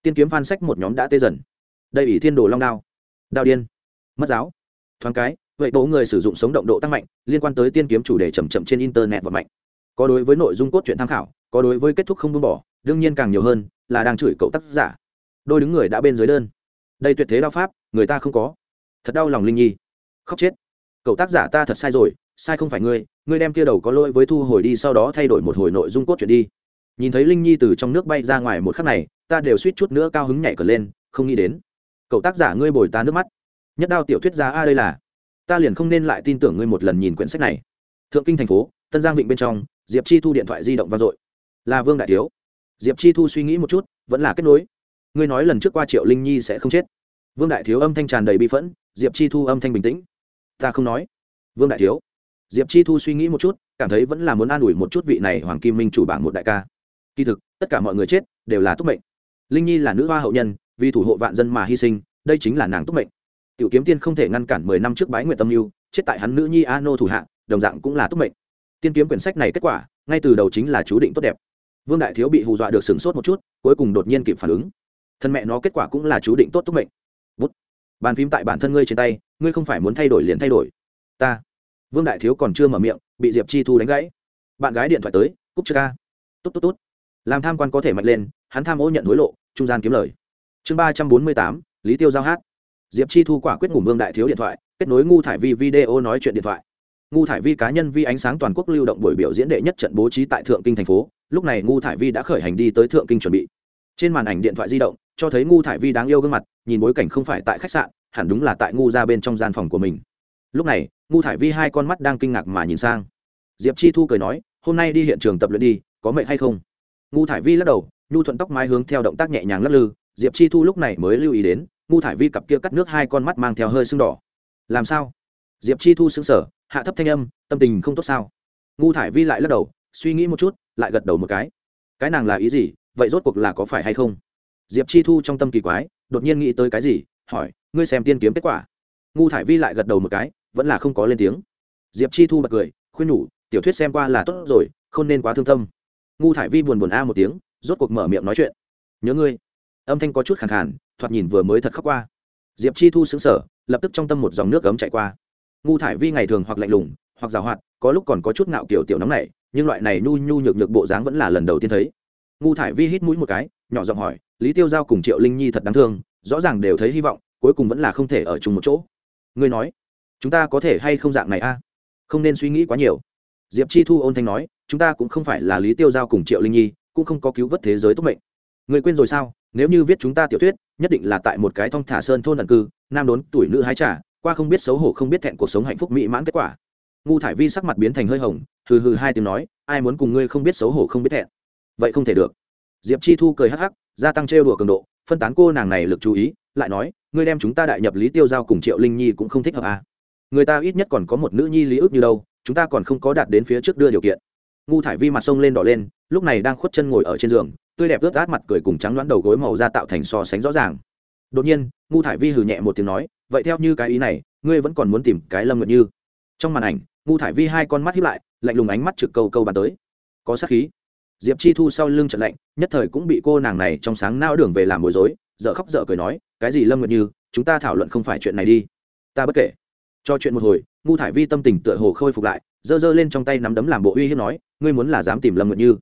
tiên kiếm phan sách một nhóm đã tê dần. Đây ủy thiên đồ long đao. Đao điên. Mất giáo. Thoáng cái, vậy bố người sử dụng sống động độ tăng mạnh, liên quan tới tiên kiếm chủ đề chậm chậm trên internet và mạnh. Có đối với nội dung cốt truyện tham khảo, có đối với kết thúc không buông bỏ, đương nhiên càng nhiều hơn là đang chửi cậu tác giả. Đôi đứng người đã bên dưới đơn. Đây tuyệt thế đao pháp, người ta không có. Thật đau lòng linh nhi. Khóc chết. Cậu tác giả ta thật sai rồi, sai không phải ngươi ngươi đem kia đầu có lỗi với thu hồi đi sau đó thay đổi một hồi nội dung cốt truyện đi. Nhìn thấy linh nhi từ trong nước bay ra ngoài một khắc này ta đều suýt chút nữa cao hứng nhảy cờ lên, không nghĩ đến. Cậu tác giả ngươi bồi ta nước mắt. Nhất đao tiểu thuyết ra a đây là. Ta liền không nên lại tin tưởng ngươi một lần nhìn quyển sách này. Thượng kinh thành phố, tân giang vịnh bên trong, diệp chi thu điện thoại di động vang dội. Là vương đại thiếu. Diệp chi thu suy nghĩ một chút, vẫn là kết nối. Ngươi nói lần trước qua triệu linh nhi sẽ không chết. Vương đại thiếu âm thanh tràn đầy bi phẫn, diệp chi thu âm thanh bình tĩnh. Ta không nói. Vương đại thiếu. Diệp chi thu suy nghĩ một chút, cảm thấy vẫn là muốn an ủi một chút vị này hoàng kim minh chủ bảng một đại ca. Kỳ thực, tất cả mọi người chết, đều là túc mệnh linh nhi là nữ hoa hậu nhân, vì thủ hộ vạn dân mà hy sinh, đây chính là nàng túc mệnh. Tiểu kiếm tiên không thể ngăn cản mười năm trước bái nguyện tâm lưu chết tại hắn nữ nhi a nô thủ hạ, đồng dạng cũng là túc mệnh. Tiên kiếm quyển sách này kết quả, ngay từ đầu chính là chú định tốt đẹp. Vương đại thiếu bị hù dọa được sửng sốt một chút, cuối cùng đột nhiên kịp phản ứng. Thân mẹ nó kết quả cũng là chú định tốt túc mệnh. Bút. Bàn phím tại bản thân ngươi trên tay, ngươi không phải muốn thay đổi liền thay đổi. Ta. Vương đại thiếu còn chưa mở miệng, bị diệp chi thu đánh gãy. Bạn gái điện thoại tới cúp chưa ca tốt tốt tốt. Làm tham quan có thể mạnh lên hắn tham ô nhận hối lộ, trung gian kiếm lời. Chương ba trăm bốn mươi tám, lý tiêu giao hát. Diệp chi thu quả quyết ngủ vương đại thiếu điện thoại, kết nối ngu thải vi video nói chuyện điện thoại. Ngu thải vi cá nhân vi ánh sáng toàn quốc lưu động buổi biểu diễn đệ nhất trận bố trí tại thượng kinh thành phố, lúc này ngu thải vi đã khởi hành đi tới thượng kinh chuẩn bị. Trên màn ảnh điện thoại di động, cho thấy ngu thải vi đáng yêu gương mặt, nhìn bối cảnh không phải tại khách sạn, hẳn đúng là tại ngu ra bên trong gian phòng của mình. Lúc này, ngu thải vi hai con mắt đang kinh ngạc mà nhìn sang. Diệp chi thu cười nói, hôm nay đi hiện trường tập luyện đi, có mệt hay không? Ngu thải vi lắc đầu nhu thuận tóc mái hướng theo động tác nhẹ nhàng lắc lư, diệp chi thu lúc này mới lưu ý đến, ngu thải vi cặp kia cắt nước hai con mắt mang theo hơi sưng đỏ. Làm sao? Diệp chi thu xứng sở hạ thấp thanh âm, tâm tình không tốt sao? Ngu thải vi lại lắc đầu, suy nghĩ một chút, lại gật đầu một cái. Cái nàng là ý gì? Vậy rốt cuộc là có phải hay không? Diệp chi thu trong tâm kỳ quái, đột nhiên nghĩ tới cái gì, hỏi, ngươi xem tiên kiếm kết quả. Ngu thải vi lại gật đầu một cái, vẫn là không có lên tiếng. Diệp chi thu bật cười, khuyên nhủ, tiểu thuyết xem qua là tốt rồi, không nên quá thương tâm. Ngu thải vi buồn buồn a một tiếng rốt cuộc mở miệng nói chuyện. Nhớ ngươi. Âm thanh có chút khẳng khàn, thoạt nhìn vừa mới thật khóc qua. Diệp chi thu xứng sở lập tức trong tâm một dòng nước ấm chạy qua. Ngu thải vi ngày thường hoặc lạnh lùng, hoặc g à o hoạt, có lúc còn có chút ngạo kiểu tiểu nóng này nhưng loại này nhu nhu nhược nhược bộ dáng vẫn là lần đầu tiên thấy. Ngu thải vi hít mũi một cái, nhỏ giọng hỏi, lý tiêu giao cùng triệu linh nhi thật đáng thương, rõ ràng đều thấy hy vọng, cuối cùng vẫn là không thể ở chung một chỗ. Ngươi nói, chúng ta có thể hay không dạng này a? Không nên suy nghĩ quá nhiều. Diệp chi thu ôn thanh nói, chúng ta cũng không phải là lý tiêu giao cùng triệu linh nhi cũng không có cứu vớt thế giới tốt mệnh. Người quên rồi sao? Nếu như viết chúng ta tiểu thuyết, nhất định là tại một cái thong thả sơn thôn ẩn cư, nam đốn, tuổi nữ hái trả qua không biết xấu hổ không biết thẹn cuộc sống hạnh phúc mỹ mãn kết quả. Ngu thải vi sắc mặt biến thành hơi hồng, hừ hừ hai tiếng nói, ai muốn cùng ngươi không biết xấu hổ không biết thẹn? Vậy không thể được. Diệp chi thu cười hắc hắc, gia tăng trêu đùa cường độ, phân tán cô nàng này lực chú ý, lại nói, ngươi đem chúng ta đại nhập lý tiêu giao cùng triệu linh nhi cũng không thích hợp à. người ta ít nhất còn có một nữ nhi lý ước như đâu, chúng ta còn không có đạt đến phía trước đưa điều kiện ngu thải vi mặt sông lên đỏ lên, lúc này đang khuất chân ngồi ở trên giường, tươi đẹp ướt át mặt cười cùng trắng đoán đầu gối màu da tạo thành so sánh rõ ràng. Đột nhiên, ngu thải vi hừ nhẹ một tiếng nói, vậy theo như cái ý này, ngươi vẫn còn muốn tìm cái lâm nguyện như? Trong màn ảnh, ngu thải vi hai con mắt hiếp lại, lạnh lùng ánh mắt trực câu câu bàn tới. Có sát khí. Diệp chi thu sau lưng trận lạnh, nhất thời cũng bị cô nàng này trong sáng nao đường về làm bối rối dợ khóc dợ cười nói, cái gì lâm nguyện như, chúng ta thảo luận không phải chuyện này đi. Ta bất kể. Cho chuyện một hồi, ngu thải vi tâm tình tựa hồ khôi phục lại giơ giơ lên trong tay nắm đấm làm bộ uy hiếp nói ngươi muốn là dám tìm lâm nguyệt như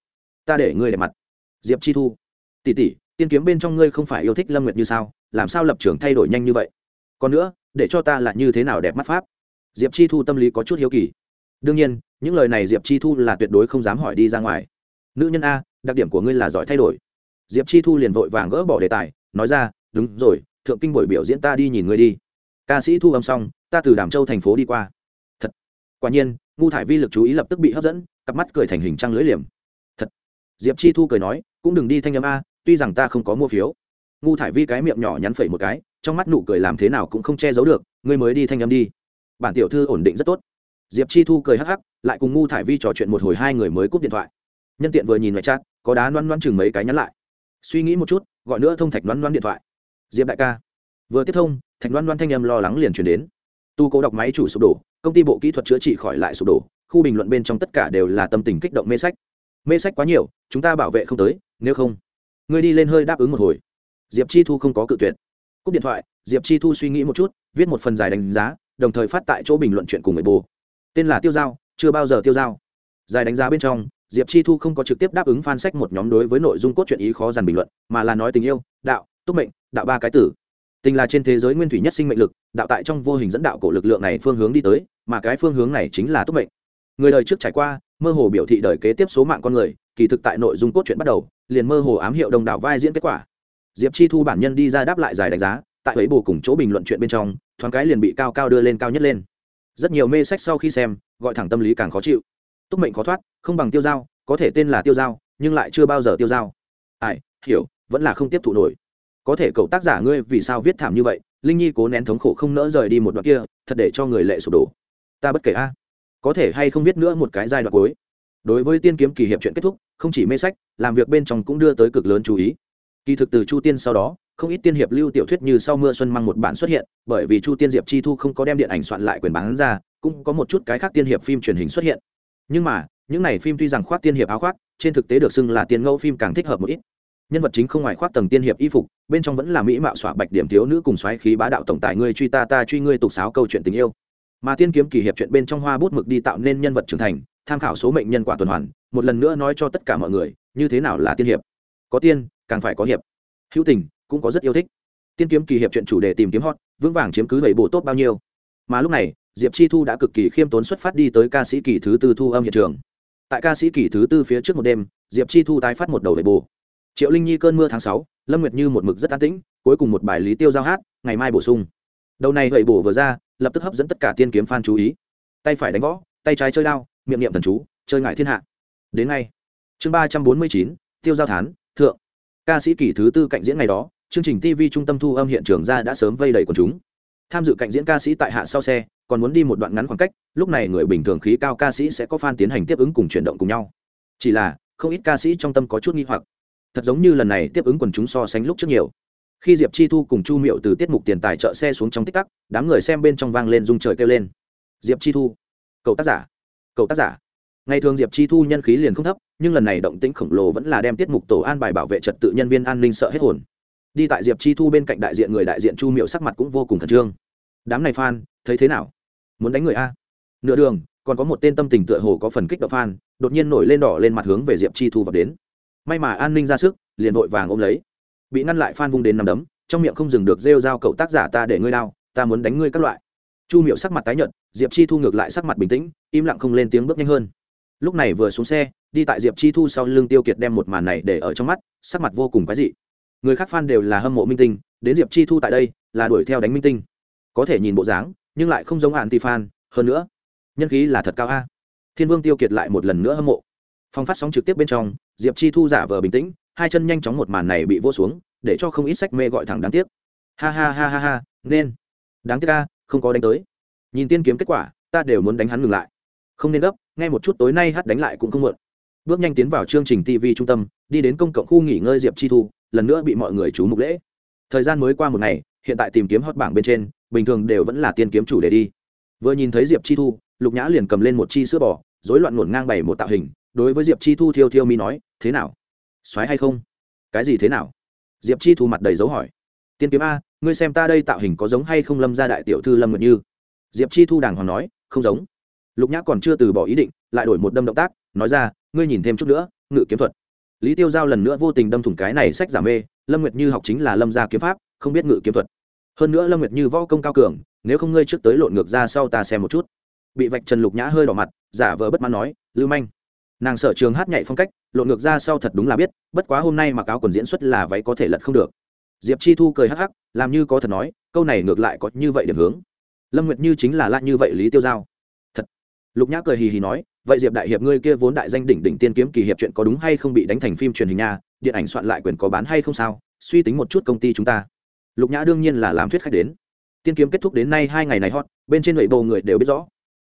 ta để ngươi đẹp mặt diệp chi thu tỷ tỷ tiên kiếm bên trong ngươi không phải yêu thích lâm nguyệt như sao? làm sao lập trường thay đổi nhanh như vậy? còn nữa, để cho ta là như thế nào đẹp mắt pháp? diệp chi thu tâm lý có chút hiếu kỳ. đương nhiên, những lời này diệp chi thu là tuyệt đối không dám hỏi đi ra ngoài. nữ nhân a, đặc điểm của ngươi là giỏi thay đổi. diệp chi thu liền vội vàng gỡ bỏ đề tài, nói ra, đúng rồi, thượng kinh buổi biểu diễn ta đi nhìn ngươi đi. ca sĩ thu âm xong, ta từ đàm châu thành phố đi qua. Thật. quả nhiên ngu thải vi lực chú ý lập tức bị hấp dẫn, cặp mắt cười thành hình trăng lưỡi liềm. Thật. Diệp chi thu cười nói, cũng đừng đi thanh âm a, tuy rằng ta không có mua phiếu. Ngu thải vi cái miệng nhỏ nhắn phẩy một cái, trong mắt nụ cười làm thế nào cũng không che giấu được, ngươi mới đi thanh âm đi. Bản tiểu thư ổn định rất tốt. Diệp chi thu cười hắc hắc, lại cùng ngu thải vi trò chuyện một hồi hai người mới cúp điện thoại. Nhân tiện vừa nhìn mẹ chát có đá loăn loăn chừng mấy cái nhắn lại. Suy nghĩ một chút, gọi nữa thông thạch Loăn Loăn điện thoại. Diệp đại ca. Vừa tiếp thông, thạch Loăn Loăn thanh âm lo lắng liền chuyển đến. Tu cố đọc máy chủ sụp đổ công ty bộ kỹ thuật chữa trị khỏi lại sụp đổ, khu bình luận bên trong tất cả đều là tâm tình kích động mê sách. Mê sách quá nhiều, chúng ta bảo vệ không tới, nếu không, ngươi đi lên hơi đáp ứng một hồi. Diệp chi thu không có cự tuyệt. Cúp điện thoại, diệp chi thu suy nghĩ một chút, viết một phần dài đánh giá, đồng thời phát tại chỗ bình luận chuyện cùng người bồ tên là tiêu giao, chưa bao giờ tiêu giao. Dài đánh giá bên trong, diệp chi thu không có trực tiếp đáp ứng phan sách một nhóm đối với nội dung cốt truyện ý khó dằn bình luận, mà là nói tình yêu, đạo, túc mệnh, đạo ba cái tử tình là trên thế giới nguyên thủy nhất sinh mệnh lực, đạo tại trong vô hình dẫn đạo cổ lực lượng này phương hướng đi tới, mà cái phương hướng này chính là túc mệnh. Người đời trước trải qua, mơ hồ biểu thị đời kế tiếp số mạng con người, kỳ thực tại nội dung cốt truyện bắt đầu, liền mơ hồ ám hiệu đồng đảo vai diễn kết quả. Diệp chi thu bản nhân đi ra đáp lại giải đánh giá, tại ấy bù cùng chỗ bình luận chuyện bên trong, thoáng cái liền bị cao cao đưa lên cao nhất lên. Rất nhiều mê sách sau khi xem, gọi thẳng tâm lý càng khó chịu. Túc mệnh khó thoát, không bằng tiêu dao, có thể tên là tiêu dao, nhưng lại chưa bao giờ tiêu dao. Ai, hiểu, vẫn là không tiếp thụ nổi có thể cậu tác giả ngươi vì sao viết thảm như vậy, linh nhi cố nén thống khổ không nỡ rời đi một đoạn kia, thật để cho người lệ sụp đổ. Ta bất kể a. Có thể hay không viết nữa một cái giai đoạn cuối. Đối với tiên kiếm kỳ hiệp chuyện kết thúc, không chỉ mê sách, làm việc bên trong cũng đưa tới cực lớn chú ý. Kỳ thực từ chu tiên sau đó, không ít tiên hiệp lưu tiểu thuyết như sau mưa xuân mang một bản xuất hiện, bởi vì chu tiên diệp chi thu không có đem điện ảnh soạn lại quyền bán ra, cũng có một chút cái khác tiên hiệp phim truyền hình xuất hiện. Nhưng mà, những này phim tuy rằng khoác tiên hiệp áo khoác, trên thực tế được xưng là tiên ngẫu phim càng thích hợp một ít nhân vật chính không ngoài khoác tầng tiên hiệp y phục, bên trong vẫn là mỹ mạo xỏa bạch điểm thiếu nữ cùng xoáy khí bá đạo tổng tài ngươi truy ta ta truy ngươi tục sáo câu chuyện tình yêu. Mà tiên kiếm kỳ hiệp chuyện bên trong hoa bút mực đi tạo nên nhân vật trưởng thành, tham khảo số mệnh nhân quả tuần hoàn, một lần nữa nói cho tất cả mọi người, như thế nào là tiên hiệp? Có tiên, càng phải có hiệp. Hữu tình, cũng có rất yêu thích. Tiên kiếm kỳ hiệp chuyện chủ đề tìm kiếm hot, vững vàng chiếm cứ bảy bộ tốt bao nhiêu. Mà lúc này, diệp chi thu đã cực kỳ khiêm tốn xuất phát đi tới ca sĩ kỳ thứ tư thu âm hiện trường. Tại ca sĩ kỳ thứ tư phía trước một đêm, diệp chi thu tái phát một đầu đầy bồ triệu linh nhi cơn mưa tháng sáu, lâm nguyệt như một mực rất an tĩnh, cuối cùng một bài lý tiêu giao hát, ngày mai bổ sung. Đầu này gậy bổ vừa ra, lập tức hấp dẫn tất cả tiên kiếm f a n chú ý. Tay phải đánh võ, tay trái chơi đao, miệng niệm thần chú, chơi ngại thiên hạ. Đến ngay. Chương ba trăm bốn mươi chín, tiêu giao thán, thượng. Ca sĩ kỳ thứ tư cạnh diễn ngày đó, chương trình tv trung tâm thu âm hiện trường ra đã sớm vây đầy quần chúng. Tham dự cạnh diễn ca sĩ tại hạ sau xe, còn muốn đi một đoạn ngắn khoảng cách, lúc này người bình thường khí cao ca sĩ sẽ có fan tiến hành tiếp ứng cùng chuyển động cùng nhau. Chỉ là, không ít ca sĩ trong tâm có chút nghi hoặc thật giống như lần này tiếp ứng quần chúng so sánh lúc trước nhiều. Khi diệp chi thu cùng chu miệu từ tiết mục tiền tài trợ xe xuống trong tích tắc, đám người xem bên trong vang lên rung trời kêu lên. Diệp chi thu, cậu tác giả, cậu tác giả. Ngày thường diệp chi thu nhân khí liền không thấp, nhưng lần này động tĩnh khổng lồ vẫn là đem tiết mục tổ an bài bảo vệ trật tự nhân viên an ninh sợ hết hồn. Đi tại diệp chi thu bên cạnh đại diện người đại diện chu miệu sắc mặt cũng vô cùng khẩn trương. Đám này f thấy thế nào? Muốn đánh người a? Nửa đường, còn có một tên tâm tình tựa hồ có phần kích động f đột nhiên nổi lên đỏ lên mặt hướng về diệp chi thu vào đến may mà an ninh ra sức liền vội vàng ôm lấy. Bị ngăn lại phan vung đến nằm đấm trong miệng không dừng được rêu dao cậu tác giả ta để ngươi đao ta muốn đánh ngươi các loại. Chu miệu sắc mặt tái nhợt diệp chi thu ngược lại sắc mặt bình tĩnh im lặng không lên tiếng bước nhanh hơn. Lúc này vừa xuống xe đi tại diệp chi thu sau lưng tiêu kiệt đem một màn này để ở trong mắt sắc mặt vô cùng quái dị. Người khác Phan đều là hâm mộ minh tinh đến diệp chi thu tại đây là đuổi theo đánh minh tinh. Có thể nhìn bộ dáng nhưng lại không giống hạn ti Phan, hơn nữa nhân khí là thật cao a. Thiên vương tiêu kiệt lại một lần nữa hâm mộ phong phát sóng trực tiếp bên trong, diệp chi thu giả vờ bình tĩnh, hai chân nhanh chóng một màn này bị vô xuống, để cho không ít sách mê gọi thẳng đáng tiếc. Ha ha ha ha ha, nên. Đáng tiếc ca không có đánh tới. Nhìn tiên kiếm kết quả, ta đều muốn đánh hắn ngừng lại. Không nên gấp ngay một chút tối nay hát đánh lại cũng không muộn. Bước nhanh tiến vào chương trình tv trung tâm, đi đến công cộng khu nghỉ ngơi diệp chi thu, lần nữa bị mọi người chú mục lễ. Thời gian mới qua một ngày, hiện tại tìm kiếm hot bảng bên trên, bình thường đều vẫn là tiên kiếm chủ đề đi. Vừa nhìn thấy diệp chi thu, lục nhã liền cầm lên một chi sữa bò, rối loạn ngổn ngang bày một tạo hình đối với diệp chi thu thiêu thiêu mi nói, thế nào? Soái hay không? Cái gì thế nào? Diệp chi thu mặt đầy dấu hỏi, tiên kiếm a, ngươi xem ta đây tạo hình có giống hay không lâm gia đại tiểu thư lâm nguyệt như? Diệp chi thu đàng hoàng nói, không giống. Lục nhã còn chưa từ bỏ ý định, lại đổi một đâm động tác, nói ra, ngươi nhìn thêm chút nữa, ngự kiếm thuật. Lý tiêu giao lần nữa vô tình đâm thủng cái này sách giả mê, lâm nguyệt như học chính là lâm gia kiếm pháp, không biết ngự kiếm thuật. Hơn nữa lâm nguyệt như võ công cao cường, nếu không ngươi trước tới lộn ngược ra sau ta xem một chút. Bị vạch trần lục nhã hơi đỏ mặt, giả vờ bất mãn nói, lưu manh nàng sở trường hát nhảy phong cách, lộn ngược ra sau thật đúng là biết, bất quá hôm nay mặc áo quần diễn xuất là váy có thể lật không được. Diệp chi thu cười hắc hắc, làm như có thật nói, câu này ngược lại có như vậy điểm hướng. Lâm nguyệt như chính là lạ như vậy lý tiêu giao. Thật. Lục nhã cười hì hì nói, vậy diệp đại hiệp ngươi kia vốn đại danh đỉnh đỉnh tiên kiếm kỳ hiệp chuyện có đúng hay không bị đánh thành phim truyền hình nha, điện ảnh soạn lại quyền có bán hay không sao, suy tính một chút công ty chúng ta. Lục nhã đương nhiên là làm thuyết khách đến. Tiên kiếm kết thúc đến nay hai ngày này hot, bên trên nội bộ người đều biết rõ.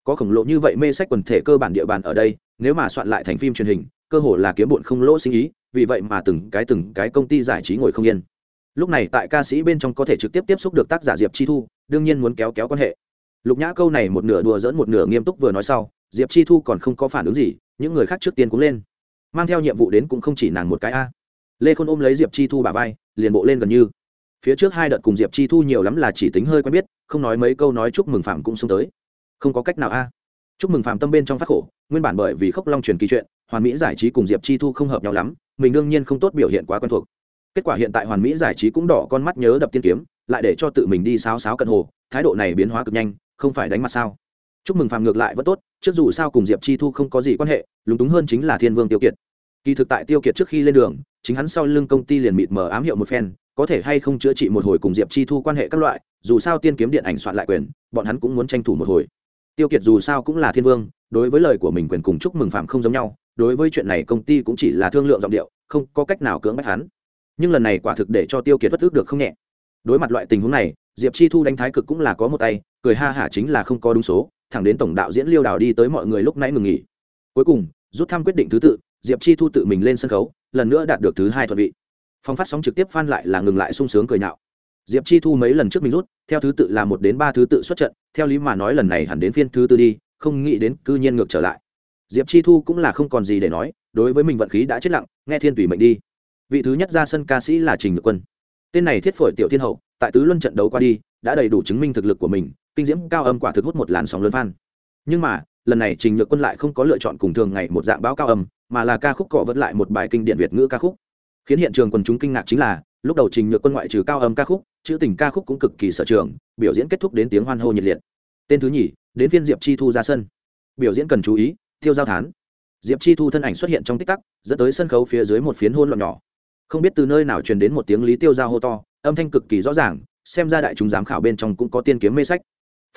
Có khổng lồ như vậy mê sách quần thể cơ bản địa bàn ở đây nếu mà soạn lại thành phim truyền hình, cơ hồ là kiếm bụn không lỗ sinh ý, vì vậy mà từng cái từng cái công ty giải trí ngồi không yên. Lúc này tại ca sĩ bên trong có thể trực tiếp tiếp xúc được tác giả diệp chi thu, đương nhiên muốn kéo kéo quan hệ. Lục nhã câu này một nửa đùa dẫn một nửa nghiêm túc vừa nói sau, diệp chi thu còn không có phản ứng gì, những người khác trước tiên cũng lên. Mang theo nhiệm vụ đến cũng không chỉ nàng một cái a. Lê khôn ôm lấy diệp chi thu bà vai, liền bộ lên gần như. Phía trước hai đợt cùng diệp chi thu nhiều lắm là chỉ tính hơi quen biết, không nói mấy câu nói chúc mừng phạm cũng xông tới. Không có cách nào a chúc mừng phạm tâm bên trong phát khổ, nguyên bản bởi vì khốc long truyền kỳ chuyện, hoàn mỹ giải trí cùng diệp chi thu không hợp nhau lắm, mình đương nhiên không tốt biểu hiện quá quen thuộc. Kết quả hiện tại hoàn mỹ giải trí cũng đỏ con mắt nhớ đập tiên kiếm, lại để cho tự mình đi sáo sáo cận hồ, thái độ này biến hóa cực nhanh, không phải đánh mặt sao? Chúc mừng phạm ngược lại vẫn tốt, trước dù sao cùng diệp chi thu không có gì quan hệ, lúng túng hơn chính là thiên vương tiêu kiệt. Kỳ thực tại tiêu kiệt trước khi lên đường, chính hắn sau lưng công ty liền mịt mờ ám hiệu một phen, có thể hay không chữa trị một hồi cùng diệp chi thu quan hệ các loại, dù sao tiên kiếm điện ảnh soạn lại quyền, bọn hắn cũng muốn tranh thủ một hồi tiêu kiệt dù sao cũng là thiên vương, đối với lời của mình quyền cùng chúc mừng phạm không giống nhau, đối với chuyện này công ty cũng chỉ là thương lượng giọng điệu, không có cách nào cưỡng bách hắn. Nhưng lần này quả thực để cho tiêu kiệt bất ước được không nhẹ. Đối mặt loại tình huống này, diệp chi thu đánh thái cực cũng là có một tay, cười ha hả chính là không có đúng số, thẳng đến tổng đạo diễn liêu đào đi tới mọi người lúc nãy ngừng nghỉ. Cuối cùng, rút thăm quyết định thứ tự, diệp chi thu tự mình lên sân khấu, lần nữa đạt được thứ hai thuận vị. Phong phát sóng trực tiếp phan lại là ngừng lại sung sướng cười nhạo diệp chi thu mấy lần trước mình rút, theo thứ tự là một đến ba thứ tự xuất trận, theo lý mà nói lần này hẳn đến phiên thứ tư đi, không nghĩ đến cư nhiên ngược trở lại. Diệp chi thu cũng là không còn gì để nói, đối với mình vận khí đã chết lặng, nghe thiên tùy mệnh đi. Vị thứ nhất ra sân ca sĩ là trình ngự quân. Tên này thiết phổi tiểu thiên hậu, tại tứ luân trận đấu qua đi, đã đầy đủ chứng minh thực lực của mình, kinh diễm cao âm quả thực hút một làn sóng lớn phan nhưng mà, lần này trình nhược quân lại không có lựa chọn cùng thường ngày một dạng báo cao âm, mà là ca khúc cọ vẫn lại một bài kinh điển việt ngữ ca khúc. Khiến hiện trường quần chúng kinh ngạc chính là, lúc đầu trình nhược quân ngoại trừ cao âm ca khúc chữ tình ca khúc cũng cực kỳ sở trường, biểu diễn kết thúc đến tiếng hoan hô nhiệt liệt. Tên thứ nhì, đến phiên diệp chi thu ra sân. Biểu diễn cần chú ý, thiêu giao thán. Diệp chi thu thân ảnh xuất hiện trong tích tắc, dẫn tới sân khấu phía dưới một phiến hôn loạn nhỏ. Không biết từ nơi nào truyền đến một tiếng lý tiêu giao hô to, âm thanh cực kỳ rõ ràng, xem ra đại chúng giám khảo bên trong cũng có tiên kiếm mê sách.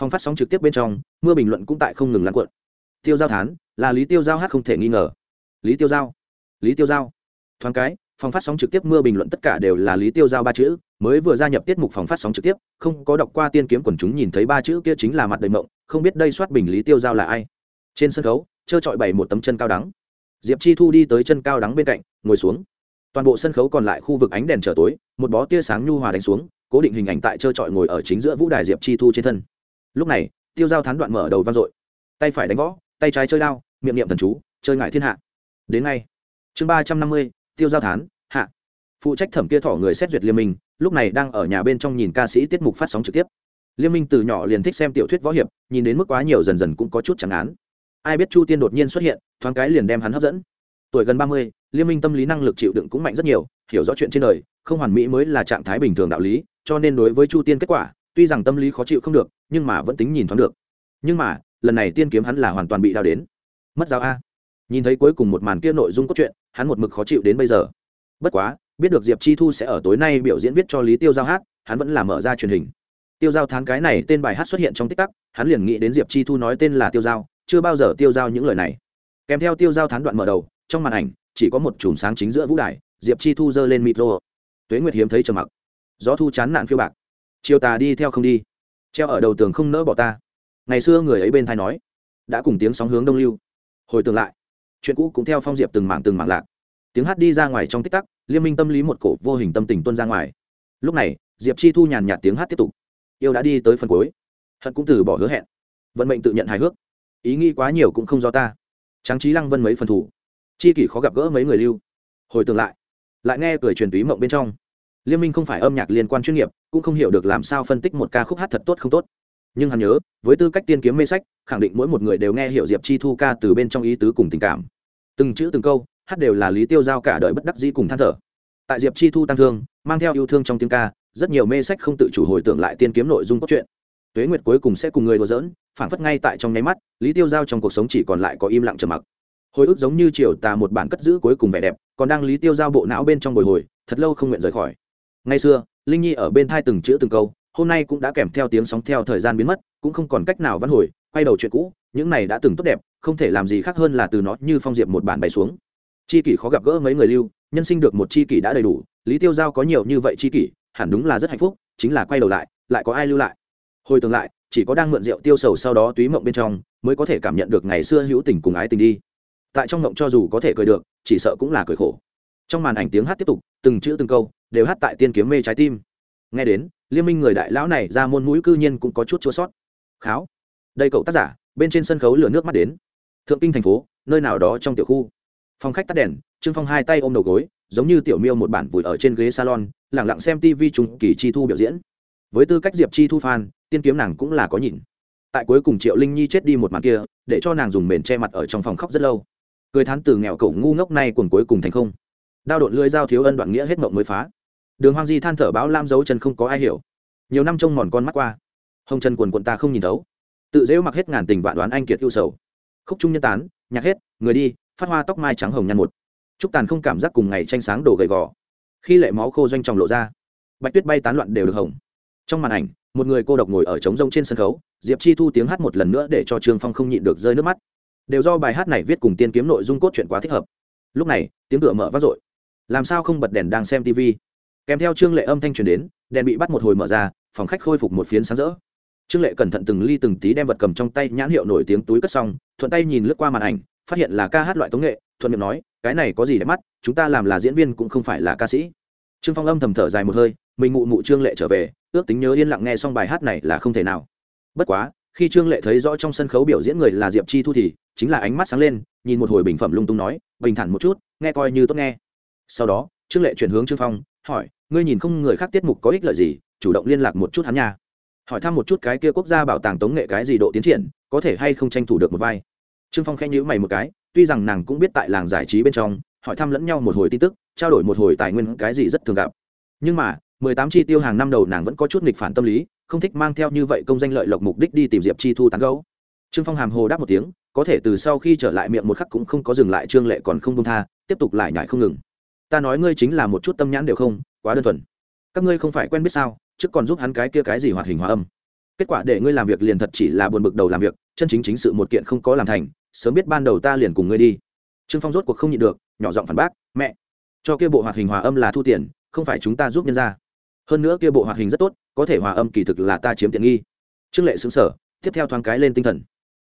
Phong phát sóng trực tiếp bên trong, mưa bình luận cũng tại không ngừng lăn cuộn. Tiêu giao thán, là lý tiêu giao hát không thể nghi ngờ. Lý tiêu giao. Lý tiêu giao. Thoáng cái phòng phát sóng trực tiếp mưa bình luận tất cả đều là lý tiêu giao ba chữ, mới vừa gia nhập tiết mục phòng phát sóng trực tiếp, không có đọc qua tiên kiếm quần chúng nhìn thấy ba chữ kia chính là mặt đầy mộng, không biết đây soát bình lý tiêu giao là ai. Trên sân khấu, trơ trọi bày một tấm chân cao đắng. Diệp chi thu đi tới chân cao đắng bên cạnh, ngồi xuống. Toàn bộ sân khấu còn lại khu vực ánh đèn trở tối, một bó tia sáng nhu hòa đánh xuống, cố định hình ảnh tại trơ trọi ngồi ở chính giữa vũ đài diệp chi thu trên thân. Lúc này, tiêu giao thán đoạn mở đầu vang dội. Tay phải đánh võ, tay trái chơi đao, miệng niệm thần chú, chơi ngại thiên hạ. Đến ngay. Chương ba trăm năm mươi tiêu giao thán, hạ. Phụ trách thẩm kia thỏ người xét duyệt liên minh, lúc này đang ở nhà bên trong nhìn ca sĩ tiết mục phát sóng trực tiếp. Liên minh từ nhỏ liền thích xem tiểu thuyết võ hiệp, nhìn đến mức quá nhiều dần dần cũng có chút chẳng án. Ai biết chu tiên đột nhiên xuất hiện, thoáng cái liền đem hắn hấp dẫn. Tuổi gần ba mươi liên minh tâm lý năng lực chịu đựng cũng mạnh rất nhiều, hiểu rõ chuyện trên đời, không hoàn mỹ mới là trạng thái bình thường đạo lý, cho nên đối với chu tiên kết quả, tuy rằng tâm lý khó chịu không được, nhưng mà vẫn tính nhìn thoáng được. Nhưng mà, lần này tiên kiếm hắn là hoàn toàn bị đau đến. Mất giáo a. Nhìn thấy cuối cùng một màn kia nội dung cốt truyện hắn một mực khó chịu đến bây giờ. Bất quá, biết được diệp chi thu sẽ ở tối nay biểu diễn viết cho lý tiêu giao hát, hắn vẫn là mở ra truyền hình. Tiêu giao tháng cái này tên bài hát xuất hiện trong tích tắc, hắn liền nghĩ đến diệp chi thu nói tên là tiêu giao, chưa bao giờ tiêu giao những lời này. Kèm theo tiêu giao thán đoạn mở đầu, trong màn ảnh, chỉ có một chùm sáng chính giữa vũ đài, diệp chi thu giơ lên micro. Tuế nguyệt hiếm thấy trầm mặc. Gió thu chán nạn phiêu bạc. Chiều tà đi theo không đi. Treo ở đầu tường không nỡ bỏ ta. Ngày xưa người ấy bên thai nói, đã cùng tiếng sóng hướng đông lưu. Hồi tưởng lại chuyện cũ cũng theo phong diệp từng mảng từng mảng lạc. Tiếng hát đi ra ngoài trong tích tắc liên minh tâm lý một cổ vô hình tâm tình tuân ra ngoài. Lúc này, diệp chi thu nhàn nhạt tiếng hát tiếp tục. Yêu đã đi tới phần cuối. Hận cũng từ bỏ hứa hẹn. Vận mệnh tự nhận hài hước. Ý nghĩ quá nhiều cũng không do ta. Tráng trí lăng vân mấy phần thủ. Chi kỷ khó gặp gỡ mấy người lưu. Hồi tưởng lại lại nghe cười truyền túy mộng bên trong. Liên minh không phải âm nhạc liên quan chuyên nghiệp, cũng không hiểu được làm sao phân tích một ca khúc hát thật tốt không tốt. Nhưng hắn nhớ, với tư cách tiên kiếm mê sách, khẳng định mỗi một người đều nghe hiểu diệp chi thu ca từ bên trong ý tứ cùng tình cảm từng chữ từng câu, hát đều là lý tiêu giao cả đời bất đắc dĩ cùng than thở. Tại diệp chi thu tăng thương, mang theo yêu thương trong tiếng ca, rất nhiều mê sách không tự chủ hồi tưởng lại tiên kiếm nội dung cốt truyện. Tuế nguyệt cuối cùng sẽ cùng người đùa giỡn, phảng phất ngay tại trong nháy mắt, lý tiêu giao trong cuộc sống chỉ còn lại có im lặng trầm mặc. Hồi ức giống như chiều tà một bản cất giữ cuối cùng vẻ đẹp, còn đang lý tiêu giao bộ não bên trong bồi hồi, thật lâu không nguyện rời khỏi. Ngày xưa, linh nhi ở bên thai từng chữ từng câu, hôm nay cũng đã kèm theo tiếng sóng theo thời gian biến mất, cũng không còn cách nào văn hồi quay đầu chuyện cũ, những này đã từng tốt đẹp, không thể làm gì khác hơn là từ nó như phong diệp một bản bày xuống. Chi kỷ khó gặp gỡ mấy người lưu, nhân sinh được một chi kỷ đã đầy đủ, lý tiêu giao có nhiều như vậy chi kỷ, hẳn đúng là rất hạnh phúc, chính là quay đầu lại lại có ai lưu lại? Hồi tương lại, chỉ có đang mượn rượu tiêu sầu sau đó túy mộng bên trong, mới có thể cảm nhận được ngày xưa hữu tình cùng ái tình đi. Tại trong mộng cho dù có thể cười được, chỉ sợ cũng là cười khổ. Trong màn ảnh tiếng hát tiếp tục, từng chữ từng câu, đều hát tại tiên kiếm mê trái tim. Nghe đến, liên minh người đại lão này ra môn mũi cư nhiên cũng có chút chua sót. Kháo đây cậu tác giả, bên trên sân khấu lửa nước mắt đến. Thượng kinh thành phố, nơi nào đó trong tiểu khu. Phòng khách tắt đèn, trương phong hai tay ôm đầu gối, giống như tiểu miêu một bản vùi ở trên ghế salon lẳng lặng xem tv trùng kỳ chi thu biểu diễn. Với tư cách diệp chi thu fan, tiên kiếm nàng cũng là có nhìn. Tại cuối cùng triệu linh nhi chết đi một màn kia, để cho nàng dùng mền che mặt ở trong phòng khóc rất lâu. Cười thán từ nghèo cậu ngu ngốc này cuồng cuối cùng thành không. Đao đột lưỡi giao thiếu ân đoạn nghĩa hết mộng mới phá. Đường hoang di than thở báo lam dấu chân không có ai hiểu. Nhiều năm trông mòn con mắt qua. Hồng trần quần quần ta không nhìn thấu tự dễu mặc hết ngàn tình vạn đoán anh kiệt ưu sầu. Khúc trung nhân tán, nhạc hết, người đi, phát hoa tóc mai trắng hồng nhăn một. Chúc tàn không cảm giác cùng ngày tranh sáng đổ gầy gò. Khi lệ máu khô doanh tròng lộ ra. Bạch tuyết bay tán loạn đều được hồng. Trong màn ảnh, một người cô độc ngồi ở trống rông trên sân khấu, diệp chi thu tiếng hát một lần nữa để cho trương phong không nhịn được rơi nước mắt. Đều do bài hát này viết cùng tiên kiếm nội dung cốt truyện quá thích hợp. Lúc này, tiếng cửa mở vác rội làm sao không bật đèn đang xem tv kèm theo trương lệ âm thanh truyền đến, đèn bị bắt một hồi mở ra, phòng khách khôi phục một phiến sáng rỡ trương lệ cẩn thận từng ly từng tí đem vật cầm trong tay nhãn hiệu nổi tiếng túi cất xong, thuận tay nhìn lướt qua màn ảnh, phát hiện là ca hát loại tống nghệ, thuận miệng nói, cái này có gì để mắt, chúng ta làm là diễn viên cũng không phải là ca sĩ. Trương phong âm thầm thở dài một hơi, mình ngụ mụ trương lệ trở về, ước tính nhớ yên lặng nghe xong bài hát này là không thể nào. Bất quá, khi trương lệ thấy rõ trong sân khấu biểu diễn người là diệp chi thu thì, chính là ánh mắt sáng lên, nhìn một hồi bình phẩm lung tung nói, bình thản một chút, nghe coi như tốt nghe. Sau đó, trương lệ chuyển hướng trương phong, hỏi, ngươi nhìn không người khác tiết mục có ích lợi gì, chủ động liên lạc một chút hắn nha hỏi thăm một chút cái kia quốc gia bảo tàng tống nghệ cái gì độ tiến triển, có thể hay không tranh thủ được một vai. Trương phong khẽ nhữ mày một cái, tuy rằng nàng cũng biết tại làng giải trí bên trong, hỏi thăm lẫn nhau một hồi tin tức, trao đổi một hồi tài nguyên cái gì rất thường gặp. Nhưng mà, mười tám chi tiêu hàng năm đầu nàng vẫn có chút nghịch phản tâm lý, không thích mang theo như vậy công danh lợi lộc mục đích đi tìm diệp chi thu tán gấu trương phong hàm hồ đáp một tiếng, có thể từ sau khi trở lại miệng một khắc cũng không có dừng lại trương lệ còn không công tha, tiếp tục lại nhải không ngừng. Ta nói ngươi chính là một chút tâm nhãn đều không, quá đơn thuần. Các ngươi không phải quen biết sao? Trước còn giúp hắn cái kia cái gì hoạt hình hóa âm. Kết quả để ngươi làm việc liền thật chỉ là buồn bực đầu làm việc, chân chính chính sự một kiện không có làm thành, sớm biết ban đầu ta liền cùng ngươi đi. Trương phong rốt cuộc không nhịn được, nhỏ giọng phản bác, mẹ, cho kia bộ hoạt hình hòa âm là thu tiền, không phải chúng ta giúp nhân ra. Hơn nữa kia bộ hoạt hình rất tốt, có thể hòa âm kỳ thực là ta chiếm tiện nghi. Trương lệ xứng sở tiếp theo thoáng cái lên tinh thần.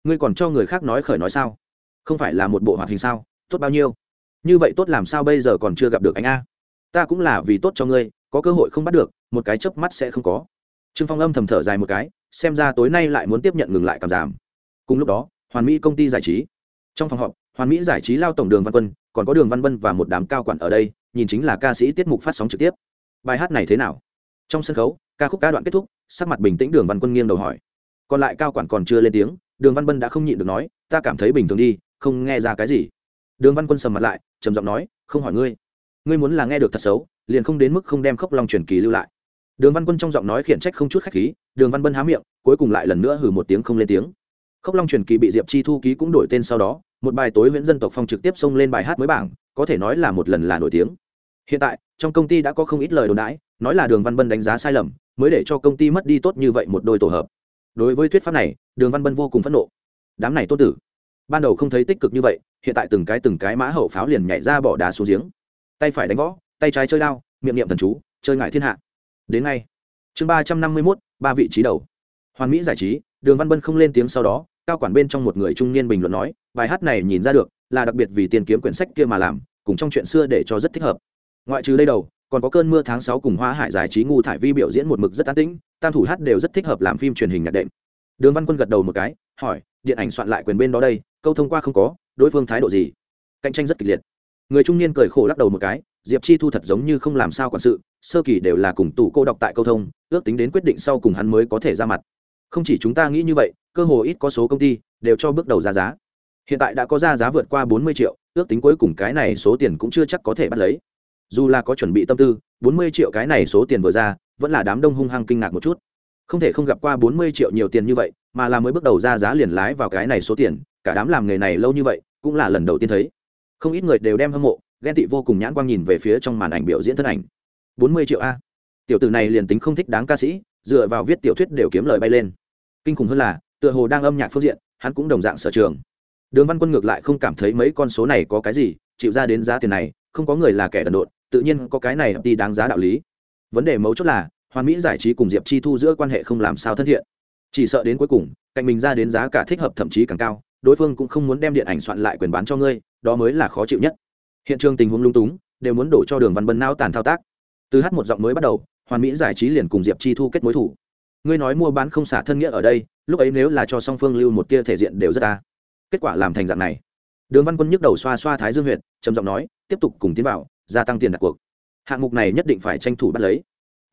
Ngươi còn cho người khác nói khởi nói sao? Không phải là một bộ hoạt hình sao? Tốt bao nhiêu? Như vậy tốt làm sao bây giờ còn chưa gặp được anh a? Ta cũng là vì tốt cho ngươi có cơ hội không bắt được, một cái chớp mắt sẽ không có. Trương phong âm thầm thở dài một cái, xem ra tối nay lại muốn tiếp nhận ngừng lại cảm giảm. Cùng lúc đó, hoàn mỹ công ty giải trí. Trong phòng họp, hoàn mỹ giải trí lao tổng đường văn quân, còn có đường văn vân và một đám cao quản ở đây, nhìn chính là ca sĩ tiết mục phát sóng trực tiếp. Bài hát này thế nào? Trong sân khấu, ca khúc ca đoạn kết thúc, sắc mặt bình tĩnh đường văn quân nghiêng đầu hỏi. Còn lại cao quản còn chưa lên tiếng, đường văn vân đã không nhịn được nói, ta cảm thấy bình thường đi, không nghe ra cái gì. Đường văn quân sầm mặt lại, trầm giọng nói, không hỏi ngươi. Ngươi muốn là nghe được thật xấu liền không đến mức không đem khốc long truyền kỳ lưu lại. Đường văn quân trong giọng nói khiển trách không chút khách khí, đường văn Bân há miệng, cuối cùng lại lần nữa hử một tiếng không lên tiếng. Khốc long truyền kỳ bị diệp chi thu ký cũng đổi tên sau đó, một bài tối nguyễn dân tộc phong trực tiếp xông lên bài hát mới bảng, có thể nói là một lần là nổi tiếng. Hiện tại, trong công ty đã có không ít lời đồn đãi, nói là đường văn bân đánh giá sai lầm, mới để cho công ty mất đi tốt như vậy một đôi tổ hợp. Đối với thuyết pháp này, đường văn bân vô cùng phẫn nộ. Đám này tôn tử, ban đầu không thấy tích cực như vậy, hiện tại từng cái từng cái mã hậu pháo liền nhảy ra bỏ đá xuống giếng. Tay phải đánh võ tay trái chơi đao, miệng niệm thần chú, chơi ngại thiên hạ. Đến ngay. Chương ba trăm năm mươi mốt, ba vị trí đầu. Hoàn mỹ giải trí, đường văn bân không lên tiếng sau đó, cao quản bên trong một người trung niên bình luận nói, bài hát này nhìn ra được, là đặc biệt vì tiền kiếm quyển sách kia mà làm, cùng trong chuyện xưa để cho rất thích hợp. Ngoại trừ đây đầu, còn có cơn mưa tháng sáu cùng hoa hải giải trí ngu thải vi biểu diễn một mực rất an tĩnh, tam thủ hát đều rất thích hợp làm phim truyền hình nhạc đệm. Đường văn quân gật đầu một cái, hỏi, điện ảnh soạn lại quyền bên đó đây, câu thông qua không có, đối phương thái độ gì? Cạnh tranh rất kịch liệt. Người trung niên cười khổ lắc đầu một cái diệp chi thu thật giống như không làm sao quản sự, sơ kỳ đều là cùng tủ cô đọc tại câu thông, ước tính đến quyết định sau cùng hắn mới có thể ra mặt. Không chỉ chúng ta nghĩ như vậy, cơ hồ ít có số công ty đều cho bước đầu ra giá. Hiện tại đã có ra giá vượt qua bốn mươi triệu, ước tính cuối cùng cái này số tiền cũng chưa chắc có thể bắt lấy. Dù là có chuẩn bị tâm tư, bốn mươi triệu cái này số tiền vừa ra, vẫn là đám đông hung hăng kinh ngạc một chút. Không thể không gặp qua bốn mươi triệu nhiều tiền như vậy, mà là mới bước đầu ra giá liền lái vào cái này số tiền, cả đám làm nghề này lâu như vậy, cũng là lần đầu tiên thấy. Không ít người đều đem hâm mộ ghen tị vô cùng nhãn quang nhìn về phía trong màn ảnh biểu diễn thân ảnh. Bốn mươi triệu a. Tiểu tử này liền tính không thích đáng ca sĩ, dựa vào viết tiểu thuyết đều kiếm lời bay lên. Kinh khủng hơn là, tựa hồ đang âm nhạc phương diện, hắn cũng đồng dạng sở trường. Đường văn quân ngược lại không cảm thấy mấy con số này có cái gì, chịu ra đến giá tiền này, không có người là kẻ đần độn, tự nhiên có cái này đi đáng giá đạo lý. Vấn đề mấu chốt là, hoàn mỹ giải trí cùng diệp chi thu giữa quan hệ không làm sao thân thiện. Chỉ sợ đến cuối cùng, cạnh mình ra đến giá cả thích hợp thậm chí càng cao, đối phương cũng không muốn đem điện ảnh soạn lại quyền bán cho ngươi, đó mới là khó chịu nhất hiện trường tình huống lung túng, đều muốn đổ cho đường văn bân nao tàn thao tác. Từ hát một giọng mới bắt đầu, hoàn mỹ giải trí liền cùng diệp chi thu kết mối thủ. Ngươi nói mua bán không xả thân nghĩa ở đây, lúc ấy nếu là cho song phương lưu một tia thể diện đều rất ta. Kết quả làm thành dạng này. Đường văn quân nhức đầu xoa xoa thái dương huyện trầm giọng nói, tiếp tục cùng tiến vào, gia tăng tiền đặt cuộc. Hạng mục này nhất định phải tranh thủ bắt lấy.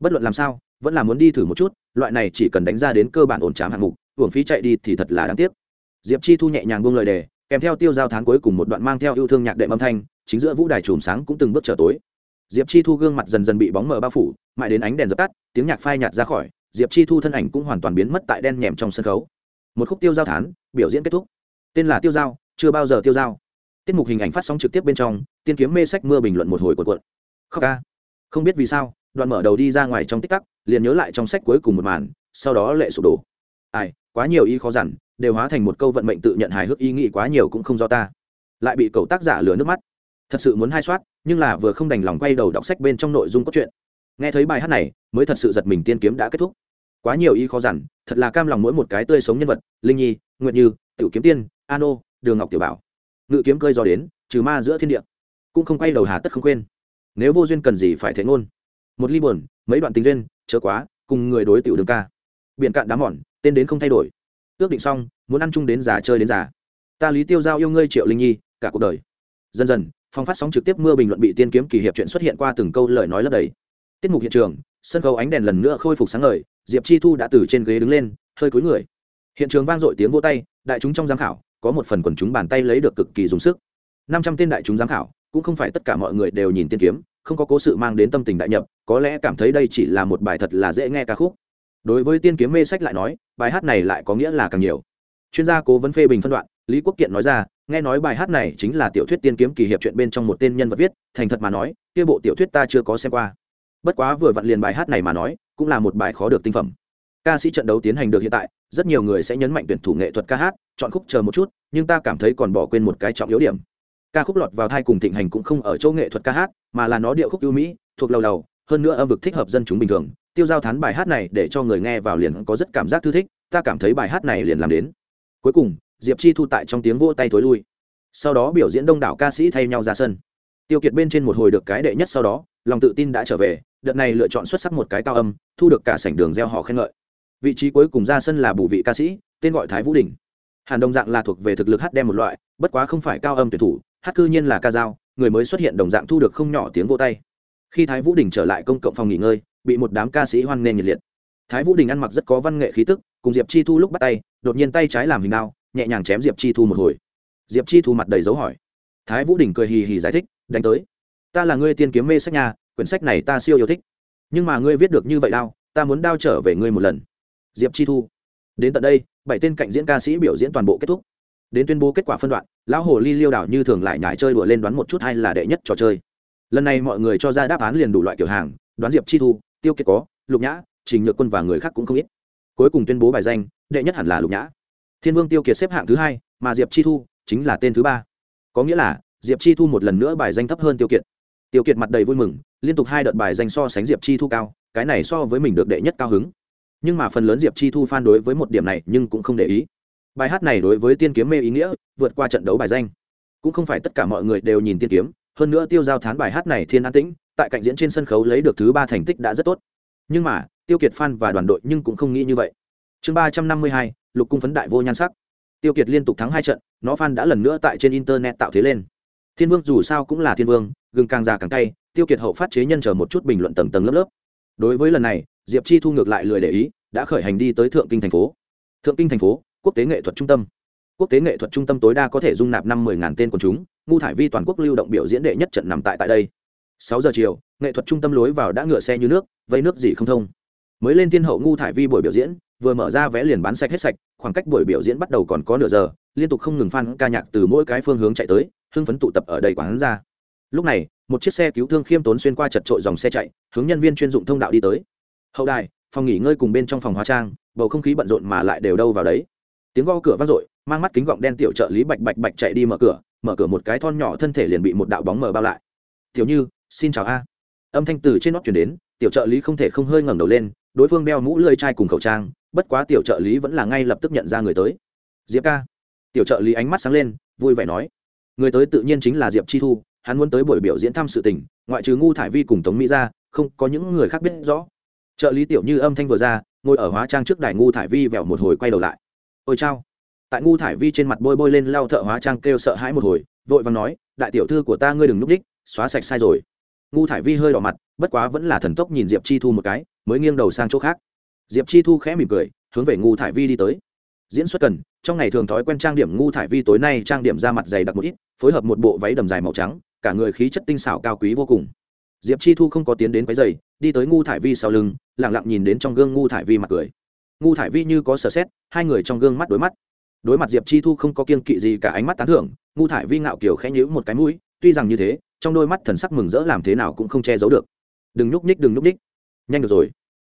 Bất luận làm sao, vẫn là muốn đi thử một chút, loại này chỉ cần đánh ra đến cơ bản ổn trám hạng mục, hưởng phí chạy đi thì thật là đáng tiếc. Diệp chi thu nhẹ nhàng buông lời đề, kèm theo tiêu giao tháng cuối cùng một đoạn mang theo yêu thương nhạc đệm âm thanh chính giữa vũ đài chùm sáng cũng từng bước trở tối. Diệp chi thu gương mặt dần dần bị bóng mờ bao phủ, mãi đến ánh đèn dập tắt, tiếng nhạc phai nhạt ra khỏi, diệp chi thu thân ảnh cũng hoàn toàn biến mất tại đen nhèm trong sân khấu. Một khúc tiêu giao thán, biểu diễn kết thúc. Tên là tiêu giao, chưa bao giờ tiêu giao. Tiết mục hình ảnh phát sóng trực tiếp bên trong, tiên kiếm mê sách mưa bình luận một hồi cuộn cuộn. Khóc ca. Không biết vì sao, đoạn mở đầu đi ra ngoài trong tích tắc, liền nhớ lại trong sách cuối cùng một màn, sau đó lệ sụp đổ. Ai, quá nhiều ý khó dằn, đều hóa thành một câu vận mệnh tự nhận hài hước, ý nghĩ quá nhiều cũng không do ta. Lại bị cậu tác giả lừa nước mắt thật sự muốn hai soát, nhưng là vừa không đành lòng quay đầu đọc sách bên trong nội dung cốt truyện. Nghe thấy bài hát này, mới thật sự giật mình tiên kiếm đã kết thúc. Quá nhiều y khó dằn thật là cam lòng mỗi một cái tươi sống nhân vật, linh nhi nguyện như, tiểu kiếm tiên, an ô, đường ngọc tiểu bảo. Ngự kiếm cơi do đến, trừ ma giữa thiên địa. Cũng không quay đầu hà tất không quên. Nếu vô duyên cần gì phải thế ngôn. Một ly buồn, mấy đoạn tình duyên, chớ quá, cùng người đối tiểu đường ca. Biển cạn đá mòn, tên đến không thay đổi. Ước định xong, muốn ăn chung đến già chơi đến già. Ta lý tiêu giao yêu ngươi triệu linh nhi, cả cuộc đời. Dần dần phòng phát sóng trực tiếp mưa bình luận bị tiên kiếm kỳ hiệp chuyện xuất hiện qua từng câu lời nói lấp đầy. Tiết mục hiện trường, sân khấu ánh đèn lần nữa khôi phục sáng ngời, diệp chi thu đã từ trên ghế đứng lên, hơi cúi người. Hiện trường vang dội tiếng vô tay, đại chúng trong giám khảo, có một phần quần chúng bàn tay lấy được cực kỳ dùng sức. Năm trăm tên đại chúng giám khảo, cũng không phải tất cả mọi người đều nhìn tiên kiếm, không có cố sự mang đến tâm tình đại nhập, có lẽ cảm thấy đây chỉ là một bài thật là dễ nghe ca khúc. Đối với tiên kiếm mê sách lại nói, bài hát này lại có nghĩa là càng nhiều. Chuyên gia cố vấn phê bình phân đoạn, lý quốc kiện nói ra nghe nói bài hát này chính là tiểu thuyết tiên kiếm kỳ hiệp chuyện bên trong một tên nhân vật viết, thành thật mà nói, kia bộ tiểu thuyết ta chưa có xem qua. Bất quá vừa vặn liền bài hát này mà nói, cũng là một bài khó được tinh phẩm. Ca sĩ trận đấu tiến hành được hiện tại, rất nhiều người sẽ nhấn mạnh tuyển thủ nghệ thuật ca hát, chọn khúc chờ một chút, nhưng ta cảm thấy còn bỏ quên một cái trọng yếu điểm. Ca khúc lọt vào thai cùng thịnh hành cũng không ở chỗ nghệ thuật ca hát, mà là nó điệu khúc ưu mỹ, thuộc lầu lầu, hơn nữa âm vực thích hợp dân chúng bình thường. Tiêu giao thán bài hát này để cho người nghe vào liền có rất cảm giác thư thích, ta cảm thấy bài hát này liền làm đến. Cuối cùng diệp chi thu tại trong tiếng vỗ tay thối lui. Sau đó biểu diễn đông đảo ca sĩ thay nhau ra sân. Tiêu kiệt bên trên một hồi được cái đệ nhất sau đó, lòng tự tin đã trở về, đợt này lựa chọn xuất sắc một cái cao âm, thu được cả sảnh đường gieo họ khen ngợi. Vị trí cuối cùng ra sân là bù vị ca sĩ, tên gọi thái vũ đình. Hàn đồng dạng là thuộc về thực lực hát đem một loại, bất quá không phải cao âm tuyển thủ, hát cư nhiên là ca dao, người mới xuất hiện đồng dạng thu được không nhỏ tiếng vô tay. Khi thái vũ đình trở lại công cộng phòng nghỉ ngơi, bị một đám ca sĩ hoan nghênh nhiệt liệt. Thái vũ đình ăn mặc rất có văn nghệ khí tức, cùng diệp chi thu lúc bắt tay, đột nhiên tay trái làm hình đao nhẹ nhàng chém diệp chi thu một hồi. Diệp chi thu mặt đầy dấu hỏi. Thái vũ đình cười hì hì giải thích, đánh tới. Ta là ngươi tiên kiếm mê sách nhà quyển sách này ta siêu yêu thích. Nhưng mà ngươi viết được như vậy đao ta muốn đao trở về ngươi một lần. Diệp chi thu. Đến tận đây, bảy tên cạnh diễn ca sĩ biểu diễn toàn bộ kết thúc. Đến tuyên bố kết quả phân đoạn, lão hồ ly liêu đảo như thường lại nhải chơi đùa lên đoán một chút hay là đệ nhất trò chơi. Lần này mọi người cho ra đáp án liền đủ loại kiểu hàng, đoán diệp chi thu, tiêu kiệt có, lục nhã, trình nhược quân và người khác cũng không ít. Cuối cùng tuyên bố bài danh, đệ nhất hẳn là lục nhã thiên vương tiêu kiệt xếp hạng thứ hai, mà diệp chi thu chính là tên thứ ba. Có nghĩa là, diệp chi thu một lần nữa bài danh thấp hơn tiêu kiệt. Tiêu kiệt mặt đầy vui mừng, liên tục hai đợt bài danh so sánh diệp chi thu cao, cái này so với mình được đệ nhất cao hứng. Nhưng mà phần lớn diệp chi thu phan đối với một điểm này nhưng cũng không để ý. Bài hát này đối với tiên kiếm mê ý nghĩa, vượt qua trận đấu bài danh. Cũng không phải tất cả mọi người đều nhìn tiên kiếm, hơn nữa tiêu giao thán bài hát này thiên an tĩnh, tại cạnh diễn trên sân khấu lấy được thứ ba thành tích đã rất tốt. Nhưng mà, tiêu kiệt phan và đoàn đội nhưng cũng không nghĩ như vậy. Chương ba trăm năm mươi hai lục cung phấn đại vô nhan sắc. Tiêu kiệt liên tục thắng hai trận, nó phan đã lần nữa tại trên internet tạo thế lên. Thiên vương dù sao cũng là thiên vương, gừng càng già càng tay tiêu kiệt hậu phát chế nhân chờ một chút bình luận tầng tầng lớp lớp. Đối với lần này, diệp chi thu ngược lại lười để ý, đã khởi hành đi tới thượng kinh thành phố. Thượng kinh thành phố, quốc tế nghệ thuật trung tâm. Quốc tế nghệ thuật trung tâm tối đa có thể dung nạp năm mươi ngàn tên quần chúng, ngu thải vi toàn quốc lưu động biểu diễn đệ nhất trận nằm tại tại đây. Sáu giờ chiều, nghệ thuật trung tâm lối vào đã ngựa xe như nước, vây nước gì không thông mới lên thiên hậu ngu thải vi buổi biểu diễn, vừa mở ra vé liền bán sạch hết sạch, khoảng cách buổi biểu diễn bắt đầu còn có nửa giờ, liên tục không ngừng f ca nhạc từ mỗi cái phương hướng chạy tới, hưng phấn tụ tập ở đây quán ra. Lúc này, một chiếc xe cứu thương khiêm tốn xuyên qua chật trội dòng xe chạy, hướng nhân viên chuyên dụng thông đạo đi tới. Hậu đài, phòng nghỉ ngơi cùng bên trong phòng hóa trang, bầu không khí bận rộn mà lại đều đâu vào đấy. Tiếng go cửa vang dội, mang mắt kính gọng đen tiểu trợ lý bạch bạch bạch chạy đi mở cửa mở cửa một cái thon nhỏ thân thể liền bị một đạo bóng mờ bao lại. Tiểu như, xin chào a. Âm thanh từ trên nóc chuyển đến, tiểu trợ lý không thể không hơi ngẩng đầu lên đối phương đeo mũ lưỡi chai cùng khẩu trang, bất quá tiểu trợ lý vẫn là ngay lập tức nhận ra người tới. Diệp ca. Tiểu trợ lý ánh mắt sáng lên, vui vẻ nói. Người tới tự nhiên chính là diệp chi thu, hắn muốn tới buổi biểu diễn thăm sự tình, ngoại trừ ngu thải vi cùng tống mỹ ra không có những người khác biết rõ. Trợ lý tiểu như âm thanh vừa ra, ngồi ở hóa trang trước đài ngu thải vi vẹo một hồi quay đầu lại. Ôi chao. Tại ngu thải vi trên mặt bôi bôi lên lau thợ hóa trang kêu sợ hãi một hồi, vội vàng nói, đại tiểu thư của ta ngươi đừng núp đích, xóa sạch sai rồi ngu thải vi hơi đỏ mặt, bất quá vẫn là thần tốc nhìn diệp chi thu một cái, mới nghiêng đầu sang chỗ khác. Diệp chi thu khẽ mỉm cười, hướng về ngu thải vi đi tới. Diễn xuất cần, trong ngày thường thói quen trang điểm ngu thải vi tối nay trang điểm ra mặt dày đặc một ít, phối hợp một bộ váy đầm dài màu trắng, cả người khí chất tinh xảo cao quý vô cùng. Diệp chi thu không có tiến đến váy dày đi tới ngu thải vi sau lưng lẳng lặng nhìn đến trong gương ngu thải vi mặt cười. Ngu thải vi như có sở xét, hai người trong gương mắt đối mắt. Đối mặt diệp chi thu không có kiên kỵ gì cả ánh mắt tán thưởng, ngu thải vi ngạo kiều khẽ nhữ một cái mũi, tuy rằng như thế trong đôi mắt thần sắc mừng rỡ làm thế nào cũng không che giấu được. Đừng nhúc nhích, đừng nhúc nhích. Nhanh được rồi.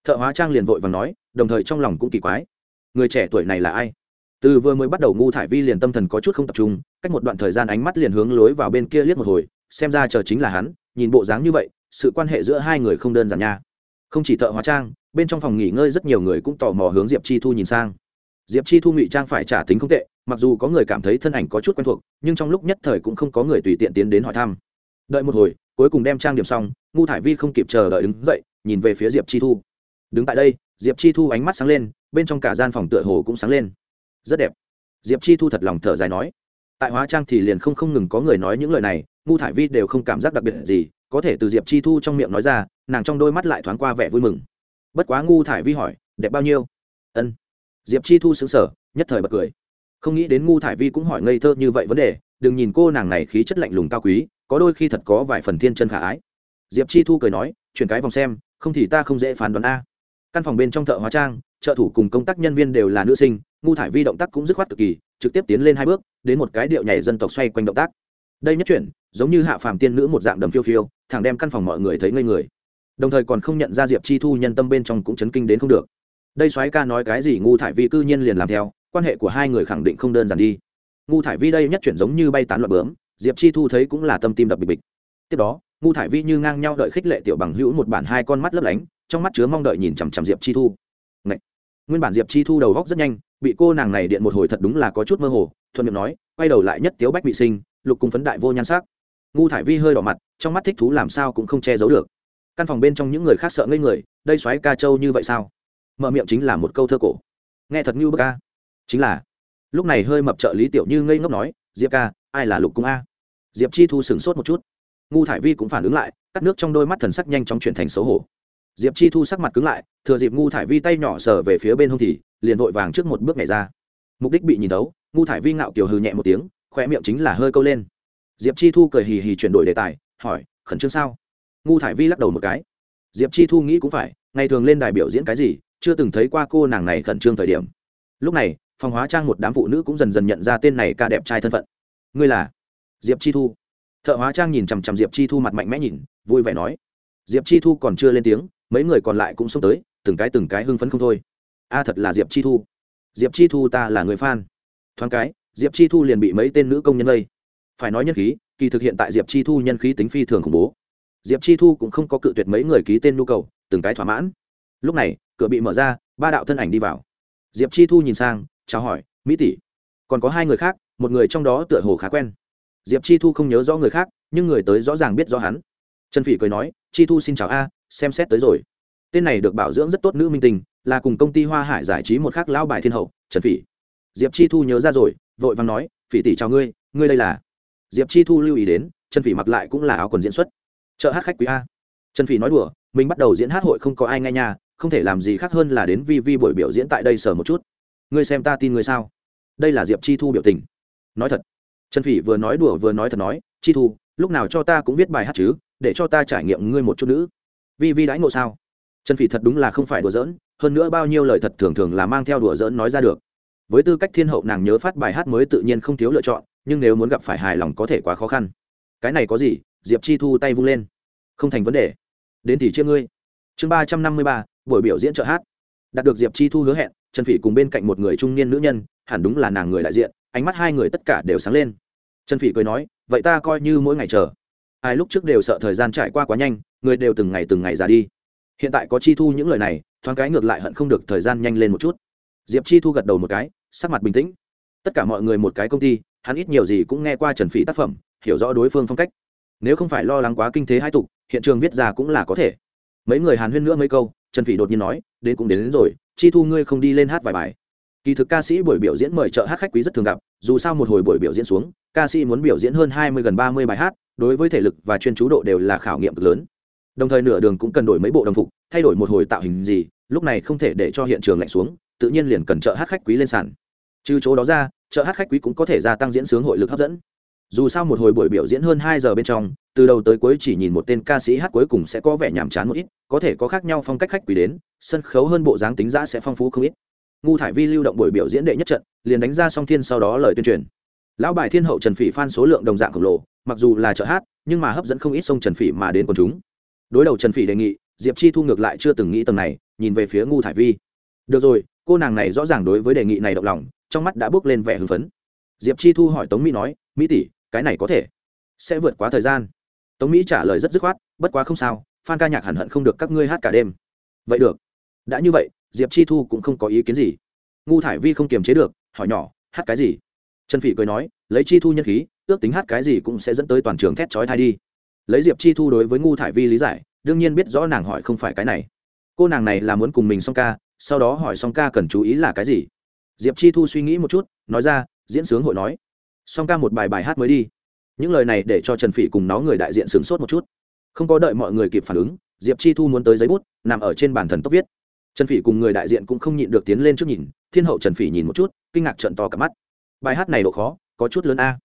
Thợ hóa trang liền vội và nói, đồng thời trong lòng cũng kỳ quái. Người trẻ tuổi này là ai? Từ vừa mới bắt đầu ngu thải vi liền tâm thần có chút không tập trung, cách một đoạn thời gian ánh mắt liền hướng lối vào bên kia liếc một hồi, xem ra chờ chính là hắn, nhìn bộ dáng như vậy, sự quan hệ giữa hai người không đơn giản nha. Không chỉ thợ hóa trang, bên trong phòng nghỉ ngơi rất nhiều người cũng tò mò hướng diệp chi thu nhìn sang. Diệp chi thu ngụy trang phải trả tính không tệ, mặc dù có người cảm thấy thân ảnh có chút quen thuộc, nhưng trong lúc nhất thời cũng không có người tùy tiện tiến đến hỏi thăm đợi một hồi, cuối cùng đem trang điểm xong, ngu thải vi không kịp chờ đợi đứng dậy, nhìn về phía diệp chi thu. Đứng tại đây, diệp chi thu ánh mắt sáng lên, bên trong cả gian phòng tựa hồ cũng sáng lên. Rất đẹp. Diệp chi thu thật lòng thở dài nói. Tại hóa trang thì liền không không ngừng có người nói những lời này, ngu thải vi đều không cảm giác đặc biệt gì, có thể từ diệp chi thu trong miệng nói ra, nàng trong đôi mắt lại thoáng qua vẻ vui mừng. Bất quá ngu thải vi hỏi, đẹp bao nhiêu? Ân. Diệp chi thu xứng sở nhất thời bật cười. Không nghĩ đến ngu thải vi cũng hỏi ngây thơ như vậy vấn đề, đừng nhìn cô nàng này khí chất lạnh lùng cao quý có đôi khi thật có vài phần thiên chân khả ái. Diệp chi thu cười nói, chuyển cái vòng xem, không thì ta không dễ phán đoán a. Căn phòng bên trong thợ hóa trang, trợ thủ cùng công tác nhân viên đều là nữ sinh, ngu thải vi động tác cũng dứt khoát cực kỳ, trực tiếp tiến lên hai bước, đến một cái điệu nhảy dân tộc xoay quanh động tác. Đây nhất chuyển, giống như hạ phàm tiên nữ một dạng đầm phiêu phiêu, thẳng đem căn phòng mọi người thấy ngây người. Đồng thời còn không nhận ra diệp chi thu nhân tâm bên trong cũng chấn kinh đến không được. Đây soái ca nói cái gì, ngu thải vi cư nhiên liền làm theo, quan hệ của hai người khẳng định không đơn giản đi. Ngu thải vi đây nhất chuyển giống như bay tán loạn bướm diệp chi thu thấy cũng là tâm tim đập bịch bịch. Tiếp đó ngu thải vi như ngang nhau đợi khích lệ tiểu bằng hữu một bản hai con mắt lấp lánh, trong mắt chứa mong đợi nhìn chằm chằm diệp chi thu. Ngậy! nguyên bản diệp chi thu đầu góc rất nhanh, bị cô nàng này điện một hồi thật đúng là có chút mơ hồ, thuận miệng nói, quay đầu lại nhất tiếu bách bị sinh, lục cùng phấn đại vô nhan sắc. Ngu thải vi hơi đỏ mặt, trong mắt thích thú làm sao cũng không che giấu được. Căn phòng bên trong những người khác sợ ngây người, đây xoáy ca châu như vậy sao? Mở miệng chính là một câu thơ cổ. Nghe thật như bức ca. Chính là, lúc này hơi mập trợ lý tiểu như ngây ngốc nói, diệp ca ai là lục cung a? Diệp chi thu sửng sốt một chút. Ngu thải vi cũng phản ứng lại cắt nước trong đôi mắt thần sắc nhanh chóng chuyển thành xấu hổ. Diệp chi thu sắc mặt cứng lại thừa dịp ngu thải vi tay nhỏ sờ về phía bên hông thì liền vội vàng trước một bước nhảy ra. Mục đích bị nhìn đấu, ngu thải vi ngạo kiều hừ nhẹ một tiếng khoe miệng chính là hơi câu lên. Diệp chi thu cười hì hì chuyển đổi đề tài hỏi khẩn trương sao? Ngu thải vi lắc đầu một cái. Diệp chi thu nghĩ cũng phải ngày thường lên đài biểu diễn cái gì chưa từng thấy qua cô nàng này khẩn trương thời điểm. Lúc này phòng hóa trang một đám phụ nữ cũng dần dần nhận ra tên này ca đẹp trai thân phận ngươi là diệp chi thu. Thợ hóa trang nhìn chằm chằm diệp chi thu mặt mạnh mẽ nhìn, vui vẻ nói. Diệp chi thu còn chưa lên tiếng, mấy người còn lại cũng xông tới, từng cái từng cái hưng phấn không thôi. A thật là diệp chi thu. Diệp chi thu ta là người f thoáng cái, diệp chi thu liền bị mấy tên nữ công nhân lây phải nói nhân khí, kỳ thực hiện tại diệp chi thu nhân khí tính phi thường khủng bố. Diệp chi thu cũng không có cự tuyệt mấy người ký tên nhu cầu, từng cái thỏa mãn. Lúc này, cửa bị mở ra, ba đạo thân ảnh đi vào. Diệp chi thu nhìn sang, chào hỏi, mỹ tỷ, còn có hai người khác một người trong đó tựa hồ khá quen. Diệp chi thu không nhớ rõ người khác, nhưng người tới rõ ràng biết rõ hắn. Trần phỉ cười nói, chi thu xin chào a, xem xét tới rồi. Tên này được bảo dưỡng rất tốt nữ minh tình, là cùng công ty hoa hải giải trí một khắc lão bài thiên hậu, trần phỉ. Diệp chi thu nhớ ra rồi, vội vàng nói, phỉ tỷ chào ngươi ngươi đây là diệp chi thu lưu ý đến, trần phỉ mặc lại cũng là áo quần diễn xuất. Chợ hát khách quý a. Trần phỉ nói đùa, mình bắt đầu diễn hát hội không có ai nghe nhà không thể làm gì khác hơn là đến vi vi buổi biểu diễn tại đây sờ một chút. Ngươi xem ta tin ngươi sao? Đây là diệp chi thu biểu tình nói thật. Trần phỉ vừa nói đùa vừa nói thật nói, chi thu, lúc nào cho ta cũng viết bài hát chứ, để cho ta trải nghiệm ngươi một chút nữ. Vi vi đãi ngộ sao? Trần phỉ thật đúng là không phải đùa giỡn, hơn nữa bao nhiêu lời thật thường thường là mang theo đùa giỡn nói ra được. Với tư cách thiên hậu nàng nhớ phát bài hát mới tự nhiên không thiếu lựa chọn, nhưng nếu muốn gặp phải hài lòng có thể quá khó khăn. Cái này có gì? Diệp chi thu tay vung lên. Không thành vấn đề. Đến thì chia ngươi. Chương ba trăm năm mươi ba, buổi biểu diễn trợ hát. Đạt được diệp chi thu hứa hẹn, trần phỉ cùng bên cạnh một người trung niên nữ nhân, hẳn đúng là nàng người đại diện ánh mắt hai người tất cả đều sáng lên. Trần phỉ cười nói vậy ta coi như mỗi ngày chờ. Ai lúc trước đều sợ thời gian trải qua quá nhanh người đều từng ngày từng ngày già đi. Hiện tại có chi thu những lời này thoáng cái ngược lại hận không được thời gian nhanh lên một chút. Diệp chi thu gật đầu một cái sắc mặt bình tĩnh. Tất cả mọi người một cái công ty hắn ít nhiều gì cũng nghe qua trần phỉ tác phẩm hiểu rõ đối phương phong cách. Nếu không phải lo lắng quá kinh thế hai tục hiện trường viết ra cũng là có thể. Mấy người hàn huyên nữa mấy câu trần phỉ đột nhiên nói đến cũng đến, đến rồi chi thu ngươi không đi lên hát vài bài kỳ thực ca sĩ buổi biểu diễn mời trợ hát khách quý rất thường gặp, dù sao một hồi buổi biểu diễn xuống, ca sĩ muốn biểu diễn hơn hai mươi gần ba mươi bài hát, đối với thể lực và chuyên chú độ đều là khảo nghiệm cực lớn. Đồng thời nửa đường cũng cần đổi mấy bộ đồng phục, thay đổi một hồi tạo hình gì, lúc này không thể để cho hiện trường lạnh xuống, tự nhiên liền cần trợ hát khách quý lên sàn. Trừ chỗ đó ra trợ hát khách quý cũng có thể gia tăng diễn sướng hội lực hấp dẫn. Dù sao một hồi buổi biểu diễn hơn hai giờ bên trong, từ đầu tới cuối chỉ nhìn một tên ca sĩ hát cuối cùng sẽ có vẻ nhàm chán một ít, có thể có khác nhau phong cách khách quý đến, sân khấu hơn bộ dáng tính giã sẽ phong phú không ít ngu thải vi lưu động buổi biểu diễn đệ nhất trận, liền đánh ra song thiên sau đó lời tuyên truyền. Lão bài thiên hậu trần phỉ phan số lượng đồng dạng khổng lồ, mặc dù là chợ hát, nhưng mà hấp dẫn không ít sông trần phỉ mà đến quần chúng. Đối đầu trần phỉ đề nghị, diệp chi thu ngược lại chưa từng nghĩ tầng này, nhìn về phía ngu thải vi. Được rồi, cô nàng này rõ ràng đối với đề nghị này động lòng, trong mắt đã bước lên vẻ hưng phấn. Diệp chi thu hỏi tống mỹ nói, mỹ tỷ, cái này có thể sẽ vượt quá thời gian. Tống mỹ trả lời rất dứt khoát, bất quá không sao phan ca nhạc hẳn hận không được các ngươi hát cả đêm. Vậy được. Đã như vậy diệp chi thu cũng không có ý kiến gì. Ngu thải vi không kiềm chế được, hỏi nhỏ, hát cái gì? Trần phỉ cười nói, lấy chi thu nhân khí, ước tính hát cái gì cũng sẽ dẫn tới toàn trường thét chói thai đi. Lấy diệp chi thu đối với ngu thải vi lý giải, đương nhiên biết rõ nàng hỏi không phải cái này. Cô nàng này là muốn cùng mình song ca, sau đó hỏi song ca cần chú ý là cái gì. Diệp chi thu suy nghĩ một chút, nói ra, diễn sướng hội nói. Song ca một bài bài hát mới đi. Những lời này để cho trần phỉ cùng nó người đại diện sửng sốt một chút. Không có đợi mọi người kịp phản ứng, diệp chi thu muốn tới giấy bút, nằm ở trên bàn thần tốc viết trần phỉ cùng người đại diện cũng không nhịn được tiến lên trước nhìn, thiên hậu trần phỉ nhìn một chút, kinh ngạc trận to cả mắt. Bài hát này độ khó, có chút lớn a.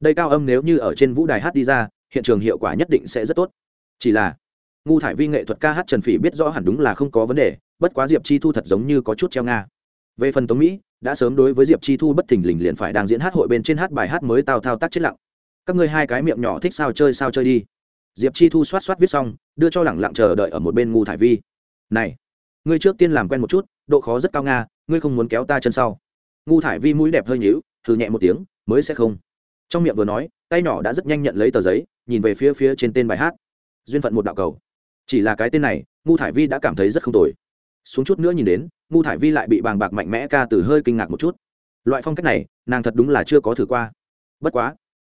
Đây cao âm nếu như ở trên vũ đài hát đi ra, hiện trường hiệu quả nhất định sẽ rất tốt. Chỉ là, ngu thải vi nghệ thuật ca hát trần phỉ biết rõ hẳn đúng là không có vấn đề, bất quá diệp chi thu thật giống như có chút treo nga. Về phần tống mỹ, đã sớm đối với diệp chi thu bất thình lình liền phải đang diễn hát hội bên trên hát bài hát mới tao thao tác chết lặng. Các ngươi hai cái miệng nhỏ thích sao chơi sao chơi đi. Diệp chi thu xoát xoát viết xong, đưa cho lẳng lặng chờ đợi ở một bên ngu thải vi. Này ngươi trước tiên làm quen một chút, độ khó rất cao nga, ngươi không muốn kéo ta chân sau. Ngu thải vi mũi đẹp hơi nhíu thử nhẹ một tiếng, mới sẽ không. Trong miệng vừa nói, tay nhỏ đã rất nhanh nhận lấy tờ giấy, nhìn về phía phía trên tên bài hát. Duyên phận một đạo cầu. Chỉ là cái tên này, ngu thải vi đã cảm thấy rất không tồi. Xuống chút nữa nhìn đến, ngu thải vi lại bị bàng bạc mạnh mẽ ca từ hơi kinh ngạc một chút. Loại phong cách này, nàng thật đúng là chưa có thử qua. Bất quá,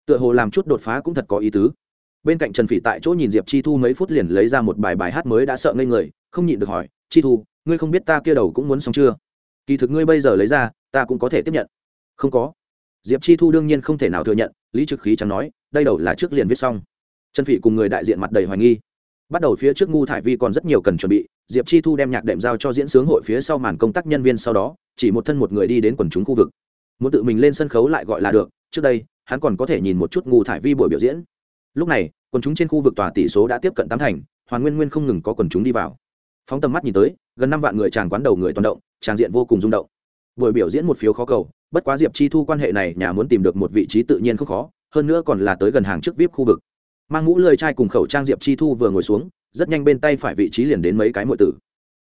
tựa hồ làm chút đột phá cũng thật có ý tứ. Bên cạnh trần phỉ tại chỗ nhìn diệp chi thu mấy phút liền lấy ra một bài bài hát mới đã sợ ngây người không nhịn được hỏi, chi thu, ngươi không biết ta kia đầu cũng muốn xong chưa? Kỳ thực ngươi bây giờ lấy ra, ta cũng có thể tiếp nhận. Không có. Diệp chi thu đương nhiên không thể nào thừa nhận, lý trực khí chẳng nói, đây đầu là trước liền viết xong. Trần phỉ cùng người đại diện mặt đầy hoài nghi. Bắt đầu phía trước ngu thải vi còn rất nhiều cần chuẩn bị, diệp chi thu đem nhạc đệm giao cho diễn sướng hội phía sau màn công tác nhân viên sau đó, chỉ một thân một người đi đến quần chúng khu vực. Muốn tự mình lên sân khấu lại gọi là được, trước đây, hắn còn có thể nhìn một chút ngu thải vi buổi biểu diễn. Lúc này, quần chúng trên khu vực tòa tỷ số đã tiếp cận tám thành hoàn nguyên nguyên không ngừng có quần chúng đi vào phóng tầm mắt nhìn tới, gần năm vạn người tràng quán đầu người toàn động tràng diện vô cùng rung động. Buổi biểu diễn một phiếu khó cầu, bất quá diệp chi thu quan hệ này nhà muốn tìm được một vị trí tự nhiên không khó, hơn nữa còn là tới gần hàng trước vip khu vực. Mang mũ lơi chai cùng khẩu trang diệp chi thu vừa ngồi xuống, rất nhanh bên tay phải vị trí liền đến mấy cái mọi tử.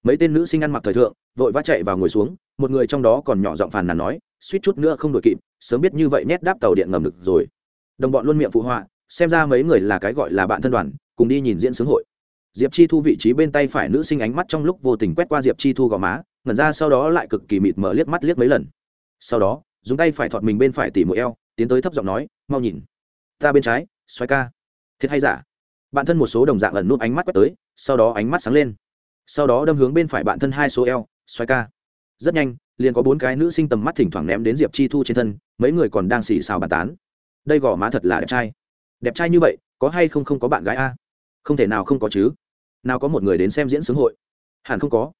Mấy tên nữ sinh ăn mặc thời thượng, vội vã chạy vào ngồi xuống, một người trong đó còn nhỏ giọng phàn nàn nói, suýt chút nữa không đội kịp, sớm biết như vậy nhét đáp tàu điện ngầm được rồi. Đồng bọn luôn miệng phụ họa, xem ra mấy người là cái gọi là bạn thân đoàn, cùng đi nhìn diễn sướng hội diệp chi thu vị trí bên tay phải nữ sinh ánh mắt trong lúc vô tình quét qua diệp chi thu gò má, ngẩn ra sau đó lại cực kỳ mịt mở liếc mắt liếc mấy lần. Sau đó, dùng tay phải thọt mình bên phải tỉ mũi eo, tiến tới thấp giọng nói, mau nhìn, ta bên trái xoay ca. Thiệt hay giả? Bạn thân một số đồng dạng ẩn nút ánh mắt quét tới, sau đó ánh mắt sáng lên. Sau đó đâm hướng bên phải bạn thân hai số eo xoay ca. Rất nhanh, liền có bốn cái nữ sinh tầm mắt thỉnh thoảng ném đến diệp chi thu trên thân, mấy người còn đang xì xào bàn tán. Đây gò má thật là đẹp trai. Đẹp trai như vậy, có hay không không có bạn gái a? Không thể nào không có chứ nào có một người đến xem diễn sướng hội? Hẳn không có.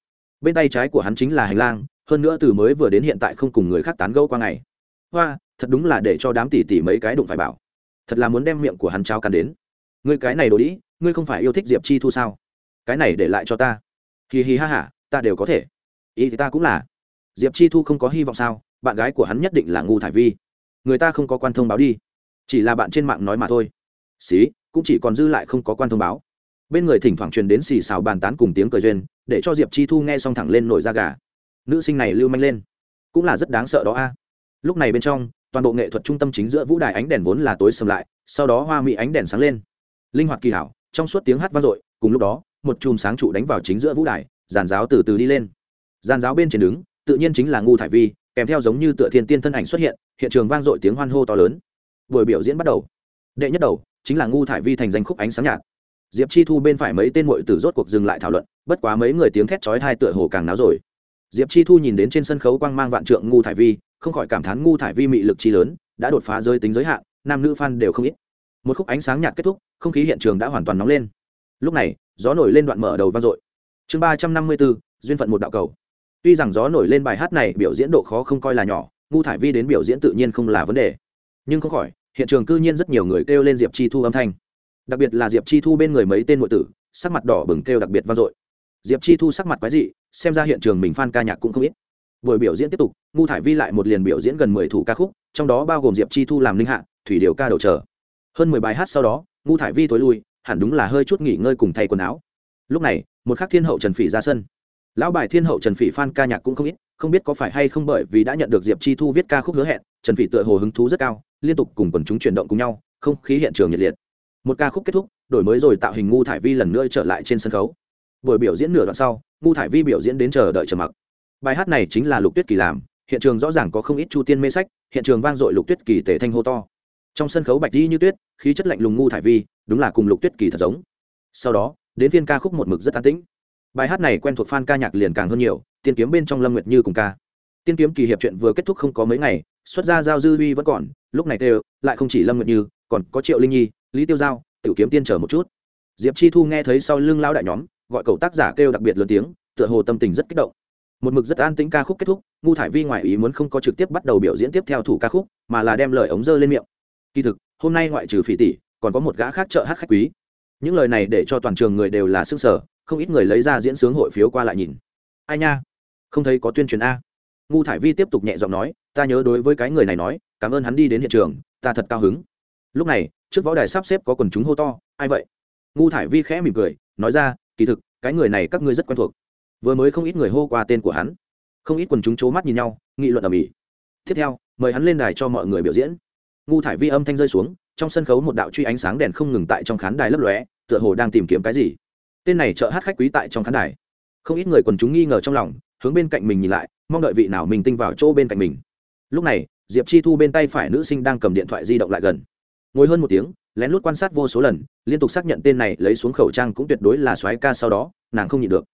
Bên tay trái của hắn chính là hành lang, hơn nữa từ mới vừa đến hiện tại không cùng người khác tán gẫu qua ngày. Hoa, thật đúng là để cho đám tỉ tỉ mấy cái đụng phải bảo. Thật là muốn đem miệng của hắn trao cắn đến. Ngươi cái này đồ đĩ, ngươi không phải yêu thích diệp chi thu sao? Cái này để lại cho ta. Hì hì ha hả ta đều có thể. Ý thì ta cũng là. Diệp chi thu không có hy vọng sao? Bạn gái của hắn nhất định là ngu thải vi. Người ta không có quan thông báo đi. Chỉ là bạn trên mạng nói mà thôi. Xí, cũng chỉ còn dư lại không có quan thông báo bên người thỉnh thoảng truyền đến xì xào bàn tán cùng tiếng cười duyên, để cho diệp chi thu nghe xong thẳng lên nổi da gà. Nữ sinh này lưu manh lên. Cũng là rất đáng sợ đó a. Lúc này bên trong, toàn bộ nghệ thuật trung tâm chính giữa vũ đài ánh đèn vốn là tối sầm lại, sau đó hoa mỹ ánh đèn sáng lên. Linh hoạt kỳ hảo, trong suốt tiếng hát vang dội, cùng lúc đó, một chùm sáng trụ đánh vào chính giữa vũ đài, giàn giáo từ từ đi lên. Giàn giáo bên trên đứng, tự nhiên chính là ngu thải vi, kèm theo giống như tựa thiên tiên thân ảnh xuất hiện hiện trường vang dội tiếng hoan hô to lớn. Buổi biểu diễn bắt đầu. Đệ nhất đầu, chính là ngu thải vi thành danh khúc ánh sáng nhạt diệp chi thu bên phải mấy tên mội tử rốt cuộc dừng lại thảo luận, bất quá mấy người tiếng thét chói thai tựa hồ càng náo rồi. Diệp chi thu nhìn đến trên sân khấu quang mang vạn trượng ngu thải vi, không khỏi cảm thán ngu thải vi mị lực chi lớn, đã đột phá rơi tính giới hạn, nam nữ f đều không ít. Một khúc ánh sáng nhạt kết thúc, không khí hiện trường đã hoàn toàn nóng lên. Lúc này, gió nổi lên đoạn mở đầu vang dội. Chương ba trăm năm mươi bốn, duyên phận một đạo cầu. Tuy rằng gió nổi lên bài hát này biểu diễn độ khó không coi là nhỏ, ngu thải vi đến biểu diễn tự nhiên không là vấn đề. Nhưng không khỏi, hiện trường cư nhiên rất nhiều người kêu lên diệp chi thu âm thanh đặc biệt là diệp chi thu bên người mấy tên nội tử, sắc mặt đỏ bừng kêu đặc biệt vang dội. Diệp chi thu sắc mặt quái dị, xem ra hiện trường mình phan ca nhạc cũng không ít. Buổi biểu diễn tiếp tục, ngu thải vi lại một liền biểu diễn gần mười thủ ca khúc, trong đó bao gồm diệp chi thu làm linh hạ, thủy điều ca đầu chờ. Hơn mười bài hát sau đó, ngu thải vi tối lui, hẳn đúng là hơi chút nghỉ ngơi cùng thay quần áo. Lúc này, một khắc thiên hậu trần phỉ ra sân. Lão bài thiên hậu trần phỉ phan ca nhạc cũng không ít, không biết có phải hay không bởi vì đã nhận được diệp chi thu viết ca khúc hứa hẹn, trần phỉ tựa hồ hứng thú rất cao, liên tục cùng quần chúng chuyển động cùng nhau, không khí hiện trường nhiệt liệt một ca khúc kết thúc, đổi mới rồi tạo hình ngu thải vi lần nữa trở lại trên sân khấu. Buổi biểu diễn nửa đoạn sau, ngu thải vi biểu diễn đến chờ đợi trầm mặc. Bài hát này chính là lục tuyết kỳ làm, hiện trường rõ ràng có không ít chu tiên mê sách, hiện trường vang dội lục tuyết kỳ tể thanh hô to. Trong sân khấu bạch đi như tuyết, khí chất lạnh lùng ngu thải vi, đúng là cùng lục tuyết kỳ thật giống. Sau đó, đến phiên ca khúc một mực rất an tĩnh. Bài hát này quen thuộc f a n ca nhạc liền càng hơn nhiều, tiên kiếm bên trong lâm nguyệt như cùng ca. Tiên kiếm kỳ hiệp chuyện vừa kết thúc không có mấy ngày, xuất ra giao dư huy vẫn còn, lúc này đều, lại không chỉ lâm nguyệt như, còn có triệu linh nhi lý tiêu giao, tiểu kiếm tiên chờ một chút. Diệp chi thu nghe thấy sau lưng lao đại nhóm, gọi cậu tác giả kêu đặc biệt lớn tiếng, tựa hồ tâm tình rất kích động. Một mực rất an tĩnh ca khúc kết thúc, ngu thải vi ngoại ý muốn không có trực tiếp bắt đầu biểu diễn tiếp theo thủ ca khúc, mà là đem lời ống dơ lên miệng. Kỳ thực, hôm nay ngoại trừ phỉ tỷ, còn có một gã khác trợ hát khách quý. Những lời này để cho toàn trường người đều là sức sở không ít người lấy ra diễn sướng hội phiếu qua lại nhìn. Ai nha? Không thấy có tuyên truyền a. Ngu thải vi tiếp tục nhẹ giọng nói, ta nhớ đối với cái người này nói, cảm ơn hắn đi đến hiện trường, ta thật cao hứng lúc này, trước võ đài sắp xếp có quần chúng hô to, ai vậy? Ngu thải vi khẽ mỉm cười, nói ra, kỳ thực, cái người này các ngươi rất quen thuộc. Vừa mới không ít người hô qua tên của hắn. Không ít quần chúng c h ố mắt nhìn nhau, nghị luận ở mỹ tiếp theo, mời hắn lên đài cho mọi người biểu diễn. Ngu thải vi âm thanh rơi xuống, trong sân khấu một đạo truy ánh sáng đèn không ngừng tại trong khán đài lấp lóe, tựa hồ đang tìm kiếm cái gì. Tên này chợ hát khách quý tại trong khán đài. Không ít người quần chúng nghi ngờ trong lòng, hướng bên cạnh mình nhìn lại, mong đợi vị nào mình tinh vào chỗ bên cạnh mình. Lúc này, diệp chi thu bên tay phải nữ sinh đang cầm điện thoại di động lại gần ngồi hơn một tiếng, lén lút quan sát vô số lần, liên tục xác nhận tên này lấy xuống khẩu trang cũng tuyệt đối là soái ca sau đó, nàng không nhịn được.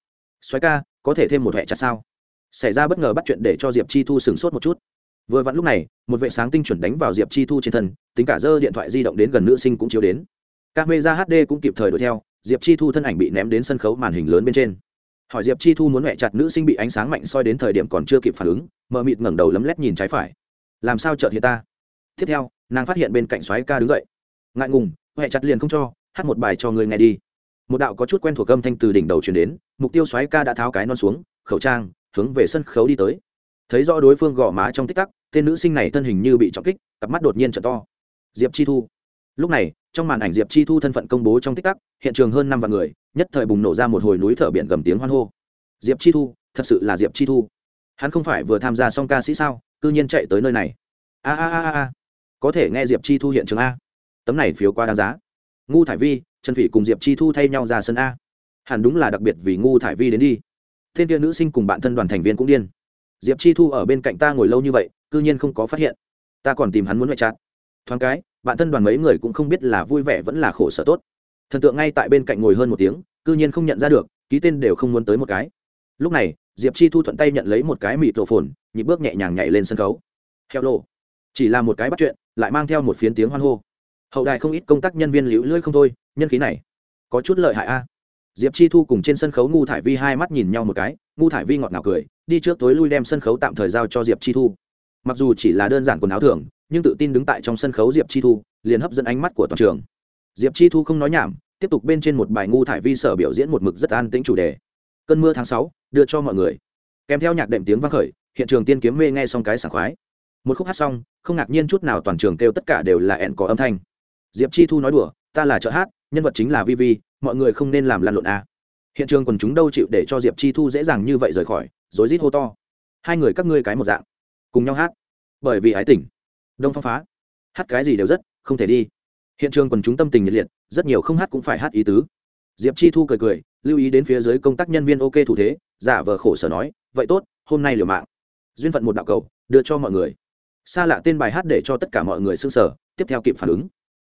Soái ca, có thể thêm một hệ chặt sao? Xảy ra bất ngờ bắt chuyện để cho diệp chi thu sửng sốt một chút. Vừa vặn lúc này, một vệ sáng tinh chuẩn đánh vào diệp chi thu trên thân, tính cả dơ điện thoại di động đến gần nữ sinh cũng chiếu đến. Các mê ra hd cũng kịp thời đuổi theo, diệp chi thu thân ảnh bị ném đến sân khấu màn hình lớn bên trên. Hỏi diệp chi thu muốn mẹ chặt nữ sinh bị ánh sáng mạnh soi đến thời điểm còn chưa kịp phản ứng, mờ mịt ngẩng đầu lấm lét nhìn trái phải. Làm sao chợt hiện ta? Tiếp theo nàng phát hiện bên cạnh xoáy ca đứng dậy. Ngại ngùng mẹ chặt liền không cho, hát một bài cho người nghe đi. Một đạo có chút quen thuộc âm thanh từ đỉnh đầu chuyển đến, mục tiêu xoáy ca đã tháo cái non xuống, khẩu trang, hướng về sân khấu đi tới. Thấy rõ đối phương gõ má trong tích tắc, tên nữ sinh này thân hình như bị trọng kích, cặp mắt đột nhiên trở to. Diệp chi thu. Lúc này, trong màn ảnh diệp chi thu thân phận công bố trong tích tắc, hiện trường hơn năm vạn người, nhất thời bùng nổ ra một hồi núi thở biển gầm tiếng hoan hô. Diệp chi thu, thật sự là diệp chi thu. Hắn không phải vừa tham gia xong ca sĩ sao, cư nhiên chạy tới nơi này. A a a a có thể nghe diệp chi thu hiện trường a tấm này phiếu qua đáng giá ngu thải vi trần phỉ cùng diệp chi thu thay nhau ra sân a hẳn đúng là đặc biệt vì ngu thải vi đến đi thiên kia nữ sinh cùng bạn thân đoàn thành viên cũng điên diệp chi thu ở bên cạnh ta ngồi lâu như vậy cư nhiên không có phát hiện ta còn tìm hắn muốn ngoại trạng thoáng cái bạn thân đoàn mấy người cũng không biết là vui vẻ vẫn là khổ sở tốt thần tượng ngay tại bên cạnh ngồi hơn một tiếng cư nhiên không nhận ra được ký tên đều không muốn tới một cái lúc này diệp chi thu thuận tay nhận lấy một cái mịt rổ phồn nhịp bước nhẹ nhàng nhảy lên sân khấu heo lộ chỉ là một cái bắt chuyện, lại mang theo một phiến tiếng hoan hô. Hậu đài không ít công tác nhân viên liễu lưỡi không thôi, nhân khí này, có chút lợi hại a. Diệp chi thu cùng trên sân khấu ngu thải vi hai mắt nhìn nhau một cái, ngu thải vi ngọt ngào cười, đi trước tối lui đem sân khấu tạm thời giao cho diệp chi thu. Mặc dù chỉ là đơn giản quần áo thường nhưng tự tin đứng tại trong sân khấu diệp chi thu, liền hấp dẫn ánh mắt của toàn trường. Diệp chi thu không nói nhảm, tiếp tục bên trên một bài ngu thải vi sở biểu diễn một mực rất an tĩnh chủ đề. Cơn mưa tháng sáu, đưa cho mọi người. Kèm theo nhạc đệm tiếng vang khởi, hiện trường tiên kiếm mê nghe xong cái sảng khoái một khúc hát xong, không ngạc nhiên chút nào toàn trường kêu tất cả đều là ẹn có âm thanh. Diệp chi thu nói đùa, ta là trợ hát, nhân vật chính là vi vi, mọi người không nên làm lan lộn a. Hiện trường quần chúng đâu chịu để cho diệp chi thu dễ dàng như vậy rời khỏi, rối rít hô to. Hai người các ngươi cái một dạng, cùng nhau hát. Bởi vì ái tỉnh đông phong phá. Hát cái gì đều rất, không thể đi. Hiện trường quần chúng tâm tình nhiệt liệt, rất nhiều không hát cũng phải hát ý tứ. Diệp chi thu cười cười, lưu ý đến phía dưới công tác nhân viên ok thủ thế, giả vờ khổ sở nói, vậy tốt, hôm nay liều mạng. Duyên phận một đạo cầu, đưa cho mọi người xa lạ tên bài hát để cho tất cả mọi người sững sờ sở tiếp theo kịp phản ứng.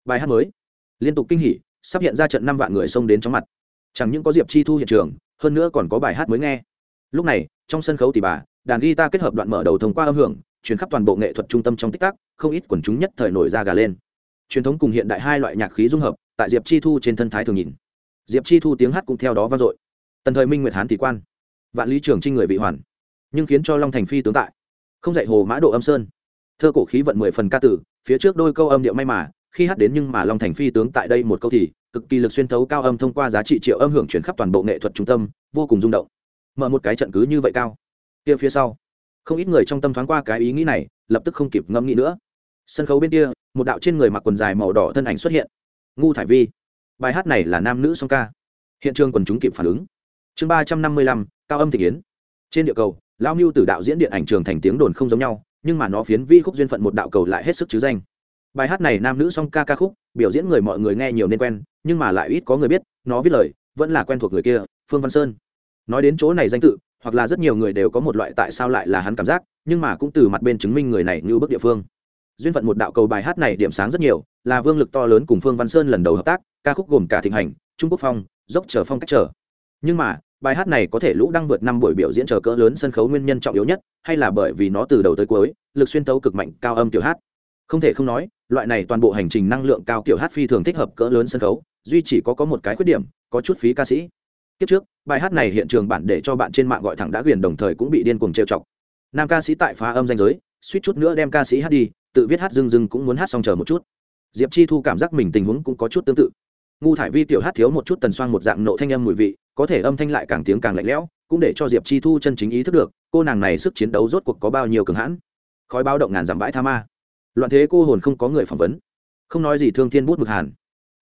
Bài hát mới. Liên tục kinh hỉ, sắp hiện ra trận năm vạn người xông đến chóng mặt. Chẳng những có diệp chi thu hiện trường, hơn nữa còn có bài hát mới nghe. Lúc này, trong sân khấu tỷ bà, đàn guitar kết hợp đoạn mở đầu thông qua âm hưởng chuyển khắp toàn bộ nghệ thuật trung tâm trong tích tắc, không ít quần chúng nhất thời nổi ra gà lên. Truyền thống cùng hiện đại hai loại nhạc khí dung hợp, tại diệp chi thu trên thân thái thường nhìn. Diệp chi thu tiếng hát cũng theo đó vang dội. Tần thời minh nguyệt hán tỷ quan. Vạn lý trường trinh người vị hoàn. Nhưng khiến cho long thành phi tướng tại. Không dạy hồ mã độ âm sơn thơ cổ khí vận mười phần ca tử, phía trước đôi câu âm điệu may mà, khi hát đến nhưng mà long thành phi tướng tại đây một câu thì, cực kỳ lực xuyên thấu cao âm thông qua giá trị triệu âm hưởng chuyển khắp toàn bộ nghệ thuật trung tâm, vô cùng rung động. Mở một cái trận cứ như vậy cao. Kia phía sau, không ít người trong tâm thoáng qua cái ý nghĩ này, lập tức không kịp ngẫm nghĩ nữa. Sân khấu bên kia, một đạo trên người mặc quần dài màu đỏ thân ảnh xuất hiện. Ngu thải vi. Bài hát này là nam nữ song ca. Hiện trường quần chúng kịp phản ứng. Chương ba trăm năm mươi lăm, cao âm thị kiến. Trên địa cầu lao mưu từ đạo diễn điện ảnh trường thành tiếng đồn không giống nhau nhưng mà nó phiến vi khúc duyên phận một đạo cầu lại hết sức chứ danh. Bài hát này nam nữ song ca ca khúc, biểu diễn người mọi người nghe nhiều nên quen, nhưng mà lại ít có người biết, nó viết lời, vẫn là quen thuộc người kia, phương văn sơn. Nói đến chỗ này danh tự, hoặc là rất nhiều người đều có một loại tại sao lại là hắn cảm giác, nhưng mà cũng từ mặt bên chứng minh người này như bức địa phương. Duyên phận một đạo cầu bài hát này điểm sáng rất nhiều, là vương lực to lớn cùng phương văn sơn lần đầu hợp tác, ca khúc gồm cả thịnh hành, trung quốc phong, dốc chờ phong cách Trở nhưng mà, bài hát này có thể lũ đang vượt năm buổi biểu diễn chờ cỡ lớn sân khấu nguyên nhân trọng yếu nhất, hay là bởi vì nó từ đầu tới cuối, lực xuyên tấu cực mạnh, cao âm tiểu hát. Không thể không nói, loại này toàn bộ hành trình năng lượng cao kiểu hát phi thường thích hợp cỡ lớn sân khấu, duy chỉ có có một cái khuyết điểm, có chút phí ca sĩ. Kiếp trước, bài hát này hiện trường bản để cho bạn trên mạng gọi thẳng đã quyền đồng thời cũng bị điên cuồng trêu chọc. Nam ca sĩ tại phá âm danh giới, suýt chút nữa đem ca sĩ hát đi, tự viết hát dưng dưng cũng muốn hát xong chờ một chút. Diệp chi thu cảm giác mình tình huống cũng có chút tương tự ngu thải vi tiểu hát thiếu một chút tần xoang một dạng nộ thanh âm mùi vị, có thể âm thanh lại càng tiếng càng lạnh lẽo, cũng để cho diệp chi thu chân chính ý thức được, cô nàng này sức chiến đấu rốt cuộc có bao nhiêu cường hãn. Khói bao động ngàn dặm bãi tha ma. Loạn thế cô hồn không có người phỏng vấn. Không nói gì thương thiên bút mực hàn.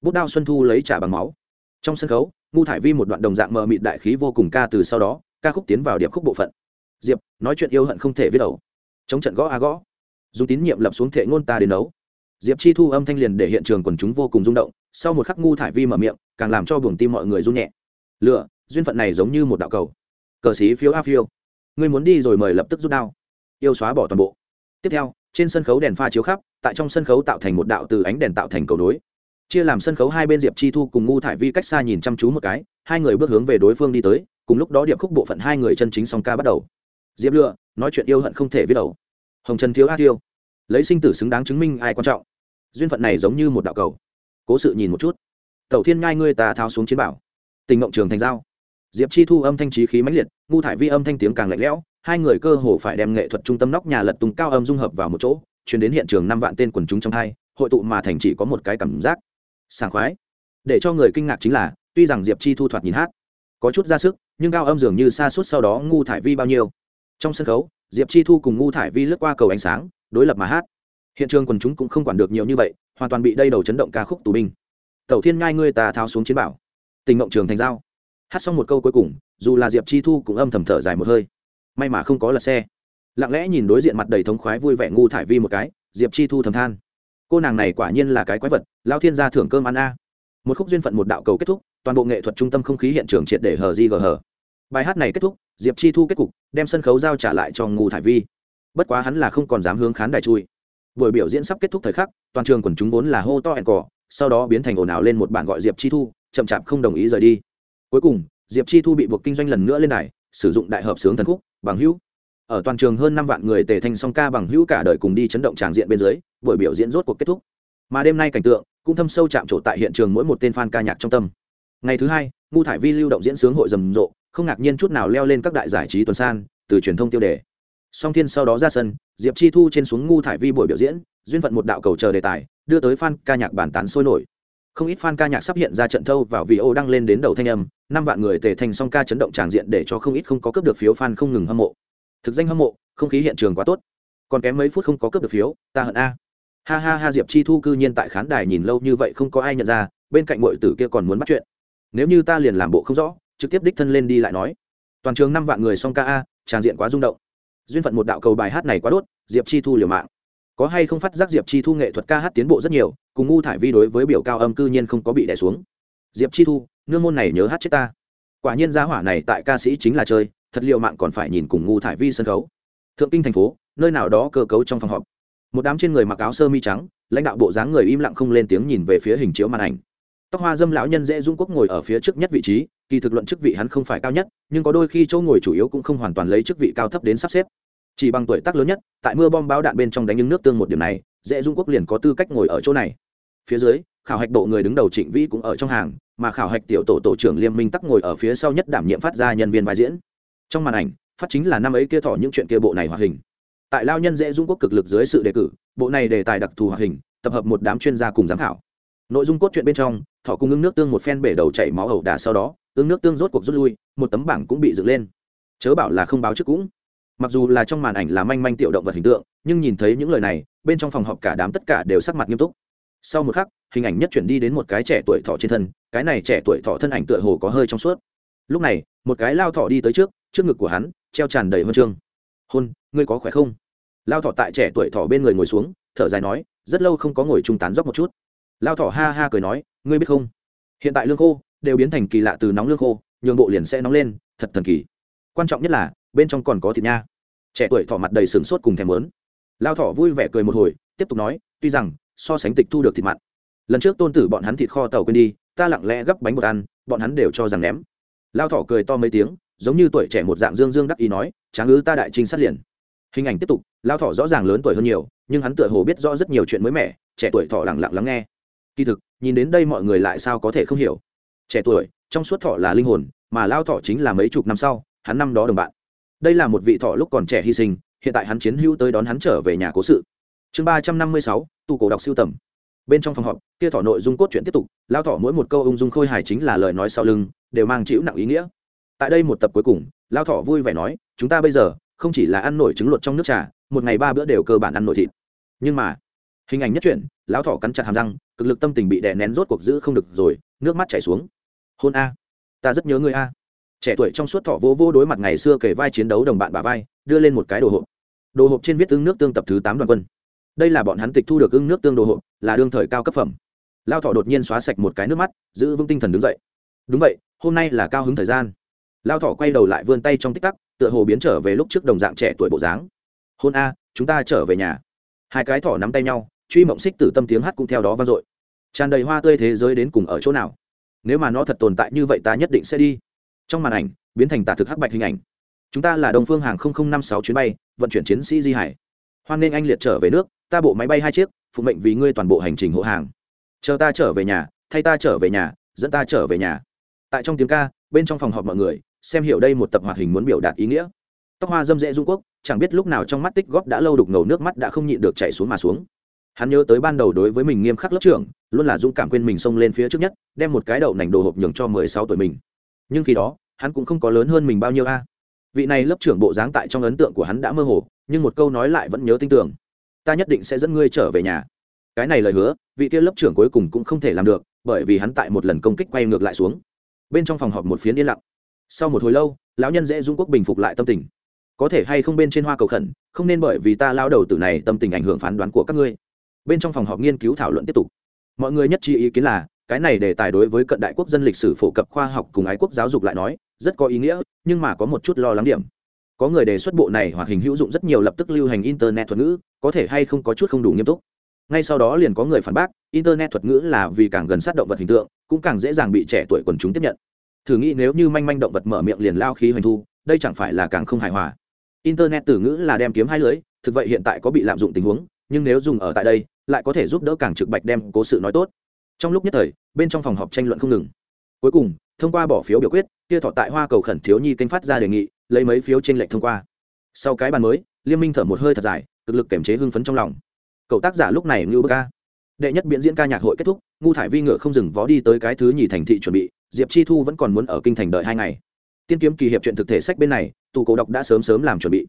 Bút đao xuân thu lấy trả bằng máu. Trong sân khấu, ngu thải vi một đoạn đồng dạng mờ mịt đại khí vô cùng ca từ sau đó, ca khúc tiến vào điệp khúc bộ phận. Diệp, nói chuyện yêu hận không thể viết đầu. Chống trận gõ a gõ. Dùng tín nhiệm lập xuống thệ ngôn ta đến đấu diệp chi thu âm thanh liền để hiện trường quần chúng vô cùng rung động, sau một khắc ngu thải vi mở miệng, càng làm cho buồng tim mọi người run nhẹ. Lựa, duyên phận này giống như một đạo cầu. Cờ xí phiếu a phiêu. Người muốn đi rồi mời lập tức rút đao. Yêu xóa bỏ toàn bộ. Tiếp theo, trên sân khấu đèn pha chiếu khắp, tại trong sân khấu tạo thành một đạo từ ánh đèn tạo thành cầu đối chia làm sân khấu hai bên diệp chi thu cùng ngu thải vi cách xa nhìn chăm chú một cái, hai người bước hướng về đối phương đi tới, cùng lúc đó điệp khúc bộ phận hai người chân chính song ca bắt đầu. Diệp lựa, nói chuyện yêu hận không thể viết đầu. Hồng trần thiếu a tiêu lấy sinh tử xứng đáng chứng minh ai quan trọng. Duyên phận này giống như một đạo cầu. Cố sự nhìn một chút. Tẩu thiên ngai ngươi ta thao xuống chiến bảo. Tình mộng trường thành giao. Diệp chi thu âm thanh trí khí mãnh liệt, ngu thải vi âm thanh tiếng càng lạnh lẽo, hai người cơ hồ phải đem nghệ thuật trung tâm nóc nhà lật tung cao âm dung hợp vào một chỗ chuyển đến hiện trường năm vạn tên quần chúng trong hai, hội tụ mà thành chỉ có một cái cảm giác. Sảng khoái. Để cho người kinh ngạc chính là, tuy rằng diệp chi thu thoạt nhìn hát, có chút ra sức, nhưng cao âm dường như xa suốt sau đó ngu thải vi bao nhiêu. Trong sân khấu diệp chi thu cùng ngu thải vi lướt qua cầu ánh sáng, đối lập mà hát. Hiện trường quần chúng cũng không quản được nhiều như vậy, hoàn toàn bị đây đầu chấn động ca khúc tù binh. Tẩu thiên ngai ngươi ta tháo xuống chiến bảo. Tình mộng trường thành giao. Hát xong một câu cuối cùng, dù là diệp chi thu cũng âm thầm thở dài một hơi. May mà không có lật xe. Lặng lẽ nhìn đối diện mặt đầy thống khoái vui vẻ ngu thải vi một cái, diệp chi thu thầm than. Cô nàng này quả nhiên là cái quái vật, lao thiên gia thưởng cơm ăn a. Một khúc duyên phận một đạo cầu kết thúc, toàn bộ nghệ thuật trung tâm không khí hiện trường triệt để hờ di gờ hờ bài hát này kết thúc, diệp chi thu kết cục, đem sân khấu giao trả lại cho ngu thải vi. Bất quá hắn là không còn dám hướng khán đài chui. Buổi biểu diễn sắp kết thúc thời khắc, toàn trường quần chúng vốn là hô to ẹn cỏ sau đó biến thành ồn ào lên một bản gọi diệp chi thu, chậm chạp không đồng ý rời đi. Cuối cùng, diệp chi thu bị buộc kinh doanh lần nữa lên đài, sử dụng đại hợp sướng thần khúc, bằng hữu. Ở toàn trường hơn năm vạn người tề thanh song ca bằng hữu cả đời cùng đi chấn động tràng diện bên dưới, buổi biểu diễn rốt cuộc kết thúc. Mà đêm nay cảnh tượng cũng thâm sâu chạm trổ tại hiện trường mỗi một tên fan ca nhạc trong tâm. Ngày thứ hai ngu thải vi lưu động diễn sướng hội rầm rộ không ngạc nhiên chút nào leo lên các đại giải trí tuần san, từ truyền thông tiêu đề. Song thiên sau đó ra sân, diệp chi thu trên xuống ngu thải vi buổi biểu diễn, duyên phận một đạo cầu chờ đề tài, đưa tới fan ca nhạc bản tán sôi nổi. Không ít fan ca nhạc sắp hiện ra trận thâu vào vì ô đăng lên đến đầu thanh âm, năm vạn người tề thành song ca chấn động tràng diện để cho không ít không có cướp được phiếu fan không ngừng hâm mộ. Thực danh hâm mộ, không khí hiện trường quá tốt. Còn kém mấy phút không có cướp được phiếu, ta hận a. Ha ha ha, diệp chi thu cư nhiên tại khán đài nhìn lâu như vậy không có ai nhận ra, bên cạnh mọi tử kia còn muốn bắt chuyện. Nếu như ta liền làm bộ không rõ trực tiếp đích thân lên đi lại nói. Toàn trường năm vạn người song ca a, tràng diện quá rung động. Duyên phận một đạo cầu bài hát này quá đốt, diệp chi thu liều mạng. Có hay không phát giác diệp chi thu nghệ thuật ca hát tiến bộ rất nhiều, cùng ngu thải vi đối với biểu cao âm cư nhiên không có bị đẻ xuống. Diệp chi thu, nương môn này nhớ hát chết ta. Quả nhiên giá hỏa này tại ca sĩ chính là chơi, thật liệu mạng còn phải nhìn cùng ngu thải vi sân khấu. Thượng kinh thành phố, nơi nào đó cơ cấu trong phòng họp. Một đám trên người mặc áo sơ mi trắng, lãnh đạo bộ dáng người im lặng không lên tiếng nhìn về phía hình chiếu màn ảnh. Tóc hoa dâm lão nhân dễ dung quốc ngồi ở phía trước nhất vị trí kỳ thực luận chức vị hắn không phải cao nhất, nhưng có đôi khi chỗ ngồi chủ yếu cũng không hoàn toàn lấy chức vị cao thấp đến sắp xếp. Chỉ bằng tuổi tác lớn nhất, tại mưa bom báo đạn bên trong đánh những nước tương một điểm này, dễ dung quốc liền có tư cách ngồi ở chỗ này. Phía dưới, khảo hạch bộ người đứng đầu trịnh vĩ cũng ở trong hàng, mà khảo hạch tiểu tổ tổ trưởng liên minh tắc ngồi ở phía sau nhất đảm nhiệm phát ra nhân viên vai diễn. Trong màn ảnh, phát chính là năm ấy kia thỏ những chuyện kia bộ này hoạt hình. Tại lao nhân dễ dung quốc cực lực dưới sự đề cử, bộ này đề tài đặc thù hoạt hình, tập hợp một đám chuyên gia cùng giám khảo. Nội dung cốt truyện bên trong, thỏ cùng ứng nước tương một phen bể đầu chảy máu ẩu đà sau đó ương nước tương rốt cuộc rút lui, một tấm bảng cũng bị dựng lên. Chớ bảo là không báo trước cũng. Mặc dù là trong màn ảnh là manh manh tiểu động vật hình tượng, nhưng nhìn thấy những lời này, bên trong phòng họp cả đám tất cả đều sắc mặt nghiêm túc. Sau một khắc, hình ảnh nhất chuyển đi đến một cái trẻ tuổi thọ trên thân, cái này trẻ tuổi thọ thân ảnh tựa hồ có hơi trong suốt. Lúc này, một cái lao thọ đi tới trước trước ngực của hắn, treo tràn đầy huân chương. Hôn, ngươi có khỏe không? Lao thọ tại trẻ tuổi thọ bên người ngồi xuống, thở dài nói, rất lâu không có ngồi trung tán dốc một chút. Lao thọ ha ha cười nói, ngươi biết không? Hiện tại lương khô đều biến thành kỳ lạ từ nóng lương khô, nhường bộ liền sẽ nóng lên, thật thần kỳ. Quan trọng nhất là, bên trong còn có thịt nha. Trẻ tuổi thỏ mặt đầy sừng sốt cùng thèm lớn lao thỏ vui vẻ cười một hồi, tiếp tục nói, tuy rằng, so sánh tịch thu được thịt mặn. Lần trước tôn tử bọn hắn thịt kho tàu quên đi, ta lặng lẽ gấp bánh bột ăn, bọn hắn đều cho rằng ném. Lao thỏ cười to mấy tiếng, giống như tuổi trẻ một dạng dương dương đắc ý nói, tráng ư, ta đại trinh sát liền. Hình ảnh tiếp tục, lao thỏ rõ ràng lớn tuổi hơn nhiều, nhưng hắn tựa hồ biết rõ rất nhiều chuyện mới mẻ, trẻ tuổi thỏ lặng lặng lắng nghe. Kỳ thực, nhìn đến đây mọi người lại sao có thể không hiểu trẻ tuổi, trong suốt thọ là linh hồn, mà lao thọ chính là mấy chục năm sau, hắn năm đó đồng bạn. Đây là một vị thọ lúc còn trẻ hy sinh, hiện tại hắn chiến hữu tới đón hắn trở về nhà cố sự. Chương ba trăm năm mươi sáu Tu cổ đọc siêu tầm. Bên trong phòng họp, kia thọ nội dung cốt truyện tiếp tục, lao thọ mỗi một câu ung dung khôi hài chính là lời nói sau lưng, đều mang chịu nặng ý nghĩa. Tại đây một tập cuối cùng, lao thọ vui vẻ nói, chúng ta bây giờ, không chỉ là ăn nổi trứng luật trong nước trà, một ngày ba bữa đều cơ bản ăn nổi thịt. Nhưng mà, hình ảnh nhất truyện lão thọ cắn chặt hàm răng, cực lực tâm tình bị đè nén rốt cuộc giữ không được rồi, nước mắt chảy xuống hôn a. Ta rất nhớ người a. Trẻ tuổi trong suốt thọ vô vô đối mặt ngày xưa kể vai chiến đấu đồng bạn bà vai, đưa lên một cái đồ hộp. Đồ hộp trên viết tương nước tương tập thứ tám đoàn quân. Đây là bọn hắn tịch thu được ưng nước tương đồ hộp, là đương thời cao cấp phẩm. Lao thọ đột nhiên xóa sạch một cái nước mắt, giữ vững tinh thần đứng dậy. Đúng vậy, hôm nay là cao hứng thời gian. Lao thọ quay đầu lại vươn tay trong tích tắc, tựa hồ biến trở về lúc trước đồng dạng trẻ tuổi bộ dáng. Hôn a, chúng ta trở về nhà. Hai cái thỏ nắm tay nhau, truy mộng xích tử tâm tiếng hát cũng theo đó vang dội. Tràn đầy hoa tươi thế giới đến cùng ở chỗ nào? Nếu mà nó thật tồn tại như vậy ta nhất định sẽ đi. Trong màn ảnh, biến thành tả thực hắc bạch hình ảnh. Chúng ta là đồng phương hàng năm sáu chuyến bay, vận chuyển chiến sĩ di hải. Hoan nên anh liệt trở về nước, ta bộ máy bay hai chiếc, phụ mệnh vì ngươi toàn bộ hành trình hộ hàng. Chờ ta trở về nhà, thay ta trở về nhà, dẫn ta trở về nhà. Tại trong tiếng ca, bên trong phòng họp mọi người, xem hiểu đây một tập hoạt hình muốn biểu đạt ý nghĩa. Tóc hoa dâm dễ dung quốc, chẳng biết lúc nào trong mắt tích góp đã lâu đục ngầu nước mắt đã không nhịn được chảy xuống mà xuống hắn nhớ tới ban đầu đối với mình nghiêm khắc lớp trưởng, luôn là dũng cảm quên mình xông lên phía trước nhất, đem một cái đậu nành đồ hộp nhường cho mười sáu tuổi mình. Nhưng khi đó, hắn cũng không có lớn hơn mình bao nhiêu a. À. Vị này lớp trưởng bộ dáng tại trong ấn tượng của hắn đã mơ hồ, nhưng một câu nói lại vẫn nhớ tin tưởng. Ta nhất định sẽ dẫn ngươi trở về nhà. Cái này lời hứa, vị kia lớp trưởng cuối cùng cũng không thể làm được, bởi vì hắn tại một lần công kích quay ngược lại xuống. Bên trong phòng họp một phiến yên lặng. Sau một hồi lâu, lão nhân dễ dung quốc bình phục lại tâm tình. Có thể hay không bên trên hoa cầu khẩn, không nên bởi vì ta lao đầu từ này tâm tình ảnh hưởng phán đoán của các ngươi bên trong phòng họp nghiên cứu thảo luận tiếp tục. Mọi người nhất trí ý kiến là, cái này đề tài đối với cận đại quốc dân lịch sử phổ cập khoa học cùng ái quốc giáo dục lại nói, rất có ý nghĩa, nhưng mà có một chút lo lắng điểm. Có người đề xuất bộ này hoạt hình hữu dụng rất nhiều lập tức lưu hành internet thuật ngữ, có thể hay không có chút không đủ nghiêm túc. Ngay sau đó liền có người phản bác, internet thuật ngữ là vì càng gần sát động vật hình tượng, cũng càng dễ dàng bị trẻ tuổi quần chúng tiếp nhận. Thử nghĩ nếu như manh manh động vật mở miệng liền lao khí hoành thu, đây chẳng phải là càng không hài hòa. Internet từ ngữ là đem kiếm hai lưới, thực vậy hiện tại có bị lạm dụng tình huống, nhưng nếu dùng ở tại đây lại có thể giúp đỡ càng trực bạch đem cố sự nói tốt. Trong lúc nhất thời, bên trong phòng họp tranh luận không ngừng. Cuối cùng, thông qua bỏ phiếu biểu quyết, kia thọ tại hoa cầu khẩn thiếu nhi kênh phát ra đề nghị, lấy mấy phiếu trên lệch thông qua. Sau cái bàn mới liên minh thở một hơi thật dài, cực lực kiềm chế hưng phấn trong lòng. Cậu tác giả lúc này ngưu bơ ca đệ nhất biện diễn ca nhạc hội kết thúc, ngu thải vi ngựa không dừng vó đi tới cái thứ nhì thành thị chuẩn bị, diệp chi thu vẫn còn muốn ở kinh thành đợi hai ngày. Tiên kiếm kỳ hiệp chuyện thực thể sách bên này, tù cổ đọc đã sớm sớm làm chuẩn bị.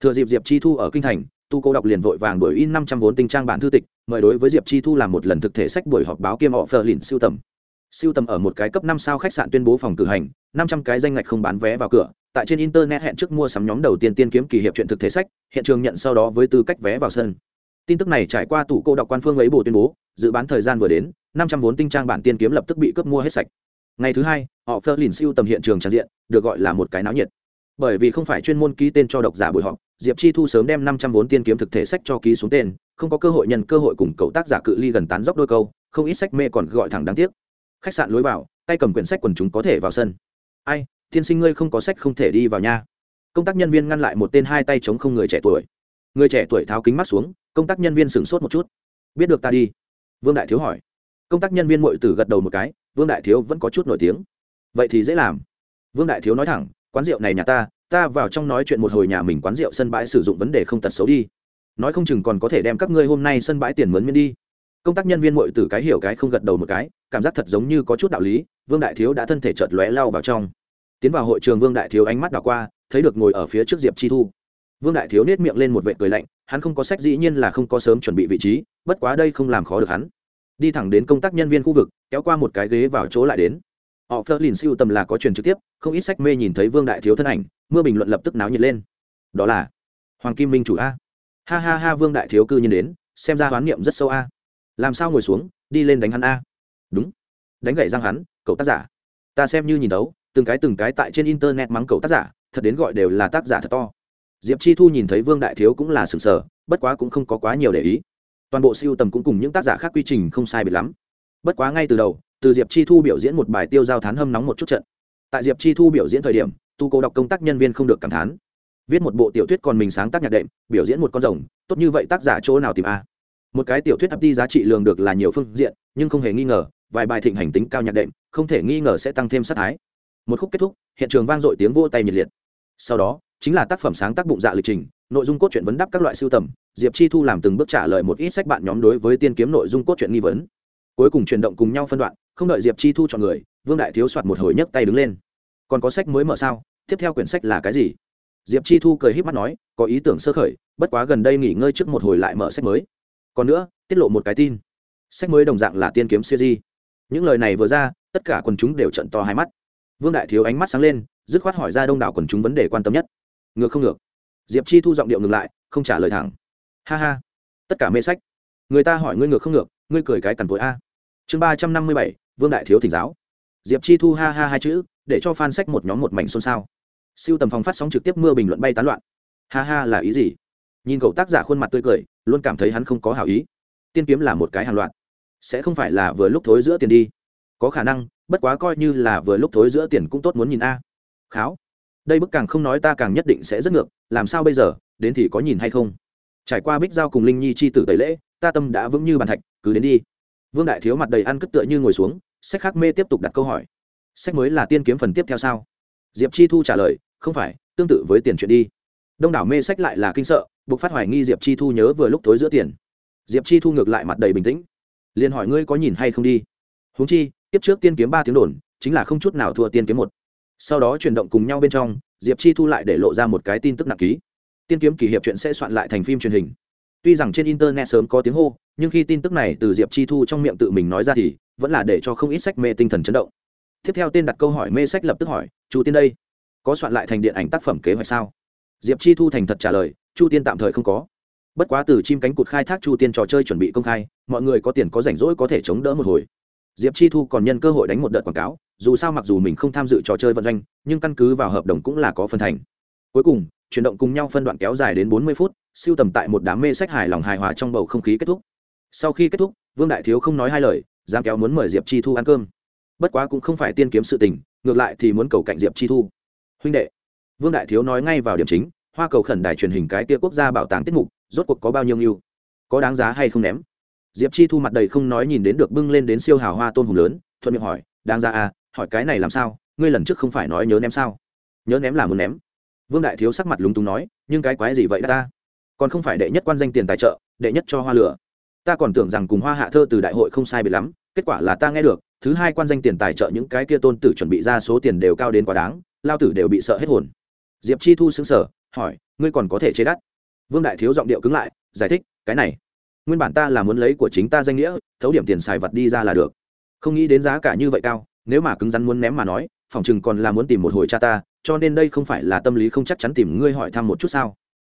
Thừa dịp diệp chi thu ở kinh thành tu cô đọc liền vội vàng đổi in năm trăm vốn tinh trang bản thư tịch, mời đối với diệp chi thu làm một lần thực thể sách buổi họp báo kiêm họ phờ lìn siêu tầm. Siêu tầm ở một cái cấp năm sao khách sạn tuyên bố phòng cử hành, năm trăm cái danh ngạch không bán vé vào cửa, tại trên internet hẹn trước mua sắm nhóm đầu tiên tiên kiếm kỳ hiệp chuyện thực thể sách, hiện trường nhận sau đó với tư cách vé vào sân. Tin tức này trải qua tủ cô đọc quan phương ấy bổ tuyên bố, dự bán thời gian vừa đến, năm trăm vốn tinh trang bản tiên kiếm lập tức bị cướp mua hết sạch. Ngày thứ hai, họ phơ lìn siêu tầm hiện trường tràn diện, được gọi là một cái náo nhiệt bởi vì không phải chuyên môn ký tên cho độc giả buổi họp, diệp chi thu sớm đem năm trăm vốn tiên kiếm thực thể sách cho ký xuống tên, không có cơ hội nhận cơ hội cùng cậu tác giả cự ly gần tán dốc đôi câu, không ít sách mê còn gọi thẳng đáng tiếc. Khách sạn lối vào, tay cầm quyển sách quần chúng có thể vào sân. Ai, tiên sinh ngươi không có sách không thể đi vào nha. Công tác nhân viên ngăn lại một tên hai tay chống không người trẻ tuổi. Người trẻ tuổi tháo kính mắt xuống, công tác nhân viên sửng sốt một chút. Biết được ta đi. Vương đại thiếu hỏi. Công tác nhân viên mội tử gật đầu một cái, vương đại thiếu vẫn có chút nổi tiếng. Vậy thì dễ làm. Vương đại thiếu nói thẳng quán rượu này nhà ta ta vào trong nói chuyện một hồi nhà mình quán rượu sân bãi sử dụng vấn đề không tật xấu đi. Nói không chừng còn có thể đem các ngươi hôm nay sân bãi tiền mướn miễn đi. Công tác nhân viên mội từ cái hiểu cái không gật đầu một cái, cảm giác thật giống như có chút đạo lý, vương đại thiếu đã thân thể chợt lóe lao vào trong. Tiến vào hội trường vương đại thiếu ánh mắt đảo qua, thấy được ngồi ở phía trước diệp chi thu. Vương đại thiếu nết miệng lên một vệ cười lạnh, hắn không có sách dĩ nhiên là không có sớm chuẩn bị vị trí, bất quá đây không làm khó được hắn. Đi thẳng đến công tác nhân viên khu vực, kéo qua một cái ghế vào chỗ lại đến họ phơ lìn siêu tầm là có truyền trực tiếp, không ít sách mê nhìn thấy vương đại thiếu thân ảnh, mưa bình luận lập tức náo nhiệt lên. Đó là hoàng kim minh chủ a. Ha ha ha, vương đại thiếu cư nhiên đến, xem ra hoán niệm rất sâu a. Làm sao ngồi xuống, đi lên đánh hắn a? Đúng. Đánh gậy răng hắn, cậu tác giả. Ta xem như nhìn đấu, từng cái từng cái tại trên internet mắng cậu tác giả, thật đến gọi đều là tác giả thật to. Diệp chi thu nhìn thấy vương đại thiếu cũng là sừng sờ, bất quá cũng không có quá nhiều để ý. Toàn bộ siêu tầm cũng cùng những tác giả khác quy trình không sai biệt lắm. Bất quá ngay từ đầu từ diệp chi thu biểu diễn một bài tiêu giao thán hâm nóng một chút trận tại diệp chi thu biểu diễn thời điểm tu cố đọc công tác nhân viên không được cảm thán viết một bộ tiểu thuyết còn mình sáng tác nhạc đệm biểu diễn một con rồng tốt như vậy tác giả chỗ nào tìm a một cái tiểu thuyết ấp đi giá trị lường được là nhiều phương diện nhưng không hề nghi ngờ vài bài thịnh hành tính cao nhạc đệm không thể nghi ngờ sẽ tăng thêm sát thái một khúc kết thúc hiện trường vang dội tiếng vô tay nhiệt liệt sau đó chính là tác phẩm sáng tác bụng dạ lịch trình nội dung cốt truyện vấn đáp các loại sưu tầm diệp chi thu làm từng bước trả lời một ít sách bạn nhóm đối với tiên kiếm nội dung cốt truyện nghi vấn cuối cùng chuyển động cùng nhau phân đoạn, không đợi diệp chi thu chọn người, vương đại thiếu soạt một hồi nhấc tay đứng lên. Còn có sách mới mở sao? Tiếp theo quyển sách là cái gì? Diệp chi thu cười h í p mắt nói, có ý tưởng sơ khởi, bất quá gần đây nghỉ ngơi trước một hồi lại mở sách mới. Còn nữa, tiết lộ một cái tin. Sách mới đồng dạng là tiên kiếm siêu di những lời này vừa ra, tất cả quần chúng đều trận to hai mắt. Vương đại thiếu ánh mắt sáng lên, dứt khoát hỏi ra đông đảo quần chúng vấn đề quan tâm nhất. Ngược không ngược. Diệp chi thu giọng điệu ngừng lại, không trả lời thẳng. Ha ha. Tất cả mê sách. Người ta hỏi ngươi ngược không ngược, ngươi cười cái cằn tối a chương ba trăm năm mươi bảy, vương đại thiếu thỉnh giáo. Diệp chi thu ha ha hai chữ, để cho fan sách một nhóm một mảnh xôn xao. Siêu tầm phòng phát sóng trực tiếp mưa bình luận bay tán loạn. Ha ha là ý gì? Nhìn cậu tác giả khuôn mặt tươi cười, luôn cảm thấy hắn không có hảo ý. Tiên kiếm là một cái hàng loạt. Sẽ không phải là vừa lúc thối giữa tiền đi. Có khả năng, bất quá coi như là vừa lúc thối giữa tiền cũng tốt muốn nhìn a. Kháo. Đây bức càng không nói ta càng nhất định sẽ rất ngược, làm sao bây giờ, đến thì có nhìn hay không? Trải qua bích giao cùng linh nhi chi tử tẩy lễ, ta tâm đã vững như bàn thạch, cứ đến đi vương đại thiếu mặt đầy ăn cất tựa như ngồi xuống, sách khắc mê tiếp tục đặt câu hỏi. Sách mới là tiên kiếm phần tiếp theo sao? Diệp chi thu trả lời, không phải, tương tự với tiền chuyện đi. Đông đảo mê sách lại là kinh sợ, buộc phát hoài nghi diệp chi thu nhớ vừa lúc tối giữa tiền. Diệp chi thu ngược lại mặt đầy bình tĩnh. Liền hỏi ngươi có nhìn hay không đi? Huống chi tiếp trước tiên kiếm ba tiếng đồn, chính là không chút nào thua tiên kiếm một. Sau đó chuyển động cùng nhau bên trong, diệp chi thu lại để lộ ra một cái tin tức nặng ký. Tiên kiếm kỷ hiệp chuyện sẽ soạn lại thành phim truyền hình tuy rằng trên internet sớm có tiếng hô, nhưng khi tin tức này từ diệp chi thu trong miệng tự mình nói ra thì vẫn là để cho không ít sách mê tinh thần chấn động. Tiếp theo tên đặt câu hỏi mê sách lập tức hỏi, chu tiên đây, có soạn lại thành điện ảnh tác phẩm kế hoạch sao? Diệp chi thu thành thật trả lời, chu tiên tạm thời không có. Bất quá từ chim cánh cụt khai thác chu tiên trò chơi chuẩn bị công khai, mọi người có tiền có rảnh rỗi có thể chống đỡ một hồi. Diệp chi thu còn nhân cơ hội đánh một đợt quảng cáo, dù sao mặc dù mình không tham dự trò chơi vận doanh, nhưng căn cứ vào hợp đồng cũng là có phần thành cuối cùng, chuyển động cùng nhau phân đoạn kéo dài đến bốn mươi phút, siêu tầm tại một đám mê sách hài lòng hài hòa trong bầu không khí kết thúc. Sau khi kết thúc, vương đại thiếu không nói hai lời giang kéo muốn mời diệp chi thu ăn cơm. Bất quá cũng không phải tiên kiếm sự tình, ngược lại thì muốn cầu cạnh diệp chi thu. Huynh đệ, vương đại thiếu nói ngay vào điểm chính, hoa cầu khẩn đài truyền hình cái tia quốc gia bảo tàng tiết mục, rốt cuộc có bao nhiêu nhiêu có đáng giá hay không ném? Diệp chi thu mặt đầy không nói nhìn đến được bưng lên đến siêu hào hoa tôn hùng lớn, thuận miệng hỏi, đáng ra à hỏi cái này làm sao? Ngươi lần trước không phải nói nhớ ném sao? Nhớ ném là muốn ném vương đại thiếu sắc mặt lúng túng nói, nhưng cái quái gì vậy ta? Còn không phải đệ nhất quan danh tiền tài trợ, đệ nhất cho hoa lửa. Ta còn tưởng rằng cùng hoa hạ thơ từ đại hội không sai biệt lắm, kết quả là ta nghe được, thứ hai quan danh tiền tài trợ những cái kia tôn tử chuẩn bị ra số tiền đều cao đến quá đáng, lao tử đều bị sợ hết hồn. Diệp chi thu xứng sở hỏi, ngươi còn có thể chế đắt? Vương đại thiếu giọng điệu cứng lại, giải thích, cái này, nguyên bản ta là muốn lấy của chính ta danh nghĩa, thấu điểm tiền xài vật đi ra là được. Không nghĩ đến giá cả như vậy cao, nếu mà cứng rắn muốn ném mà nói, phòng chừng còn là muốn tìm một hồi cha ta cho nên đây không phải là tâm lý không chắc chắn tìm ngươi hỏi thăm một chút sao?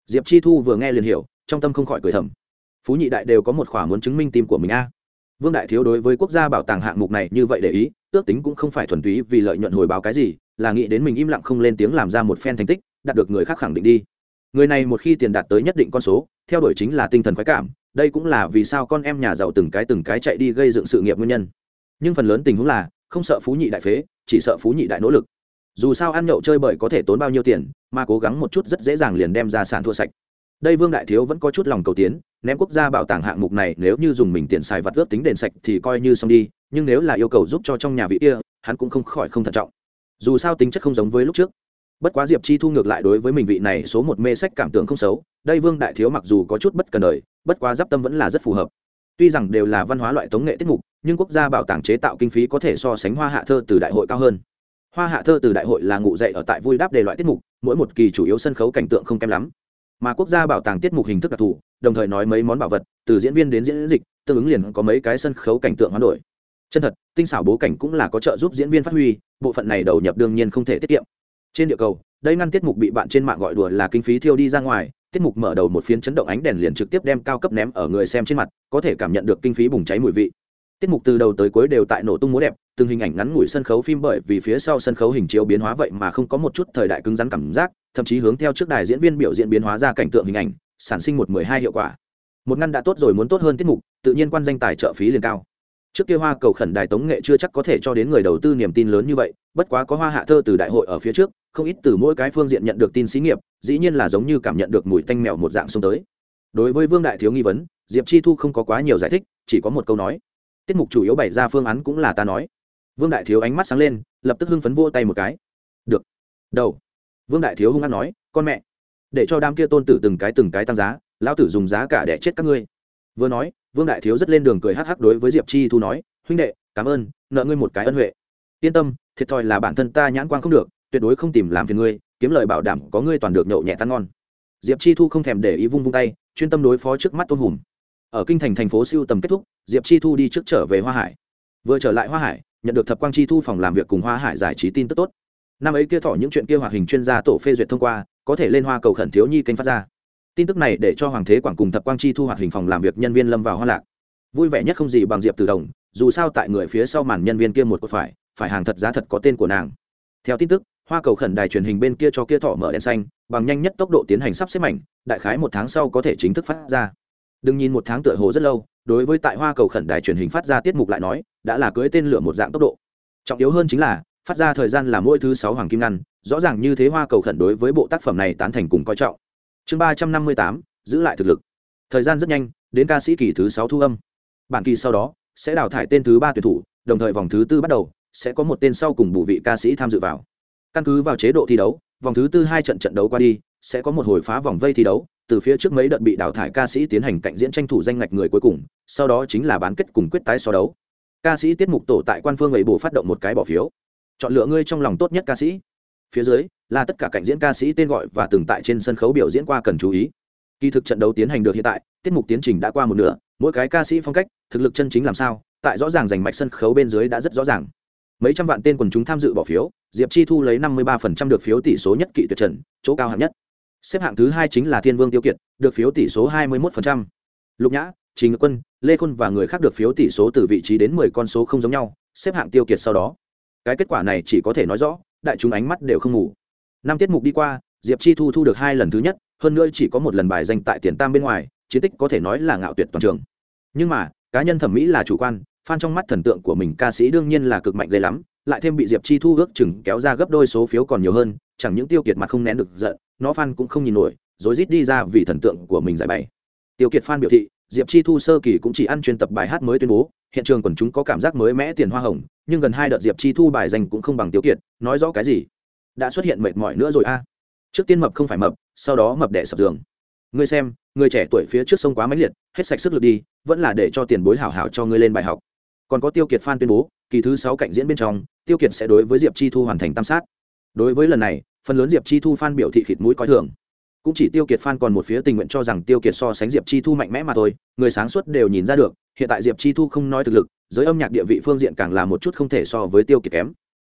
Diệp chi thu vừa nghe liền hiểu, trong tâm không khỏi cười thầm. Phú nhị đại đều có một khỏa muốn chứng minh tim của mình a. Vương đại thiếu đối với quốc gia bảo tàng hạng mục này như vậy để ý, ước tính cũng không phải thuần túy vì lợi nhuận hồi báo cái gì, là nghĩ đến mình im lặng không lên tiếng làm ra một phen thành tích, đạt được người khác khẳng định đi. Người này một khi tiền đạt tới nhất định con số, theo đuổi chính là tinh thần khoái cảm, đây cũng là vì sao con em nhà giàu từng cái từng cái chạy đi gây dựng sự nghiệp nguyên nhân. Nhưng phần lớn tình huống là, không sợ phú nhị đại phế, chỉ sợ phú nhị đại nỗ lực dù sao ăn nhậu chơi bời có thể tốn bao nhiêu tiền, mà cố gắng một chút rất dễ dàng liền đem ra sản thua sạch. Đây vương đại thiếu vẫn có chút lòng cầu tiến, ném quốc gia bảo tàng hạng mục này nếu như dùng mình tiền xài vặt ướp tính đền sạch thì coi như xong đi, nhưng nếu là yêu cầu giúp cho trong nhà vị kia, hắn cũng không khỏi không thận trọng. Dù sao tính chất không giống với lúc trước. Bất quá diệp chi thu ngược lại đối với mình vị này số một mê sách cảm tưởng không xấu, đây vương đại thiếu mặc dù có chút bất cần đời, bất quá giáp tâm vẫn là rất phù hợp. Tuy rằng đều là văn hóa loại tống nghệ tiết mục, nhưng quốc gia bảo tàng chế tạo kinh phí có thể so sánh hoa hạ thơ từ đại hội cao hơn hoa hạ thơ từ đại hội là ngụ dạy ở tại vui đáp đề loại tiết mục, mỗi một kỳ chủ yếu sân khấu cảnh tượng không kém lắm. Mà quốc gia bảo tàng tiết mục hình thức đặc thù, đồng thời nói mấy món bảo vật, từ diễn viên đến diễn dịch, tương ứng liền có mấy cái sân khấu cảnh tượng hoán đổi. Chân thật, tinh xảo bố cảnh cũng là có trợ giúp diễn viên phát huy, bộ phận này đầu nhập đương nhiên không thể tiết kiệm. Trên địa cầu, đây ngăn tiết mục bị bạn trên mạng gọi đùa là kinh phí thiêu đi ra ngoài, tiết mục mở đầu một phiến chấn động ánh đèn liền trực tiếp đem cao cấp ném ở người xem trên mặt, có thể cảm nhận được kinh phí bùng cháy mùi vị tiết mục từ đầu tới cuối đều tại nổ tung múa đẹp, từng hình ảnh ngắn ngủi sân khấu phim bởi vì phía sau sân khấu hình chiếu biến hóa vậy mà không có một chút thời đại cứng rắn cảm giác, thậm chí hướng theo trước đài diễn viên biểu diễn biến hóa ra cảnh tượng hình ảnh, sản sinh một mười hai hiệu quả. Một ngăn đã tốt rồi muốn tốt hơn tiết mục, tự nhiên quan danh tài trợ phí liền cao. Trước kia hoa cầu khẩn đài tống nghệ chưa chắc có thể cho đến người đầu tư niềm tin lớn như vậy, bất quá có hoa hạ thơ từ đại hội ở phía trước, không ít từ mỗi cái phương diện nhận được tin xí nghiệp, dĩ nhiên là giống như cảm nhận được mùi tanh mèo một dạng xuống tới. Đối với vương đại thiếu nghi vấn, diệp chi thu không có quá nhiều giải thích, chỉ có một câu nói tiết mục chủ yếu bày ra phương án cũng là ta nói. Vương đại thiếu ánh mắt sáng lên, lập tức hưng phấn vô tay một cái. Được. Đầu. Vương đại thiếu hung hát nói, con mẹ, để cho đám kia tôn tử từng cái từng cái tăng giá, lão tử dùng giá cả để chết các ngươi. Vừa nói, vương đại thiếu rất lên đường cười hắc hắc đối với diệp chi thu nói, huynh đệ, cảm ơn, nợ ngươi một cái ân huệ. Yên tâm, thiệt thòi là bản thân ta nhãn quan không được, tuyệt đối không tìm làm phiền ngươi, kiếm lời bảo đảm có ngươi toàn được nhậu nhẹ tan ngon. Diệp chi thu không thèm để ý vung vung tay, chuyên tâm đối phó trước mắt tôn hùm ở kinh thành thành phố siêu tầm kết thúc, diệp chi thu đi trước trở về hoa hải. Vừa trở lại hoa hải, nhận được thập quang chi thu phòng làm việc cùng hoa hải giải trí tin tức tốt. Năm ấy kia thỏ những chuyện kia hoạt hình chuyên gia tổ phê duyệt thông qua, có thể lên hoa cầu khẩn thiếu nhi kênh phát ra. Tin tức này để cho hoàng thế quảng cùng thập quang chi thu hoạt hình phòng làm việc nhân viên lâm vào hoa lạc. Vui vẻ nhất không gì bằng diệp từ đồng, dù sao tại người phía sau màn nhân viên kia một cột phải phải hàng thật giá thật có tên của nàng. Theo tin tức, hoa cầu khẩn đài truyền hình bên kia cho kia thọ mở đèn xanh, bằng nhanh nhất tốc độ tiến hành sắp xếp mảnh, đại khái một tháng sau có thể chính thức phát ra đừng nhìn một tháng tựa hồ rất lâu, đối với tại hoa cầu khẩn đài truyền hình phát ra tiết mục lại nói, đã là cưới tên lửa một dạng tốc độ. Trọng yếu hơn chính là, phát ra thời gian là mỗi thứ sáu hoàng kim ngăn, rõ ràng như thế hoa cầu khẩn đối với bộ tác phẩm này tán thành cùng coi trọng. Chương ba trăm năm mươi tám, giữ lại thực lực. Thời gian rất nhanh, đến ca sĩ kỳ thứ sáu thu âm. Bản kỳ sau đó, sẽ đào thải tên thứ ba tuyển thủ, đồng thời vòng thứ tư bắt đầu, sẽ có một tên sau cùng bù vị ca sĩ tham dự vào. Căn cứ vào chế độ thi đấu, vòng thứ tư hai trận trận đấu qua đi, sẽ có một hồi phá vòng vây thi đấu từ phía trước mấy đợt bị đào thải ca sĩ tiến hành cạnh diễn tranh thủ danh ngạch người cuối cùng, sau đó chính là bán kết cùng quyết tái so đấu. Ca sĩ tiết mục tổ tại quan phương ấy bù phát động một cái bỏ phiếu. Chọn lựa ngươi trong lòng tốt nhất ca sĩ. Phía dưới là tất cả cạnh diễn ca sĩ tên gọi và từng tại trên sân khấu biểu diễn qua cần chú ý. Kỳ thực trận đấu tiến hành được hiện tại, tiết mục tiến trình đã qua một nửa, mỗi cái ca sĩ phong cách, thực lực chân chính làm sao, tại rõ ràng giành mạch sân khấu bên dưới đã rất rõ ràng. Mấy trăm vạn tên quần chúng tham dự bỏ phiếu, diệp chi thu lấy năm mươi ba phần trăm được phiếu tỷ số nhất kỵ tuyệt trần, chỗ cao hạng nhất xếp hạng thứ hai chính là thiên vương tiêu kiệt, được phiếu tỷ số hai mươi một phần trăm. Lục nhã, trình quân, lê khôn và người khác được phiếu tỷ số từ vị trí đến mười con số không giống nhau, xếp hạng tiêu kiệt sau đó. Cái kết quả này chỉ có thể nói rõ, đại chúng ánh mắt đều không ngủ. Năm tiết mục đi qua, diệp chi thu thu được hai lần thứ nhất, hơn nữa chỉ có một lần bài danh tại tiền tam bên ngoài, chiến tích có thể nói là ngạo tuyệt toàn trường. Nhưng mà, cá nhân thẩm mỹ là chủ quan phan trong mắt thần tượng của mình ca sĩ đương nhiên là cực mạnh ghê lắm lại thêm bị diệp chi thu ước chừng kéo ra gấp đôi số phiếu còn nhiều hơn, chẳng những tiêu kiệt mặt không nén được giận, nó phan cũng không nhìn nổi rồi rít đi ra vì thần tượng của mình giải bày. Tiêu kiệt phan biểu thị, diệp chi thu sơ kỳ cũng chỉ ăn chuyên tập bài hát mới tuyên bố, hiện trường quần chúng có cảm giác mới mẽ tiền hoa hồng, nhưng gần hai đợt diệp chi thu bài danh cũng không bằng tiêu kiệt, nói rõ cái gì? Đã xuất hiện mệt mỏi nữa rồi a. Trước tiên mập không phải mập, sau đó mập đẻ sập giường. Ngươi xem, người trẻ tuổi phía trước sông quá mãnh liệt, hết sạch sức lực đi, vẫn là để cho tiền bối hảo hảo cho ngươi lên bài học còn có tiêu kiệt phan tuyên bố, kỳ thứ sáu cạnh diễn bên trong, tiêu kiệt sẽ đối với diệp chi thu hoàn thành tam sát. Đối với lần này, phần lớn diệp chi thu phan biểu thị khịt mũi coi thường. Cũng chỉ tiêu kiệt phan còn một phía tình nguyện cho rằng tiêu kiệt so sánh diệp chi thu mạnh mẽ mà thôi, người sáng suốt đều nhìn ra được, hiện tại diệp chi thu không nói thực lực, giới âm nhạc địa vị phương diện càng là một chút không thể so với tiêu kiệt kém.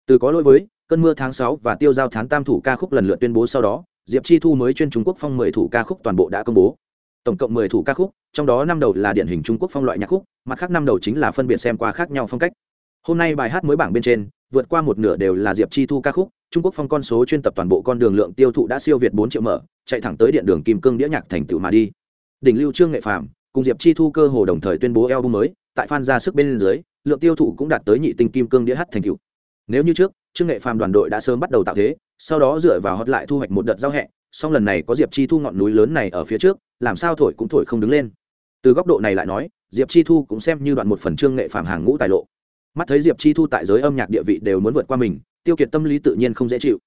Từ có lỗi với, cơn mưa tháng sáu và tiêu giao tháng tam thủ ca khúc lần lượt tuyên bố sau đó, diệp chi thu mới chuyên trung quốc phong mười thủ ca khúc toàn bộ đã công bố tổng cộng mười thủ ca khúc, trong đó năm đầu là điển hình trung quốc phong loại nhạc khúc, mặt khác năm đầu chính là phân biệt xem qua khác nhau phong cách. Hôm nay bài hát mới bảng bên trên, vượt qua một nửa đều là diệp chi thu ca khúc, trung quốc phong con số chuyên tập toàn bộ con đường lượng tiêu thụ đã siêu việt bốn triệu mở, chạy thẳng tới điện đường kim cương đĩa nhạc thành tựu mà đi. Đỉnh lưu trương nghệ phạm cùng diệp chi thu cơ hồ đồng thời tuyên bố album mới, tại fan ra sức bên dưới, lượng tiêu thụ cũng đạt tới nhị tinh kim cương đĩa hát thành tựu. Nếu như trước trương nghệ phàm đoàn đội đã sớm bắt đầu tạo thế, sau đó dựa vào hót lại thu hoạch một đợt giao hẹ song lần này có diệp chi thu ngọn núi lớn này ở phía trước, làm sao thổi cũng thổi không đứng lên. Từ góc độ này lại nói, diệp chi thu cũng xem như đoạn một phần trương nghệ phàm hàng ngũ tài lộ. Mắt thấy diệp chi thu tại giới âm nhạc địa vị đều muốn vượt qua mình, tiêu kiệt tâm lý tự nhiên không dễ chịu.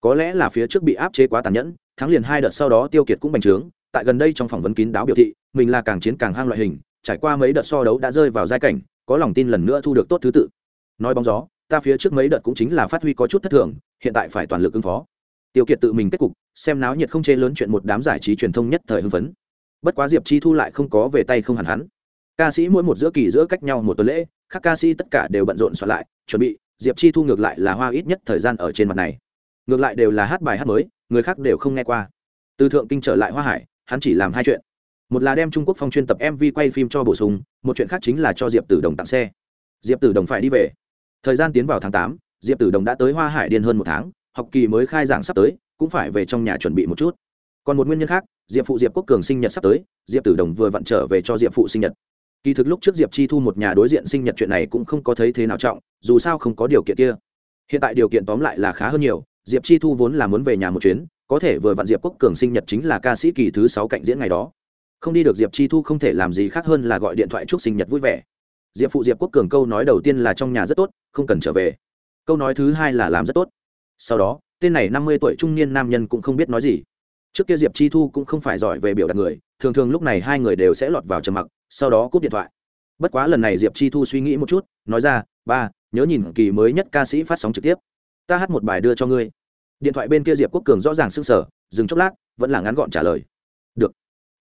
Có lẽ là phía trước bị áp chế quá tàn nhẫn, thắng liền hai đợt sau đó tiêu kiệt cũng bành trướng, tại gần đây trong phỏng vấn kín đáo biểu thị, mình là càng chiến càng hang loại hình, trải qua mấy đợt so đấu đã rơi vào giai cảnh, có lòng tin lần nữa thu được tốt thứ tự. Nói bóng gió ta phía trước mấy đợt cũng chính là phát huy có chút thất thường, hiện tại phải toàn lực ứng phó. Tiêu kiệt tự mình kết cục, xem náo nhiệt không chê lớn chuyện một đám giải trí truyền thông nhất thời hưng phấn. Bất quá diệp chi thu lại không có về tay không hẳn hắn. Ca sĩ mỗi một giữa kỳ giữa cách nhau một tuần lễ các ca sĩ tất cả đều bận rộn soạn lại, chuẩn bị, diệp chi thu ngược lại là hoa ít nhất thời gian ở trên mặt này. Ngược lại đều là hát bài hát mới, người khác đều không nghe qua. Từ thượng kinh trở lại hoa hải, hắn chỉ làm hai chuyện. Một là đem trung quốc phong chuyên tập mv quay phim cho bổ sung, một chuyện khác chính là cho diệp tử đồng tặng xe. Diệp tử đồng phải đi về thời gian tiến vào tháng tám, diệp tử đồng đã tới hoa hải điên hơn một tháng, học kỳ mới khai giảng sắp tới, cũng phải về trong nhà chuẩn bị một chút. Còn một nguyên nhân khác, diệp phụ diệp quốc cường sinh nhật sắp tới, diệp tử đồng vừa vặn trở về cho diệp phụ sinh nhật. Kỳ thực lúc trước diệp chi thu một nhà đối diện sinh nhật chuyện này cũng không có thấy thế nào trọng, dù sao không có điều kiện kia. Hiện tại điều kiện tóm lại là khá hơn nhiều, diệp chi thu vốn là muốn về nhà một chuyến, có thể vừa vặn diệp quốc cường sinh nhật chính là ca sĩ kỳ thứ sáu cạnh diễn ngày đó. Không đi được diệp chi thu không thể làm gì khác hơn là gọi điện thoại chúc sinh nhật vui vẻ diệp phụ diệp quốc cường câu nói đầu tiên là trong nhà rất tốt, không cần trở về. Câu nói thứ hai là làm rất tốt. Sau đó, tên này năm mươi tuổi trung niên nam nhân cũng không biết nói gì. Trước kia diệp chi thu cũng không phải giỏi về biểu đạt người, thường thường lúc này hai người đều sẽ lọt vào trầm mặc, sau đó cúp điện thoại. Bất quá lần này diệp chi thu suy nghĩ một chút, nói ra, ba, nhớ nhìn kỳ mới nhất ca sĩ phát sóng trực tiếp. Ta hát một bài đưa cho ngươi. Điện thoại bên kia diệp quốc cường rõ ràng s ư n g sở dừng chốc lát, vẫn là ngắn gọn trả lời. Được.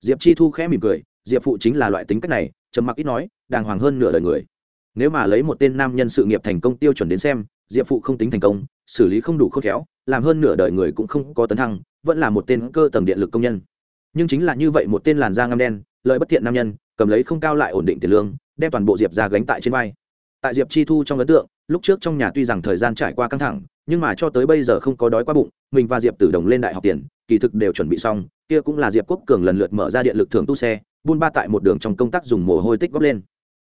Diệp chi thu khẽ mỉm cười diệp phụ chính là loại tính cách này, trầm mặc ít nói, đàng hoàng hơn nửa đời người. Nếu mà lấy một tên nam nhân sự nghiệp thành công tiêu chuẩn đến xem, diệp phụ không tính thành công, xử lý không đủ khôn khéo, làm hơn nửa đời người cũng không có tấn thăng, vẫn là một tên cơ tầng điện lực công nhân. Nhưng chính là như vậy một tên làn da ngăm đen, lợi bất thiện nam nhân, cầm lấy không cao lại ổn định tiền lương, đem toàn bộ diệp ra gánh tại trên vai. Tại diệp chi thu trong ấn tượng, lúc trước trong nhà tuy rằng thời gian trải qua căng thẳng, nhưng mà cho tới bây giờ không có đói qua bụng, mình và diệp tử đồng lên đại học tiền, kỳ thực đều chuẩn bị xong, kia cũng là diệp quốc cường lần lượt mở ra điện lực thường tu xe buôn ba tại một đường trong công tác dùng mồ hôi tích góp lên.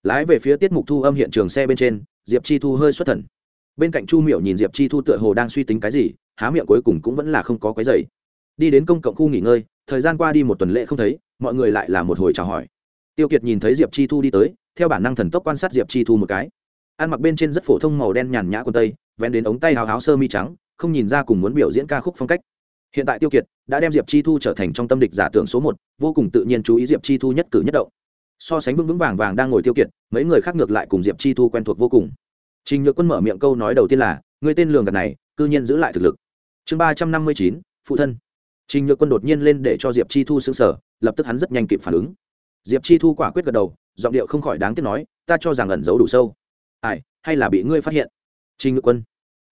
Lái về phía tiết mục thu âm hiện trường xe bên trên, diệp chi thu hơi xuất thần. Bên cạnh chu Miểu nhìn diệp chi thu tựa hồ đang suy tính cái gì, há miệng cuối cùng cũng vẫn là không có cái dày đi đến công cộng khu nghỉ ngơi, thời gian qua đi một tuần lễ không thấy, mọi người lại là một hồi chào hỏi. Tiêu kiệt nhìn thấy diệp chi thu đi tới, theo bản năng thần tốc quan sát diệp chi thu một cái. Ăn mặc bên trên rất phổ thông màu đen nhàn nhã quần tây, vén đến ống tay hào háo sơ mi trắng, không nhìn ra cùng muốn biểu diễn ca khúc phong cách hiện tại tiêu kiệt đã đem diệp chi thu trở thành trong tâm địch giả tưởng số một, vô cùng tự nhiên chú ý diệp chi thu nhất cử nhất động. So sánh vững vững vàng vàng đang ngồi tiêu kiệt, mấy người khác ngược lại cùng diệp chi thu quen thuộc vô cùng. Trình nhược quân mở miệng câu nói đầu tiên là người tên lường gạt này, cư nhiên giữ lại thực lực. Chương ba trăm năm mươi chín, phụ thân. Trình nhược quân đột nhiên lên để cho diệp chi thu xứng sở lập tức hắn rất nhanh kịp phản ứng. Diệp chi thu quả quyết gật đầu, giọng điệu không khỏi đáng tiếc nói, ta cho rằng ẩn giấu đủ sâu. Ai, hay là bị ngươi phát hiện? Trình nhược quân.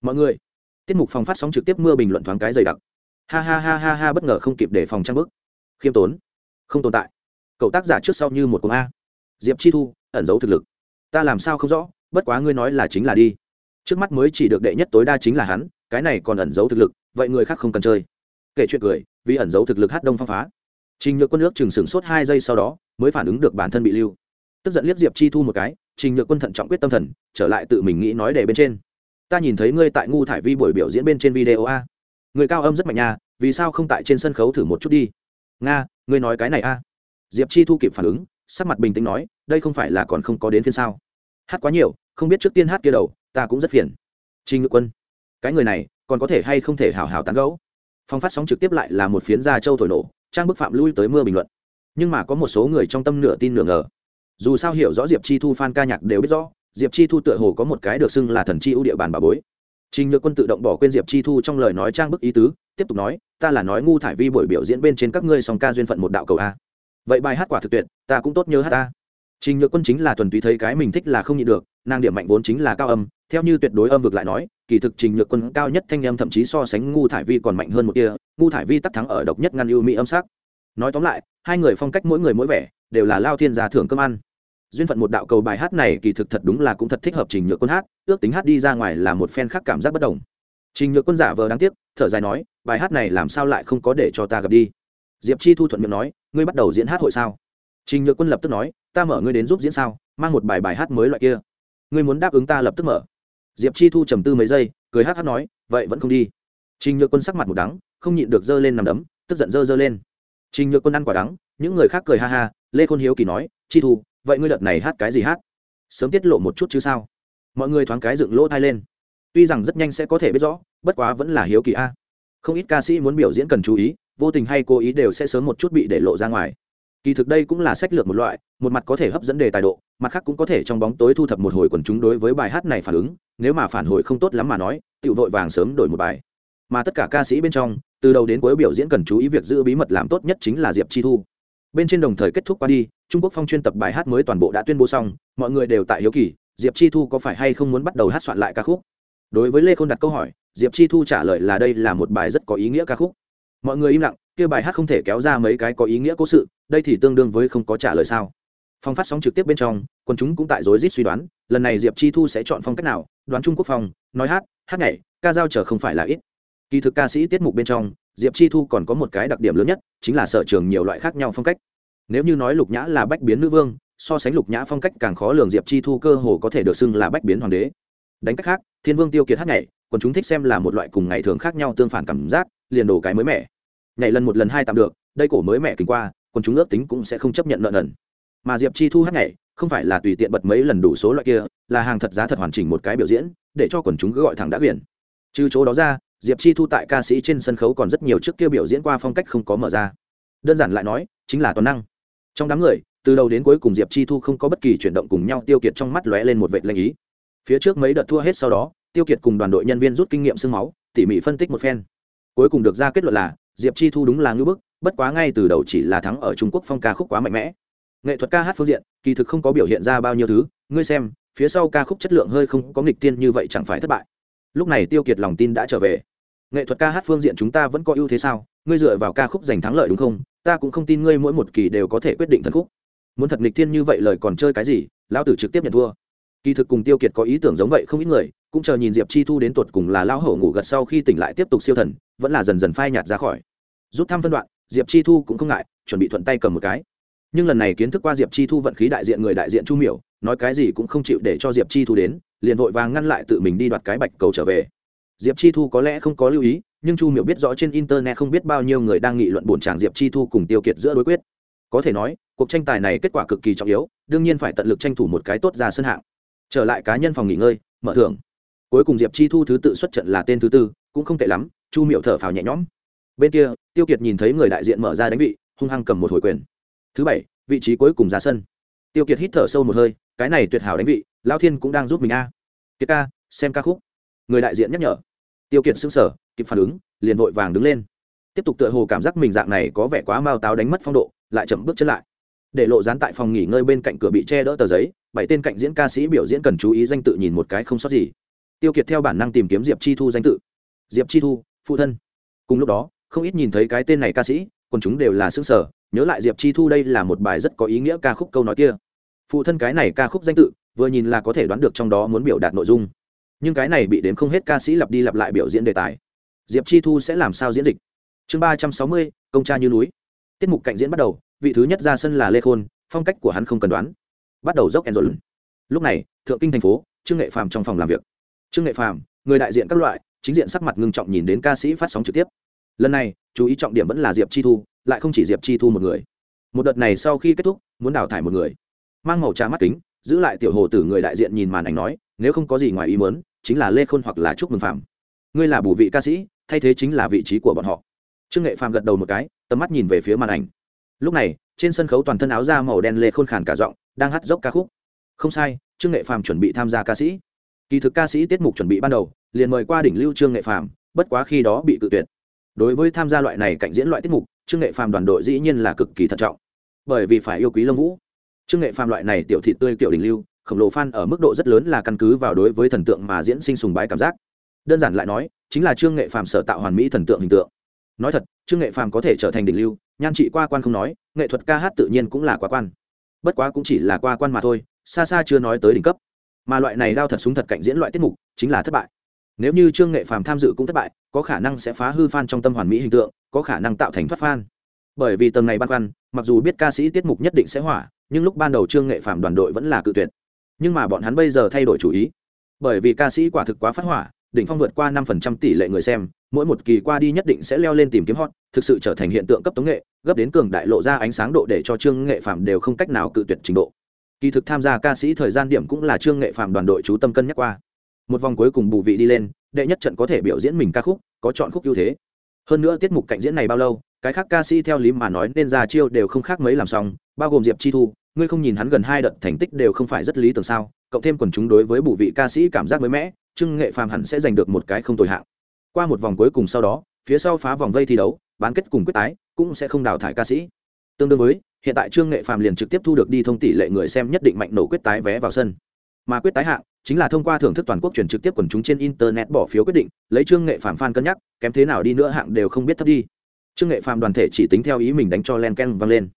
Mọi người. Tiết mục phòng phát sóng trực tiếp mưa bình luận thoáng cái dày đặc ha ha ha ha ha bất ngờ không kịp để phòng trang bức. Khiêm tốn. Không tồn tại. Cậu tác giả trước sau như một cuồng a. Diệp chi thu, ẩn giấu thực lực. Ta làm sao không rõ, bất quá ngươi nói là chính là đi. Trước mắt mới chỉ được đệ nhất tối đa chính là hắn, cái này còn ẩn giấu thực lực, vậy người khác không cần chơi. Kể chuyện cười, vì ẩn giấu thực lực hát đông phong phá. Trình nhược quân nước chừng sửng sốt hai giây sau đó, mới phản ứng được bản thân bị lưu. Tức giận liếc diệp chi thu một cái, trình nhược quân thận trọng quyết tâm thần, trở lại tự mình nghĩ nói để bên trên. Ta nhìn thấy ngươi tại ngu thải vi buổi biểu diễn bên trên video a người cao âm rất mạnh nha, vì sao không tại trên sân khấu thử một chút đi? Nga, ngươi nói cái này a. Diệp chi thu kịp phản ứng, sắc mặt bình tĩnh nói, đây không phải là còn không có đến phiên sao? Hát quá nhiều, không biết trước tiên hát kia đầu, ta cũng rất phiền. Trinh ngự quân, cái người này, còn có thể hay không thể hào hào tán gấu phong phát sóng trực tiếp lại là một phiến gia châu thổi nổ, trang bức phạm lui tới mưa bình luận. Nhưng mà có một số người trong tâm nửa tin nửa ngờ. Dù sao hiểu rõ diệp chi thu f a n ca nhạc đều biết rõ, diệp chi thu tựa hồ có một cái được xưng là thần chi ưu địa bàn bà bối trình nhược quân tự động bỏ quên diệp chi thu trong lời nói trang bức ý tứ tiếp tục nói ta là nói ngu thải vi buổi biểu diễn bên trên các ngươi song ca duyên phận một đạo cầu a. Vậy bài hát quả thực tuyệt ta cũng tốt nhớ hát ta. Trình nhược quân chính là thuần túy thấy cái mình thích là không nhịn được nàng điểm mạnh vốn chính là cao âm theo như tuyệt đối âm vực lại nói kỳ thực trình nhược quân cao nhất thanh âm thậm chí so sánh ngu thải vi còn mạnh hơn một tia, ngu thải vi tắc thắng ở độc nhất ngăn ưu mỹ âm sắc. Nói tóm lại hai người phong cách mỗi người mỗi vẻ đều là lao thiên gia thưởng cơm ăn duyên phận một đạo cầu bài hát này kỳ thực thật đúng là cũng thật thích hợp trình nhược quân hát, ước tính hát đi ra ngoài là một phen khác cảm giác bất đồng. Trình nhược quân giả vờ đáng tiếc, thở dài nói, bài hát này làm sao lại không có để cho ta gặp đi? Diệp chi thu thuận miệng nói, ngươi bắt đầu diễn hát hội sao? Trình nhược quân lập tức nói, ta mở ngươi đến giúp diễn sao, mang một bài bài hát mới loại kia. Ngươi muốn đáp ứng ta lập tức mở. Diệp chi thu trầm tư mấy giây, cười hát hát nói, vậy vẫn không đi. Trình nhược quân sắc mặt một đắng, không nhịn được giơ lên nằm đấm, tức giận giơ giơ lên. Trình nhược quân ăn quả đắng, những người khác cười ha ha, lê khôn hiếu kỳ nói, chi thu vậy ngươi đợt này hát cái gì hát? Sớm tiết lộ một chút chứ sao? Mọi người thoáng cái dựng lỗ thai lên. Tuy rằng rất nhanh sẽ có thể biết rõ, bất quá vẫn là hiếu kỳ a. Không ít ca sĩ muốn biểu diễn cần chú ý, vô tình hay cố ý đều sẽ sớm một chút bị để lộ ra ngoài. Kỳ thực đây cũng là sách lược một loại, một mặt có thể hấp dẫn đề tài độ, mặt khác cũng có thể trong bóng tối thu thập một hồi quần chúng đối với bài hát này phản ứng, nếu mà phản hồi không tốt lắm mà nói tự vội vàng sớm đổi một bài. Mà tất cả ca sĩ bên trong, từ đầu đến cuối biểu diễn cần chú ý việc giữ bí mật làm tốt nhất chính là diệp chi thu. Bên trên đồng thời kết thúc qua đi trung quốc phong chuyên tập bài hát mới toàn bộ đã tuyên bố xong, mọi người đều tại hiếu kỳ, diệp chi thu có phải hay không muốn bắt đầu hát soạn lại ca khúc? Đối với lê k h ô n đặt câu hỏi, diệp chi thu trả lời là đây là một bài rất có ý nghĩa ca khúc. Mọi người im lặng, kia bài hát không thể kéo ra mấy cái có ý nghĩa cố sự, đây thì tương đương với không có trả lời sao. Phong phát sóng trực tiếp bên trong, quần chúng cũng tại rối rít suy đoán, lần này diệp chi thu sẽ chọn phong cách nào, đoán trung quốc phong, nói hát hát nhảy, ca giao trở không phải là ít. Kỳ thực ca sĩ tiết mục bên trong, diệp chi thu còn có một cái đặc điểm lớn nhất, chính là sở trường nhiều loại khác nhau phong cách nếu như nói lục nhã là bách biến nữ vương, so sánh lục nhã phong cách càng khó lường diệp chi thu cơ hồ có thể được xưng là bách biến hoàng đế. Đánh cách khác, thiên vương tiêu kiệt hát nhảy, còn chúng thích xem là một loại cùng ngày thường khác nhau tương phản cảm giác, liền đổ cái mới mẻ. Nhảy lần một lần hai tạm được, đây cổ mới mẻ kinh qua, còn chúng ước tính cũng sẽ không chấp nhận nợ nần. Mà diệp chi thu hát nhảy, không phải là tùy tiện bật mấy lần đủ số loại kia, là hàng thật giá thật hoàn chỉnh một cái biểu diễn, để cho quần chúng cứ gọi thẳng đã biển. Trừ chỗ đó ra, diệp chi thu tại ca sĩ trên sân khấu còn rất nhiều trước kia biểu diễn qua phong cách không có mở ra. Đơn giản lại nói, chính là toàn năng trong đám người, từ đầu đến cuối cùng diệp chi thu không có bất kỳ chuyển động cùng nhau, tiêu kiệt trong mắt lóe lên một vệ lanh ý. Phía trước mấy đợt thua hết sau đó, tiêu kiệt cùng đoàn đội nhân viên rút kinh nghiệm sương máu, tỉ mỉ phân tích một phen. Cuối cùng được ra kết luận là, diệp chi thu đúng là ngưỡng bức, bất quá ngay từ đầu chỉ là thắng ở trung quốc phong ca khúc quá mạnh mẽ. Nghệ thuật ca hát phương diện, kỳ thực không có biểu hiện ra bao nhiêu thứ, ngươi xem, phía sau ca khúc chất lượng hơi không có nghịch tiên như vậy chẳng phải thất bại. Lúc này tiêu kiệt lòng tin đã trở về. Nghệ thuật ca hát phương diện chúng ta vẫn có ưu thế sao? Ngươi dựa vào ca khúc giành thắng lợi đúng không? Ta cũng không tin ngươi mỗi một kỳ đều có thể quyết định thần khúc. Muốn thật nghịch thiên như vậy lời còn chơi cái gì, lão tử trực tiếp nhận thua. Kỳ thực cùng tiêu kiệt có ý tưởng giống vậy không ít người, cũng chờ nhìn diệp chi thu đến tột cùng là lão hổ ngủ gật sau khi tỉnh lại tiếp tục siêu thần, vẫn là dần dần phai nhạt ra khỏi. Rút thăm phân đoạn, diệp chi thu cũng không ngại, chuẩn bị thuận tay cầm một cái. Nhưng lần này kiến thức qua diệp chi thu vận khí đại diện người đại diện chu miểu, nói cái gì cũng không chịu để cho diệp chi thu đến, liền vội vàng ngăn lại tự mình đi đoạt cái bạch cầu trở về. Diệp chi thu có lẽ không có lưu ý nhưng chu miểu biết rõ trên internet không biết bao nhiêu người đang nghị luận bổn tràng diệp chi thu cùng tiêu kiệt giữa đối quyết. Có thể nói, cuộc tranh tài này kết quả cực kỳ trọng yếu, đương nhiên phải tận lực tranh thủ một cái tốt ra sân hạng. Trở lại cá nhân phòng nghỉ ngơi, mở thưởng. Cuối cùng diệp chi thu thứ tự xuất trận là tên thứ tư, cũng không tệ lắm, chu Miểu thở phào nhẹ nhõm. Bên kia, tiêu kiệt nhìn thấy người đại diện mở ra đánh vị, hung hăng cầm một hồi quyền. Thứ bảy, vị trí cuối cùng ra sân. Tiêu kiệt hít thở sâu một hơi, cái này tuyệt hảo đánh vị, lao thiên cũng đang giúp mình a. Kiệt ca, xem ca khúc. Người đại diện nhắc nhở. Tiêu kiệt xứng sở kịp phản ứng, liền vội vàng đứng lên. Tiếp tục tựa hồ cảm giác mình dạng này có vẻ quá mao táo đánh mất phong độ, lại chậm bước chân lại. Để lộ dán tại phòng nghỉ ngơi bên cạnh cửa bị che đỡ tờ giấy, bảy tên cạnh diễn ca sĩ biểu diễn cần chú ý danh tự nhìn một cái không sót gì. Tiêu kiệt theo bản năng tìm kiếm diệp chi thu danh tự. Diệp chi thu, phụ thân. Cùng lúc đó, không ít nhìn thấy cái tên này ca sĩ còn chúng đều là xương sở nhớ lại diệp chi thu đây là một bài rất có ý nghĩa ca khúc câu nói kia. Phụ thân cái này ca khúc danh tự, vừa nhìn là có thể đoán được trong đó muốn biểu đạt nội dung. Nhưng cái này bị đến không hết ca sĩ lặp đi lặp lại biểu diễn đề tài diệp chi thu sẽ làm sao diễn dịch? Chương ba trăm sáu mươi, công tra như núi. Tiết mục cạnh diễn bắt đầu, vị thứ nhất ra sân là lê khôn, phong cách của hắn không cần đoán. Bắt đầu dốc enzo lúc này, thượng kinh thành phố, trương nghệ phàm trong phòng làm việc. Trương nghệ phàm, người đại diện các loại, chính diện sắc mặt ngưng trọng nhìn đến ca sĩ phát sóng trực tiếp. Lần này, chú ý trọng điểm vẫn là diệp chi thu, lại không chỉ diệp chi thu một người. Một đợt này sau khi kết thúc, muốn đào thải một người. Mang màu trà mắt kính, giữ lại tiểu hồ tử người đại diện nhìn màn ảnh nói, nếu không có gì ngoài ý mớn chính là lê khôn hoặc là trúc mừng phạm ngươi là bù vị ca sĩ, thay thế chính là vị trí của bọn họ. Trương nghệ phàm gật đầu một cái, tầm mắt nhìn về phía màn ảnh. Lúc này, trên sân khấu toàn thân áo da màu đen lê khôn khàn cả giọng, đang hát dốc ca khúc. Không sai, trương nghệ phàm chuẩn bị tham gia ca sĩ. Kỳ thực ca sĩ tiết mục chuẩn bị ban đầu, liền mời qua đỉnh lưu trương nghệ phàm, bất quá khi đó bị cự tuyệt. Đối với tham gia loại này cạnh diễn loại tiết mục, trương nghệ phàm đoàn đội dĩ nhiên là cực kỳ thận trọng. Bởi vì phải yêu quý lâm vũ. Trương nghệ phàm loại này tiểu thị tươi kiểu đỉnh lưu, khổng lồ fan ở mức độ rất lớn là căn cứ vào đối với thần tượng mà diễn sinh sùng bái cảm giác đơn giản lại nói, chính là trương nghệ phàm sở tạo hoàn mỹ thần tượng hình tượng. Nói thật, trương nghệ phàm có thể trở thành đỉnh lưu, nhan trị qua quan không nói, nghệ thuật ca hát tự nhiên cũng là quá quan. Bất quá cũng chỉ là qua quan mà thôi, xa xa chưa nói tới đỉnh cấp. Mà loại này đao thật súng thật cạnh diễn loại tiết mục, chính là thất bại. Nếu như trương nghệ phàm tham dự cũng thất bại, có khả năng sẽ phá hư f trong tâm hoàn mỹ hình tượng, có khả năng tạo thành thoát f bởi vì tầng này băn khoăn, mặc dù biết ca sĩ tiết mục nhất định sẽ hỏa, nhưng lúc ban đầu trương nghệ phàm đoàn đội vẫn là cự tuyệt. Nhưng mà bọn hắn bây giờ thay đổi chủ ý. Bởi vì ca sĩ quả thực quá phát hỏa đỉnh phong vượt qua năm phần trăm tỷ lệ người xem, mỗi một kỳ qua đi nhất định sẽ leo lên tìm kiếm hot, thực sự trở thành hiện tượng cấp tống nghệ, gấp đến cường đại lộ ra ánh sáng độ để cho trương nghệ phàm đều không cách nào cự tuyệt trình độ. Kỳ thực tham gia ca sĩ thời gian điểm cũng là trương nghệ phàm đoàn đội chú tâm cân nhắc qua. Một vòng cuối cùng bù vị đi lên, đệ nhất trận có thể biểu diễn mình ca khúc, có chọn khúc ưu thế. Hơn nữa tiết mục cạnh diễn này bao lâu, cái khác ca sĩ theo lý mà nói nên ra chiêu đều không khác mấy làm xong, bao gồm diệp chi thu ngươi không nhìn hắn gần hai đợt thành tích đều không phải rất lý tưởng sao, cộng thêm quần chúng đối với bù vị ca sĩ cảm giác mới mẻ, trương nghệ phàm hẳn sẽ giành được một cái không tồi hạng. Qua một vòng cuối cùng sau đó, phía sau phá vòng vây thi đấu, bán kết cùng quyết tái, cũng sẽ không đào thải ca sĩ. Tương đương với, hiện tại trương nghệ phàm liền trực tiếp thu được đi thông tỷ lệ người xem nhất định mạnh nổ quyết tái vé vào sân. Mà quyết tái hạng, chính là thông qua thưởng thức toàn quốc truyền trực tiếp quần chúng trên internet bỏ phiếu quyết định, lấy trương nghệ phàm phan cân nhắc, kém thế nào đi nữa hạng đều không biết thấp đi. Trương nghệ phàm đoàn thể chỉ tính theo ý mình đánh cho len ken vang lên.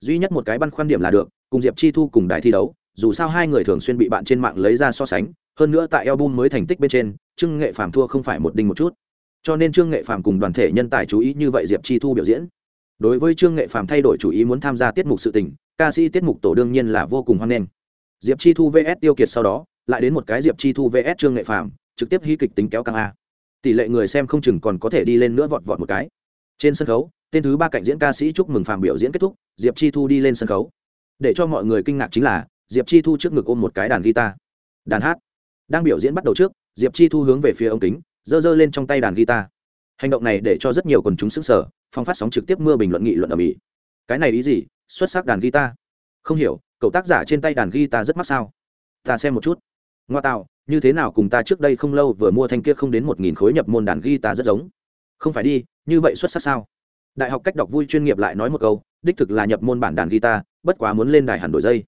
Duy nhất một cái băn khoăn điểm là được cùng diệp chi thu cùng đài thi đấu, dù sao hai người thường xuyên bị bạn trên mạng lấy ra so sánh, hơn nữa tại album mới thành tích bên trên, trương nghệ phàm thua không phải một đinh một chút. Cho nên trương nghệ phàm cùng đoàn thể nhân tài chú ý như vậy diệp chi thu biểu diễn. Đối với trương nghệ phàm thay đổi chủ ý muốn tham gia tiết mục sự tình, ca sĩ tiết mục tổ đương nhiên là vô cùng hoan nghênh. Diệp chi thu vs tiêu kiệt sau đó, lại đến một cái diệp chi thu vs trương nghệ phàm, trực tiếp hy kịch tính kéo căng a. Tỷ lệ người xem không chừng còn có thể đi lên nữa vọt vọt một cái. Trên sân khấu, tên thứ ba cạnh diễn ca sĩ chúc mừng phàm biểu diễn kết thúc, diệp chi thu đi lên sân khấu để cho mọi người kinh ngạc chính là, diệp chi thu trước ngực ôm một cái đàn guitar. Đàn hát. Đang biểu diễn bắt đầu trước, diệp chi thu hướng về phía ống kính, giơ giơ lên trong tay đàn guitar. Hành động này để cho rất nhiều quần chúng xứng sở phong phát sóng trực tiếp mưa bình luận nghị luận ở mỹ. Cái này ý gì? Xuất sắc đàn guitar. Không hiểu, cậu tác giả trên tay đàn guitar rất mắc sao? Ta xem một chút. Ngoa tạo, như thế nào cùng ta trước đây không lâu vừa mua thanh kia không đến một nghìn khối nhập môn đàn guitar rất giống. Không phải đi, như vậy xuất sắc sao? Đại học cách đọc vui chuyên nghiệp lại nói một câu đích thực là nhập môn bản đàn guitar, bất quá muốn lên đài hẳn đổi dây.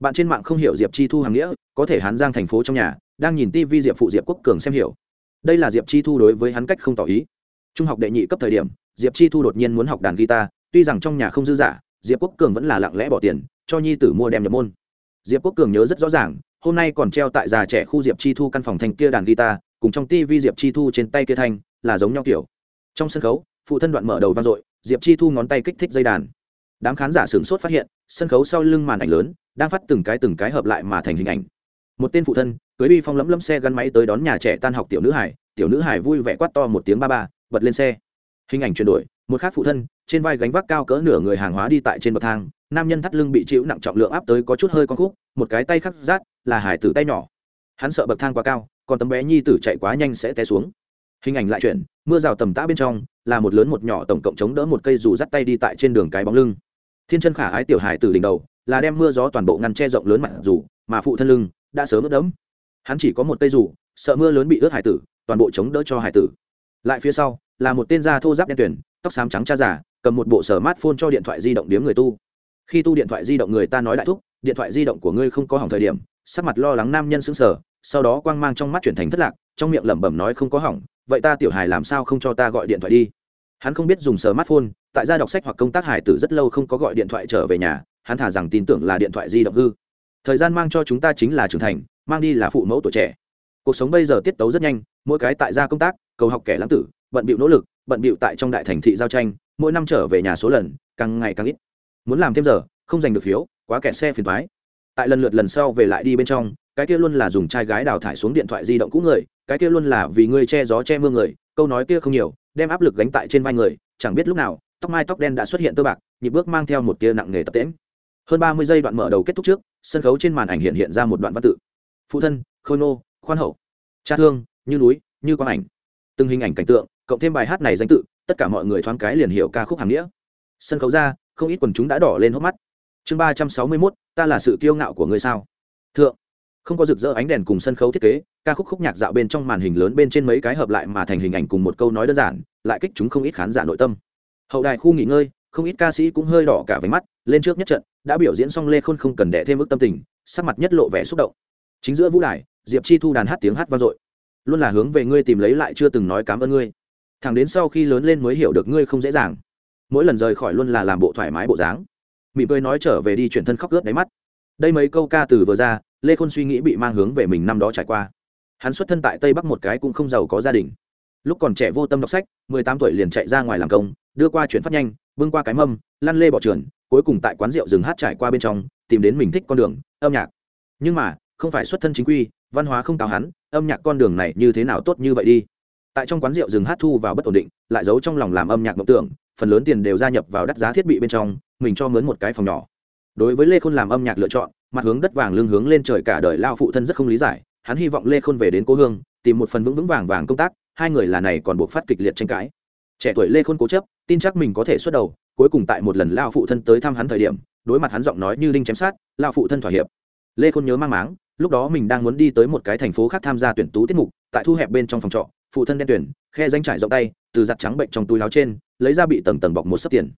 Bạn trên mạng không hiểu diệp chi thu hàng nghĩa, có thể hán giang thành phố trong nhà, đang nhìn tv diệp phụ diệp quốc cường xem hiểu. Đây là diệp chi thu đối với hắn cách không tỏ ý. Trung học đệ nhị cấp thời điểm, diệp chi thu đột nhiên muốn học đàn guitar, tuy rằng trong nhà không dư giả, diệp quốc cường vẫn là lặng lẽ bỏ tiền, cho nhi tử mua đem nhập môn. Diệp quốc cường nhớ rất rõ ràng, hôm nay còn treo tại già trẻ khu diệp chi thu căn phòng thành kia đàn guitar, cùng trong tivi diệp chi thu trên tay kia thanh, là giống nhau kiểu. Trong sân khấu, phụ thân đoạn mở đầu vang dội, diệp chi thu ngón tay kích thích dây đàn đám khán giả sửng sốt phát hiện, sân khấu sau lưng màn ảnh lớn, đang phát từng cái từng cái hợp lại mà thành hình ảnh. Một tên phụ thân, cưới đi phong lẫm lẫm xe gắn máy tới đón nhà trẻ tan học tiểu nữ hải, tiểu nữ hải vui vẻ quát to một tiếng ba ba, bật lên xe. Hình ảnh chuyển đổi, một khác phụ thân, trên vai gánh vác cao cỡ nửa người hàng hóa đi tại trên bậc thang, nam nhân thắt lưng bị chịu nặng trọng lượng áp tới có chút hơi con khúc, một cái tay khắc rát, là hải tử tay nhỏ. Hắn sợ bậc thang quá cao, còn tấm bé nhi tử chạy quá nhanh sẽ té xuống. Hình ảnh lại chuyển, mưa rào tầm tã bên trong, là một lớn một nhỏ tổng cộng chống đỡ một cây dù dắt tay đi tại trên đường cái bóng lưng thiên chân khả ái tiểu hải từ đỉnh đầu, là đem mưa gió toàn bộ ngăn che rộng lớn mặt dù, mà phụ thân lưng đã sớm ướt đẫm. Hắn chỉ có một cây dù, sợ mưa lớn bị ướt hải tử, toàn bộ chống đỡ cho hải tử. Lại phía sau, là một tên da thô giáp đen tuyển tóc xám trắng cha giả cầm một bộ sở mát phone cho điện thoại di động điếm người tu. Khi tu điện thoại di động người ta nói đại thúc, điện thoại di động của ngươi không có hỏng thời điểm, sắc mặt lo lắng nam nhân sững sờ, sau đó quang mang trong mắt chuyển thành thất lạc, trong miệng lẩm bẩm nói không có hỏng, vậy ta tiểu hài làm sao không cho ta gọi điện thoại đi? Hắn không biết dùng smartphone tại gia đọc sách hoặc công tác hải tử rất lâu không có gọi điện thoại trở về nhà, hắn thả rằng tin tưởng là điện thoại di động hư. Thời gian mang cho chúng ta chính là trưởng thành, mang đi là phụ mẫu tuổi trẻ. Cuộc sống bây giờ tiết tấu rất nhanh, mỗi cái tại gia công tác, cầu học kẻ lãng tử, bận bịu nỗ lực, bận bịu tại trong đại thành thị giao tranh, mỗi năm trở về nhà số lần, càng ngày càng ít. Muốn làm thêm giờ, không giành được phiếu, quá kẹt xe phiền thoái tại lần lượt lần sau về lại đi bên trong, cái kia luôn là dùng trai gái đào thải xuống điện thoại di động cũ người, cái kia luôn là vì ngươi che gió che mưa người, câu nói kia không nhiều, đem áp lực gánh tại trên vai người, chẳng biết lúc nào tóc mai tóc đen đã xuất hiện tơ bạc, nhịp bước mang theo một tia nặng nghề tập tễm hơn ba mươi giây đoạn mở đầu kết thúc trước, sân khấu trên màn ảnh hiện hiện ra một đoạn văn tự. Phụ thân, khôi nô khoan hậu. Cha thương, như núi, như quang ảnh. Từng hình ảnh cảnh tượng, cộng thêm bài hát này danh tự, tất cả mọi người thoáng cái liền hiểu ca khúc hàm nghĩa. Sân khấu ra, không ít quần chúng đã đỏ lên hốc mắt. Chương ba trăm sáu mươi mốt, ta là sự kiêu ngạo của ngươi sao? Thượng. Không có rực rỡ ánh đèn cùng sân khấu thiết kế, ca khúc khúc nhạc dạo bên trong màn hình lớn bên trên mấy cái hợp lại mà thành hình ảnh cùng một câu nói đơn giản, lại kích chúng không ít khán giả nội tâm hậu đài khu nghỉ ngơi, không ít ca sĩ cũng hơi đỏ cả váy mắt, lên trước nhất trận, đã biểu diễn xong lê khôn không cần đẻ thêm ước tâm tình, sắc mặt nhất lộ vẻ xúc động. Chính giữa vũ đài, diệp chi thu đàn hát tiếng hát vang dội. Luôn là hướng về ngươi tìm lấy lại chưa từng nói cám ơn ngươi. Thằng đến sau khi lớn lên mới hiểu được ngươi không dễ dàng. Mỗi lần rời khỏi luôn là làm bộ thoải mái bộ dáng. Mị cười nói trở về đi chuyển thân khóc ướt đáy mắt. Đây mấy câu ca từ vừa ra, lê khôn suy nghĩ bị mang hướng về mình năm đó trải qua. Hắn xuất thân tại tây bắc một cái cũng không giàu có gia đình. Lúc còn trẻ vô tâm đọc sách, mười tám tuổi liền chạy ra ngoài làm công đưa qua chuyển phát nhanh, bưng qua cái mâm, lăn lê bỏ trường cuối cùng tại quán rượu rừng hát trải qua bên trong, tìm đến mình thích con đường, âm nhạc. Nhưng mà, không phải xuất thân chính quy, văn hóa không cao hắn, âm nhạc con đường này như thế nào tốt như vậy đi? Tại trong quán rượu rừng hát thu vào bất ổn định, lại giấu trong lòng làm âm nhạc mộng tưởng, phần lớn tiền đều gia nhập vào đắt giá thiết bị bên trong, mình cho mướn một cái phòng nhỏ. Đối với lê khôn làm âm nhạc lựa chọn, mặt hướng đất vàng lưng hướng lên trời cả đời lao phụ thân rất không lý giải, hắn hy vọng lê khôn về đến cố hương, tìm một phần vững vững vàng vàng công tác, hai người là này còn buộc phát kịch liệt tranh cãi trẻ tuổi lê khôn cố chấp, tin chắc mình có thể xuất đầu, cuối cùng tại một lần lao phụ thân tới thăm hắn thời điểm, đối mặt hắn giọng nói như đinh chém sát lao phụ thân thỏa hiệp. Lê khôn nhớ mang máng, lúc đó mình đang muốn đi tới một cái thành phố khác tham gia tuyển tú tiết mục, tại thu hẹp bên trong phòng trọ, phụ thân đen tuyển, khe danh trải rộng tay, từ giặt trắng bệnh trong túi láo trên, lấy ra bị tầng tầng bọc một sấp tiền.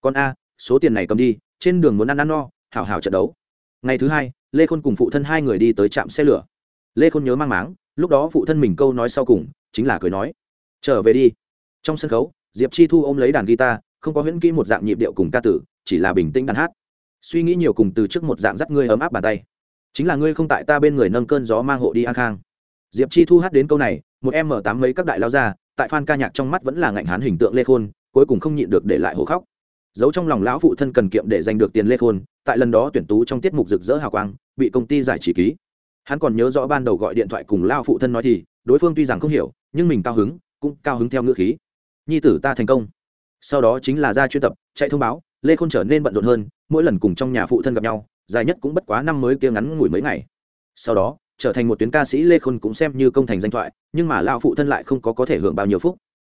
Con a, số tiền này cầm đi, trên đường muốn ăn ăn no, hảo hảo trận đấu. Ngày thứ hai, lê khôn cùng phụ thân hai người đi tới trạm xe lửa. Lê khôn nhớ mang máng, lúc đó phụ thân mình câu nói sau cùng, chính là cười nói, trở về đi trong sân khấu, diệp chi thu ôm lấy đàn guitar, không có huyễn kỹ một dạng nhịp điệu cùng ca tử, chỉ là bình tĩnh đàn hát. Suy nghĩ nhiều cùng từ trước một dạng dắt ngươi ấm áp bàn tay. Chính là ngươi không tại ta bên người nâng cơn gió mang hộ đi an khang. Diệp chi thu hát đến câu này, một em mở tám mấy các đại lao ra, tại phan ca nhạc trong mắt vẫn là ngạnh hán hình tượng lê khôn, cuối cùng không nhịn được để lại hổ khóc. Giấu trong lòng lão phụ thân cần kiệm để giành được tiền lê khôn, tại lần đó tuyển tú trong tiết mục rực rỡ hào quang, bị công ty giải chỉ ký. Hắn còn nhớ rõ ban đầu gọi điện thoại cùng lao phụ thân nói thì, đối phương tuy rằng không hiểu, nhưng mình cao hứng, cũng cao hứng theo ngữ khí nhi tử ta thành công. Sau đó chính là ra chuyên tập, chạy thông báo, lê khôn trở nên bận rộn hơn, mỗi lần cùng trong nhà phụ thân gặp nhau, dài nhất cũng bất quá năm mới kia ngắn ngủi mấy ngày. Sau đó, trở thành một tuyến ca sĩ lê khôn cũng xem như công thành danh thoại, nhưng mà lao phụ thân lại không có có thể hưởng bao nhiêu phúc.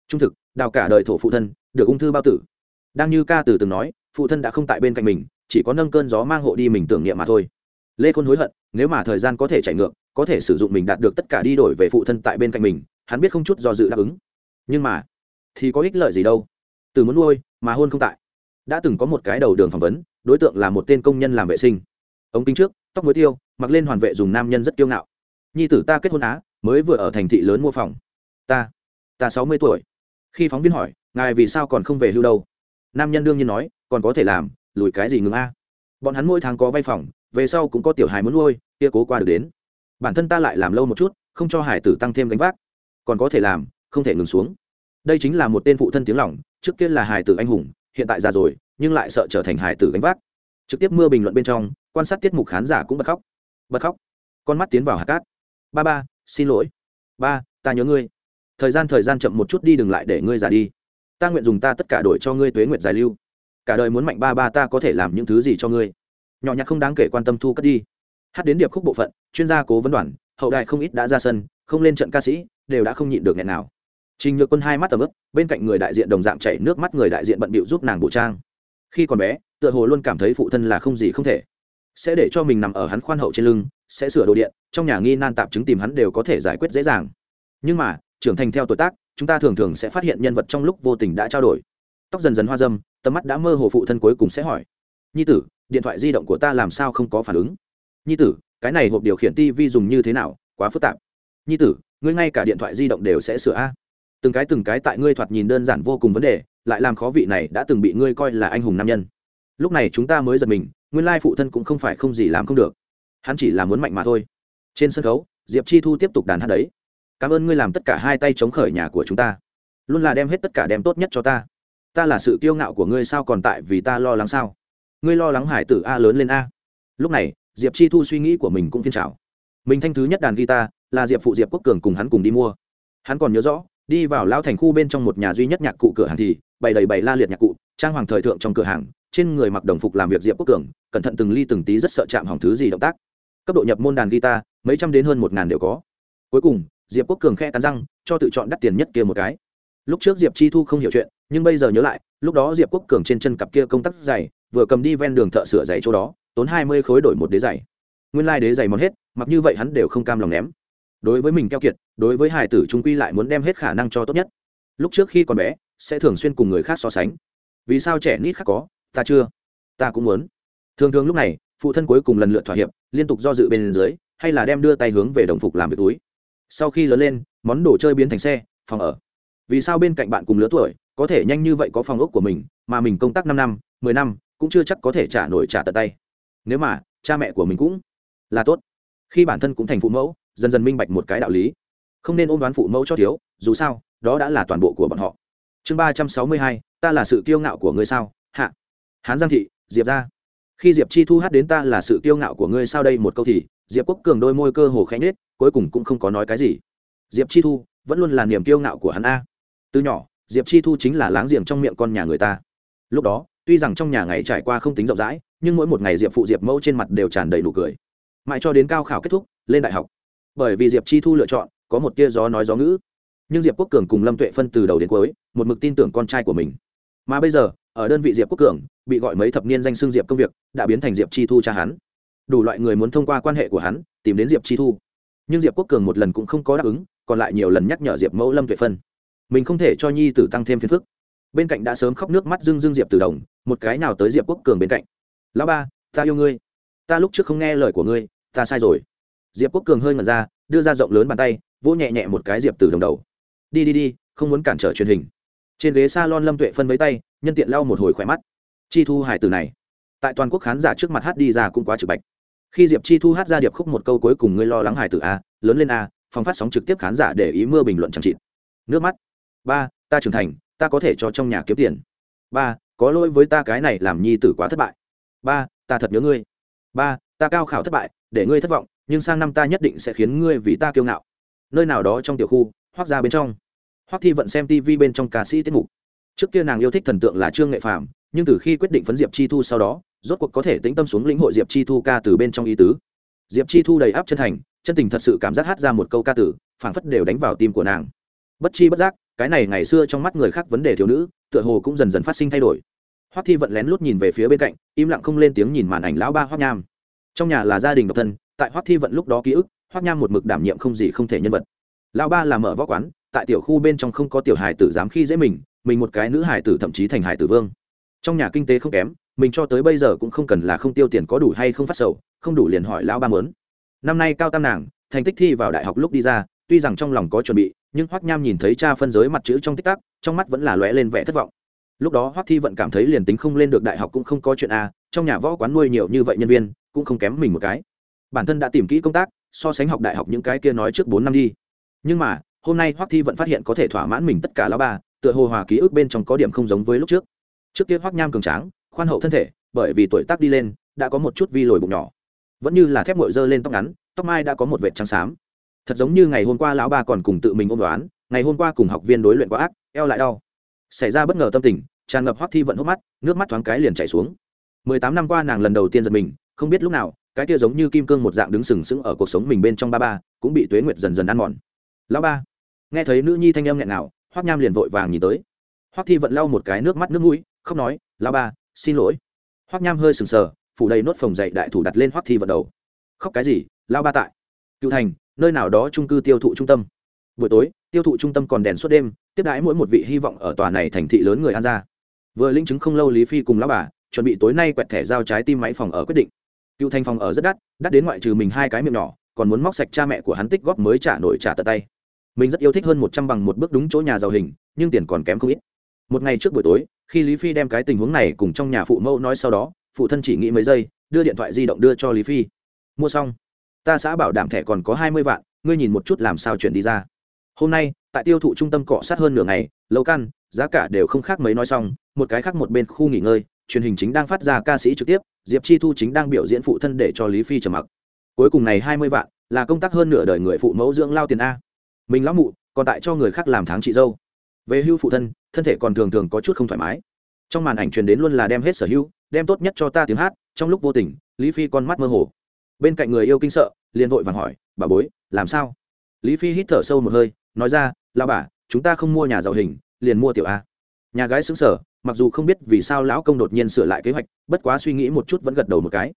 Trung thực, đào cả đời thổ phụ thân, được ung thư bao tử. Đang như ca từ từng nói, phụ thân đã không tại bên cạnh mình, chỉ có nâng cơn gió mang hộ đi mình tưởng niệm mà thôi. Lê khôn hối hận, nếu mà thời gian có thể chạy ngược, có thể sử dụng mình đạt được tất cả đi đổi về phụ thân tại bên cạnh mình, hắn biết không chút do dự đáp ứng. Nhưng mà thì có ích lợi gì đâu. Từ muốn nuôi mà hôn không tại. Đã từng có một cái đầu đường phỏng vấn, đối tượng là một tên công nhân làm vệ sinh. Ống kính trước, tóc muối tiêu, mặc lên hoàn vệ dùng nam nhân rất kiêu ngạo. Nhi tử ta kết hôn á, mới vừa ở thành thị lớn mua phòng. Ta ta sáu mươi tuổi. Khi phóng viên hỏi, ngài vì sao còn không về hưu đâu? Nam nhân đương nhiên nói, còn có thể làm, lùi cái gì ngừng a? Bọn hắn mỗi tháng có vay phòng, về sau cũng có tiểu hài muốn nuôi, kia cố qua được đến. Bản thân ta lại làm lâu một chút, không cho hải tử tăng thêm gánh vác. Còn có thể làm, không thể ngừng xuống đây chính là một tên phụ thân tiếng lòng, trước kia là hải tử anh hùng, hiện tại già rồi, nhưng lại sợ trở thành hải tử gánh vác. Trực tiếp mưa bình luận bên trong, quan sát tiết mục khán giả cũng bật khóc. Bật khóc. Con mắt tiến vào hạt cát. Ba ba, xin lỗi. Ba, ta nhớ ngươi. Thời gian thời gian chậm một chút đi, đừng lại để ngươi già đi. Ta nguyện dùng ta tất cả đổi cho ngươi tuế nguyện dài lưu. Cả đời muốn mạnh ba ba ta có thể làm những thứ gì cho ngươi? Nhỏ nhặt không đáng kể quan tâm thu cất đi. Hát đến điệp khúc bộ phận, chuyên gia cố vấn đoàn, hậu đại không ít đã ra sân, không lên trận ca sĩ, đều đã không nhịn được nghẹn nào trình nhược quân hai mắt tầm ướp bên cạnh người đại diện đồng dạng chảy nước mắt, người đại diện bận bịu giúp nàng bộ trang. Khi còn bé, tựa hồ luôn cảm thấy phụ thân là không gì không thể. Sẽ để cho mình nằm ở hắn khoan hậu trên lưng, sẽ sửa đồ điện, trong nhà nghi nan tạp chứng tìm hắn đều có thể giải quyết dễ dàng. Nhưng mà, trưởng thành theo tuổi tác, chúng ta thường thường sẽ phát hiện nhân vật trong lúc vô tình đã trao đổi. Tóc dần dần hoa dâm, tầm mắt đã mơ hồ phụ thân cuối cùng sẽ hỏi. Nhi tử, điện thoại di động của ta làm sao không có phản ứng? Nhi tử, cái này hộp điều khiển tv dùng như thế nào? Quá phức tạp. Nhi tử, ngươi ngay cả điện thoại di động đều sẽ sửa a từng cái từng cái tại ngươi thoạt nhìn đơn giản vô cùng vấn đề, lại làm khó vị này đã từng bị ngươi coi là anh hùng nam nhân. Lúc này chúng ta mới giật mình, nguyên lai phụ thân cũng không phải không gì làm không được. Hắn chỉ là muốn mạnh mà thôi. Trên sân khấu, diệp chi thu tiếp tục đàn hát đấy. Cảm ơn ngươi làm tất cả hai tay chống khởi nhà của chúng ta. Luôn là đem hết tất cả đem tốt nhất cho ta. Ta là sự kiêu ngạo của ngươi sao còn tại vì ta lo lắng sao? Ngươi lo lắng hải tử a lớn lên a. Lúc này, diệp chi thu suy nghĩ của mình cũng phiên trào mình thanh thứ nhất đàn guitar là diệp phụ diệp quốc cường cùng hắn cùng đi mua. Hắn còn nhớ rõ đi vào lao thành khu bên trong một nhà duy nhất nhạc cụ cửa hàng thì, bày đầy bày la liệt nhạc cụ, trang hoàng thời thượng trong cửa hàng, trên người mặc đồng phục làm việc diệp quốc cường, cẩn thận từng ly từng tí rất sợ chạm hỏng thứ gì động tác. Cấp độ nhập môn đàn guitar, mấy trăm đến hơn một ngàn đều có. Cuối cùng, diệp quốc cường khe cắn răng, cho tự chọn đắt tiền nhất kia một cái. Lúc trước diệp chi thu không hiểu chuyện, nhưng bây giờ nhớ lại, lúc đó diệp quốc cường trên chân cặp kia công tắc giày, vừa cầm đi ven đường thợ sửa giày chỗ đó, tốn hai mươi khối đổi một đế giày. Nguyên lai、like、đế giày mòn hết, mặc như vậy hắn đều không cam lòng ném đối với mình keo kiệt, đối với hải tử trung quy lại muốn đem hết khả năng cho tốt nhất. Lúc trước khi còn bé, sẽ thường xuyên cùng người khác so sánh. Vì sao trẻ nít khác có, ta chưa, ta cũng muốn. Thường thường lúc này, phụ thân cuối cùng lần lượt thỏa hiệp, liên tục do dự bên dưới, hay là đem đưa tay hướng về đồng phục làm việc túi. Sau khi lớn lên, món đồ chơi biến thành xe, phòng ở. Vì sao bên cạnh bạn cùng lứa tuổi, có thể nhanh như vậy có phòng ốc của mình, mà mình công tác năm năm, mười năm, cũng chưa chắc có thể trả nổi trả tận tay. Nếu mà, cha mẹ của mình cũng là tốt. Khi bản thân cũng thành phụ mẫu dần dần minh bạch một cái đạo lý. Không nên ôm đoán phụ mẫu cho thiếu, dù sao, đó đã là toàn bộ của bọn họ. Chương ba trăm sáu mươi hai, ta là sự kiêu ngạo của ngươi sao? Hạ. Hán giang thị, diệp ra. Khi diệp chi thu hát đến ta là sự kiêu ngạo của ngươi sao đây một câu thì, diệp quốc cường đôi môi cơ hồ khẽ nhết cuối cùng cũng không có nói cái gì. Diệp chi thu, vẫn luôn là niềm kiêu ngạo của hắn a. Từ nhỏ, diệp chi thu chính là láng giềng trong miệng con nhà người ta. Lúc đó, tuy rằng trong nhà ngày trải qua không tính rộng rãi, nhưng mỗi một ngày diệp phụ diệp mẫu trên mặt đều tràn đầy nụ cười. Mãi cho đến cao khảo kết thúc, lên đại học bởi vì diệp chi thu lựa chọn, có một tia gió nói gió ngữ. Nhưng diệp quốc cường cùng lâm tuệ phân từ đầu đến cuối, một mực tin tưởng con trai của mình. Mà bây giờ, ở đơn vị diệp quốc cường, bị gọi mấy thập niên danh xưng diệp công việc, đã biến thành diệp chi thu cha hắn. Đủ loại người muốn thông qua quan hệ của hắn, tìm đến diệp chi thu. Nhưng diệp quốc cường một lần cũng không có đáp ứng, còn lại nhiều lần nhắc nhở diệp mẫu lâm tuệ phân. Mình không thể cho nhi tử tăng thêm phiền phức. Bên cạnh đã sớm khóc nước mắt dưng dưng diệp từ đồng, một cái nào tới diệp quốc cường bên cạnh. Lão ba, ta yêu ngươi. Ta lúc trước không nghe lời của ngươi, ta sai rồi diệp quốc cường hơi ngẩn ra, đưa ra rộng lớn bàn tay, vỗ nhẹ nhẹ một cái diệp từ đồng đầu. Đi đi đi, không muốn cản trở truyền hình. Trên ghế s a lon lâm tuệ phân với tay, nhân tiện lau một hồi khỏe mắt. Chi thu hải từ này, tại toàn quốc khán giả trước mặt hát đi ra cũng quá trực bạch. Khi diệp chi thu hát ra điệp khúc một câu cuối cùng ngươi lo lắng hải tử a, lớn lên a phòng phát sóng trực tiếp khán giả để ý mưa bình luận chẳng chịt. Nước mắt. Ba, ta trưởng thành, ta có thể cho trong nhà kiếm tiền. Ba, có lỗi với ta cái này làm nhi tử quá thất bại. Ba, ta thật nhớ ngươi. Ba, ta cao khảo thất bại, để ngươi thất vọng nhưng sang năm ta nhất định sẽ khiến ngươi vì ta kiêu ngạo. Nơi nào đó trong tiểu khu hoác ra bên trong. Hoác thi vận xem tv bên trong ca sĩ tiết mục. Trước kia nàng yêu thích thần tượng là trương nghệ phạm nhưng từ khi quyết định phấn diệp chi thu sau đó, rốt cuộc có thể tĩnh tâm xuống lĩnh hội diệp chi thu ca từ bên trong ý tứ. Diệp chi thu đầy áp chân thành, chân tình thật sự cảm giác hát ra một câu ca tử phảng phất đều đánh vào tim của nàng. Bất chi bất giác, cái này ngày xưa trong mắt người khác vấn đề thiếu nữ, tựa hồ cũng dần dần phát sinh thay đổi. Hoắc thi vận lén lút nhìn về phía bên cạnh, im lặng không lên tiếng nhìn màn ảnh lão ba hoắc nham. Trong nhà là gia đình độc thân tại hoắc thi vận lúc đó ký ức, hoắc nham một mực đảm nhiệm không gì không thể nhân vật. Lão ba là mở võ quán, tại tiểu khu bên trong không có tiểu hài tử dám khi dễ mình mình một cái nữ hài tử thậm chí thành hài tử vương. Trong nhà kinh tế không kém, mình cho tới bây giờ cũng không cần là không tiêu tiền có đủ hay không phát sầu, không đủ liền hỏi lão ba mớn năm nay cao tam nàng, thành tích thi vào đại học lúc đi ra, tuy rằng trong lòng có chuẩn bị, nhưng hoắc nham nhìn thấy cha phân giới mặt chữ trong tích tắc, trong mắt vẫn là lóe lên vẻ thất vọng. Lúc đó hoắc thi vận cảm thấy liền tính không lên được đại học cũng không có chuyện a, trong nhà võ quán nuôi nhiều như vậy nhân viên, cũng không kém mình một cái bản thân đã tìm kỹ công tác so sánh học đại học những cái kia nói trước bốn năm đi. Nhưng mà hôm nay hoắc thi vẫn phát hiện có thể thỏa mãn mình tất cả lão bà, tựa hồ hòa ký ức bên trong có điểm không giống với lúc trước. Trước kia hoắc nham cường tráng khoan hậu thân thể bởi vì tuổi tác đi lên đã có một chút vi lồi bụng nhỏ. Vẫn như là thép ngội dơ lên tóc ngắn tóc mai đã có một vệt trắng xám. Thật giống như ngày hôm qua lão ba còn cùng tự mình ôm đoán ngày hôm qua cùng học viên đối luyện quá ác eo lại đau. Xảy ra bất ngờ tâm tình tràn ngập hoắc thi vận hốc mắt nước mắt thoáng cái liền chảy xuống. Mười tám năm qua nàng lần đầu tiên giật mình không biết lúc nào cái kia giống như kim cương một dạng đứng sừng sững ở cuộc sống mình bên trong ba ba, cũng bị tuế nguyệt dần dần ăn mòn. Lão ba, nghe thấy nữ nhi thanh âm nghẹn nào hoắc nham liền vội vàng nhìn tới. Hoắc thi vẫn lau một cái nước mắt nước mũi không nói, lão ba, xin lỗi. Hoắc nham hơi sừng sờ, phủ đầy nốt phòng dậy đại thủ đặt lên hoắc thi vận đầu. Khóc cái gì? Lão ba tại. Cựu thành, nơi nào đó trung cư tiêu thụ trung tâm. Buổi tối, tiêu thụ trung tâm còn đèn suốt đêm, tiếp đãi mỗi một vị hy vọng ở tòa này thành thị lớn người an ra. Vừa linh chứng không lâu lý phi cùng lão bà, chuẩn bị tối nay quẹt thẻ giao trái tim máy phòng ở quyết định cựu thành phòng ở rất đắt đắt đến ngoại trừ mình hai cái miệng nhỏ, còn muốn móc sạch cha mẹ của hắn tích góp mới trả nổi trả tận tay. Mình rất yêu thích hơn một trăm bằng một bước đúng chỗ nhà giàu hình, nhưng tiền còn kém không ít. Một ngày trước buổi tối, khi lý phi đem cái tình huống này cùng trong nhà phụ mẫu nói sau đó, phụ thân chỉ nghĩ mấy giây, đưa điện thoại di động đưa cho lý phi. Mua xong. Ta xã bảo đảm thẻ còn có hai mươi vạn, ngươi nhìn một chút làm sao chuyển đi ra. Hôm nay, tại tiêu thụ trung tâm cọ sát hơn nửa ngày lâu căn, giá cả đều không khác mấy nói xong, một cái khác một bên khu nghỉ ngơi, truyền hình chính đang phát ra ca sĩ trực tiếp diệp chi thu chính đang biểu diễn phụ thân để cho lý phi trầm mặc. Cuối cùng này hai mươi vạn là công tác hơn nửa đời người phụ mẫu dưỡng lao tiền a. Mình lão mụ, còn tại cho người khác làm tháng chị dâu. Về hưu phụ thân thân thể còn thường thường có chút không thoải mái. Trong màn ảnh truyền đến luôn là đem hết sở hưu đem tốt nhất cho ta tiếng hát, trong lúc vô tình, lý phi con mắt mơ hồ. Bên cạnh người yêu kinh sợ, liền vội vàng hỏi, bà bối, làm sao? Lý phi hít thở sâu một hơi, nói ra lao bà, chúng ta không mua nhà giàu hình, liền mua tiểu a. Nhà gái xứng sở mặc dù không biết vì sao lão công đột nhiên sửa lại kế hoạch, bất quá suy nghĩ một chút vẫn gật đầu một cái.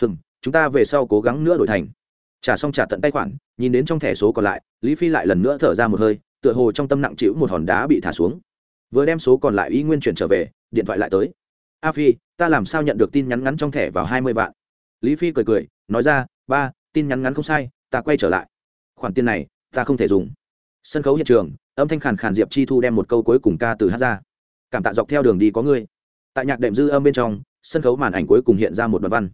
Hừng chúng ta về sau cố gắng nữa đổi thành. Trả xong trả tận tay khoản, nhìn đến trong thẻ số còn lại, lý phi lại lần nữa thở ra một hơi, tựa hồ trong tâm nặng chịu một hòn đá bị thả xuống. Vừa đem số còn lại y nguyên chuyển trở về, điện thoại lại tới. A phi, ta làm sao nhận được tin nhắn ngắn trong thẻ vào hai mươi vạn? Lý phi cười cười, nói ra, ba, tin nhắn ngắn không sai, ta quay trở lại. Khoản tiền này, ta không thể dùng. Sân khấu hiện trường, âm thanh khàn khàn diệp chi thu đem một câu cuối cùng ca từ hát ra cảm tạ dọc theo đường đi có ngươi. Tại nhạc đệm dư âm bên trong, sân khấu màn ảnh cuối cùng hiện ra một đoạn văn.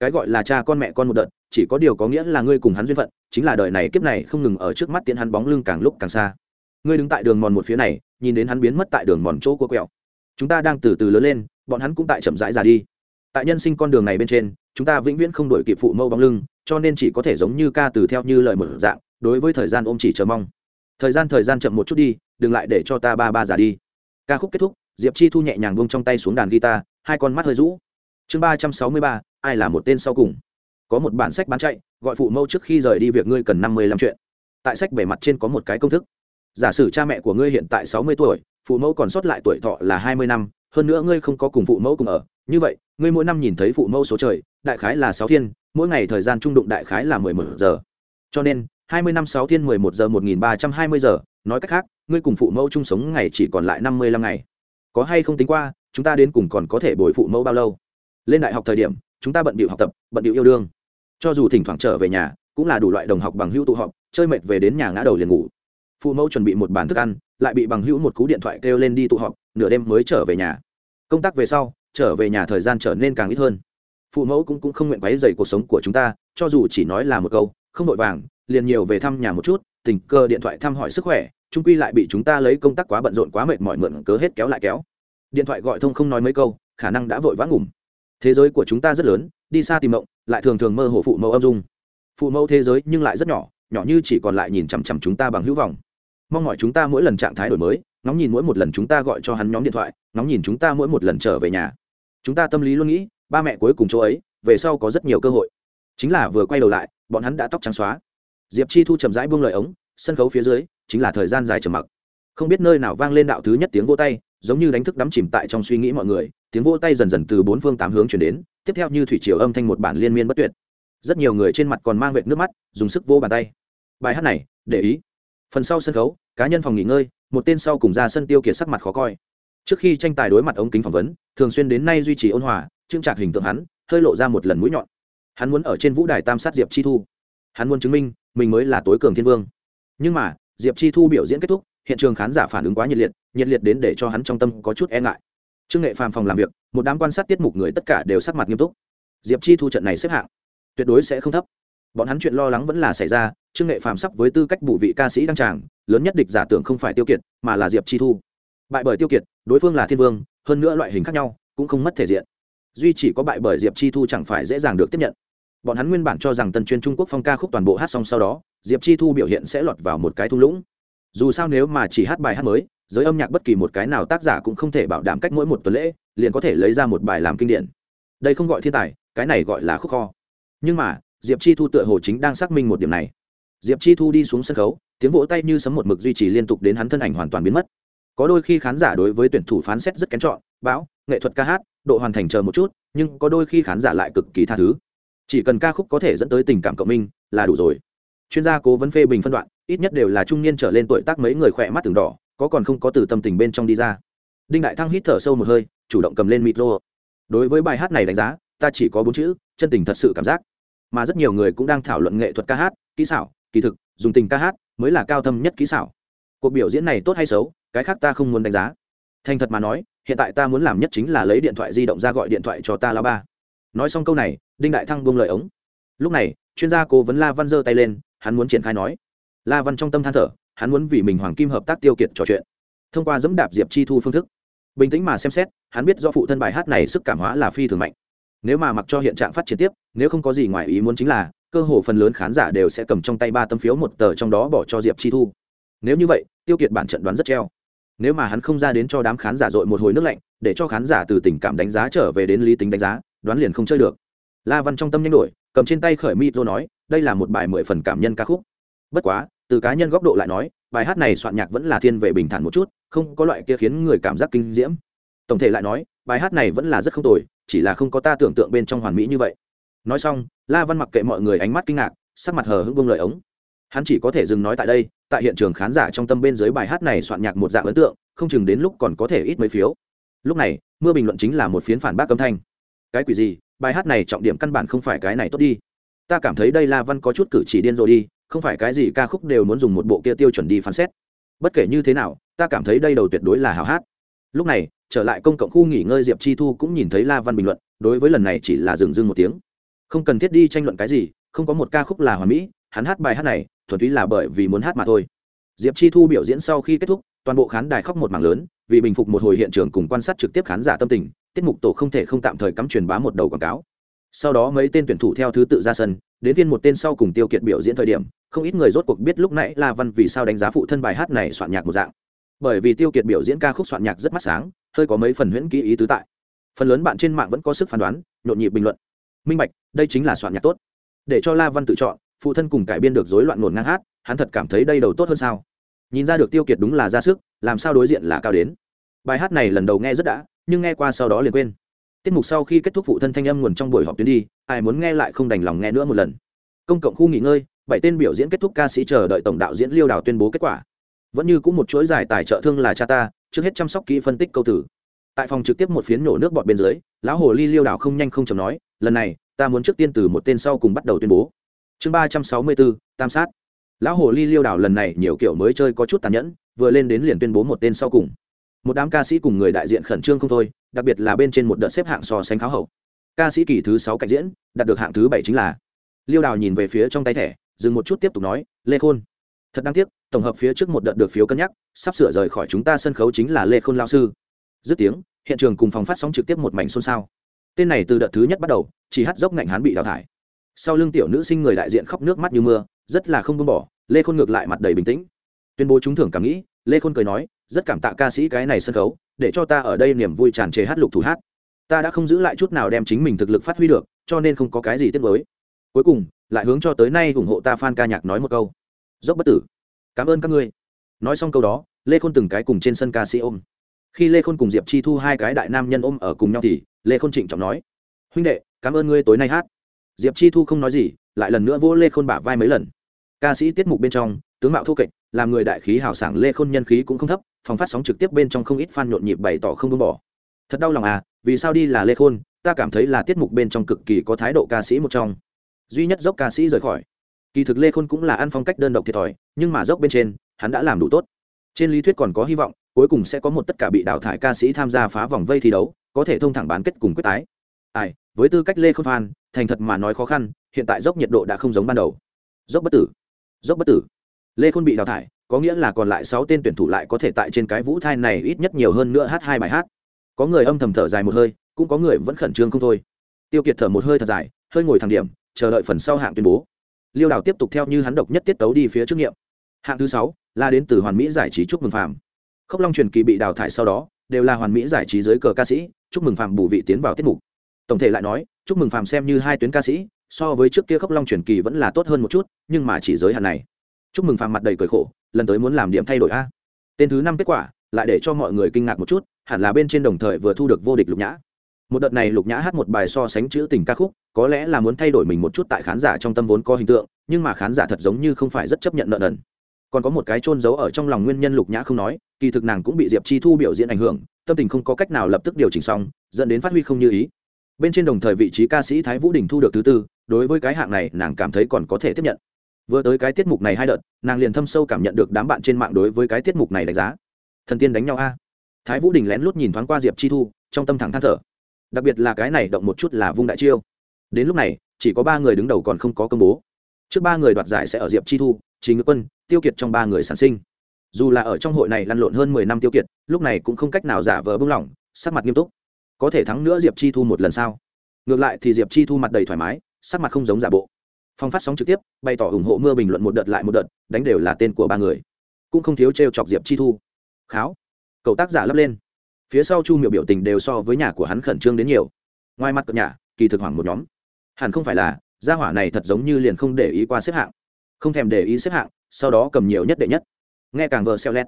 Cái gọi là cha con mẹ con một đợt, chỉ có điều có nghĩa là ngươi cùng hắn duyên phận, chính là đời này kiếp này không ngừng ở trước mắt tiến hắn bóng lưng càng lúc càng xa. Ngươi đứng tại đường mòn một phía này, nhìn đến hắn biến mất tại đường mòn chỗ của quẹo. Chúng ta đang từ từ lớn lên, bọn hắn cũng tại chậm rãi ra đi. Tại nhân sinh con đường này bên trên, chúng ta vĩnh viễn không đổi kịp phụ mâu bóng lưng, cho nên chỉ có thể giống như ca từ theo như lời một dạng, đối với thời gian ôm chỉ chờ mong. Thời gian thời gian chậm một chút đi, đừng lại để cho ta ba ba già đi ca khúc kết thúc, diệp chi thu nhẹ nhàng buông trong tay xuống đàn guitar, hai con mắt hơi rũ. Chương ba trăm sáu mươi ba, ai là một tên sau cùng? Có một bản sách bán chạy, gọi phụ mẫu trước khi rời đi việc ngươi cần năm mươi lăm chuyện. Tại sách bề mặt trên có một cái công thức. Giả sử cha mẹ của ngươi hiện tại sáu mươi tuổi, phụ mẫu còn sót lại tuổi thọ là hai mươi năm, hơn nữa ngươi không có cùng phụ mẫu cùng ở. Như vậy, ngươi mỗi năm nhìn thấy phụ mẫu số trời, đại khái là sáu thiên, mỗi ngày thời gian trung đụng đại khái là mười một giờ. Cho nên, hai mươi năm sáu thiên mười một giờ một nghìn ba trăm hai mươi giờ, nói cách khác ngươi cùng phụ mẫu chung sống ngày chỉ còn lại năm mươi lăm ngày. Có hay không tính qua chúng ta đến cùng còn có thể bồi phụ mẫu bao lâu? Lên đại học thời điểm chúng ta bận bịu học tập bận bịu yêu đương. Cho dù thỉnh thoảng trở về nhà cũng là đủ loại đồng học bằng hữu tụ họp chơi mệt về đến nhà ngã đầu liền ngủ. Phụ mẫu chuẩn bị một bàn thức ăn lại bị bằng hữu một cú điện thoại kêu lên đi tụ họp nửa đêm mới trở về nhà. Công tác về sau trở về nhà thời gian trở nên càng ít hơn. Phụ mẫu cũng, cũng không nguyện quấy dày cuộc sống của chúng ta cho dù chỉ nói là một câu không vội vàng liền nhiều về thăm nhà một chút tình cờ điện thoại thăm hỏi sức khỏe trung quy lại bị chúng ta lấy công tác quá bận rộn quá mệt mỏi mượn cớ hết kéo lại kéo. Điện thoại gọi thông không nói mấy câu, khả năng đã vội vã ngủm. Thế giới của chúng ta rất lớn, đi xa tìm mộng, lại thường thường mơ hồ phụ mẫu âm dung. Phụ mẫu thế giới nhưng lại rất nhỏ nhỏ như chỉ còn lại nhìn chằm chằm chúng ta bằng hữu vọng. Mong mỏi chúng ta mỗi lần trạng thái đổi mới, ngóng nhìn mỗi một lần chúng ta gọi cho hắn nhóm điện thoại, ngóng nhìn chúng ta mỗi một lần trở về nhà. Chúng ta tâm lý luôn nghĩ, ba mẹ cuối cùng chỗ ấy, về sau có rất nhiều cơ hội. Chính là vừa quay đầu lại, bọn hắn đã tóc trắng xóa. Diệp chi thu chậm rãi buông lời ống, sân khấu phía dưới chính là thời gian dài trầm mặc. Không biết nơi nào vang lên đạo thứ nhất tiếng vô tay, giống như đánh thức đắm chìm tại trong suy nghĩ mọi người, tiếng vô tay dần dần từ bốn phương tám hướng chuyển đến, tiếp theo như thủy triều âm thanh một bản liên miên bất tuyệt. Rất nhiều người trên mặt còn mang vệt nước mắt, dùng sức vô bàn tay. Bài hát này, để ý. Phần sau sân khấu, cá nhân phòng nghỉ ngơi, một tên sau cùng ra sân tiêu kiệt sắc mặt khó coi. Trước khi tranh tài đối mặt ống kính phỏng vấn, thường xuyên đến nay duy trì ôn hòa trưng trạc hình tượng hắn, hơi lộ ra một lần mũi nhọn. Hắn muốn ở trên vũ đài tam sát diệp chi thu. Hắn muốn chứng minh, mình mới là tối cường thiên vương. Nhưng mà diệp chi thu biểu diễn kết thúc, hiện trường khán giả phản ứng quá nhiệt liệt nhiệt liệt đến để cho hắn trong tâm có chút e ngại. Trương nghệ phàm phòng làm việc, một đám quan sát tiết mục người tất cả đều sắc mặt nghiêm túc. Diệp chi thu trận này xếp hạng, tuyệt đối sẽ không thấp. Bọn hắn chuyện lo lắng vẫn là xảy ra, trương nghệ phàm sắp với tư cách bù vị ca sĩ đăng tràng, lớn nhất địch giả tưởng không phải tiêu kiệt, mà là diệp chi thu. Bại bởi tiêu kiệt, đối phương là thiên vương, hơn nữa loại hình khác nhau, cũng không mất thể diện. Duy chỉ có bại bởi diệp chi thu chẳng phải dễ dàng được tiếp nhận. Bọn hắn nguyên bản cho rằng tân chuyên trung quốc phong ca khúc toàn bộ hát xong sau đó diệp chi thu biểu hiện sẽ lọt vào một cái thung lũng. Dù sao nếu mà chỉ hát bài hát mới, giới âm nhạc bất kỳ một cái nào tác giả cũng không thể bảo đảm cách mỗi một tuần lễ, liền có thể lấy ra một bài làm kinh điển. Đây không gọi thiên tài, cái này gọi là khúc kho. Nhưng mà, diệp chi thu tựa hồ chính đang xác minh một điểm này. Diệp chi thu đi xuống sân khấu, tiếng vỗ tay như sấm một mực duy trì liên tục đến hắn thân ảnh hoàn toàn biến mất. Có đôi khi khán giả đối với tuyển thủ phán xét rất kén chọn, bão, nghệ thuật ca hát, độ hoàn thành chờ một chút, nhưng có đôi khi khán giả lại cực kỳ tha thứ. Chỉ cần ca khúc có thể dẫn tới tình cảm cộng minh, là đủ rồi chuyên gia cố vấn phê bình phân đoạn, ít nhất đều là trung niên trở lên tuổi tác mấy người khỏe mắt từng đỏ, có còn không có từ tâm tình bên trong đi ra. Đinh đại thăng hít thở sâu một hơi, chủ động cầm lên micro đối với bài hát này đánh giá, ta chỉ có bốn chữ, chân tình thật sự cảm giác. Mà rất nhiều người cũng đang thảo luận nghệ thuật ca hát, kỹ xảo, kỳ thực, dùng tình ca hát mới là cao thâm nhất kỹ xảo. Cuộc biểu diễn này tốt hay xấu, cái khác ta không muốn đánh giá. Thành thật mà nói, hiện tại ta muốn làm nhất chính là lấy điện thoại di động ra gọi điện thoại cho ta la ba. Nói xong câu này, đinh đại thăng buông lời ống. Lúc này, chuyên gia cố vấn la văn giơ tay lên hắn muốn triển khai nói. La văn trong tâm than thở, hắn muốn vì mình hoàng kim hợp tác tiêu kiệt trò chuyện. Thông qua dẫm đạp diệp chi thu phương thức. Bình tĩnh mà xem xét, hắn biết do phụ thân bài hát này sức cảm hóa là phi thường mạnh. Nếu mà mặc cho hiện trạng phát triển tiếp, nếu không có gì ngoài ý muốn chính là, cơ hồ phần lớn khán giả đều sẽ cầm trong tay ba tấm phiếu một tờ trong đó bỏ cho diệp chi thu. Nếu như vậy, tiêu kiệt bản trận đoán rất treo. Nếu mà hắn không ra đến cho đám khán giả dội một hồi nước lạnh, để cho khán giả từ tình cảm đánh giá trở về đến lý tính đánh giá, đoán liền không chơi được. La văn trong tâm nhanh đổi, cầm trên tay khởi mi rồi nói đây là một bài mười phần cảm nhân ca khúc. Bất quá, từ cá nhân góc độ lại nói, bài hát này soạn nhạc vẫn là thiên về bình thản một chút, không có loại kia khiến người cảm giác kinh diễm. Tổng thể lại nói, bài hát này vẫn là rất không tồi, chỉ là không có ta tưởng tượng bên trong hoàn mỹ như vậy. Nói xong, la văn mặc kệ mọi người ánh mắt kinh ngạc, sắc mặt hờ hững bông lời ống. Hắn chỉ có thể dừng nói tại đây, tại hiện trường khán giả trong tâm bên dưới bài hát này soạn nhạc một dạng ấn tượng, không chừng đến lúc còn có thể ít mấy phiếu. Lúc này, mưa bình luận chính là một phiến phản bác âm thanh. Cái quỷ gì? Bài hát này trọng điểm căn bản không phải cái này tốt đi ta cảm thấy đây la văn có chút cử chỉ điên rồi đi, không phải cái gì ca khúc đều muốn dùng một bộ kia tiêu chuẩn đi phán xét. Bất kể như thế nào, ta cảm thấy đây đầu tuyệt đối là hào hát. Lúc này, trở lại công cộng khu nghỉ ngơi diệp chi thu cũng nhìn thấy la văn bình luận, đối với lần này chỉ là dừng dưng một tiếng. Không cần thiết đi tranh luận cái gì, không có một ca khúc là hoàn mỹ, hắn hát bài hát này, thuần túy là bởi vì muốn hát mà thôi. Diệp chi thu biểu diễn sau khi kết thúc, toàn bộ khán đài khóc một mảng lớn, vì bình phục một hồi hiện trường cùng quan sát trực tiếp khán giả tâm tình, tiết mục tổ không thể không tạm thời cắm truyền bá một đầu quảng cáo sau đó mấy tên tuyển thủ theo thứ tự ra sân, đến viên một tên sau cùng tiêu kiệt biểu diễn thời điểm, không ít người rốt cuộc biết lúc nãy la văn vì sao đánh giá phụ thân bài hát này soạn nhạc một dạng. Bởi vì tiêu kiệt biểu diễn ca khúc soạn nhạc rất mắt sáng, hơi có mấy phần huyễn kỹ ý tứ tại. Phần lớn bạn trên mạng vẫn có sức phán đoán, nhộn nhịp bình luận. Minh bạch, đây chính là soạn nhạc tốt. Để cho la văn tự chọn, phụ thân cùng cải biên được rối loạn ngổn ngang hát, hắn thật cảm thấy đây đầu tốt hơn sao. Nhìn ra được tiêu kiệt đúng là ra sức, làm sao đối diện là cao đến. Bài hát này lần đầu nghe rất đã, nhưng nghe qua sau đó liền quên tiết mục sau khi kết thúc phụ thân thanh âm nguồn trong buổi họp tuyến đi, ai muốn nghe lại không đành lòng nghe nữa một lần. Công cộng khu nghỉ ngơi, bảy tên biểu diễn kết thúc ca sĩ chờ đợi tổng đạo diễn liêu đào tuyên bố kết quả. Vẫn như cũng một chuỗi giải tài trợ thương là cha ta, trước hết chăm sóc kỹ phân tích câu tử. Tại phòng trực tiếp một phiến nổ nước bọt bên dưới, lão hồ ly liêu đào không nhanh không chầm nói, lần này, ta muốn trước tiên từ một tên sau cùng bắt đầu tuyên bố. Chương ba trăm sáu mươi bốn, tam sát. Lão hồ ly liêu đào lần này nhiều kiểu mới chơi có chút tàn nhẫn, vừa lên đến liền tuyên bố một tên sau cùng một đám ca sĩ cùng người đại diện khẩn trương không thôi, đặc biệt là bên trên một đợt xếp hạng so sánh kháo hậu. Ca sĩ kỳ thứ sáu cạnh diễn, đạt được hạng thứ bảy chính là liêu đào nhìn về phía trong tay thẻ, dừng một chút tiếp tục nói, lê khôn. Thật đáng tiếc, tổng hợp phía trước một đợt được phiếu cân nhắc, sắp sửa rời khỏi chúng ta sân khấu chính là lê khôn lao sư. Dứt tiếng, hiện trường cùng phòng phát sóng trực tiếp một mảnh xôn xao. Tên này từ đợt thứ nhất bắt đầu, chỉ hát dốc ngạnh hán bị đào thải. Sau lưng tiểu nữ sinh người đại diện khóc nước mắt như mưa, rất là không buông bỏ, lê khôn ngược lại mặt đầy bình tĩnh. Tuyên bố trúng thưởng cảm nghĩ, lê khôn cười nói rất cảm tạ ca sĩ cái này sân khấu, để cho ta ở đây niềm vui tràn trề hát lục thủ hát. Ta đã không giữ lại chút nào đem chính mình thực lực phát huy được, cho nên không có cái gì tiếc mới cuối cùng, lại hướng cho tới nay ủng hộ ta f ca nhạc nói một câu. Dốc bất tử. Cảm ơn các ngươi. Nói xong câu đó, lê khôn từng cái cùng trên sân ca sĩ ôm. Khi lê khôn cùng diệp chi thu hai cái đại nam nhân ôm ở cùng nhau thì, lê khôn trịnh trọng nói, huynh đệ, cảm ơn ngươi tối nay hát. Diệp chi thu không nói gì, lại lần nữa vỗ lê khôn bả vai mấy lần. Ca sĩ tiết mục bên trong, tướng mạo thô kệch, làm người đại khí hào sảng lê khôn nhân khí cũng không thấp phòng phát sóng trực tiếp bên trong không ít fan nhộn nhịp bày tỏ không buông bỏ. Thật đau lòng à vì sao đi là lê khôn, ta cảm thấy là tiết mục bên trong cực kỳ có thái độ ca sĩ một trong. Duy nhất dốc ca sĩ rời khỏi. Kỳ thực lê khôn cũng là ăn phong cách đơn độc thiệt thòi, nhưng mà dốc bên trên, hắn đã làm đủ tốt. Trên lý thuyết còn có hy vọng, cuối cùng sẽ có một tất cả bị đào thải ca sĩ tham gia phá vòng vây thi đấu, có thể thông thẳng bán kết cùng quyết tái. Ai, với tư cách lê khôn phan thành thật mà nói khó khăn, hiện tại dốc nhiệt độ đã không giống ban đầu. Dốc bất tử. Dốc bất tử. Lê khôn bị đào thải có nghĩa là còn lại sáu tên tuyển thủ lại có thể tại trên cái vũ thai này ít nhất nhiều hơn nữa hát hai bài hát. Có người âm thầm thở dài một hơi, cũng có người vẫn khẩn trương không thôi. Tiêu kiệt thở một hơi thật dài, hơi ngồi thẳng điểm, chờ đợi phần sau hạng tuyên bố. Liêu đào tiếp tục theo như hắn độc nhất tiết tấu đi phía trước nghiệm. Hạng thứ sáu là đến từ hoàn mỹ giải trí chúc mừng phạm khốc long truyền kỳ bị đào thải sau đó, đều là hoàn mỹ giải trí dưới cờ ca sĩ, chúc mừng phạm bù vị tiến vào tiết mục. Tổng thể lại nói, chúc mừng phạm xem như hai tuyến ca sĩ, so với trước kia khốc long truyền kỳ vẫn là tốt hơn một chút, nhưng mà chỉ giới hạn này. Chúc mừng phạm mặt đầy cười khổ lần tới muốn làm điểm thay đổi a. Tên thứ năm kết quả, lại để cho mọi người kinh ngạc một chút, hẳn là bên trên đồng thời vừa thu được vô địch lục nhã. Một đợt này lục nhã hát một bài so sánh chữ tình ca khúc, có lẽ là muốn thay đổi mình một chút tại khán giả trong tâm vốn có hình tượng, nhưng mà khán giả thật giống như không phải rất chấp nhận nợ nần. Còn có một cái trôn giấu ở trong lòng nguyên nhân lục nhã không nói, kỳ thực nàng cũng bị diệp chi thu biểu diễn ảnh hưởng, tâm tình không có cách nào lập tức điều chỉnh xong, dẫn đến phát huy không như ý. Bên trên đồng thời vị trí ca sĩ thái vũ đình thu được thứ tư, đối với cái hạng này nàng cảm thấy còn có thể tiếp nhận vừa tới cái tiết mục này hai đợt, nàng liền thâm sâu cảm nhận được đám bạn trên mạng đối với cái tiết mục này đánh giá. Thần tiên đánh nhau a. Thái vũ đình lén lút nhìn thoáng qua diệp chi thu, trong tâm thẳng than thở. Đặc biệt là cái này động một chút là vung đại chiêu. Đến lúc này, chỉ có ba người đứng đầu còn không có công bố. Trước ba người đoạt giải sẽ ở diệp chi thu chính ngữ quân, tiêu kiệt trong ba người sản sinh. Dù là ở trong hội này lăn lộn hơn mười năm tiêu kiệt, lúc này cũng không cách nào giả vờ bưng lỏng, sắc mặt nghiêm túc. Có thể thắng nữa diệp chi thu một lần sau ngược lại thì diệp chi thu mặt đầy thoải mái, sắc mặt không giống giả bộ phong phát sóng trực tiếp, bày tỏ ủng hộ mưa bình luận một đợt lại một đợt, đánh đều là tên của ba người. Cũng không thiếu t chọc diệp chi thu. Kháo. Cậu tác giả lấp lên. Phía sau chu miệu biểu tình đều so với nhà của hắn khẩn trương đến nhiều. Ngoài mặt cợt nhà, kỳ thực hoảng một nhóm. Hẳn không phải là, gia hỏa này thật giống như liền không để ý qua xếp hạng. Không thèm để ý xếp hạng, sau đó cầm nhiều nhất đệ nhất. Nghe càng vờ xeo lét.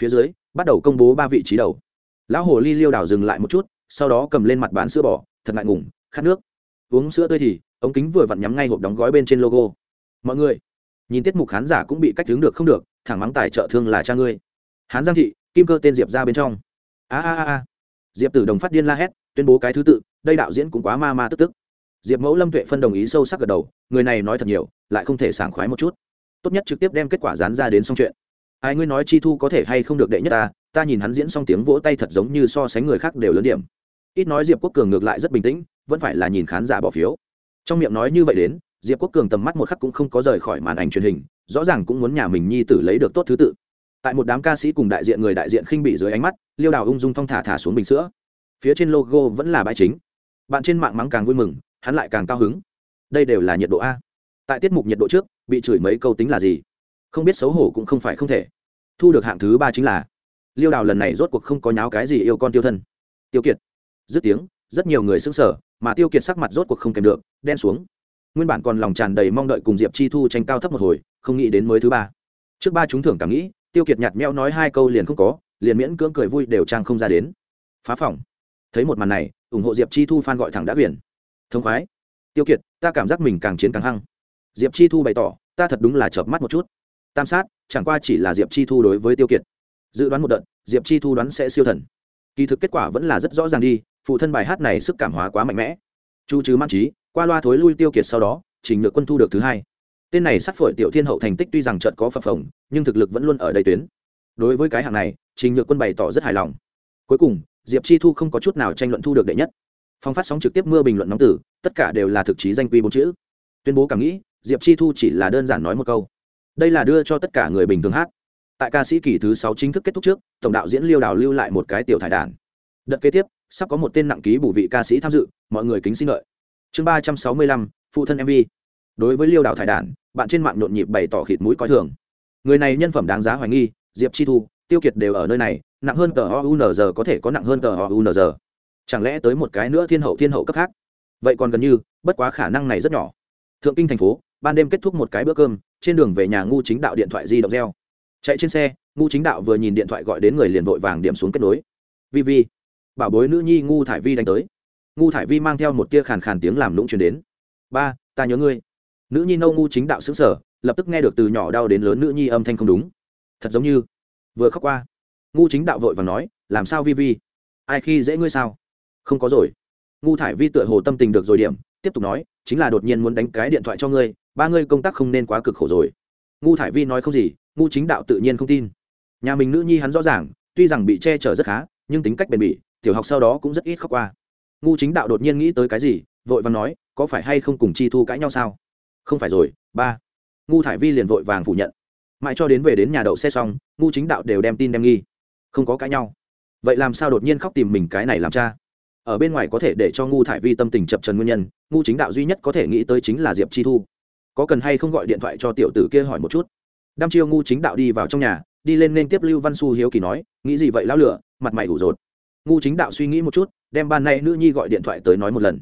Phía dưới, bắt đầu công bố ba vị trí đầu. Lão hồ ly liêu đảo dừng lại một chút, sau đó cầm lên mặt bán sữa bò, thật ngại ngùng, khát nước. Uống sữa tươi thì ống kính vừa vặn nhắm ngay hộp đóng gói bên trên logo. Mọi người, nhìn tiết mục khán giả cũng bị cách đứng được không được, thẳng mắng tài trợ thương là cha ngươi. Hán giang thị, kim cơ tên diệp ra bên trong. A a a diệp tử đồng phát điên la hét, tuyên bố cái thứ tự, đây đạo diễn cũng quá ma ma tức tức. Diệp mẫu lâm tuệ phân đồng ý sâu sắc gật đầu, người này nói thật nhiều, lại không thể sảng khoái một chút. Tốt nhất trực tiếp đem kết quả dán ra đến xong chuyện. Ai ngươi nói chi thu có thể hay không được đệ nhất ta ta nhìn hắn diễn xong tiếng vỗ tay thật giống như so sánh người khác đều lớn điểm. Ít nói diệp quốc cường ngược lại rất bình tĩnh, vẫn phải là nhìn khán giả bỏ phiếu trong miệng nói như vậy đến, diệp quốc cường tầm mắt một khắc cũng không có rời khỏi màn ảnh truyền hình, rõ ràng cũng muốn nhà mình nhi tử lấy được tốt thứ tự. Tại một đám ca sĩ cùng đại diện người đại diện khinh bị dưới ánh mắt, liêu đào ung dung thong thả thả xuống bình sữa. Phía trên logo vẫn là bãi chính. Bạn trên mạng mắng càng vui mừng, hắn lại càng cao hứng. Đây đều là nhiệt độ a. Tại tiết mục nhiệt độ trước, bị chửi mấy câu tính là gì? Không biết xấu hổ cũng không phải không thể. Thu được hạng thứ ba chính là, liêu đào lần này rốt cuộc không có nháo cái gì yêu con tiêu thân. Tiêu kiệt. Dứt tiếng rất nhiều người sững sờ, mà tiêu kiệt sắc mặt rốt cuộc không kèm được đen xuống. Nguyên bản còn lòng tràn đầy mong đợi cùng diệp chi thu tranh cao thấp một hồi không nghĩ đến mới thứ ba. Trước ba chúng thưởng cảm nghĩ tiêu kiệt nhạt meo nói hai câu liền không có liền miễn cưỡng cười vui đều trang không ra đến. Phá phòng. Thấy một màn này ủng hộ diệp chi thu fan gọi thẳng đã biển. Thông khoái. Tiêu kiệt ta cảm giác mình càng chiến càng hăng. Diệp chi thu bày tỏ ta thật đúng là chợp mắt một chút. Tam sát chẳng qua chỉ là diệp chi thu đối với tiêu kiệt. Dự đoán một đợt diệp chi thu đoán sẽ siêu thần. Kỳ thực kết quả vẫn là rất rõ ràng đi phụ thân bài hát này sức cảm hóa quá mạnh mẽ. Chu chứ mang trí qua loa thối lui tiêu kiệt sau đó, trình nhược quân thu được thứ hai. Tên này sát phổi tiểu thiên hậu thành tích tuy rằng trận có phập phồng, nhưng thực lực vẫn luôn ở đầy tuyến. Đối với cái hạng này, trình nhược quân bày tỏ rất hài lòng. Cuối cùng, diệp chi thu không có chút nào tranh luận thu được đệ nhất. Phong phát sóng trực tiếp mưa bình luận nóng tử, tất cả đều là thực chí danh quy bốn chữ. Tuyên bố cảm nghĩ, diệp chi thu chỉ là đơn giản nói một câu. Đây là đưa cho tất cả người bình thường hát. Tại ca sĩ kỳ thứ sáu chính thức kết thúc trước, tổng đạo diễn liêu đào lưu lại một cái tiểu thải đàn đợt kế tiếp, sắp có một tên nặng ký bù vị ca sĩ tham dự, mọi người kính xin lợi chương ba trăm sáu mươi lăm, phụ thân mv đối với liêu đào thải đàn bạn trên mạng nhộn nhịp bày tỏ khịt mũi coi thường. Người này nhân phẩm đáng giá hoài nghi, diệp chi thu, tiêu kiệt đều ở nơi này, nặng hơn tờ g có thể có nặng hơn tờ g. Chẳng lẽ tới một cái nữa thiên hậu thiên hậu cấp khác? Vậy còn gần như, bất quá khả năng này rất nhỏ. Thượng kinh thành phố, ban đêm kết thúc một cái bữa cơm, trên đường về nhà ngu chính đạo điện thoại di động reo. Chạy trên xe, ngu chính đạo vừa nhìn điện thoại gọi đến người liền vội vàng điểm xuống kết nối. Vi vi bảo bối nữ nhi ngu thải vi đánh tới. Ngu thải vi mang theo một tia khàn khàn tiếng làm lũng chuyển đến. Ba, ta nhớ ngươi. Nữ nhi nâu ngu chính đạo xứng sở lập tức nghe được từ nhỏ đau đến lớn nữ nhi âm thanh không đúng. Thật giống như vừa khóc qua. Ngu chính đạo vội và nói, làm sao vi vi? Ai khi dễ ngươi sao? Không có rồi. Ngu thải vi tựa hồ tâm tình được rồi điểm, tiếp tục nói, chính là đột nhiên muốn đánh cái điện thoại cho ngươi, ba ngươi công tác không nên quá cực khổ rồi. Ngu thải vi nói không gì, ngu chính đạo tự nhiên không tin. Nhà mình nữ nhi hắn rõ ràng, tuy rằng bị che chở rất khá, nhưng tính cách bền bỉ tiểu học sau đó cũng rất ít khóc qua. Ngu chính đạo đột nhiên nghĩ tới cái gì, vội vàng nói, có phải hay không cùng chi thu cãi nhau sao? Không phải rồi, ba. Ngu thải vi liền vội vàng phủ nhận. Mãi cho đến về đến nhà đậu xe xong, ngu chính đạo đều đem tin đem nghi. Không có cãi nhau. Vậy làm sao đột nhiên khóc tìm mình cái này làm cha? Ở bên ngoài có thể để cho ngu thải vi tâm tình chập trần nguyên nhân, ngu chính đạo duy nhất có thể nghĩ tới chính là diệp chi thu. Có cần hay không gọi điện thoại cho tiểu tử kia hỏi một chút? Đăm chiêu ngu chính đạo đi vào trong nhà, đi lên nên tiếp lưu văn su hiếu kỳ nói, nghĩ gì vậy lão lửa, mặt mày ủ rột ngu chính đạo suy nghĩ một chút, đem ban nay nữ nhi gọi điện thoại tới nói một lần.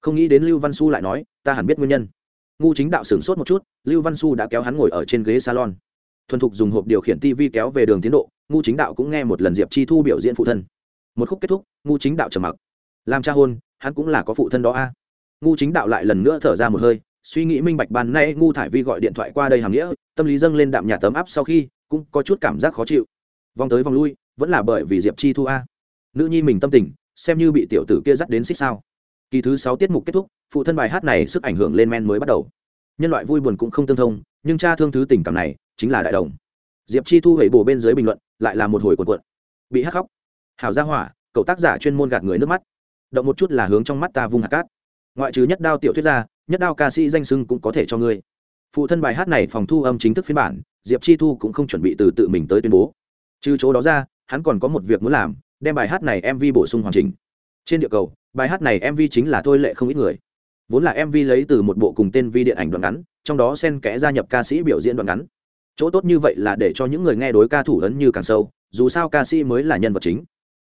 Không nghĩ đến lưu văn su lại nói, ta hẳn biết nguyên nhân. Ngu chính đạo sửng sốt một chút, lưu văn su đã kéo hắn ngồi ở trên ghế salon. Thuần thục dùng hộp điều khiển tv kéo về đường tiến độ, ngu chính đạo cũng nghe một lần diệp chi thu biểu diễn phụ thân. Một khúc kết thúc, ngu chính đạo trầm mặc. Làm cha hôn, hắn cũng là có phụ thân đó a. Ngu chính đạo lại lần nữa thở ra một hơi, suy nghĩ minh bạch ban nay ngu thải vi gọi điện thoại qua đây hàm nghĩa, tâm lý dâng lên đạm nhà tấm áp sau khi, cũng có chút cảm giác khó chịu. Vòng tới vòng lui, vẫn là bởi vì diệp chi thu a nữ nhi mình tâm tình, xem như bị tiểu tử kia dắt đến xích sao. Kỳ thứ sáu tiết mục kết thúc, phụ thân bài hát này sức ảnh hưởng lên men mới bắt đầu. Nhân loại vui buồn cũng không tương thông, nhưng cha thương thứ tình cảm này chính là đại đồng. Diệp chi thu hủy bồ bên dưới bình luận, lại là một hồi cuộn cuộn. Bị hắc khóc. Hảo gia hỏa, cậu tác giả chuyên môn gạt người nước mắt. Động một chút là hướng trong mắt ta vung hạt cát. Ngoại trừ nhất đao tiểu thuyết gia nhất đao ca sĩ danh sưng cũng có thể cho ngươi. Phụ thân bài hát này phòng thu âm chính thức phiên bản, diệp chi thu cũng không chuẩn bị từ tự mình tới tuyên bố. Trừ chỗ đó ra, hắn còn có một việc muốn làm đem bài hát này mv bổ sung hoàn chỉnh. Trên địa cầu, bài hát này mv chính là thôi lệ không ít người. Vốn là mv lấy từ một bộ cùng tên vi điện ảnh đoạn ngắn, trong đó Sen kẽ gia nhập ca sĩ biểu diễn đoạn ngắn. Chỗ tốt như vậy là để cho những người nghe đối ca thủ ấn như càng sâu, dù sao ca sĩ mới là nhân vật chính.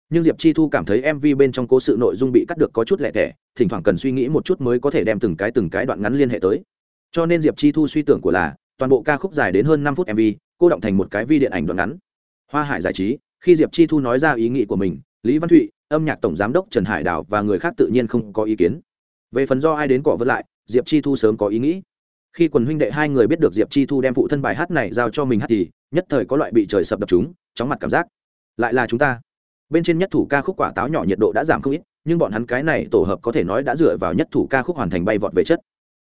Nhưng diệp chi thu cảm thấy mv bên trong cố sự nội dung bị cắt được có chút lẻ tẻ, thỉnh thoảng cần suy nghĩ một chút mới có thể đem từng cái từng cái đoạn ngắn liên hệ tới. Cho nên diệp chi thu suy tưởng của là, toàn bộ ca khúc dài đến hơn năm phút mv cô động thành một cái vi điện ảnh đoạn ngắn. Hoa hải giải trí khi diệp chi thu nói ra ý nghĩ của mình, lý văn thụy, âm nhạc tổng giám đốc trần hải đảo và người khác tự nhiên không có ý kiến. Về phần do ai đến cọ vớt lại, diệp chi thu sớm có ý nghĩ. Khi quần huynh đệ hai người biết được diệp chi thu đem phụ thân bài hát này giao cho mình hát thì, nhất thời có loại bị trời sập đập chúng, chóng mặt cảm giác. Lại là chúng ta. Bên trên nhất thủ ca khúc quả táo nhỏ nhiệt độ đã giảm không ít, nhưng bọn hắn cái này tổ hợp có thể nói đã dựa vào nhất thủ ca khúc hoàn thành bay vọt về chất.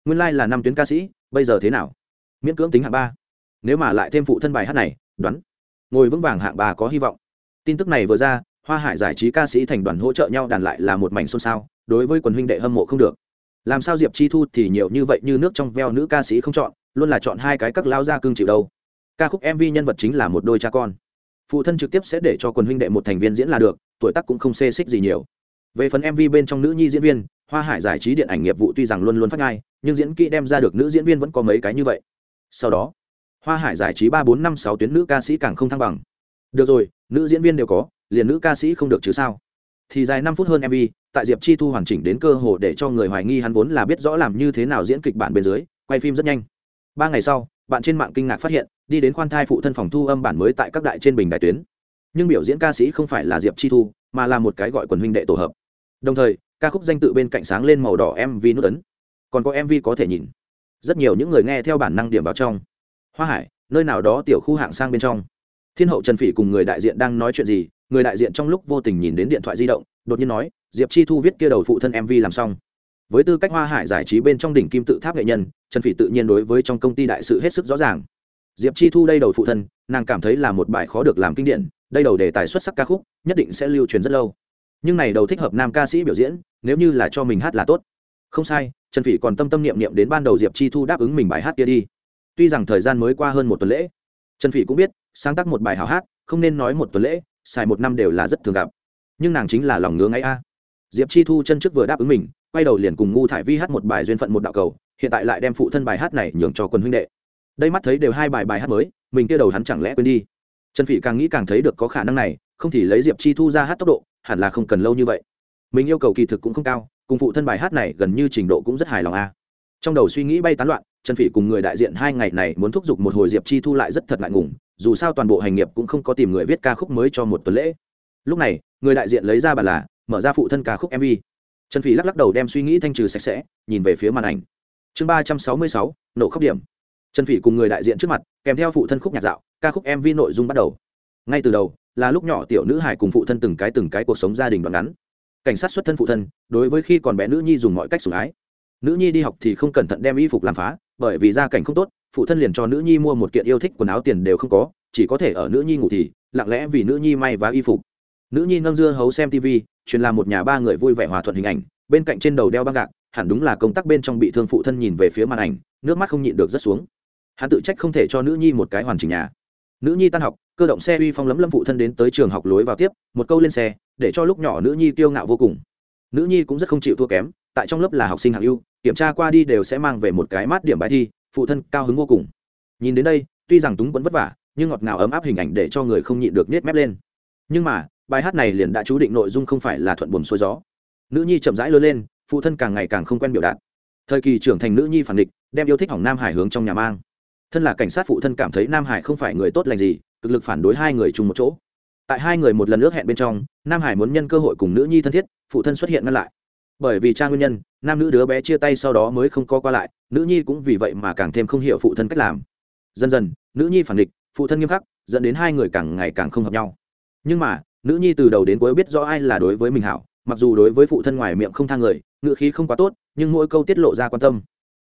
Nguyên lai、like、là năm tuyến ca sĩ, bây giờ thế nào? Miễn cưỡng tính hạng ba. Nếu mà lại thêm phụ thân bài hát này, đoán. Ngồi vững vàng hạng ba có hy vọng tin tức này vừa ra, hoa hải giải trí ca sĩ thành đoàn hỗ trợ nhau đàn lại là một mảnh xôn xao, đối với quần huynh đệ hâm mộ không được. Làm sao diệp chi thu thì nhiều như vậy như nước trong veo nữ ca sĩ không chọn, luôn là chọn hai cái các lao ra cương chịu đâu. Ca khúc mv nhân vật chính là một đôi cha con. Phụ thân trực tiếp sẽ để cho quần huynh đệ một thành viên diễn là được, tuổi tác cũng không xê xích gì nhiều. Về phần mv bên trong nữ nhi diễn viên, hoa hải giải trí điện ảnh nghiệp vụ tuy rằng luôn luôn phát ngai nhưng diễn kỹ đem ra được nữ diễn viên vẫn có mấy cái như vậy. Sau đó, hoa hải giải trí ba bốn năm sáu tuyến nữ ca sĩ càng không thăng bằng được rồi, nữ diễn viên đều có, liền nữ ca sĩ không được chứ sao? Thì dài năm phút hơn mv tại diệp chi thu hoàn chỉnh đến cơ hồ để cho người hoài nghi hắn vốn là biết rõ làm như thế nào diễn kịch bản bên dưới, quay phim rất nhanh. Ba ngày sau, bạn trên mạng kinh ngạc phát hiện, đi đến khoan thai phụ thân phòng thu âm bản mới tại các đại trên bình đại tuyến. Nhưng biểu diễn ca sĩ không phải là diệp chi thu, mà là một cái gọi quần huynh đệ tổ hợp. Đồng thời, ca khúc danh tự bên cạnh sáng lên màu đỏ mv nút ấn. Còn có mv có thể nhìn. Rất nhiều những người nghe theo bản năng điểm vào trong. Hoa hải, nơi nào đó tiểu khu hạng sang bên trong thiên hậu trần phỉ cùng người đại diện đang nói chuyện gì, người đại diện trong lúc vô tình nhìn đến điện thoại di động, đột nhiên nói, diệp chi thu viết kia đầu phụ thân mv làm xong. Với tư cách hoa hải giải trí bên trong đỉnh kim tự tháp nghệ nhân, trần phỉ tự nhiên đối với trong công ty đại sự hết sức rõ ràng. Diệp chi thu đây đầu phụ thân, nàng cảm thấy là một bài khó được làm kinh điển, đây đầu đề tài xuất sắc ca khúc, nhất định sẽ lưu truyền rất lâu. Nhưng này đầu thích hợp nam ca sĩ biểu diễn, nếu như là cho mình hát là tốt. Không sai, trần phỉ còn tâm tâm niệm niệm đến ban đầu diệp chi thu đáp ứng mình bài hát kia đi. Tuy rằng thời gian mới qua hơn một tuần lễ trần phỉ cũng biết, sáng tác một bài hào hát, không nên nói một tuần lễ, xài một năm đều là rất thường gặp. Nhưng nàng chính là lòng ngứa ngay a. Diệp chi thu chân trước vừa đáp ứng mình, quay đầu liền cùng ngu thải vi hát một bài duyên phận một đạo cầu, hiện tại lại đem phụ thân bài hát này nhường cho quân huynh đệ. Đây mắt thấy đều hai bài bài hát mới, mình kia đầu hắn chẳng lẽ quên đi. Trần phỉ càng nghĩ càng thấy được có khả năng này, không thì lấy diệp chi thu ra hát tốc độ, hẳn là không cần lâu như vậy. Mình yêu cầu kỳ thực cũng không cao, cùng phụ thân bài hát này gần như trình độ cũng rất hài lòng a trong đầu suy nghĩ bay tán loạn, trần phỉ cùng người đại diện hai ngày này muốn thúc giục một hồi diệp chi thu lại rất thật ngại ngùng, dù sao toàn bộ hành nghiệp cũng không có tìm người viết ca khúc mới cho một tuần lễ. Lúc này, người đại diện lấy ra bàn là mở ra phụ thân ca khúc mv trần phỉ lắc lắc đầu đem suy nghĩ thanh trừ sạch sẽ, nhìn về phía màn ảnh. Chương ba trăm sáu mươi sáu, nổ khốc điểm. Trần phỉ cùng người đại diện trước mặt, kèm theo phụ thân khúc nhạc dạo, ca khúc mv nội dung bắt đầu. Ngay từ đầu, là lúc nhỏ tiểu nữ hải cùng phụ thân từng cái từng cái cuộc sống gia đình đoạn ngắn. Cảnh sát xuất thân phụ thân, đối với khi còn bé nữ nhi dùng mọi cách sủng ái nữ nhi đi học thì không cẩn thận đem y phục làm phá, bởi vì gia cảnh không tốt, phụ thân liền cho nữ nhi mua một kiện yêu thích quần áo tiền đều không có, chỉ có thể ở nữ nhi ngủ thì, lặng lẽ vì nữ nhi may vá y phục. Nữ nhi nâng dưa hấu xem tv truyền làm một nhà ba người vui vẻ hòa thuận hình ảnh, bên cạnh trên đầu đeo băng gạc, hẳn đúng là công tác bên trong bị thương phụ thân nhìn về phía màn ảnh, nước mắt không nhịn được rất xuống. Hắn tự trách không thể cho nữ nhi một cái hoàn chỉnh nhà. Nữ nhi tan học, cơ động xe uy phong lấm lâm phụ thân đến tới trường học lối vào tiếp, một câu lên xe, để cho lúc nhỏ nữ nhi kiêu ngạo vô cùng nữ nhi cũng rất không chịu thua kém, tại trong lớp là học sinh hạng ưu, kiểm tra qua đi đều sẽ mang về một cái mát điểm bài thi, phụ thân cao hứng vô cùng. Nhìn đến đây, tuy rằng túng quẫn vất vả, nhưng ngọt ngào ấm áp hình ảnh để cho người không nhịn được nết mép lên. Nhưng mà, bài hát này liền đã chú định nội dung không phải là thuận buồm xuôi gió. Nữ nhi chậm rãi lớn lên, phụ thân càng ngày càng không quen biểu đạt. Thời kỳ trưởng thành nữ nhi phản địch, đem yêu thích hỏng nam hải hướng trong nhà mang. Thân là cảnh sát phụ thân cảm thấy nam hải không phải người tốt lành gì, cực lực phản đối hai người chung một chỗ. Tại hai người một lần ước hẹn bên trong, nam hải muốn nhân cơ hội cùng nữ nhi thân thiết phụ thân xuất hiện ngăn lại. Bởi vì cha nguyên nhân, nam nữ đứa bé chia tay sau đó mới không có qua lại, nữ nhi cũng vì vậy mà càng thêm không hiểu phụ thân cách làm. Dần dần, nữ nhi phản địch, phụ thân nghiêm khắc, dẫn đến hai người càng ngày càng không hợp nhau. Nhưng mà, nữ nhi từ đầu đến cuối biết rõ ai là đối với mình hảo, mặc dù đối với phụ thân ngoài miệng không thang người, ngữ khí không quá tốt, nhưng mỗi câu tiết lộ ra quan tâm.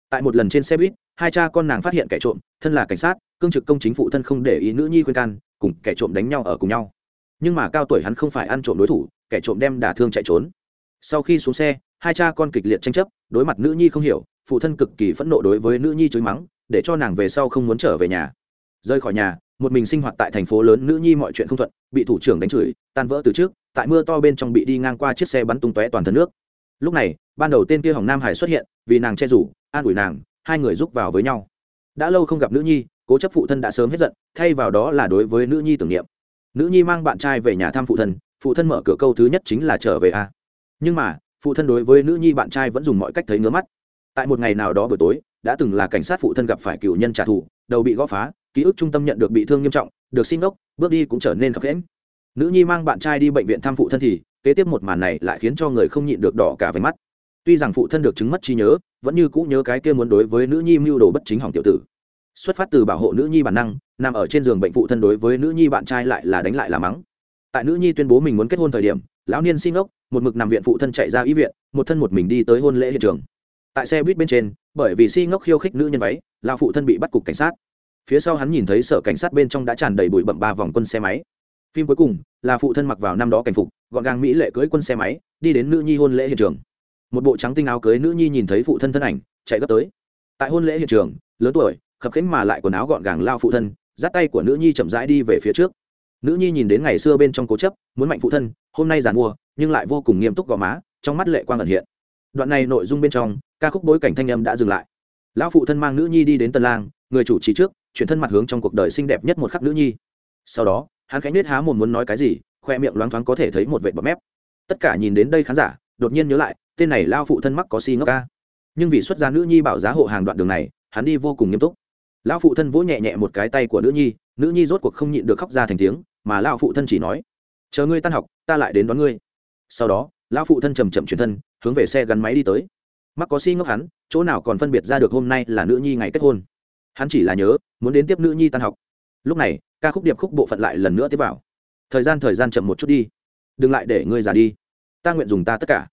Tại một lần trên xe buýt, hai cha con nàng phát hiện kẻ trộm, thân là cảnh sát, cương trực công chính phụ thân không để ý nữ nhi khuyên can, cùng kẻ trộm đánh nhau ở cùng nhau. Nhưng mà cao tuổi hắn không phải ăn trộm đối thủ kẻ trộm đem đả thương chạy trốn. Sau khi xuống xe, hai cha con kịch liệt tranh chấp, đối mặt nữ nhi không hiểu, phụ thân cực kỳ phẫn nộ đối với nữ nhi chối mắng, để cho nàng về sau không muốn trở về nhà. Rơi khỏi nhà, một mình sinh hoạt tại thành phố lớn, nữ nhi mọi chuyện không thuận, bị thủ trưởng đánh chửi, tan vỡ từ trước, tại mưa to bên trong bị đi ngang qua chiếc xe bắn tung tóe toàn thân nước. Lúc này, ban đầu tên kia hỏng nam hải xuất hiện, vì nàng che rủ an ủi nàng, hai người giúp vào với nhau. Đã lâu không gặp nữ nhi, cố chấp phụ thân đã sớm hết giận, thay vào đó là đối với nữ nhi tưởng niệm. Nữ nhi mang bạn trai về nhà thăm phụ thân phụ thân mở cửa câu thứ nhất chính là trở về a. Nhưng mà, phụ thân đối với nữ nhi bạn trai vẫn dùng mọi cách thấy ngứa mắt. Tại một ngày nào đó buổi tối, đã từng là cảnh sát phụ thân gặp phải cựu nhân trả thù, đầu bị gõ phá, ký ức trung tâm nhận được bị thương nghiêm trọng, được xin ốc bước đi cũng trở nên khập khẽn nữ nhi mang bạn trai đi bệnh viện thăm phụ thân thì, kế tiếp một màn này lại khiến cho người không nhịn được đỏ cả váy mắt. Tuy rằng phụ thân được chứng mất trí nhớ, vẫn như cũ nhớ cái kia muốn đối với nữ nhi mưu đồ bất chính hỏng tiểu tử. Xuất phát từ bảo hộ nữ nhi bản năng, nằm ở trên giường bệnh phụ thân đối với nữ nhi bạn trai lại là đánh lại là mắng tại nữ nhi tuyên bố mình muốn kết hôn thời điểm, lão niên xin ốc, một mực nằm viện phụ thân chạy ra y viện, một thân một mình đi tới hôn lễ hiện trường. Tại xe buýt bên trên, bởi vì si ngốc khiêu khích nữ nhân váy lao phụ thân bị bắt cục cảnh sát. Phía sau hắn nhìn thấy sở cảnh sát bên trong đã tràn đầy bụi bậm ba vòng quân xe máy. Phim cuối cùng, là phụ thân mặc vào năm đó cảnh phục, gọn gàng mỹ lệ cưới quân xe máy, đi đến nữ nhi hôn lễ hiện trường. Một bộ trắng tinh áo cưới nữ nhi nhìn thấy phụ thân thân ảnh, chạy gấp tới. Tại hôn lễ hiện trường, lớn tuổi, khập khiễng mà lại quần áo gọn gàng lao phụ thân, dắt tay của nữ nhi chậm rãi đi về phía trước nữ nhi nhìn đến ngày xưa bên trong cố chấp, muốn mạnh phụ thân, hôm nay giàn mua, nhưng lại vô cùng nghiêm túc gò má, trong mắt lệ quang ẩn hiện. Đoạn này nội dung bên trong, ca khúc bối cảnh thanh âm đã dừng lại. Lão phụ thân mang nữ nhi đi đến tân lang, người chủ trì trước, chuyển thân mặt hướng trong cuộc đời xinh đẹp nhất một khắc nữ nhi. Sau đó, hắn khánh nết há mồm muốn nói cái gì, khoe miệng loáng thoáng có thể thấy một vệt bọt mép. Tất cả nhìn đến đây khán giả, đột nhiên nhớ lại, tên này lao phụ thân mắc có si ngốc ca. Nhưng vì xuất gia nữ nhi bảo giá hộ hàng đoạn đường này, hắn đi vô cùng nghiêm túc. Lão phụ thân vỗ nhẹ nhẹ một cái tay của nữ nhi nữ nhi rốt cuộc không nhịn được khóc ra thành tiếng mà lão phụ thân chỉ nói, chờ ngươi tan học, ta lại đến đón ngươi. Sau đó, lão phụ thân chầm chậm chuyển thân, hướng về xe gắn máy đi tới. Mắc có si ngốc hắn, chỗ nào còn phân biệt ra được hôm nay là nữ nhi ngày kết hôn. Hắn chỉ là nhớ, muốn đến tiếp nữ nhi tan học. Lúc này, ca khúc điệp khúc bộ phận lại lần nữa tiếp vào. Thời gian thời gian chậm một chút đi. Đừng lại để ngươi già đi. Ta nguyện dùng ta tất cả,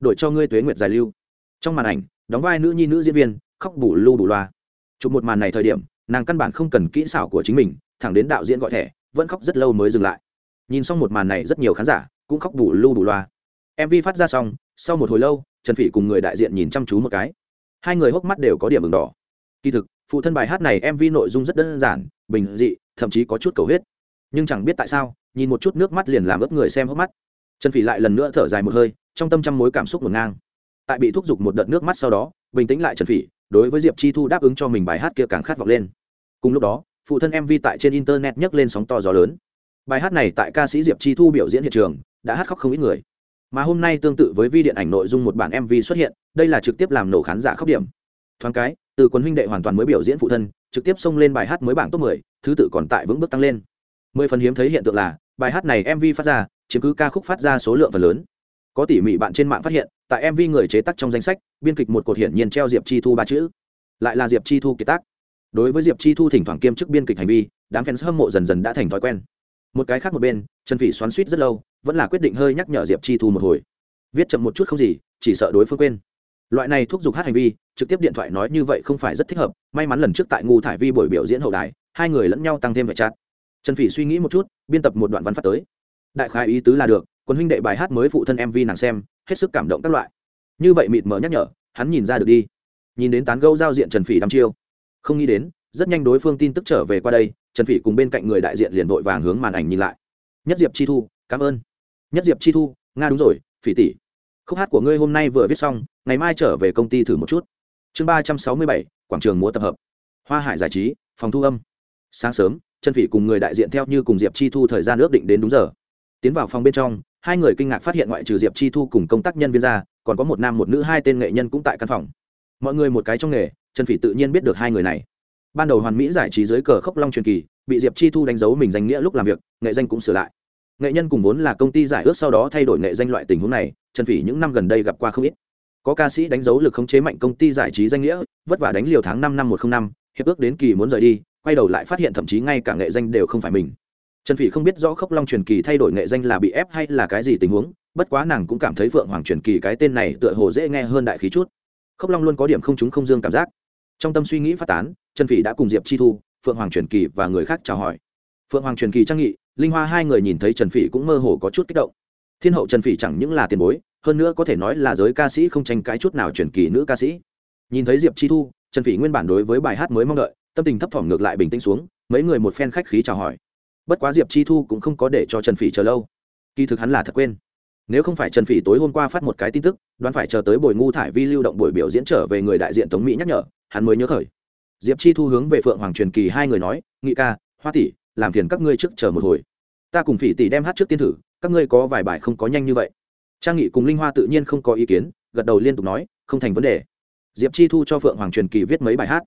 đổi cho ngươi tuế nguyện dài lưu. Trong màn ảnh, đóng vai nữ nhi nữ diễn viên, khóc bù lưu bù loa. Chụp một màn này thời điểm, nàng căn bản không cần kỹ xảo của chính mình, thẳng đến đạo diễn gọi thẻ vẫn khóc rất lâu mới dừng lại. Nhìn xong một màn này rất nhiều khán giả cũng khóc bù lu bù loa. Mv phát ra xong, sau một hồi lâu, trần phỉ cùng người đại diện nhìn chăm chú một cái. Hai người hốc mắt đều có điểm ửng đỏ. Kỳ thực, phụ thân bài hát này mv nội dung rất đơn giản, bình dị, thậm chí có chút cầu huyết nhưng chẳng biết tại sao, nhìn một chút nước mắt liền làm ướp người xem hốc mắt. Trần phỉ lại lần nữa thở dài một hơi, trong tâm trăm mối cảm xúc ngổn ngang. Tại bị thúc giục một đợt nước mắt sau đó, bình tĩnh lại trần phỉ, đối với diệp chi thu đáp ứng cho mình bài hát kia càng khát vọng lên. Cùng lúc đó phụ thân mv tại trên internet nhấc lên sóng to gió lớn. Bài hát này tại ca sĩ diệp chi thu biểu diễn hiện trường đã hát khóc không ít người. Mà hôm nay tương tự với vi điện ảnh nội dung một bản mv xuất hiện đây là trực tiếp làm nổ khán giả khóc điểm. Thoáng cái từ quần huynh đệ hoàn toàn mới biểu diễn phụ thân trực tiếp xông lên bài hát mới bảng top 10, thứ tự còn tại vững bước tăng lên. Mười phần hiếm thấy hiện tượng là bài hát này mv phát ra chiếm cứ ca khúc phát ra số lượng phần lớn. Có tỉ mỉ bạn trên mạng phát hiện tại mv người chế tác trong danh sách biên kịch một cột hiển nhiên treo diệp chi thu ba chữ. Lại là diệp chi thu kiệt tác đối với diệp chi thu thỉnh thoảng kiêm chức biên kịch hành vi, đám fans hâm mộ dần dần đã thành thói quen. Một cái khác một bên, trần phỉ xoắn suýt rất lâu, vẫn là quyết định hơi nhắc nhở diệp chi thu một hồi. Viết chậm một chút không gì, chỉ sợ đối phương quên. Loại này thúc giục hát hành vi, trực tiếp điện thoại nói như vậy không phải rất thích hợp, may mắn lần trước tại ngu thải vi buổi biểu diễn hậu đài, hai người lẫn nhau tăng thêm vẻ chát. Trần phỉ suy nghĩ một chút, biên tập một đoạn văn phát tới. Đại khái ý tứ là được, quân huynh đệ bài hát mới phụ thân mv nàng xem, hết sức cảm động các loại. Như vậy mịt mờ nhắc nhở, hắn nhìn ra được đi. Nhìn đến tán gâu giao diện trần phỉ đăm chiêu không nghĩ đến, rất nhanh đối phương tin tức trở về qua đây, trần phỉ cùng bên cạnh người đại diện liền vội vàng hướng màn ảnh nhìn lại. Nhất diệp chi thu, cảm ơn. Nhất diệp chi thu, nga đúng rồi, phỉ tỷ. Khúc hát của ngươi hôm nay vừa viết xong, ngày mai trở về công ty thử một chút. Chương ba trăm sáu mươi bảy, quảng trường múa tập hợp. Hoa hải giải trí, phòng thu âm. Sáng sớm, trần phỉ cùng người đại diện theo như cùng diệp chi thu thời gian ước định đến đúng giờ. Tiến vào phòng bên trong, hai người kinh ngạc phát hiện ngoại trừ diệp chi thu cùng công tác nhân viên ra, còn có một nam một nữ hai tên nghệ nhân cũng tại căn phòng. Mọi người một cái trong nghề trần phỉ tự nhiên biết được hai người này. Ban đầu hoàn mỹ giải trí dưới cờ khốc long truyền kỳ, bị diệp chi thu đánh dấu mình danh nghĩa lúc làm việc, nghệ danh cũng sửa lại. Nghệ nhân cùng vốn là công ty giải ước sau đó thay đổi nghệ danh loại tình huống này, trần phỉ những năm gần đây gặp qua không ít. Có ca sĩ đánh dấu lực khống chế mạnh công ty giải trí danh nghĩa, vất vả đánh liều tháng năm năm một t r ă n h năm, hiệp ước đến kỳ muốn rời đi, quay đầu lại phát hiện thậm chí ngay cả nghệ danh đều không phải mình. Trần phỉ không biết rõ khốc long truyền kỳ thay đổi nghệ danh là bị ép hay là cái gì tình huống, bất quá nàng cũng cảm thấy phượng hoàng truyền kỳ cái tên này tựa hồ dễ nghe hơn đại khí chút. Khốc long luôn có điểm không chúng không dương cảm giác trong tâm suy nghĩ phát tán, trần phỉ đã cùng diệp chi thu, phượng hoàng truyền kỳ và người khác chào hỏi. Phượng hoàng truyền kỳ trang nghị, linh hoa hai người nhìn thấy trần phỉ cũng mơ hồ có chút kích động. Thiên hậu trần phỉ chẳng những là tiền bối, hơn nữa có thể nói là giới ca sĩ không tranh cãi chút nào truyền kỳ nữ ca sĩ. Nhìn thấy diệp chi thu, trần phỉ nguyên bản đối với bài hát mới mong đợi, tâm tình thấp thỏm ngược lại bình tĩnh xuống, mấy người một phen khách khí chào hỏi. Bất quá diệp chi thu cũng không có để cho trần phỉ chờ lâu. Kỳ thực hắn là thật quên. Nếu không phải trần phỉ tối hôm qua phát một cái tin tức, đoán phải chờ tới buổi ngu thải vi lưu động buổi biểu diễn trở về người đại diện tống mỹ nhắc nhở hắn mới nhớ khởi. Diệp chi thu hướng về phượng hoàng truyền kỳ hai người nói, nghị ca, hoa tỷ, làm phiền các ngươi trước chờ một hồi. Ta cùng phỉ tỷ đem hát trước tiên thử, các ngươi có vài bài không có nhanh như vậy. Trang nghị cùng linh hoa tự nhiên không có ý kiến, gật đầu liên tục nói, không thành vấn đề. Diệp chi thu cho phượng hoàng truyền kỳ viết mấy bài hát.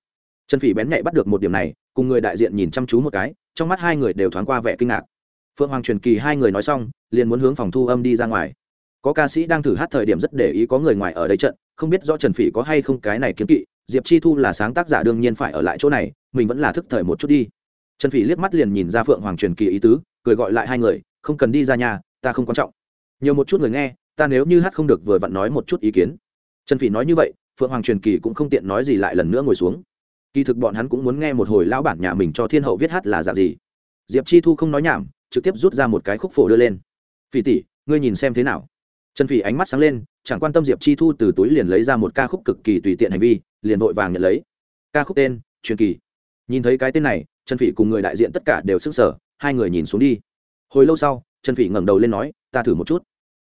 Trần phỉ bén nhạy bắt được một điểm này, cùng người đại diện nhìn chăm chú một cái, trong mắt hai người đều thoáng qua vẻ kinh ngạc. Phượng hoàng truyền kỳ hai người nói xong, liền muốn hướng phòng thu âm đi ra ngoài. Có ca sĩ đang thử hát thời điểm rất để ý có người ngoài ở đây trận, không biết rõ trần phỉ có hay không cái này kiếm kỵ diệp chi thu là sáng tác giả đương nhiên phải ở lại chỗ này, mình vẫn là thức thời một chút đi. Trần phỉ liếc mắt liền nhìn ra phượng hoàng truyền kỳ ý tứ, cười gọi lại hai người, không cần đi ra nhà, ta không quan trọng. Nhiều một chút người nghe, ta nếu như hát không được vừa vặn nói một chút ý kiến. Trần phỉ nói như vậy, phượng hoàng truyền kỳ cũng không tiện nói gì lại lần nữa ngồi xuống. Kỳ thực bọn hắn cũng muốn nghe một hồi lão bản nhà mình cho thiên hậu viết hát là giả gì. Diệp chi thu không nói nhảm, trực tiếp rút ra một cái khúc phổ đưa lên. Phỉ tỷ, ngươi nhìn xem thế nào? Trần phỉ ánh mắt sáng lên, chẳng quan tâm diệp chi thu từ túi liền lấy ra một ca khúc cực kỳ tùy tiện hành vi liền vội vàng nhận lấy. Ca khúc tên, truyền kỳ. Nhìn thấy cái tên này, trần phỉ cùng người đại diện tất cả đều sức sở hai người nhìn xuống đi. Hồi lâu sau, trần phỉ ngẩng đầu lên nói, ta thử một chút.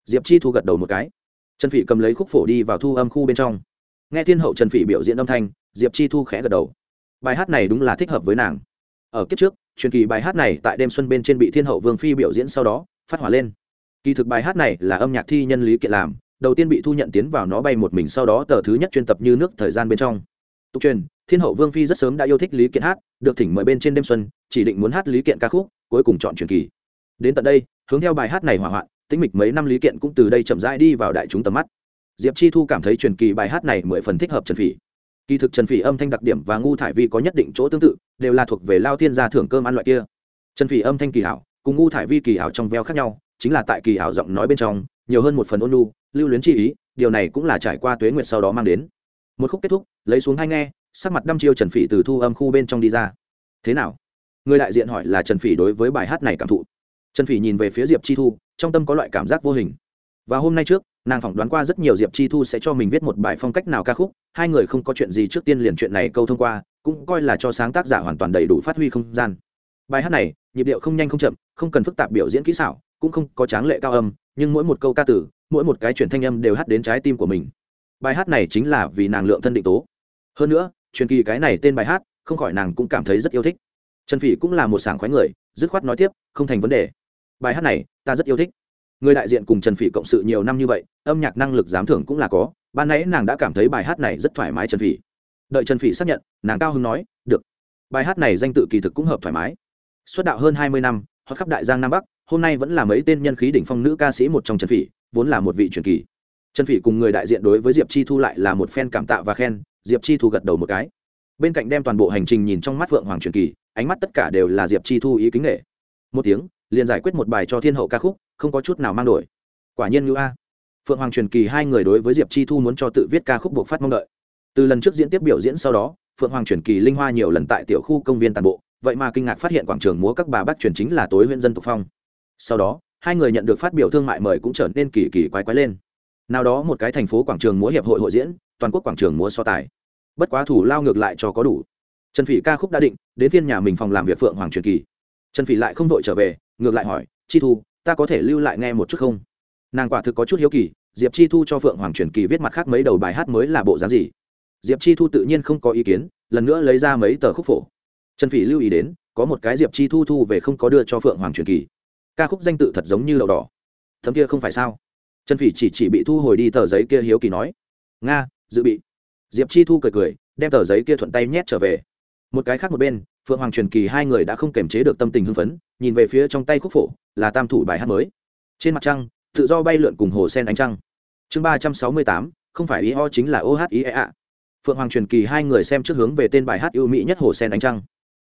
Diệp chi thu gật đầu một cái. Trần phỉ cầm lấy khúc phổ đi vào thu âm khu bên trong. Nghe thiên hậu trần phỉ biểu diễn âm thanh, diệp chi thu khẽ gật đầu. Bài hát này đúng là thích hợp với nàng. Ở kiếp trước, truyền kỳ bài hát này tại đêm xuân bên trên bị thiên hậu vương phi biểu diễn sau đó, phát hỏa lên. Kỳ thực bài hát này là âm nhạc thi nhân lý kiện làm đầu tiên bị thu nhận tiến vào nó bay một mình sau đó tờ thứ nhất chuyên tập như nước thời gian bên trong. Tục truyền, thiên hậu vương phi rất sớm đã yêu thích lý kiện hát, được thỉnh mời bên trên đêm xuân, chỉ định muốn hát lý kiện ca khúc, cuối cùng chọn truyền kỳ. Đến tận đây, hướng theo bài hát này hỏa hoạn, tĩnh mịch mấy năm lý kiện cũng từ đây chậm rãi đi vào đại chúng tầm mắt. Diệp chi thu cảm thấy truyền kỳ bài hát này mười phần thích hợp trần phỉ. Kỳ thực trần phỉ âm thanh đặc điểm và ngu thải vi có nhất định chỗ tương tự, đều là thuộc về lao thiên gia thưởng cơm ăn loại kia. Trần phỉ âm thanh kỳ hảo, cùng ngu thải vi kỳ hảo trong veo khác nhau, chính là tại kỳ hảo giọng nói bên trong nhiều hơn một phần ôn lu lưu luyến chi ý, điều này cũng là trải qua tuế nguyệt sau đó mang đến. Một khúc kết thúc, lấy xuống hai nghe, sắc mặt đăm chiêu trần phỉ từ thu âm khu bên trong đi ra. Thế nào? Người đại diện hỏi là trần phỉ đối với bài hát này cảm thụ. Trần phỉ nhìn về phía diệp chi thu, trong tâm có loại cảm giác vô hình. Và hôm nay trước, nàng phỏng đoán qua rất nhiều diệp chi thu sẽ cho mình viết một bài phong cách nào ca khúc, hai người không có chuyện gì trước tiên liền chuyện này câu thông qua, cũng coi là cho sáng tác giả hoàn toàn đầy đủ phát huy không gian. Bài hát này, nhịp điệu không nhanh không chậm, không cần phức tạp biểu diễn kỹ xảo, cũng không có tráng lệ cao âm nhưng mỗi một câu ca tử mỗi một cái chuyển thanh âm đều hát đến trái tim của mình. Bài hát này chính là vì nàng lượng thân định tố. Hơn nữa, truyền kỳ cái này tên bài hát, không khỏi nàng cũng cảm thấy rất yêu thích. Trần phỉ cũng là một sảng khoái người, dứt khoát nói tiếp, không thành vấn đề. Bài hát này, ta rất yêu thích. Người đại diện cùng trần phỉ cộng sự nhiều năm như vậy, âm nhạc năng lực giám thưởng cũng là có. Ban nãy nàng đã cảm thấy bài hát này rất thoải mái trần phỉ. Đợi trần phỉ xác nhận, nàng cao hưng nói, được. Bài hát này danh tự kỳ thực cũng hợp thoải mái. Xuất đạo hơn hai mươi năm, hoặc khắp đại giang nam bắc hôm nay vẫn là mấy tên nhân khí đỉnh phong nữ ca sĩ một trong trần phỉ, vốn là một vị truyền kỳ. Trần phỉ cùng người đại diện đối với diệp chi thu lại là một fan cảm tạ và khen, diệp chi thu gật đầu một cái. Bên cạnh đem toàn bộ hành trình nhìn trong mắt phượng hoàng truyền kỳ, ánh mắt tất cả đều là diệp chi thu ý kính nghệ một tiếng, liền giải quyết một bài cho thiên hậu ca khúc, không có chút nào mang đổi. Quả nhiên ngữ a. Phượng hoàng truyền kỳ hai người đối với diệp chi thu muốn cho tự viết ca khúc buộc phát mong đợi. Từ lần trước diễn tiếp biểu diễn sau đó, phượng hoàng truyền kỳ linh hoa nhiều lần tại tiểu khu công viên tàn bộ, vậy mà kinh ngạc phát hiện quảng trường múa các bà bác truyền chính là tối huyện dân tộc phong sau đó, hai người nhận được phát biểu thương mại mời cũng trở nên kỳ kỳ quái quái lên. Nào đó một cái thành phố quảng trường múa hiệp hội hội diễn, toàn quốc quảng trường múa so tài. Bất quá thủ lao ngược lại cho có đủ. Trần phỉ ca khúc đã định, đến phiên nhà mình phòng làm việc phượng hoàng truyền kỳ. Trần phỉ lại không đội trở về, ngược lại hỏi, chi thu, ta có thể lưu lại nghe một chút không? Nàng quả thực có chút hiếu kỳ, diệp chi thu cho phượng hoàng truyền kỳ viết mặt khác mấy đầu bài hát mới là bộ dáng gì? Diệp chi thu tự nhiên không có ý kiến, lần nữa lấy ra mấy tờ khúc phổ. Trần phỉ lưu ý đến, có một cái diệp chi thu thu về không có đưa cho phượng hoàng truyền kỳ ca khúc danh tự thật giống như đậu đỏ. Thấm kia không phải sao? Trần phỉ chỉ chỉ bị thu hồi đi tờ giấy kia hiếu kỳ nói. Nga, dự bị. Diệp chi thu cười cười, đem tờ giấy kia thuận tay nhét trở về. Một cái khác một bên, phượng hoàng truyền kỳ hai người đã không kềm chế được tâm tình hưng phấn, nhìn về phía trong tay khúc phổ, là tam thủ bài hát mới. Trên mặt trăng, tự do bay lượn cùng hồ sen ánh trăng. Chương ba trăm sáu mươi tám, không phải ý ho chính là o h i e ạ phượng hoàng truyền kỳ hai người xem trước hướng về tên bài hát ưu mỹ nhất hồ sen ánh trăng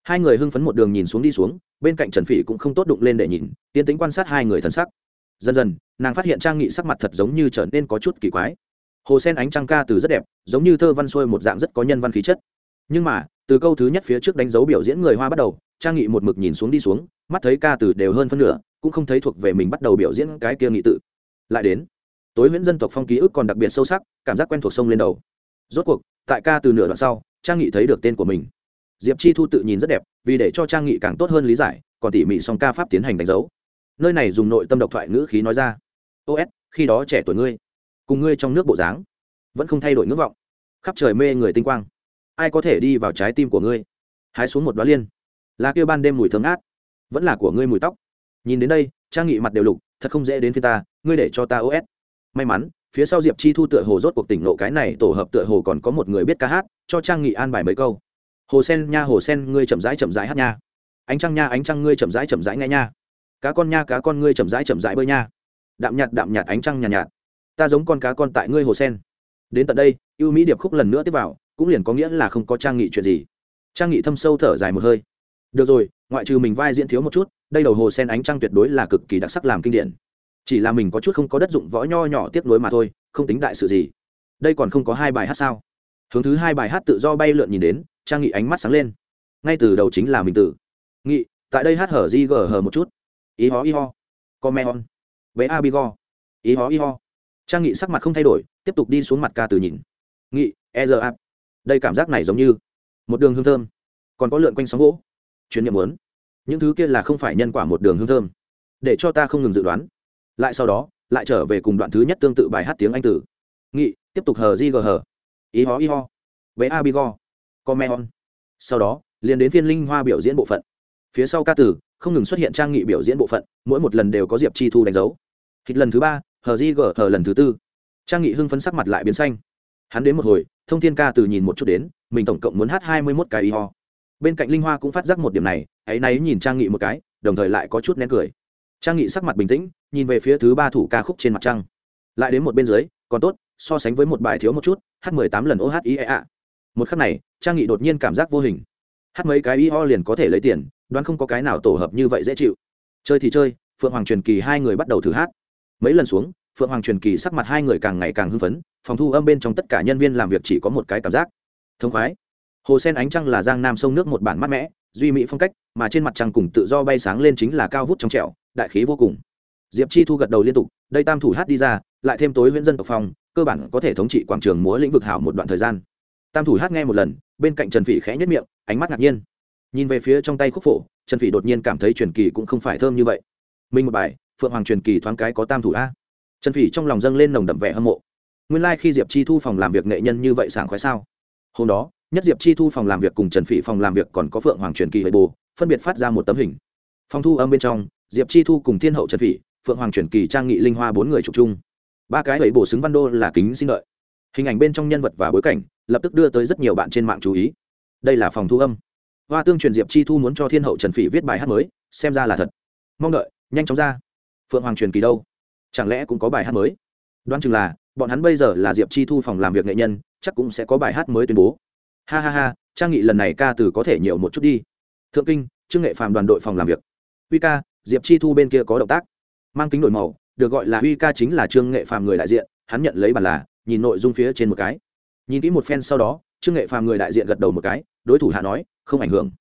hai người hưng phấn một đường nhìn xuống đi xuống, bên cạnh trần phỉ cũng không tốt đụng lên để nhìn, tiến tính quan sát hai người thân sắc. Dần dần, nàng phát hiện trang nghị sắc mặt thật giống như trở nên có chút kỳ quái. Hồ sen ánh trăng ca từ rất đẹp, giống như thơ văn xuôi một dạng rất có nhân văn khí chất. Nhưng mà, từ câu thứ nhất phía trước đánh dấu biểu diễn người hoa bắt đầu, trang nghị một mực nhìn xuống đi xuống, mắt thấy ca từ đều hơn phân nửa, cũng không thấy thuộc về mình bắt đầu biểu diễn cái kia nghị tự. Lại đến, tối nguyễn dân tộc phong ký ức còn đặc biệt sâu sắc, cảm giác quen thuộc sông lên đầu. Rốt cuộc, tại ca từ nửa đoạn sau, trang nghị thấy được tên của mình diệp chi thu tự nhìn rất đẹp, vì để cho trang nghị càng tốt hơn lý giải, còn tỉ mỉ song ca pháp tiến hành đánh dấu. Nơi này dùng nội tâm độc thoại ngữ khí nói ra. Os khi đó trẻ tuổi ngươi, cùng ngươi trong nước bộ dáng, vẫn không thay đổi ngưỡng vọng. Khắp trời mê người tinh quang, ai có thể đi vào trái tim của ngươi? Hái xuống một đoá liên, là kêu ban đêm mùi thơm ngát, vẫn là của ngươi mùi tóc. Nhìn đến đây, trang nghị mặt đều lục, thật không dễ đến phía ta, ngươi để cho ta os may mắn, phía sau diệp chi thu tựa hồ rốt cuộc tỉnh nộ cái này, tổ hợp tựa hồ còn có một người biết ca hát, cho trang nghị an bài mấy câu hồ sen nha, hồ sen, ngươi chậm rãi chậm rãi hát nha. Ánh trăng nha, ánh trăng, ngươi chậm rãi chậm rãi nghe nha. Cá con nha, cá con, ngươi chậm rãi chậm rãi bơi nha. Đạm nhạt đạm nhạt, ánh trăng nhạt nhạt. Ta giống con cá con tại ngươi, hồ sen. Đến tận đây, ưu mỹ điệp khúc lần nữa tiếp vào, cũng liền có nghĩa là không có trang nghị chuyện gì. Trang nghị thâm sâu thở dài một hơi. Được rồi, ngoại trừ mình vai diễn thiếu một chút, đây đầu hồ sen ánh trăng tuyệt đối là cực kỳ đặc sắc làm kinh điển. Chỉ là mình có chút không có đất dụng võ nho nhỏ tiếp nối mà thôi, không tính đại sự gì. Đây còn không có hai bài hát sao? Hướng thứ hai bài hát tự do bay lượn nhìn đến trang nghị ánh mắt sáng lên. Ngay từ đầu chính là mình tử. Nghị, tại đây hát hở di gờ hờ một chút. Ý ho ý ho come on. Với a bigo ý ho ý ho trang nghị sắc mặt không thay đổi, tiếp tục đi xuống mặt ca từ nhìn. Nghị e giờ áp đây cảm giác này giống như một đường hương thơm. Còn có lượn quanh sóng gỗ. Chuyển nhiệm muốn. Những thứ kia là không phải nhân quả một đường hương thơm. Để cho ta không ngừng dự đoán. Lại sau đó, lại trở về cùng đoạn thứ nhất tương tự bài hát tiếng anh tử nghị, tiếp tục hờ di gờ hờ. Ý ho ý ho với a bigo Comeon. sau đó, liền đến phiên linh hoa biểu diễn bộ phận. Phía sau ca tử, không ngừng xuất hiện trang nghị biểu diễn bộ phận, mỗi một lần đều có diệp chi thu đánh dấu. Hít lần thứ ba hờ di gờ hờ lần thứ tư. Trang nghị hưng phấn sắc mặt lại biến xanh. Hắn đến một hồi, thông thiên ca từ nhìn một chút đến, mình tổng cộng muốn hát hai mươi mốt cái y ho. Bên cạnh linh hoa cũng phát giác một điểm này ấ y náy nhìn trang nghị một cái, đồng thời lại có chút nén cười. Trang nghị sắc mặt bình tĩnh, nhìn về phía thứ ba thủ ca khúc trên mặt trăng. Lại đến một bên dưới, còn tốt, so sánh với một bài thiếu một chút, hát mười tám lần ô hát ý ạ một khắc này trang nghị đột nhiên cảm giác vô hình. Hát mấy cái y ho liền có thể lấy tiền, đoán không có cái nào tổ hợp như vậy dễ chịu. Chơi thì chơi, phượng hoàng truyền kỳ hai người bắt đầu thử hát. Mấy lần xuống, phượng hoàng truyền kỳ sắc mặt hai người càng ngày càng hưng phấn, phòng thu âm bên trong tất cả nhân viên làm việc chỉ có một cái cảm giác. Thông khoái. Hồ sen ánh trăng là giang nam sông nước một bản mát mẻ, duy mỹ phong cách, mà trên mặt trăng cùng tự do bay sáng lên chính là cao vút trong trẹo đại khí vô cùng. Diệp chi thu gật đầu liên tục, đây tam thủ hát đi ra, lại thêm tối huyện dân tộc phong, cơ bản có thể thống trị quảng trường múa lĩnh vực hảo một đoạn thời gian. Tam thủ hát nghe một lần bên cạnh trần phỉ khẽ nhất miệng, ánh mắt ngạc nhiên. Nhìn về phía trong tay khúc phổ, trần phỉ đột nhiên cảm thấy truyền kỳ cũng không phải thơm như vậy. Minh một bài, phượng hoàng truyền kỳ thoáng cái có tam thủ a. Trần phỉ trong lòng dâng lên nồng đậm vẻ hâm mộ. Nguyên lai、like、khi diệp chi thu phòng làm việc nghệ nhân như vậy sảng khoái sao? Hôm đó, nhất diệp chi thu phòng làm việc cùng trần phỉ phòng làm việc còn có phượng hoàng truyền kỳ hệ bồ, phân biệt phát ra một tấm hình. Phòng thu âm bên trong, diệp chi thu cùng thiên hậu trần phỉ, phượng hoàng truyền kỳ trang nghị linh hoa bốn người chụp chung. Ba cái hệ bổ xứng văn đô là kính sinh lợi hình ảnh bên trong nhân vật và bối cảnh lập tức đưa tới rất nhiều bạn trên mạng chú ý. Đây là phòng thu âm. Hoa tương truyền diệp chi thu muốn cho thiên hậu trần phỉ viết bài hát mới, xem ra là thật. Mong đợi, nhanh chóng ra. Phượng hoàng truyền kỳ đâu? Chẳng lẽ cũng có bài hát mới? Đoán chừng là, bọn hắn bây giờ là diệp chi thu phòng làm việc nghệ nhân, chắc cũng sẽ có bài hát mới tuyên bố. Ha ha ha, trang nghị lần này ca từ có thể nhiều một chút đi. Thượng kinh, trương nghệ phàm đoàn đội phòng làm việc. Uy ca, diệp chi thu bên kia có động tác. Mang kính đổi màu, được gọi là uy ca chính là trương nghệ phàm người đại diện, hắn nhận lấy bàn là, nhìn nội dung phía trên một cái nhìn kỹ một phen sau đó, trương nghệ phàm người đại diện gật đầu một cái, đối thủ hạ nói, không ảnh hưởng.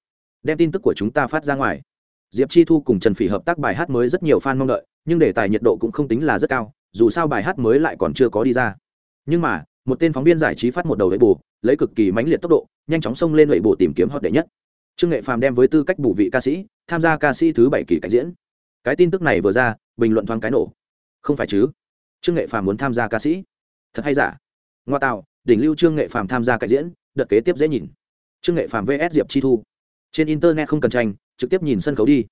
Đem tin tức của chúng ta phát ra ngoài. Diệp chi thu cùng trần phỉ hợp tác bài hát mới rất nhiều fan mong đợi, nhưng đề tài nhiệt độ cũng không tính là rất cao, dù sao bài hát mới lại còn chưa có đi ra. Nhưng mà, một tên phóng viên giải trí phát một đầu lấy bù lấy cực kỳ mãnh liệt tốc độ, nhanh chóng xông lên lệ bù tìm kiếm hot đệ nhất. Trương nghệ phàm đem với tư cách bù vị ca sĩ, tham gia ca sĩ thứ bảy kỳ cảnh diễn. Cái tin tức này vừa ra, bình luận thoáng cái nổ. Không phải chứ? Trương nghệ phàm muốn tham gia ca sĩ. Thật hay giả? Ngoa tạo đỉnh lưu trương nghệ phàm tham gia cải diễn, đợt kế tiếp dễ nhìn. Trương nghệ phàm vs diệp chi thu. Trên internet không cần tranh, trực tiếp nhìn sân khấu đi.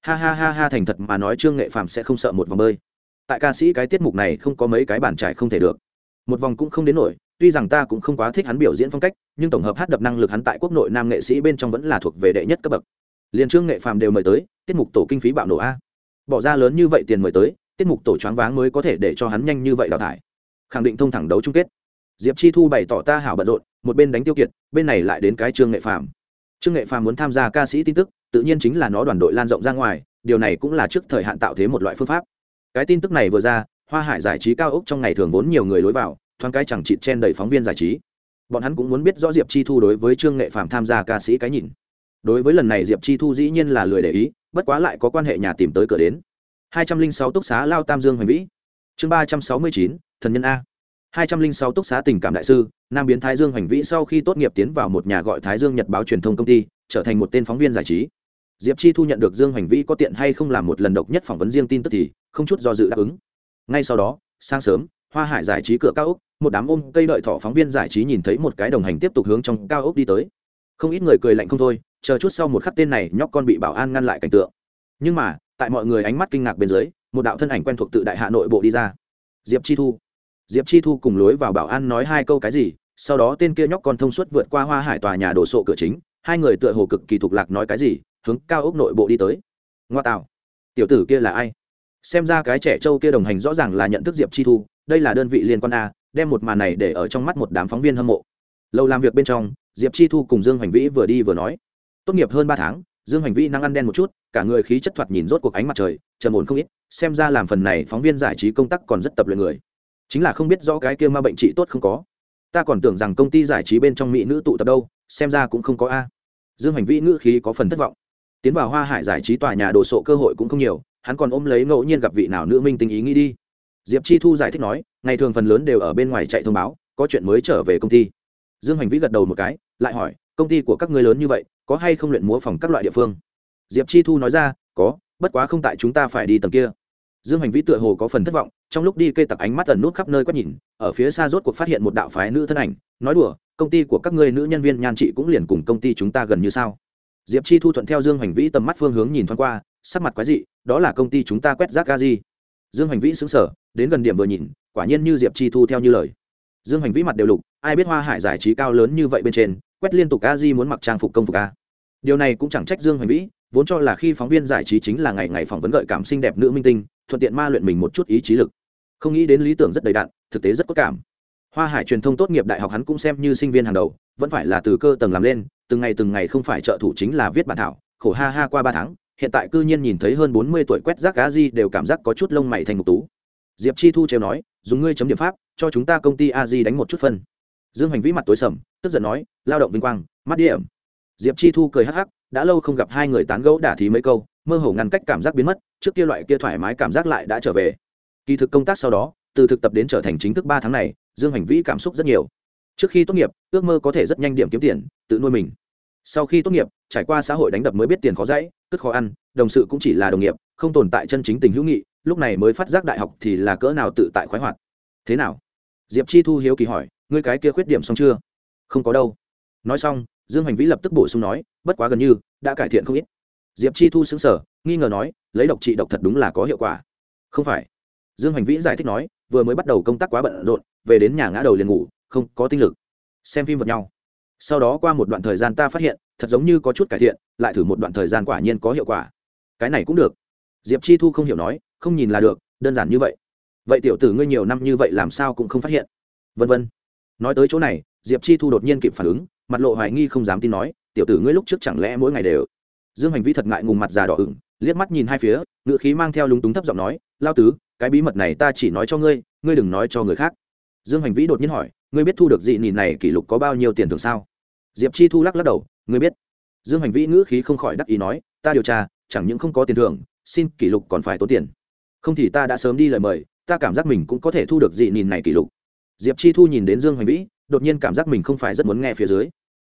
Ha ha ha ha, thành thật mà nói trương nghệ phàm sẽ không sợ một vòng bơi. Tại ca sĩ cái tiết mục này không có mấy cái bản trải không thể được. Một vòng cũng không đến nổi, tuy rằng ta cũng không quá thích hắn biểu diễn phong cách, nhưng tổng hợp hát đập năng lực hắn tại quốc nội nam nghệ sĩ bên trong vẫn là thuộc về đệ nhất cấp bậc. Liền trương nghệ phàm đều mời tới, tiết mục tổ kinh phí bạo nổ a. Bỏ ra lớn như vậy tiền mời tới, tiết mục tổ choáng váng mới có thể để cho hắn nhanh như vậy đào thải. Khẳng định thông thẳng đấu chung kết diệp chi thu bày tỏ ta hảo bận rộn, một bên đánh tiêu kiệt, bên này lại đến cái trương nghệ phàm. Trương nghệ phàm muốn tham gia ca sĩ tin tức, tự nhiên chính là nó đoàn đội lan rộng ra ngoài, điều này cũng là trước thời hạn tạo thế một loại phương pháp. Cái tin tức này vừa ra, hoa hải giải trí cao ốc trong ngày thường vốn nhiều người lối vào, thoáng cái chẳng chịt chen đầy phóng viên giải trí. Bọn hắn cũng muốn biết rõ diệp chi thu đối với trương nghệ phàm tham gia ca sĩ cái nhìn. Đối với lần này diệp chi thu dĩ nhiên là lười để ý, bất quá lại có quan hệ nhà tìm tới cửa đến. Hai trăm linh sáu túc xá lao tam dương hoành vĩ. Chương ba trăm sáu mươi chín, thần nhân a hai trăm linh sáu túc xá tình cảm đại sư, nam biến thái dương hoành vĩ sau khi tốt nghiệp tiến vào một nhà gọi thái dương nhật báo truyền thông công ty, trở thành một tên phóng viên giải trí. Diệp chi thu nhận được dương hoành vĩ có tiện hay không làm một lần độc nhất phỏng vấn riêng tin tức thì không chút do dự đáp ứng. Ngay sau đó, sáng sớm, hoa hải giải trí cửa cao ốc, một đám ôm cây đợi thỏ phóng viên giải trí nhìn thấy một cái đồng hành tiếp tục hướng trong cao ốc đi tới. Không ít người cười lạnh không thôi, chờ chút sau một khắc tên này nhóc con bị bảo an ngăn lại cảnh tượng. Nhưng mà, tại mọi người ánh mắt kinh ngạc bên dưới, một đạo thân ảnh quen thuộc tự đại hà nội bộ đi ra. Diệp chi thu diệp chi thu cùng lối vào bảo an nói hai câu cái gì, sau đó tên kia nhóc con thông suốt vượt qua hoa hải tòa nhà đồ sộ cửa chính, hai người tựa hồ cực kỳ thục lạc nói cái gì, hướng cao ốc nội bộ đi tới. Ngoa tạo. Tiểu tử kia là ai? Xem ra cái trẻ trâu kia đồng hành rõ ràng là nhận thức diệp chi thu, đây là đơn vị liên quan a, đem một màn này để ở trong mắt một đám phóng viên hâm mộ. Lâu làm việc bên trong, diệp chi thu cùng dương hoành vĩ vừa đi vừa nói. Tốt nghiệp hơn ba tháng, dương hoành vĩ năng ăn đen một chút, cả người khí chất thoạt nhìn rốt cuộc ánh mặt trời, trầm ổn không ít, xem ra làm phần này phóng viên giải trí công tác còn rất tập luyện người chính là không biết rõ cái kia ma bệnh trị tốt không có. Ta còn tưởng rằng công ty giải trí bên trong mỹ nữ tụ tập đâu, xem ra cũng không có a. Dương hành vĩ ngữ khí có phần thất vọng. Tiến vào hoa hải giải trí tòa nhà đồ sộ cơ hội cũng không nhiều, hắn còn ôm lấy ngẫu nhiên gặp vị nào nữ minh tình ý nghĩ đi. Diệp chi thu giải thích nói, ngày thường phần lớn đều ở bên ngoài chạy thông báo, có chuyện mới trở về công ty. Dương hành vĩ gật đầu một cái, lại hỏi, công ty của các ngươi lớn như vậy, có hay không luyện múa phòng các loại địa phương? Diệp chi thu nói ra, có, bất quá không tại chúng ta phải đi tầng kia dương hành vĩ tựa hồ có phần thất vọng, trong lúc đi cây tặc ánh mắt ẩn nút khắp nơi quét nhìn, ở phía xa rốt cuộc phát hiện một đạo phái nữ thân ảnh, nói đùa, công ty của các ngươi nữ nhân viên nhan trị cũng liền cùng công ty chúng ta gần như sao? Diệp chi thu thuận theo dương hành vĩ tầm mắt phương hướng nhìn thoáng qua, sắc mặt quái dị, đó là công ty chúng ta quét rác ga di dương hành vĩ xứng sở đến gần điểm vừa nhìn, quả nhiên như diệp chi thu theo như lời. Dương hành vĩ mặt đều lục, ai biết hoa hải giải trí cao lớn như vậy bên trên, quét liên tục a di muốn mặc trang phục công phục a điều này cũng chẳng trách dương hành vĩ, vốn cho là khi phóng viên giải trí chính là ngày ngày phỏng vấn gợi cảm xinh đẹp nữ minh tinh thuận tiện ma luyện mình một chút ý chí lực. Không nghĩ đến lý tưởng rất đầy đạn thực tế rất có cảm. Hoa hải truyền thông tốt nghiệp đại học hắn cũng xem như sinh viên hàng đầu, vẫn phải là từ cơ tầng làm lên, từng ngày từng ngày không phải trợ thủ chính là viết bản thảo, khổ ha ha qua ba tháng, hiện tại cư nhiên nhìn thấy hơn bốn mươi tuổi quét rác cá di đều cảm giác có chút lông mày thành một tú. Diệp chi thu trêu nói, dùng ngươi chấm điểm pháp, cho chúng ta công ty a di đánh một chút phân. Dương hành vĩ mặt tối sầm, tức giận nói, lao động vinh quang, mắt điểm. Diệp chi thu cười hắc hắc, đã lâu không gặp hai người tán gẫu đả thí mấy câu, mơ hồ ngăn cách cảm giác biến mất trước kia loại kia thoải mái cảm giác lại đã trở về. Kỳ thực công tác sau đó, từ thực tập đến trở thành chính thức ba tháng này, dương hành vĩ cảm xúc rất nhiều. Trước khi tốt nghiệp, ước mơ có thể rất nhanh điểm kiếm tiền, tự nuôi mình. Sau khi tốt nghiệp, trải qua xã hội đánh đập mới biết tiền khó dãy cất khó ăn, đồng sự cũng chỉ là đồng nghiệp, không tồn tại chân chính tình hữu nghị, lúc này mới phát giác đại học thì là cỡ nào tự tại khoái hoạt. Thế nào? Diệp chi thu hiếu kỳ hỏi, ngươi cái kia khuyết điểm xong chưa? Không có đâu. Nói xong, dương hành vĩ lập tức bổ sung nói, bất quá gần như, đã cải thiện không ít. Diệp chi thu xứng sở nghi ngờ nói lấy độc trị độc thật đúng là có hiệu quả. Không phải. Dương Hoành vĩ giải thích nói, vừa mới bắt đầu công tác quá bận rộn, về đến nhà ngã đầu liền ngủ, không có tinh lực. Xem phim vật nhau. Sau đó qua một đoạn thời gian ta phát hiện, thật giống như có chút cải thiện, lại thử một đoạn thời gian quả nhiên có hiệu quả. Cái này cũng được. Diệp chi thu không hiểu nói, không nhìn là được, đơn giản như vậy. Vậy tiểu tử ngươi nhiều năm như vậy làm sao cũng không phát hiện. Vân vân. Nói tới chỗ này, diệp chi thu đột nhiên kịp phản ứng, mặt lộ hoài nghi không dám tin nói, tiểu tử ngươi lúc trước chẳng lẽ mỗi ngày đều. Dương hành vi thật ngại ngùng mặt già đỏ ửng liếc mắt nhìn hai phía ngự khí mang theo lúng túng thấp giọng nói, lao tứ, cái bí mật này ta chỉ nói cho ngươi ngươi đừng nói cho người khác. Dương hành vĩ đột nhiên hỏi, ngươi biết thu được dị nhìn này kỷ lục có bao nhiêu tiền thường sao? Diệp chi thu lắc lắc đầu, ngươi biết. Dương hành vĩ ngữ khí không khỏi đắc ý nói, ta điều tra, chẳng những không có tiền thưởng, xin kỷ lục còn phải tốn tiền. Không thì ta đã sớm đi lời mời, ta cảm giác mình cũng có thể thu được dị nhìn này kỷ lục. Diệp chi thu nhìn đến dương hành vĩ, đột nhiên cảm giác mình không phải rất muốn nghe phía dưới.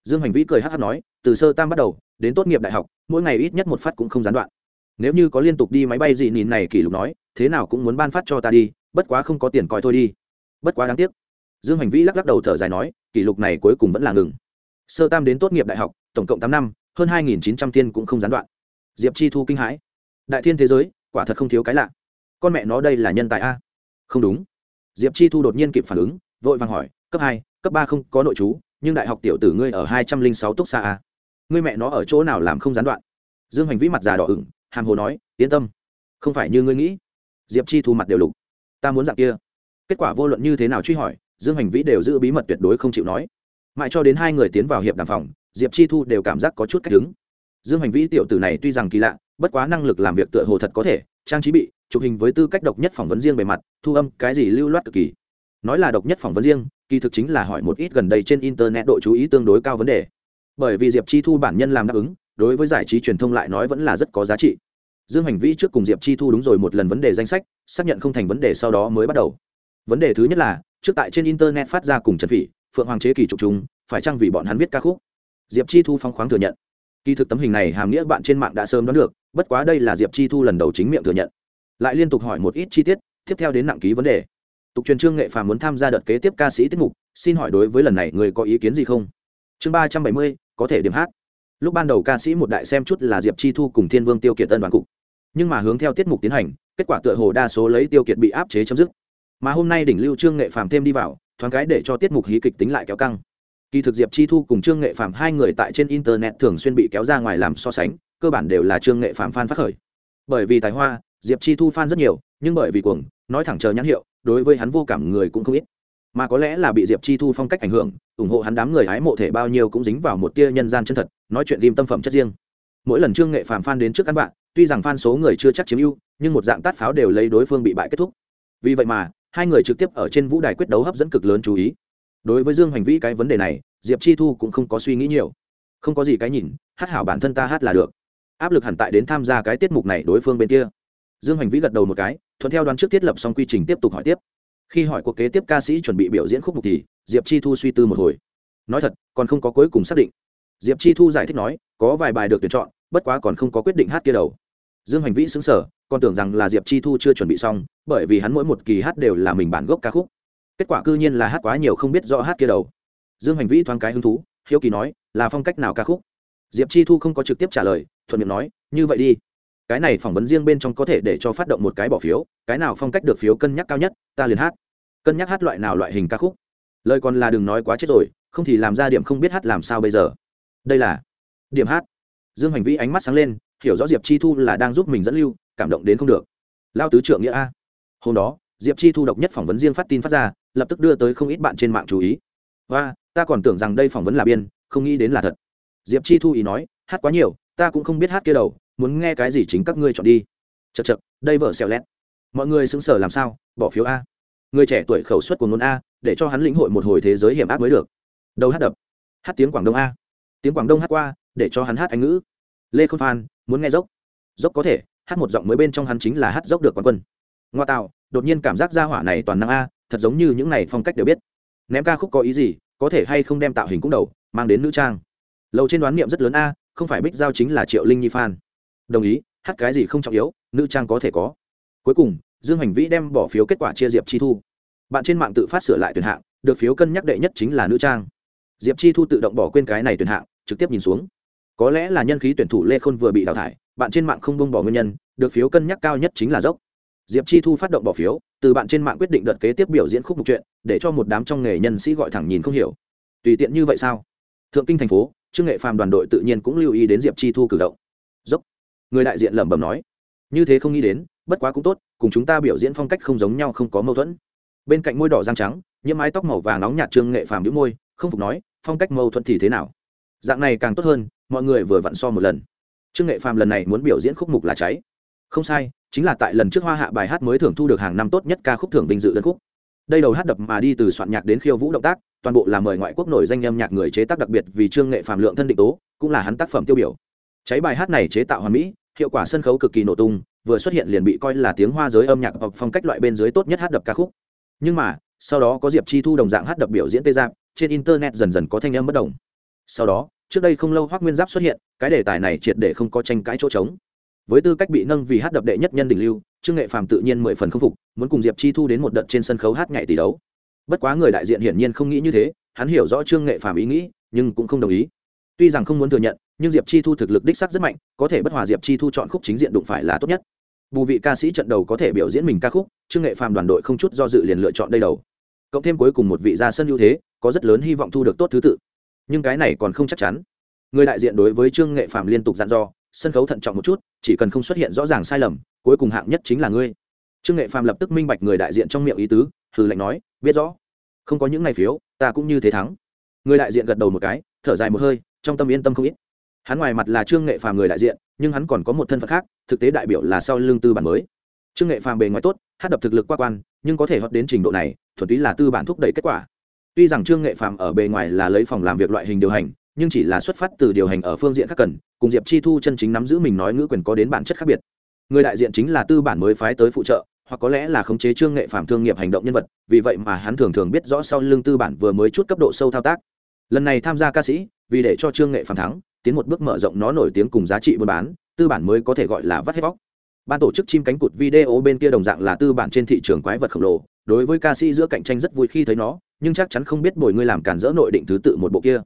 Dương hành vĩ cười hát hát nói, từ sơ tam bắt đầu, đến tốt nghiệp đại học, mỗi ngày ít nhất một phát cũng không gián đoạn nếu như có liên tục đi máy bay dị nhìn này kỷ lục nói, thế nào cũng muốn ban phát cho ta đi, bất quá không có tiền coi thôi đi. Bất quá đáng tiếc. Dương hành vĩ lắc lắc đầu thở dài nói, kỷ lục này cuối cùng vẫn là ngừng. Sơ tam đến tốt nghiệp đại học, tổng cộng tám năm, hơn hai nghìn chín trăm tiên cũng không gián đoạn. Diệp chi thu kinh hãi. Đại thiên thế giới, quả thật không thiếu cái lạ. Con mẹ nó đây là nhân tài a. Không đúng. Diệp chi thu đột nhiên kịp phản ứng, vội vàng hỏi, cấp hai, cấp ba không có nội chú, nhưng đại học tiểu tử ngươi ở hai trăm linh sáu túc xa a. Ngươi mẹ nó ở chỗ nào làm không gián đoạn? Dương hành vĩ mặt già đỏ ửng hàm hồ nói, yên tâm, không phải như ngươi nghĩ. Diệp chi thu mặt đều lục. Ta muốn dạng kia. Kết quả vô luận như thế nào truy hỏi, dương hành vĩ đều giữ bí mật tuyệt đối không chịu nói. Mãi cho đến hai người tiến vào hiệp đàm phòng, diệp chi thu đều cảm giác có chút cách đứng. Dương hành vĩ tiểu tử này tuy rằng kỳ lạ, bất quá năng lực làm việc tựa hồ thật có thể, trang trí bị, chụp hình với tư cách độc nhất phỏng vấn riêng bề mặt, thu âm cái gì lưu loát cực kỳ. Nói là độc nhất phỏng vấn riêng, kỳ thực chính là hỏi một ít gần đây trên internet độ chú ý tương đối cao vấn đề. Bởi vì diệp chi thu bản nhân làm đáp ứng đối với giải trí truyền thông lại nói vẫn là rất có giá trị. Dương hành vĩ trước cùng diệp chi thu đúng rồi một lần vấn đề danh sách, xác nhận không thành vấn đề sau đó mới bắt đầu. Vấn đề thứ nhất là, trước tại trên internet phát ra cùng trần phỉ, phượng hoàng chế kỳ trục chúng phải chăng vì bọn hắn viết ca khúc? Diệp chi thu phong khoáng thừa nhận. Kỳ thực tấm hình này hàm nghĩa bạn trên mạng đã sớm đoán được, bất quá đây là diệp chi thu lần đầu chính miệng thừa nhận. Lại liên tục hỏi một ít chi tiết, tiếp theo đến nặng ký vấn đề. Tục truyền trương nghệ phàm muốn tham gia đợt kế tiếp ca sĩ tiết mục, xin hỏi đối với lần này người có ý kiến gì không? Chương ba trăm bảy mươi, có thể điểm hát lúc ban đầu ca sĩ một đại xem chút là diệp chi thu cùng thiên vương tiêu kiệt tân đoàn cục. Nhưng mà hướng theo tiết mục tiến hành, kết quả tựa hồ đa số lấy tiêu kiệt bị áp chế chấm dứt. Mà hôm nay đỉnh lưu trương nghệ phàm thêm đi vào, thoáng cái để cho tiết mục hí kịch tính lại kéo căng. Kỳ thực diệp chi thu cùng trương nghệ phàm hai người tại trên internet thường xuyên bị kéo ra ngoài làm so sánh, cơ bản đều là trương nghệ phàm fan phát khởi. Bởi vì tài hoa, diệp chi thu fan rất nhiều, nhưng bởi vì cuồng, nói thẳng chờ nhãn hiệu, đối với hắn vô cảm người cũng không ít mà có lẽ là bị diệp chi thu phong cách ảnh hưởng ủng hộ hắn đám người hái mộ thể bao nhiêu cũng dính vào một tia nhân gian chân thật nói chuyện ghim tâm phẩm chất riêng mỗi lần trương nghệ phàm phan đến trước căn bạn tuy rằng phan số người chưa chắc chiếm ưu nhưng một dạng tát pháo đều lấy đối phương bị bại kết thúc vì vậy mà hai người trực tiếp ở trên vũ đài quyết đấu hấp dẫn cực lớn chú ý đối với dương hành vi cái vấn đề này diệp chi thu cũng không có suy nghĩ nhiều không có gì cái nhìn hát hảo bản thân ta hát là được áp lực hẳn tại đến tham gia cái tiết mục này đối phương bên kia dương hành vĩ gật đầu một cái thuận theo đoán trước thiết lập xong quy trình tiếp tục hỏi tiếp khi hỏi cuộc kế tiếp ca sĩ chuẩn bị biểu diễn khúc mục thì diệp chi thu suy tư một hồi nói thật còn không có cuối cùng xác định diệp chi thu giải thích nói có vài bài được tuyển chọn bất quá còn không có quyết định hát kia đầu dương hành vĩ xứng sở còn tưởng rằng là diệp chi thu chưa chuẩn bị xong bởi vì hắn mỗi một kỳ hát đều là mình bản gốc ca khúc kết quả cư nhiên là hát quá nhiều không biết rõ hát kia đầu dương hành vĩ thoáng cái hứng thú hiếu kỳ nói là phong cách nào ca khúc diệp chi thu không có trực tiếp trả lời thuận miệng nói như vậy đi cái này phỏng vấn riêng bên trong có thể để cho phát động một cái bỏ phiếu, cái nào phong cách được phiếu cân nhắc cao nhất, ta liền hát. Cân nhắc hát loại nào loại hình ca khúc. Lời còn là đừng nói quá chết rồi, không thì làm ra điểm không biết hát làm sao bây giờ. Đây là điểm hát. Dương hành vi ánh mắt sáng lên, hiểu rõ diệp chi thu là đang giúp mình dẫn lưu, cảm động đến không được. Lao tứ trượng nghĩa a. Hôm đó, diệp chi thu độc nhất phỏng vấn riêng phát tin phát ra, lập tức đưa tới không ít bạn trên mạng chú ý. Và ta còn tưởng rằng đây phỏng vấn là biên, không nghĩ đến là thật. Diệp chi thu ý nói, hát quá nhiều, ta cũng không biết hát kia đầu muốn nghe cái gì chính các ngươi chọn đi. Chật chật đây vợ xèo lét. Mọi người xứng sở làm sao, bỏ phiếu a. Người trẻ tuổi khẩu suất của ngôn a, để cho hắn lĩnh hội một hồi thế giới hiểm ác mới được. Đâu hát đập. Hát tiếng quảng đông a. Tiếng quảng đông hát qua, để cho hắn hát anh ngữ. Lê khôn phan, muốn nghe dốc. Dốc có thể, hát một giọng mới bên trong hắn chính là hát dốc được quán quân. Ngoa tạo, đột nhiên cảm giác ra hỏa này toàn năng a, thật giống như những này phong cách đều biết. Ném ca khúc có ý gì, có thể hay không đem tạo hình cũng đầu, mang đến nữ trang. Lầu trên đoán niệm rất lớn a, không phải bích giao chính là triệu linh nhi phan đồng ý, hát cái gì không trọng yếu, nữ trang có thể có. Cuối cùng, dương hành vĩ đem bỏ phiếu kết quả chia diệp chi thu. Bạn trên mạng tự phát sửa lại tuyển hạng, được phiếu cân nhắc đệ nhất chính là nữ trang. Diệp chi thu tự động bỏ quên cái này tuyển hạng, trực tiếp nhìn xuống. Có lẽ là nhân khí tuyển thủ lê khôn vừa bị đào thải, bạn trên mạng không bông bỏ nguyên nhân, được phiếu cân nhắc cao nhất chính là dốc. Diệp chi thu phát động bỏ phiếu, từ bạn trên mạng quyết định đợt kế tiếp biểu diễn khúc mục chuyện, để cho một đám trong nghề nhân sĩ gọi thẳng nhìn không hiểu. Tùy tiện như vậy sao? Thượng kinh thành phố, trương nghệ phàm đoàn đội tự nhiên cũng lưu ý đến diệp chi thu cử động. Dốc người đại diện lẩm bẩm nói. Như thế không nghĩ đến, bất quá cũng tốt, cùng chúng ta biểu diễn phong cách không giống nhau, không có mâu thuẫn. Bên cạnh môi đỏ răng trắng, nhiễm mái tóc màu vàng nóng nhạt trương nghệ phàm đĩu môi, không phục nói, phong cách mâu thuẫn thì thế nào? Dạng này càng tốt hơn, mọi người vừa vặn so một lần. Trương nghệ phàm lần này muốn biểu diễn khúc mục là cháy. Không sai, chính là tại lần trước hoa hạ bài hát mới thưởng thu được hàng năm tốt nhất ca khúc thưởng vinh dự đơn khúc. Đây đầu hát đập mà đi từ soạn nhạc đến khiêu vũ động tác, toàn bộ là mời ngoại quốc nổi danh âm nhạc người chế tác đặc biệt vì trương nghệ phàm lượng thân định tố, cũng là hắn tác phẩm tiêu biểu. Cháy bài hát này chế tạo hoàn mỹ hiệu quả sân khấu cực kỳ nổ tung, vừa xuất hiện liền bị coi là tiếng hoa giới âm nhạc hoặc phong cách loại bên dưới tốt nhất hát đập ca khúc. Nhưng mà, sau đó có diệp chi thu đồng dạng hát đập biểu diễn tê giáp trên internet dần dần có thanh âm bất đồng. Sau đó, trước đây không lâu hoác nguyên giáp xuất hiện, cái đề tài này triệt để không có tranh cãi chỗ trống. Với tư cách bị nâng vì hát đập đệ nhất nhân đỉnh lưu, trương nghệ phàm tự nhiên mười phần không phục, muốn cùng diệp chi thu đến một đợt trên sân khấu hát ngày tỷ đấu. Bất quá người đại diện hiển nhiên không nghĩ như thế, hắn hiểu rõ trương nghệ phàm ý nghĩ, nhưng cũng không đồng ý tuy rằng không muốn thừa nhận, nhưng diệp chi thu thực lực đích sắc rất mạnh, có thể bất hòa diệp chi thu chọn khúc chính diện đụng phải là tốt nhất. Bù vị ca sĩ trận đầu có thể biểu diễn mình ca khúc, trương nghệ phàm đoàn đội không chút do dự liền lựa chọn đây đầu. Cộng thêm cuối cùng một vị ra sân ưu thế, có rất lớn hy vọng thu được tốt thứ tự. Nhưng cái này còn không chắc chắn. Người đại diện đối với trương nghệ phàm liên tục dặn dò, sân khấu thận trọng một chút, chỉ cần không xuất hiện rõ ràng sai lầm, cuối cùng hạng nhất chính là ngươi. Trương nghệ phàm lập tức minh bạch người đại diện trong miệng ý tứ, hừ lạnh nói, biết rõ, không có những ngày phiếu, ta cũng như thế thắng. Người đại diện gật đầu một cái, thở dài một hơi trong tâm yên tâm không ít. Hắn ngoài mặt là trương nghệ phàm người đại diện, nhưng hắn còn có một thân phận khác, thực tế đại biểu là sau lương tư bản mới. Trương nghệ phàm bề ngoài tốt, hát đập thực lực qua quan, nhưng có thể hót đến trình độ này, thuần túy là tư bản thúc đẩy kết quả. Tuy rằng trương nghệ phàm ở bề ngoài là lấy phòng làm việc loại hình điều hành, nhưng chỉ là xuất phát từ điều hành ở phương diện khác cần, cùng diệp chi thu chân chính nắm giữ mình nói ngữ quyền có đến bản chất khác biệt. Người đại diện chính là tư bản mới phái tới phụ trợ, hoặc có lẽ là khống chế trương nghệ phàm thương nghiệp hành động nhân vật, vì vậy mà hắn thường thường biết rõ sau lưng tư bản vừa mới chút cấp độ sâu thao tác. Lần này tham gia ca sĩ vì để cho trương nghệ phàm thắng, tiến một bước mở rộng nó nổi tiếng cùng giá trị buôn bán, tư bản mới có thể gọi là vắt hết vóc ban tổ chức chim cánh cụt video bên kia đồng dạng là tư bản trên thị trường quái vật khổng lồ, đối với ca sĩ giữa cạnh tranh rất vui khi thấy nó, nhưng chắc chắn không biết bồi ngươi làm cản rỡ nội định thứ tự một bộ kia.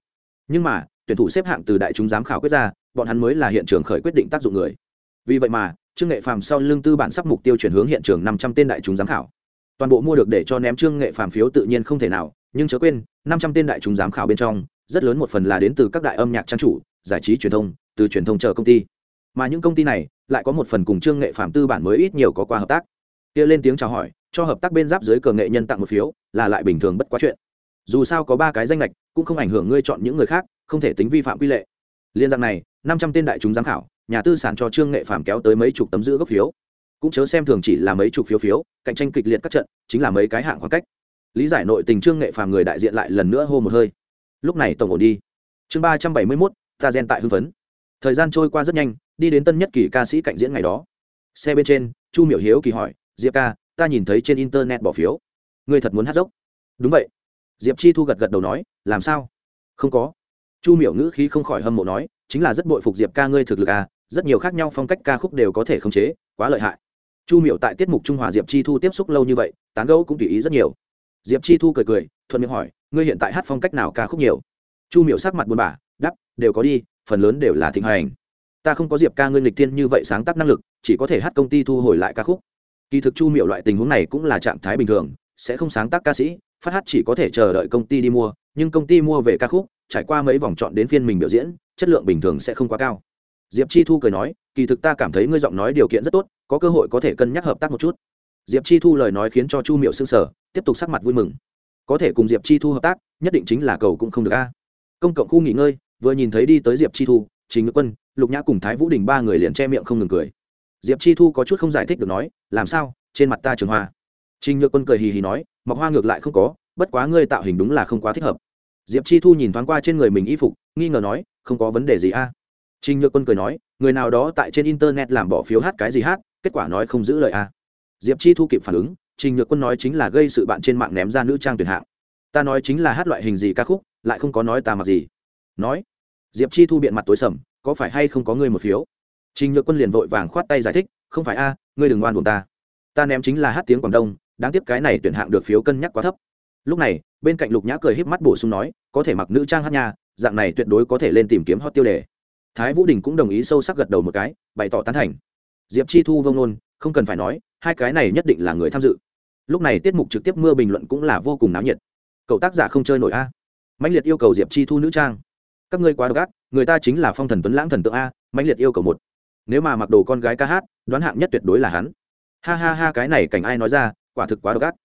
Nhưng mà, tuyển thủ xếp hạng từ đại chúng giám khảo quyết ra, bọn hắn mới là hiện trường khởi quyết định tác dụng người. Vì vậy mà, trương nghệ phàm sau lưng tư bản sắp mục tiêu chuyển hướng hiện trường năm trăm tên đại chúng giám khảo. Toàn bộ mua được để cho ném trương nghệ phàm phiếu tự nhiên không thể nào, nhưng chớ quên, năm trăm tên đại chúng giám khảo bên trong rất lớn một phần là đến từ các đại âm nhạc trang chủ, giải trí truyền thông, từ truyền thông chờ công ty. Mà những công ty này lại có một phần cùng trương nghệ phạm tư bản mới ít nhiều có qua hợp tác. Kia lên tiếng chào hỏi, cho hợp tác bên giáp dưới cờ nghệ nhân tặng một phiếu, là lại bình thường bất quá chuyện. Dù sao có ba cái danh lệch cũng không ảnh hưởng ngươi chọn những người khác, không thể tính vi phạm quy lệ. Liên dạng này, năm trăm tên đại chúng giám khảo, nhà tư sản cho trương nghệ phạm kéo tới mấy chục tấm giữ gốc phiếu. Cũng chớ xem thường chỉ là mấy chục phiếu phiếu, cạnh tranh kịch liệt các trận, chính là mấy cái hạng khoảng cách. Lý giải nội tình trương nghệ phàm người đại diện lại lần nữa hô một hơi lúc này tổng ổn đi. Chương ba trăm bảy mươi mốt, ta gen tại hưng phấn. Thời gian trôi qua rất nhanh, đi đến tân nhất kỳ ca sĩ cạnh diễn ngày đó. Xe bên trên, chu miểu hiếu kỳ hỏi, diệp ca, ta nhìn thấy trên internet bỏ phiếu. Ngươi thật muốn hát dốc? Đúng vậy. Diệp chi thu gật gật đầu nói, làm sao? Không có. Chu miểu ngữ khí không khỏi hâm mộ nói, chính là rất bội phục diệp ca ngươi thực lực à rất nhiều khác nhau phong cách ca khúc đều có thể khống chế, quá lợi hại. Chu miểu tại tiết mục trung hòa diệp chi thu tiếp xúc lâu như vậy, tán gẫu cũng tùy ý rất nhiều. Diệp chi thu cười cười, thuận miệng hỏi ngươi hiện tại hát phong cách nào ca khúc nhiều? Chu miểu sắc mặt buồn bã đắp đều có đi, phần lớn đều là thịnh hành. Ta không có diệp ca ngươi lịch tiên như vậy sáng tác năng lực, chỉ có thể hát công ty thu hồi lại ca khúc. Kỳ thực chu miểu loại tình huống này cũng là trạng thái bình thường, sẽ không sáng tác ca sĩ, phát hát chỉ có thể chờ đợi công ty đi mua, nhưng công ty mua về ca khúc, trải qua mấy vòng chọn đến phiên mình biểu diễn, chất lượng bình thường sẽ không quá cao. Diệp chi thu cười nói, kỳ thực ta cảm thấy ngươi giọng nói điều kiện rất tốt, có cơ hội có thể cân nhắc hợp tác một chút. Diệp chi thu lời nói khiến cho chu miệu s ư n g sở tiếp tục sắc mặt vui mừng có thể cùng diệp chi thu hợp tác, nhất định chính là cầu cũng không được a. Công cộng khu nghỉ ngơi, vừa nhìn thấy đi tới diệp chi thu chính ngự quân, lục nhã cùng thái vũ đình ba người liền che miệng không ngừng cười. Diệp chi thu có chút không giải thích được nói, làm sao? Trên mặt ta trường hoa. Trình nhược quân cười hì hì nói, mọc hoa ngược lại không có, bất quá ngươi tạo hình đúng là không quá thích hợp. Diệp chi thu nhìn thoáng qua trên người mình y phục, nghi ngờ nói, không có vấn đề gì a. Trình nhược quân cười nói, người nào đó tại trên internet làm bỏ phiếu hát cái gì hát, kết quả nói không giữ lời a. Diệp chi thu kịp phản ứng trình nhược quân nói chính là gây sự bạn trên mạng ném ra nữ trang tuyển hạng. Ta nói chính là hát loại hình gì ca khúc, lại không có nói ta mặc gì. Nói, diệp chi thu biện mặt tối sầm, có phải hay không có ngươi một phiếu? Trình nhược quân liền vội vàng khoát tay giải thích, không phải a, ngươi đừng oan buồn ta. Ta ném chính là hát tiếng quảng đông, đáng tiếc cái này tuyển hạng được phiếu cân nhắc quá thấp. Lúc này, bên cạnh lục nhã cười híp mắt bổ sung nói, có thể mặc nữ trang hát nhà dạng này tuyệt đối có thể lên tìm kiếm hot tiêu đề. Thái vũ đình cũng đồng ý sâu sắc gật đầu một cái, bày tỏ tán thành. Diệp chi thu vông nôn không cần phải nói hai cái này nhất định là người tham dự. Lúc này tiết mục trực tiếp mưa bình luận cũng là vô cùng náo nhiệt. Cậu tác giả không chơi nổi a. Mãnh liệt yêu cầu diệp chi thu nữ trang. Các ngươi quá độc ác, người ta chính là phong thần tuấn lãng thần tượng a, mãnh liệt yêu cầu một. Nếu mà mặc đồ con gái ca hát, đoán hạng nhất tuyệt đối là hắn. Ha ha ha, cái này cảnh ai nói ra, quả thực quá độc ác.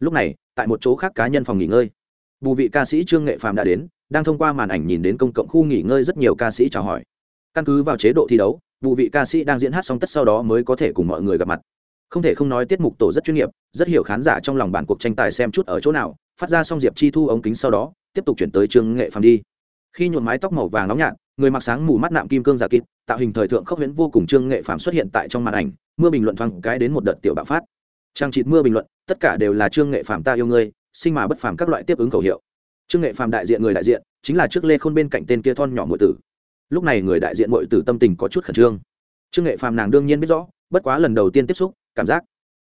Lúc này, tại một chỗ khác cá nhân phòng nghỉ ngơi, bù vị ca sĩ trương nghệ phàm đã đến, đang thông qua màn ảnh nhìn đến công cộng khu nghỉ ngơi rất nhiều ca sĩ chào hỏi. Căn cứ vào chế độ thi đấu vụ vị ca sĩ đang diễn hát xong tất sau đó mới có thể cùng mọi người gặp mặt không thể không nói tiết mục tổ rất chuyên nghiệp, rất hiểu khán giả trong lòng bản cuộc tranh tài xem chút ở chỗ nào, phát ra xong diệp chi thu ống kính sau đó, tiếp tục chuyển tới trương nghệ phàm đi. Khi nhuộm mái tóc màu vàng nóng nhạt, người mặc sáng mù mắt nạm kim cương giả kịp, tạo hình thời thượng khốc huyễn vô cùng trương nghệ phàm xuất hiện tại trong màn ảnh, mưa bình luận thoáng cái đến một đợt tiểu bạo phát. Trang trịt mưa bình luận, tất cả đều là trương nghệ phàm ta yêu ngươi, sinh mà bất phàm các loại tiếp ứng khẩu hiệu. Trương nghệ phàm đại diện người đại diện, chính là trước lê khôn bên cạnh tên kia thon nhỏ muội tử. Lúc này người đại diện muội tử tâm tình có chút khẩn trương. Trương nghệ phàm nàng đương nhiên biết rõ, bất quá lần đầu tiên tiếp xúc cảm giác.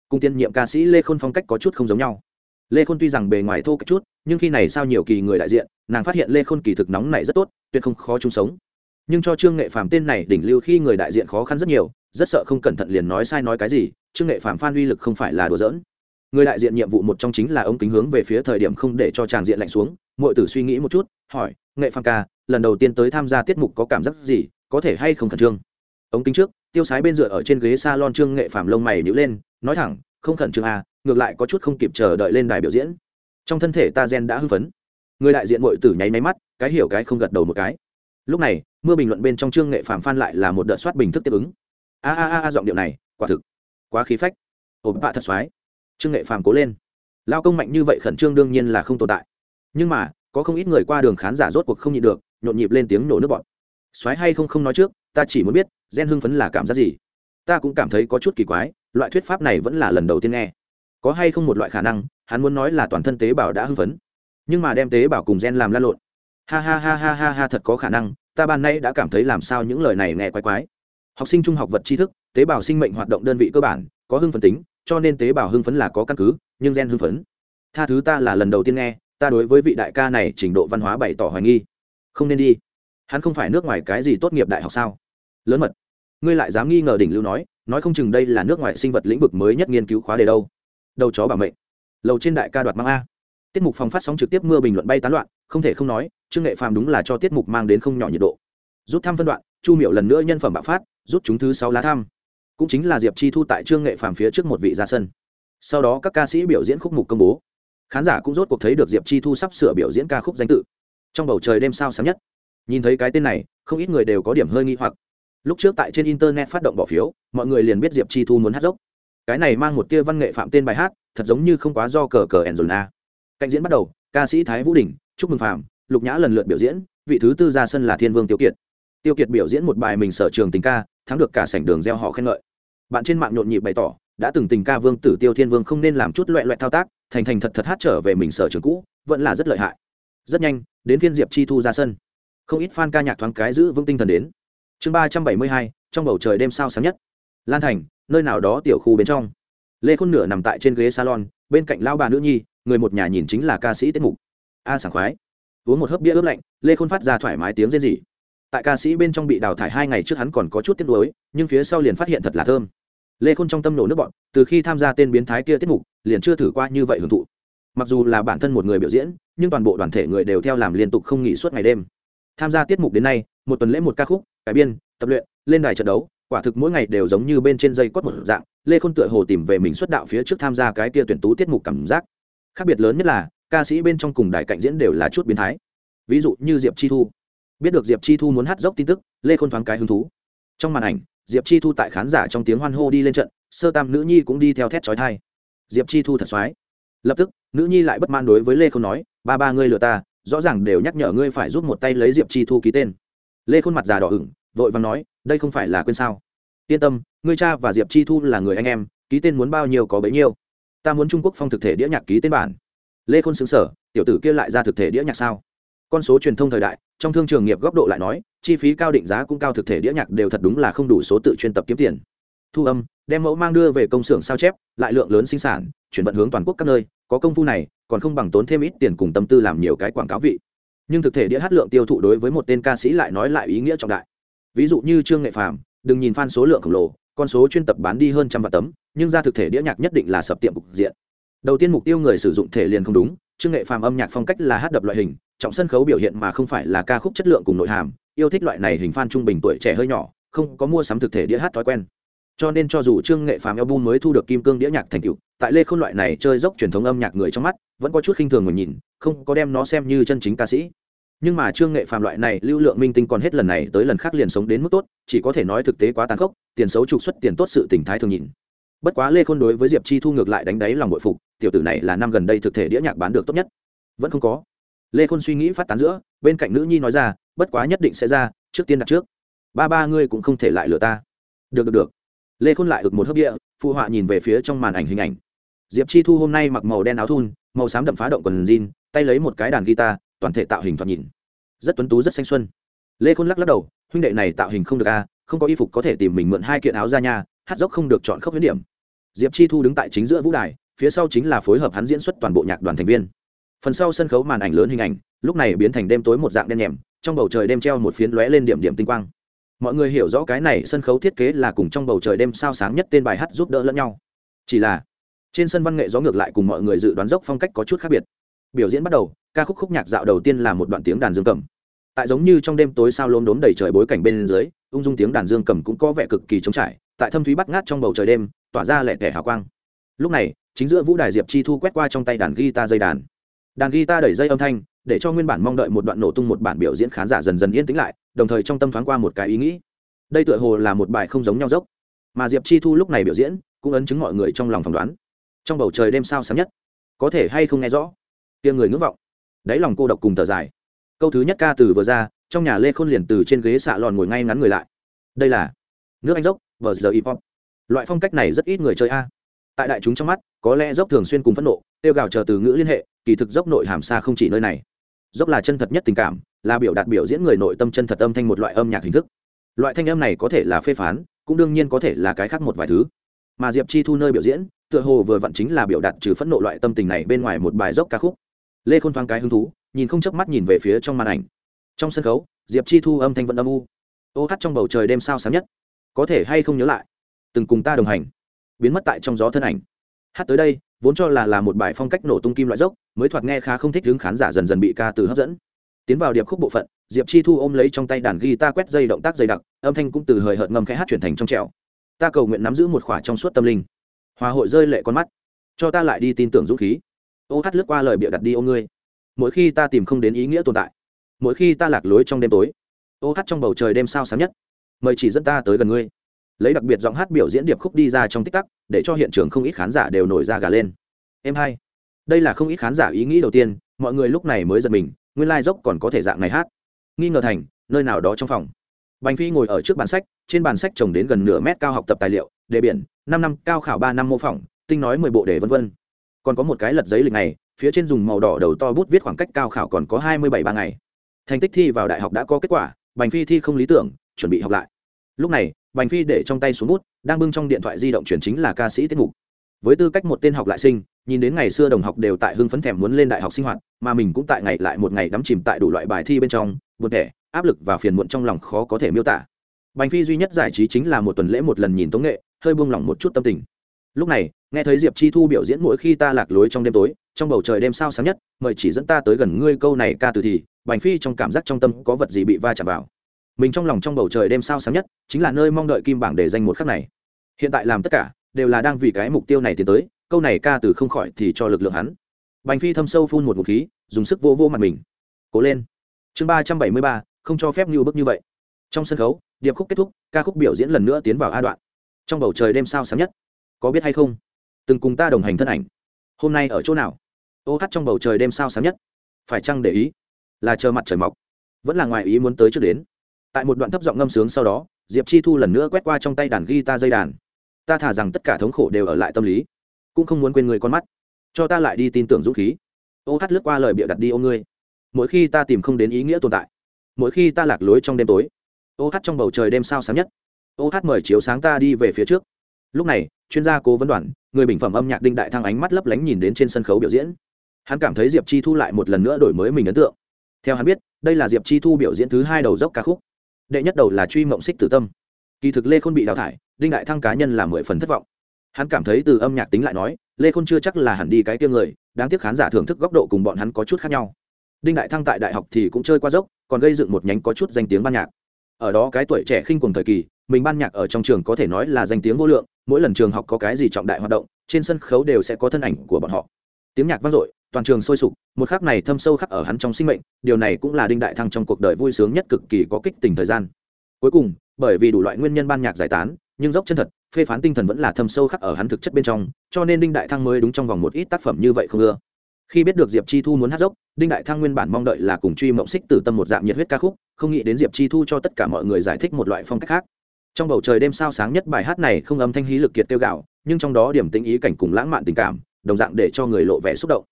Cùng tiên nhiệm ca sĩ lê khôn phong cách có chút không giống nhau. Lê khôn tuy rằng bề ngoài thô cách chút, nhưng khi này sau nhiều kỳ người đại diện, nàng phát hiện lê khôn kỳ thực nóng này rất tốt, tuyệt không khó chung sống. Nhưng cho trương nghệ phàm tên này đỉnh lưu khi người đại diện khó khăn rất nhiều, rất sợ không cẩn thận liền nói sai nói cái gì, trương nghệ phàm phan uy lực không phải là đùa giỡn. Người đại diện nhiệm vụ một trong chính là ống kính hướng về phía thời điểm không để cho tràng diện lạnh xuống mọi tử suy nghĩ một chút, hỏi, nghệ phàm ca, lần đầu tiên tới tham gia tiết mục có cảm giác gì, có thể hay không khẩn trương? Ống kính trước tiêu sái bên dựa ở trên ghế s a lon trương nghệ phàm lông mày nhữ lên, nói thẳng, không khẩn trương à ngược lại có chút không kịp chờ đợi lên đài biểu diễn. Trong thân thể ta gen đã hưng phấn. Người đại diện mọi tử nháy máy mắt, cái hiểu cái không gật đầu một cái. Lúc này, mưa bình luận bên trong trương nghệ phàm phan lại là một đợt soát bình thức tiếp ứng. A a a giọng điệu này, quả thực quá khí phách. Ổn bạ thật xoái. Trương nghệ phàm cố lên. Lao công mạnh như vậy khẩn trương đương nhiên là không tồn tại. Nhưng mà, có không ít người qua đường khán giả rốt cuộc không nhịn được, nhộn nhịp lên tiếng nổ nước bọt. Xoáy hay không không nói trước ta chỉ muốn biết, gen hưng phấn là cảm giác gì? Ta cũng cảm thấy có chút kỳ quái, loại thuyết pháp này vẫn là lần đầu tiên nghe. Có hay không một loại khả năng, hắn muốn nói là toàn thân tế bào đã hưng phấn, nhưng mà đem tế bào cùng gen làm lan lộn. Ha ha ha ha ha ha, thật có khả năng, ta ban nay đã cảm thấy làm sao những lời này nghe quái quái. Học sinh trung học vật tri thức, tế bào sinh mệnh hoạt động đơn vị cơ bản, có hưng phấn tính, cho nên tế bào hưng phấn là có căn cứ, nhưng gen hưng phấn. Tha thứ ta là lần đầu tiên nghe, ta đối với vị đại ca này trình độ văn hóa bày tỏ hoài nghi. Không nên đi. Hắn không phải nước ngoài cái gì tốt nghiệp đại học sao? Lớn mật. Ngươi lại dám nghi ngờ đỉnh lưu nói nói không chừng đây là nước ngoài sinh vật lĩnh vực mới nhất nghiên cứu khóa đề đâu. Đầu chó bảo mệnh. Lầu trên đại ca đoạt mang a. Tiết mục phòng phát sóng trực tiếp mưa bình luận bay tán loạn, không thể không nói, trương nghệ phàm đúng là cho tiết mục mang đến không nhỏ nhiệt độ. Rút thăm phân đoạn, chu miệu lần nữa nhân phẩm bạo phát, rút chúng thứ sáu lá thăm. Cũng chính là diệp chi thu tại trương nghệ phàm phía trước một vị ra sân. Sau đó các ca sĩ biểu diễn khúc mục công bố. Khán giả cũng rốt cuộc thấy được diệp chi thu sắp sửa biểu diễn ca khúc danh tự. Trong bầu trời đêm sao sáng nhất. Nhìn thấy cái tên này, không ít người đều có điểm hơi nghi hoặc lúc trước tại trên internet phát động bỏ phiếu, mọi người liền biết diệp chi thu muốn hát dốc. Cái này mang một tia văn nghệ phạm tên bài hát, thật giống như không quá do cờ cờ ẩn dồn a cạnh diễn bắt đầu, ca sĩ thái vũ đình, chúc mừng phạm lục nhã lần lượt biểu diễn, vị thứ tư ra sân là thiên vương tiêu kiệt. Tiêu kiệt biểu diễn một bài mình sở trường tình ca, thắng được cả sảnh đường gieo họ khen ngợi. Bạn trên mạng nhộn nhịp bày tỏ, đã từng tình ca vương tử tiêu thiên vương không nên làm chút loẹ loẹ thao tác, thành thành thật thật hát trở về mình sở trường cũ, vẫn là rất lợi hại. Rất nhanh, đến phiên diệp chi thu ra sân. Không ít fan ca nhạc thoáng cái giữ vững tinh thần đến chương ba trăm bảy mươi hai, trong bầu trời đêm sao sáng nhất. Lan thành, nơi nào đó tiểu khu bên trong. Lê khôn nửa nằm tại trên ghế salon, bên cạnh lao bà nữ nhi, người một nhà nhìn chính là ca sĩ tiết mục. A, sảng khoái. Uống một hớp bia ướp lạnh, lê khôn phát ra thoải mái tiếng rên rỉ. Tại ca sĩ bên trong bị đào thải hai ngày trước hắn còn có chút tiếc nuối, nhưng phía sau liền phát hiện thật là thơm. Lê khôn trong tâm nổ nước bọn từ khi tham gia tên biến thái kia tiết mục, liền chưa thử qua như vậy hưởng thụ. Mặc dù là bản thân một người biểu diễn, nhưng toàn bộ đoàn thể người đều theo làm liên tục không nghỉ suốt ngày đêm. Tham gia tiết mục đến nay, một tuần lễ một ca khúc cải biên, tập luyện, lên đài trận đấu, quả thực mỗi ngày đều giống như bên trên dây quất một dạng, lê khôn tựa hồ tìm về mình xuất đạo phía trước tham gia cái tia tuyển tú tiết mục cảm giác. Khác biệt lớn nhất là, ca sĩ bên trong cùng đài cạnh diễn đều là chút biến thái. Ví dụ như diệp chi thu. Biết được diệp chi thu muốn hát dốc tin tức, lê khôn thoáng cái hứng thú. Trong màn ảnh, diệp chi thu tại khán giả trong tiếng hoan hô đi lên trận, sơ tam nữ nhi cũng đi theo thét trói thai diệp chi thu thật soái lập tức, nữ nhi lại bất man đối với lê khôn nói, ba ba ngươi lừa ta, rõ ràng đều nhắc nhở ngươi phải giúp một tay lấy diệp chi thu ký tên lê khôn mặt già đỏ ửng, vội vàng nói, đây không phải là quên sao? Yên tâm, ngươi cha và diệp chi thu là người anh em, ký tên muốn bao nhiêu có bấy nhiêu. Ta muốn trung quốc phong thực thể đĩa nhạc ký tên bản. Lê khôn xứng sở tiểu tử kia lại ra thực thể đĩa nhạc sao? Con số truyền thông thời đại, trong thương trường nghiệp góc độ lại nói, chi phí cao định giá cũng cao thực thể đĩa nhạc đều thật đúng là không đủ số tự chuyên tập kiếm tiền. Thu âm, đem mẫu mang đưa về công xưởng sao chép, lại lượng lớn sinh sản, chuyển vận hướng toàn quốc các nơi, có công phu này, còn không bằng tốn thêm ít tiền cùng tâm tư làm nhiều cái quảng cáo vị nhưng thực thể đĩa hát lượng tiêu thụ đối với một tên ca sĩ lại nói lại ý nghĩa trọng đại. Ví dụ như trương nghệ phàm, đừng nhìn fan số lượng khổng lồ, con số chuyên tập bán đi hơn trăm vạn tấm, nhưng ra thực thể đĩa nhạc nhất định là sập tiệm cục diện. Đầu tiên mục tiêu người sử dụng thể liền không đúng, trương nghệ phàm âm nhạc phong cách là hát đập loại hình, trọng sân khấu biểu hiện mà không phải là ca khúc chất lượng cùng nội hàm, yêu thích loại này hình fan trung bình tuổi trẻ hơi nhỏ, không có mua sắm thực thể đĩa hát thói quen cho nên cho dù trương nghệ phàm album mới thu được kim cương đĩa nhạc thành tựu, tại lê khôn loại này chơi dốc truyền thống âm nhạc người trong mắt, vẫn có chút khinh thường người nhìn, không có đem nó xem như chân chính ca sĩ. Nhưng mà trương nghệ phàm loại này lưu lượng minh tinh còn hết lần này tới lần khác liền sống đến mức tốt, chỉ có thể nói thực tế quá tàn khốc, tiền xấu trục xuất tiền tốt sự tình thái thường nhìn. Bất quá lê khôn đối với diệp chi thu ngược lại đánh đáy lòng bội phục, tiểu tử này là năm gần đây thực thể đĩa nhạc bán được tốt nhất. Vẫn không có. Lê khôn suy nghĩ phát tán giữa, bên cạnh nữ nhi nói ra, bất quá nhất định sẽ ra, trước tiên đặt trước. Ba ba ngươi cũng không thể lại lừa ta. Được được được lê khôn lại ực một hớp địa, phụ họa nhìn về phía trong màn ảnh hình ảnh. Diệp chi thu hôm nay mặc màu đen áo thun, màu xám đậm phá động quần jean, tay lấy một cái đàn guitar, toàn thể tạo hình thoạt nhìn. Rất tuấn tú, rất xanh xuân. Lê khôn lắc lắc đầu, huynh đệ này tạo hình không được a, không có y phục có thể tìm mình mượn hai kiện áo ra nha, hát dốc không được chọn khớp huyết điểm. Diệp chi thu đứng tại chính giữa vũ đài, phía sau chính là phối hợp hắn diễn xuất toàn bộ nhạc đoàn thành viên. Phần sau sân khấu màn ảnh lớn hình ảnh, lúc này biến thành đêm tối một dạng đen nhèm trong bầu trời đêm treo một phiến lóe lên điểm điểm tinh quang mọi người hiểu rõ cái này sân khấu thiết kế là cùng trong bầu trời đêm sao sáng nhất tên bài hát giúp đỡ lẫn nhau. Chỉ là, trên sân văn nghệ gió ngược lại cùng mọi người dự đoán dốc phong cách có chút khác biệt. Biểu diễn bắt đầu, ca khúc khúc nhạc dạo đầu tiên là một đoạn tiếng đàn dương cầm. Tại giống như trong đêm tối sao lốm đốm đầy trời bối cảnh bên dưới, ung dung tiếng đàn dương cầm cũng có vẻ cực kỳ trống trải, tại thâm thúy bắt ngát trong bầu trời đêm, tỏa ra lẹ tẻ hào quang. Lúc này, chính giữa vũ đài diệp chi thu quét qua trong tay đàn guitar dây đàn. Đàn guitar đẩy dây âm thanh để cho nguyên bản mong đợi một đoạn nổ tung một bản biểu diễn khán giả dần dần yên tĩnh lại, đồng thời trong tâm thoáng qua một cái ý nghĩ. Đây tựa hồ là một bài không giống nhau dốc. Mà diệp chi thu lúc này biểu diễn, cũng ấn chứng mọi người trong lòng phỏng đoán. Trong bầu trời đêm sao sáng nhất, có thể hay không nghe rõ? Tiếng người ngưỡng vọng. Đáy lòng cô độc cùng thở dài. Câu thứ nhất ca từ vừa ra, trong nhà lê khôn liền từ trên ghế xạ lòn ngồi ngay ngắn người lại. Đây là nước anh dốc vờ giờ hip hop. Loại phong cách này rất ít người chơi a. Tại đại chúng trong mắt, có lẽ dốc thường xuyên cùng phẫn nộ, tiêu gào chờ từ ngữ liên hệ, kỳ thực dốc nội hàm xa không chỉ nơi này dốc là chân thật nhất tình cảm, là biểu đạt biểu diễn người nội tâm chân thật âm thanh một loại âm nhạc hình thức. Loại thanh âm này có thể là phê phán, cũng đương nhiên có thể là cái khác một vài thứ. Mà diệp chi thu nơi biểu diễn, tựa hồ vừa vặn chính là biểu đạt trừ phẫn nộ loại tâm tình này bên ngoài một bài dốc ca khúc. Lê khôn thoáng cái hứng thú, nhìn không chớp mắt nhìn về phía trong màn ảnh. Trong sân khấu, diệp chi thu âm thanh vẫn âm u. Ô hát trong bầu trời đêm sao sáng nhất. Có thể hay không nhớ lại? Từng cùng ta đồng hành. Biến mất tại trong gió thân ảnh. Hát tới đây vốn cho là là một bài phong cách nổ tung kim loại dốc, mới thoạt nghe khá không thích đứng khán giả dần dần bị ca từ hấp dẫn. Tiến vào điệp khúc bộ phận, diệp chi thu ôm lấy trong tay đàn guitar quét dây động tác dày đặc, âm thanh cũng từ hời hợt ngâm khẽ hát chuyển thành trong trẻo. Ta cầu nguyện nắm giữ một khỏa trong suốt tâm linh. Hòa hội rơi lệ con mắt. Cho ta lại đi tin tưởng dũng khí. Ô hát lướt qua lời bịa đặt đi ô ngươi. Mỗi khi ta tìm không đến ý nghĩa tồn tại, mỗi khi ta lạc lối trong đêm tối, ô hát trong bầu trời đêm sao sáng nhất. Mời chỉ dẫn ta tới gần ngươi lấy đặc biệt giọng hát biểu diễn điệp khúc đi ra trong tích tắc, để cho hiện trường không ít khán giả đều nổi ra gà lên. Em hai, đây là không ít khán giả ý nghĩ đầu tiên, mọi người lúc này mới giật mình, nguyên lai、like、dốc còn có thể dạng này hát. Nghi ngờ thành, nơi nào đó trong phòng. Bành phi ngồi ở trước bàn sách, trên bàn sách trồng đến gần nửa mét cao học tập tài liệu, đề biển, năm năm, cao khảo ba năm mô phỏng, tinh nói mười bộ đề v v còn có một cái lật giấy lịch này, phía trên dùng màu đỏ đầu to bút viết khoảng cách cao khảo còn có hai mươi bảy ba ngày. Thành tích thi vào đại học đã có kết quả, bành phi thi không lý tưởng, chuẩn bị học lại lúc này, bành phi để trong tay xuống bút, đang bưng trong điện thoại di động chuyển chính là ca sĩ tiết mục. Với tư cách một tên học lại sinh, nhìn đến ngày xưa đồng học đều tại hưng phấn thèm muốn lên đại học sinh hoạt, mà mình cũng tại ngày lại một ngày đắm chìm tại đủ loại bài thi bên trong, buồn thẻ áp lực và phiền muộn trong lòng khó có thể miêu tả. Bành phi duy nhất giải trí chính là một tuần lễ một lần nhìn tống nghệ, hơi buông lỏng một chút tâm tình. Lúc này, nghe thấy diệp chi thu biểu diễn mỗi khi ta lạc lối trong đêm tối, trong bầu trời đêm sao sáng nhất, mời chỉ dẫn ta tới gần ngươi câu này ca từ thì, bành phi trong cảm giác trong tâm có vật gì bị va chạm vào? Mình trong lòng trong bầu trời đêm sao sáng nhất, chính là nơi mong đợi kim bảng để danh một khắc này. Hiện tại làm tất cả, đều là đang vì cái mục tiêu này tiến tới, câu này ca từ không khỏi thì cho lực lượng hắn. Bành phi thâm sâu phun một ngụm khí, dùng sức vô vô mặt mình. Cố lên. Chương ba trăm bảy mươi ba, không cho phép như bước như vậy. Trong sân khấu, điệp khúc kết thúc, ca khúc biểu diễn lần nữa tiến vào a đoạn. Trong bầu trời đêm sao sáng nhất. Có biết hay không? Từng cùng ta đồng hành thân ảnh. Hôm nay ở chỗ nào? Ô hát trong bầu trời đêm sao sáng nhất. Phải chăng để ý? Là chờ mặt trời mọc. Vẫn là ngoài ý muốn tới trước đến tại một đoạn thấp giọng ngâm sướng sau đó, diệp chi thu lần nữa quét qua trong tay đàn guitar dây đàn. Ta thả rằng tất cả thống khổ đều ở lại tâm lý, cũng không muốn quên người con mắt. Cho ta lại đi tin tưởng dũng khí. Ô hát lướt qua lời bịa đặt đi ô ngươi. Mỗi khi ta tìm không đến ý nghĩa tồn tại, mỗi khi ta lạc lối trong đêm tối, ô hát trong bầu trời đêm sao sáng nhất. Ô hát mời chiếu sáng ta đi về phía trước. Lúc này, chuyên gia cố vấn đoàn, người bình phẩm âm nhạc đinh đại thăng ánh mắt lấp lánh nhìn đến trên sân khấu biểu diễn. Hắn cảm thấy diệp chi thu lại một lần nữa đổi mới mình ấn tượng. Theo hắn biết, đây là diệp chi thu biểu diễn thứ hai đầu dốc ca khúc đệ nhất đầu là truy mộng xích tử tâm. Kỳ thực lê khôn bị đào thải, đinh đại thăng cá nhân là mười phần thất vọng. Hắn cảm thấy từ âm nhạc tính lại nói, lê khôn chưa chắc là hẳn đi cái tiêu người, đáng tiếc khán giả thưởng thức góc độ cùng bọn hắn có chút khác nhau. Đinh đại thăng tại đại học thì cũng chơi qua dốc, còn gây dựng một nhánh có chút danh tiếng ban nhạc. Ở đó cái tuổi trẻ khinh cùng thời kỳ, mình ban nhạc ở trong trường có thể nói là danh tiếng vô lượng, mỗi lần trường học có cái gì trọng đại hoạt động, trên sân khấu đều sẽ có thân ảnh của bọn họ tiếng nhạc vang dội, toàn trường sôi sục, một khắc này thâm sâu khắc ở hắn trong sinh mệnh, điều này cũng là đinh đại thăng trong cuộc đời vui sướng nhất cực kỳ có kích tình thời gian. Cuối cùng, bởi vì đủ loại nguyên nhân ban nhạc giải tán, nhưng dốc chân thật, phê phán tinh thần vẫn là thâm sâu khắc ở hắn thực chất bên trong, cho nên đinh đại thăng mới đúng trong vòng một ít tác phẩm như vậy không ưa. Khi biết được diệp chi thu muốn hát dốc, đinh đại thăng nguyên bản mong đợi là cùng truy mộng xích tử tâm một dạng nhiệt huyết ca khúc, không nghĩ đến diệp chi thu cho tất cả mọi người giải thích một loại phong cách khác. Trong bầu trời đêm sao sáng nhất bài hát này không âm thanh hí lực kiệt tiêu gạo, nhưng trong đó điểm tính ý cảnh cùng lãng mạn tình cảm đồng dạng để cho người lộ vẻ xúc động.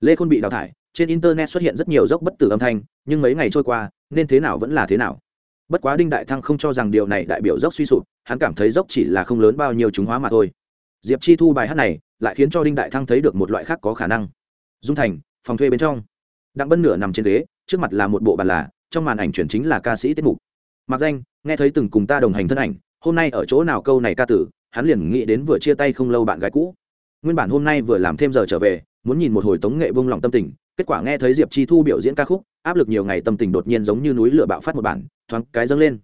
Lê khôn bị đào thải, trên internet xuất hiện rất nhiều dốc bất tử âm thanh, nhưng mấy ngày trôi qua, nên thế nào vẫn là thế nào. Bất quá đinh đại thăng không cho rằng điều này đại biểu dốc suy sụp, hắn cảm thấy dốc chỉ là không lớn bao nhiêu chúng hóa mà thôi. Diệp chi thu bài hát này, lại khiến cho đinh đại thăng thấy được một loại khác có khả năng. Dung thành, phòng thuê bên trong. Đặng bân nửa nằm trên ghế, trước mặt là một bộ bàn là, trong màn ảnh chuyển chính là ca sĩ tiết mục. Mặc danh, nghe thấy từng cùng ta đồng hành thân ảnh, hôm nay ở chỗ nào câu này ca tử, hắn liền nghĩ đến vừa chia tay không lâu bạn gái cũ nguyên bản hôm nay vừa làm thêm giờ trở về, muốn nhìn một hồi tống nghệ vung lòng tâm tình, kết quả nghe thấy diệp chi thu biểu diễn ca khúc, áp lực nhiều ngày tâm tình đột nhiên giống như núi lửa bạo phát một bản, thoáng cái dâng lên.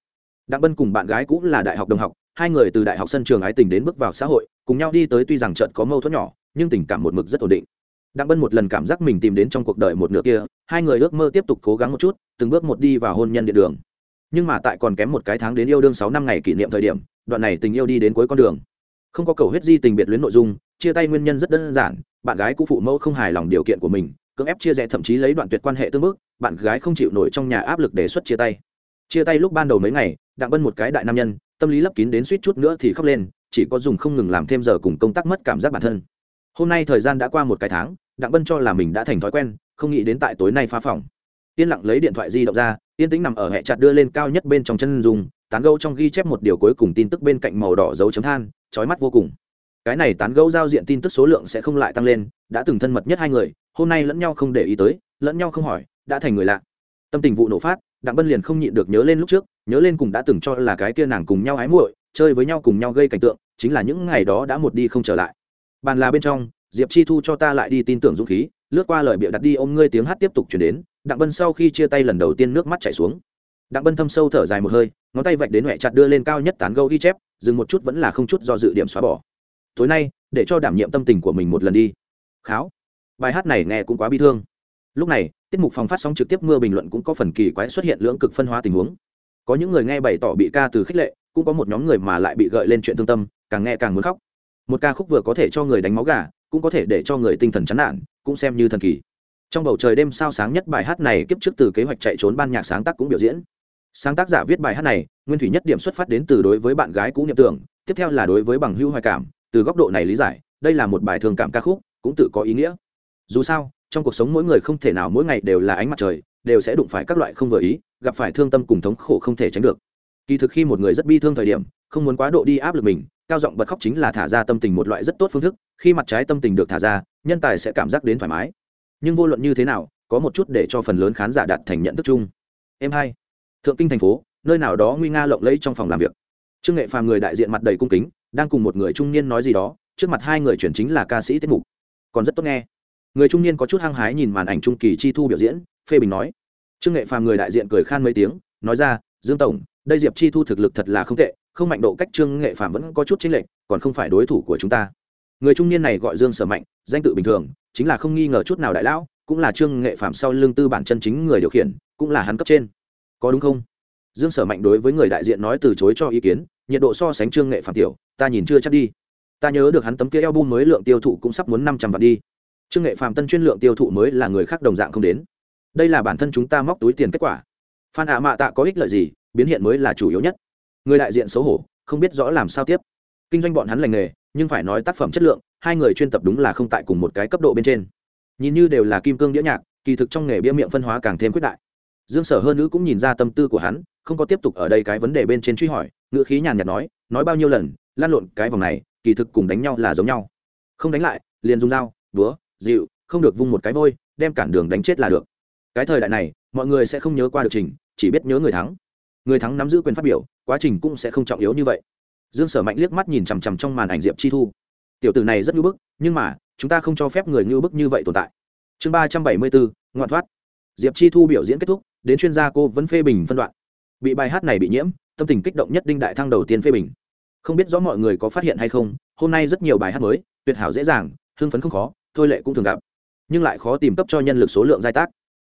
Đặng bân cùng bạn gái cũng là đại học đồng học, hai người từ đại học sân trường ái tình đến bước vào xã hội, cùng nhau đi tới tuy rằng trận có mâu thuẫn nhỏ, nhưng tình cảm một mực rất ổn định. Đặng bân một lần cảm giác mình tìm đến trong cuộc đời một nửa kia, hai người ước mơ tiếp tục cố gắng một chút, từng bước một đi vào hôn nhân địa đường. Nhưng mà tại còn kém một cái tháng đến yêu đương sáu năm ngày kỷ niệm thời điểm, đoạn này tình yêu đi đến cuối con đường không có cầu huyết di tình biệt luyến nội dung, chia tay nguyên nhân rất đơn giản, bạn gái cũ phụ mẫu không hài lòng điều kiện của mình, cưỡng ép chia rẽ thậm chí lấy đoạn tuyệt quan hệ tương mức bạn gái không chịu nổi trong nhà áp lực đề xuất chia tay. Chia tay lúc ban đầu mấy ngày, đặng bân một cái đại nam nhân, tâm lý lấp kín đến suýt chút nữa thì khóc lên, chỉ có dùng không ngừng làm thêm giờ cùng công tác mất cảm giác bản thân. Hôm nay thời gian đã qua một cái tháng, đặng bân cho là mình đã thành thói quen, không nghĩ đến tại tối nay phá phòng. Yên lặng lấy điện thoại di động ra, yên tĩnh nằm ở hệ chặt đưa lên cao nhất bên trong chân dùng tán gâu trong ghi chép một điều cuối cùng tin tức bên cạnh màu đỏ dấu chấm than trói mắt vô cùng. Cái này tán gẫu giao diện tin tức số lượng sẽ không lại tăng lên, đã từng thân mật nhất hai người, hôm nay lẫn nhau không để ý tới, lẫn nhau không hỏi, đã thành người lạ. Tâm tình vụ nổ phát, đặng bân liền không nhịn được nhớ lên lúc trước, nhớ lên cùng đã từng cho là cái kia nàng cùng nhau ái muội, chơi với nhau cùng nhau gây cảnh tượng, chính là những ngày đó đã một đi không trở lại. Bàn là bên trong, diệp chi thu cho ta lại đi tin tưởng dũng khí, lướt qua lời bịa đặt đi ôm ngươi tiếng hát tiếp tục chuyển đến, đặng bân sau khi chia tay lần đầu tiên nước mắt chảy xuống đặng bân thâm sâu thở dài một hơi, ngón tay vạch đến huệ chặt đưa lên cao nhất tán gâu ghi chép, dừng một chút vẫn là không chút do dự điểm xóa bỏ. Tối nay, để cho đảm nhiệm tâm tình của mình một lần đi. Kháo. Bài hát này nghe cũng quá bi thương. Lúc này, tiết mục phòng phát sóng trực tiếp mưa bình luận cũng có phần kỳ quái xuất hiện lưỡng cực phân hóa tình huống. Có những người nghe bày tỏ bị ca từ khích lệ, cũng có một nhóm người mà lại bị gợi lên chuyện thương tâm, càng nghe càng muốn khóc. Một ca khúc vừa có thể cho người đánh máu gà, cũng có thể để cho người tinh thần chán nản, cũng xem như thần kỳ. Trong bầu trời đêm sao sáng nhất bài hát này kiếp trước từ kế hoạch chạy trốn ban nhạc sáng tác cũng biểu diễn sáng tác giả viết bài hát này, nguyên thủy nhất điểm xuất phát đến từ đối với bạn gái cũ niệm tưởng, tiếp theo là đối với bằng hưu hoài cảm, từ góc độ này lý giải, đây là một bài thường cảm ca khúc, cũng tự có ý nghĩa. Dù sao, trong cuộc sống mỗi người không thể nào mỗi ngày đều là ánh mặt trời, đều sẽ đụng phải các loại không vừa ý, gặp phải thương tâm cùng thống khổ không thể tránh được. Kỳ thực khi một người rất bi thương thời điểm, không muốn quá độ đi áp lực mình, cao giọng bật khóc chính là thả ra tâm tình một loại rất tốt phương thức, khi mặt trái tâm tình được thả ra, nhân tài sẽ cảm giác đến thoải mái. Nhưng vô luận như thế nào, có một chút để cho phần lớn khán giả đạt thành nhận thức chung. Em hai thượng kinh thành phố, nơi nào đó nguy nga lộng lẫy trong phòng làm việc. Trương nghệ phàm người đại diện mặt đầy cung kính, đang cùng một người trung niên nói gì đó, trước mặt hai người chuyển chính là ca sĩ tiết mục. Còn rất tốt nghe. Người trung niên có chút hăng hái nhìn màn ảnh trung kỳ chi thu biểu diễn, phê bình nói. Trương nghệ phàm người đại diện cười khan mấy tiếng, nói ra, dương tổng, đây diệp chi thu thực lực thật là không tệ, không mạnh độ cách trương nghệ phàm vẫn có chút chính lệch, còn không phải đối thủ của chúng ta. Người trung niên này gọi dương sở mạnh, danh tự bình thường, chính là không nghi ngờ chút nào đại lão, cũng là trương nghệ phàm sau lưng tư bản chân chính người điều khiển, cũng là hắn cấp trên có đúng không? Dương sở mạnh đối với người đại diện nói từ chối cho ý kiến, nhiệt độ so sánh trương nghệ phàm tiểu, ta nhìn chưa chắc đi. Ta nhớ được hắn tấm kia album mới lượng tiêu thụ cũng sắp muốn năm trăm vạn đi. Trương nghệ Phạm tân chuyên lượng tiêu thụ mới là người khác đồng dạng không đến. Đây là bản thân chúng ta móc túi tiền kết quả. Phan ạ mạ tạ có ích lợi gì, biến hiện mới là chủ yếu nhất. Người đại diện xấu hổ, không biết rõ làm sao tiếp. Kinh doanh bọn hắn lành nghề, nhưng phải nói tác phẩm chất lượng, hai người chuyên tập đúng là không tại cùng một cái cấp độ bên trên. Nhìn như đều là kim cương đĩa nhạc, kỳ thực trong nghề bia miệng phân hóa càng thêm quyết đại dương sở hơn nữ cũng nhìn ra tâm tư của hắn, không có tiếp tục ở đây cái vấn đề bên trên truy hỏi, ngữ khí nhàn nhạt nói nói bao nhiêu lần, lan lộn cái vòng này, kỳ thực cùng đánh nhau là giống nhau. Không đánh lại, liền dùng dao, búa dịu không được vung một cái vôi, đem cản đường đánh chết là được. Cái thời đại này, mọi người sẽ không nhớ qua được trình, chỉ biết nhớ người thắng. Người thắng nắm giữ quyền phát biểu, quá trình cũng sẽ không trọng yếu như vậy. Dương sở mạnh liếc mắt nhìn chằm chằm trong màn ảnh diệp chi thu. Tiểu tử này rất ngưỡng bức, nhưng mà, chúng ta không cho phép người ngưỡng bức như vậy tồn tại. Chương ba trăm bảy mươi bốn ngoạn thoát. Diệp chi thu biểu diễn kết thúc đến chuyên gia cô vẫn phê bình phân đoạn. Bị bài hát này bị nhiễm, tâm tình kích động nhất đinh đại thăng đầu tiên phê bình. Không biết rõ mọi người có phát hiện hay không, hôm nay rất nhiều bài hát mới, tuyệt hảo dễ dàng, hưng phấn không khó, thôi lệ cũng thường gặp. Nhưng lại khó tìm cấp cho nhân lực số lượng giai tác.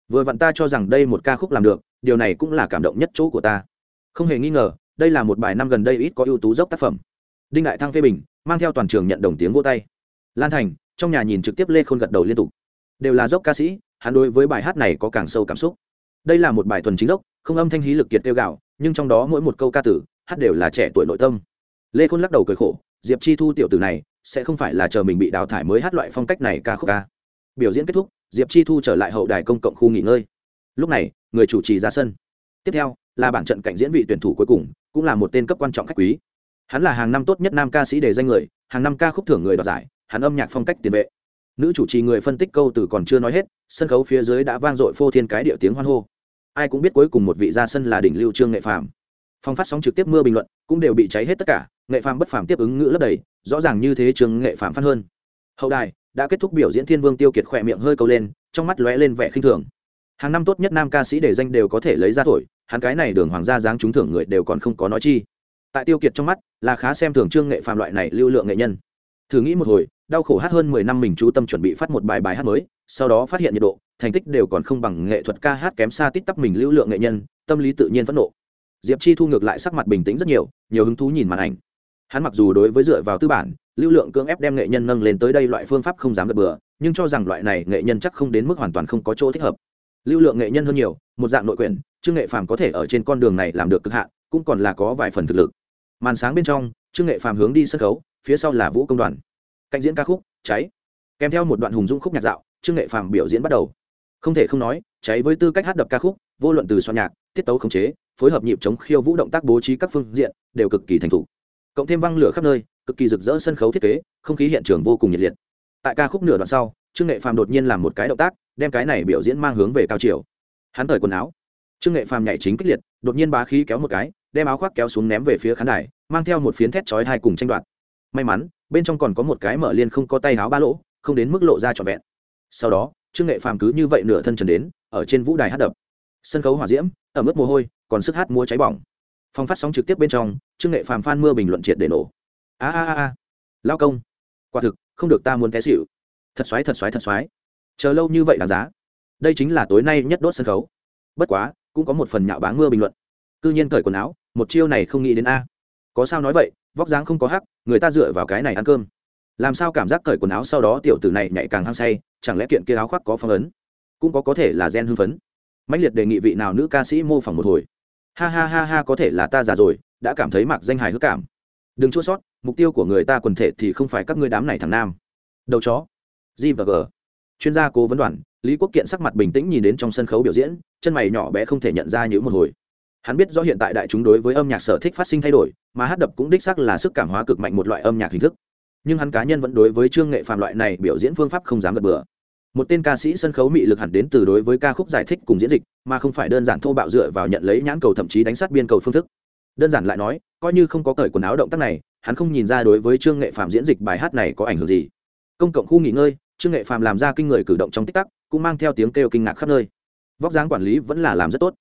Vừa vặn ta cho rằng đây một ca khúc làm được, điều này cũng là cảm động nhất chỗ của ta. Không hề nghi ngờ, đây là một bài năm gần đây ít có ưu tú dốc tác phẩm. Đinh đại thăng phê bình, mang theo toàn trường nhận đồng tiếng vô tay. Lan thành, trong nhà nhìn trực tiếp lê khôn gật đầu liên tục. Đều là dốc ca sĩ, hắn đối với bài hát này có càng sâu cảm xúc đây là một bài thuần chính dốc không âm thanh hí lực kiệt tiêu gạo, nhưng trong đó mỗi một câu ca tử, hát đều là trẻ tuổi nội tâm. Lê khôn lắc đầu cười khổ, diệp chi thu tiểu tử này, sẽ không phải là chờ mình bị đào thải mới hát loại phong cách này ca khúc ca. Biểu diễn kết thúc, diệp chi thu trở lại hậu đài công cộng khu nghỉ ngơi. Lúc này, người chủ trì ra sân. Tiếp theo, là bản trận cảnh diễn vị tuyển thủ cuối cùng, cũng là một tên cấp quan trọng khách quý. Hắn là hàng năm tốt nhất nam ca sĩ đề danh người, hàng năm ca khúc thưởng người đoạt giải, hắn âm nhạc phong cách tiền vệ. Nữ chủ trì người phân tích câu từ còn chưa nói hết, sân khấu phía dưới đã vang dội phô thiên cái điệu tiếng hoan hô ai cũng biết cuối cùng một vị ra sân là đỉnh lưu trương nghệ phàm. Phong phát sóng trực tiếp mưa bình luận, cũng đều bị cháy hết tất cả, nghệ phàm bất phàm tiếp ứng ngữ lấp đầy, rõ ràng như thế trường nghệ phàm phát hơn. Hậu đài, đã kết thúc biểu diễn thiên vương tiêu kiệt khỏe miệng hơi câu lên, trong mắt lóe lên vẻ khinh thường. Hàng năm tốt nhất nam ca sĩ để danh đều có thể lấy ra thổi, hắn cái này đường hoàng gia dáng trúng thưởng người đều còn không có nói chi. Tại tiêu kiệt trong mắt, là khá xem thường trương nghệ phàm loại này lưu lượng nghệ nhân. Thử nghĩ một hồi, đau khổ hát hơn mười năm mình chú tâm chuẩn bị phát một bài bài hát mới, sau đó phát hiện nhiệt độ thành tích đều còn không bằng nghệ thuật ca hát kém xa tít tắp mình lưu lượng nghệ nhân, tâm lý tự nhiên phẫn nộ. Diệp chi thu ngược lại sắc mặt bình tĩnh rất nhiều nhiều hứng thú nhìn màn ảnh. Hắn mặc dù đối với dựa vào tư bản, lưu lượng cưỡng ép đem nghệ nhân nâng lên tới đây loại phương pháp không dám gật bừa, nhưng cho rằng loại này nghệ nhân chắc không đến mức hoàn toàn không có chỗ thích hợp. Lưu lượng nghệ nhân hơn nhiều, một dạng nội quyền trương nghệ phàm có thể ở trên con đường này làm được cực hạn, cũng còn là có vài phần thực lực. Màn sáng bên trong, trương nghệ phàm hướng đi sân khấu, phía sau là vũ công đoàn. Cạnh diễn ca khúc, cháy. Kèm theo một đoạn hùng dung khúc nhạc dạo, trương nghệ phàm biểu diễn bắt đầu không thể không nói, cháy với tư cách hát đập ca khúc, vô luận từ soạn nhạc, tiết tấu khống chế, phối hợp nhịp chống khiêu vũ động tác bố trí các phương diện, đều cực kỳ thành thục. Cộng thêm văng lửa khắp nơi, cực kỳ rực rỡ sân khấu thiết kế, không khí hiện trường vô cùng nhiệt liệt. Tại ca khúc nửa đoạn sau, trương nghệ phàm đột nhiên làm một cái động tác, đem cái này biểu diễn mang hướng về cao chiều. Hắn thời quần áo. Trương nghệ phàm nhảy chính kích liệt, đột nhiên bá khí kéo một cái, đem áo khoác kéo xuống ném về phía khán đài, mang theo một phiến thét chói hai cùng tranh đoạt. May mắn, bên trong còn có một cái mở liên không có tay áo ba lỗ, không đến mức lộ ra trọn vẹn. Sau đó trương nghệ phàm cứ như vậy nửa thân trần đến, ở trên vũ đài hát đập. Sân khấu hỏa diễm ở mức mồ hôi, còn sức hát múa cháy bỏng. Phong phát sóng trực tiếp bên trong, trương nghệ phàm phan mưa bình luận triệt để nổ. A a a a. Lao công. Quả thực, không được ta muốn té xịu thật xoái thật xoái thật xoái. Chờ lâu như vậy đáng giá. Đây chính là tối nay nhất đốt sân khấu. Bất quá, cũng có một phần nhạo báng mưa bình luận. Cư nhiên cởi quần áo, một chiêu này không nghĩ đến a. Có sao nói vậy, vóc dáng không có hắc, người ta dựa vào cái này ăn cơm. Làm sao cảm giác cởi quần áo sau đó tiểu tử này nhạy càng hăng say chẳng lẽ kiện kia áo khoác có phong ấn? Cũng có có thể là gen hưng phấn. Mạnh liệt đề nghị vị nào nữ ca sĩ mô phỏng một hồi. Ha ha ha ha, có thể là ta già rồi, đã cảm thấy mặc danh hài hước cảm. Đừng chua sót, mục tiêu của người ta quần thể thì không phải các ngươi đám này thằng nam. Đầu chó. G và g. Chuyên gia cố vấn đoàn, lý quốc kiện sắc mặt bình tĩnh nhìn đến trong sân khấu biểu diễn, chân mày nhỏ bé không thể nhận ra những một hồi. Hắn biết rõ hiện tại đại chúng đối với âm nhạc sở thích phát sinh thay đổi, mà hát đập cũng đích sắc là sức cảm hóa cực mạnh một loại âm nhạc hình thức. Nhưng hắn cá nhân vẫn đối với trương nghệ phàm loại này biểu diễn phương pháp không dám gật bừa một tên ca sĩ sân khấu mị lực hẳn đến từ đối với ca khúc giải thích cùng diễn dịch, mà không phải đơn giản thô bạo dựa vào nhận lấy nhãn cầu thậm chí đánh sát biên cầu phương thức. Đơn giản lại nói, coi như không có cởi quần áo động tác này, hắn không nhìn ra đối với trương nghệ phàm diễn dịch bài hát này có ảnh hưởng gì. Công cộng khu nghỉ ngơi, trương nghệ phàm làm ra kinh người cử động trong tích tắc, cũng mang theo tiếng kêu kinh ngạc khắp nơi. Vóc dáng quản lý vẫn là làm rất tốt.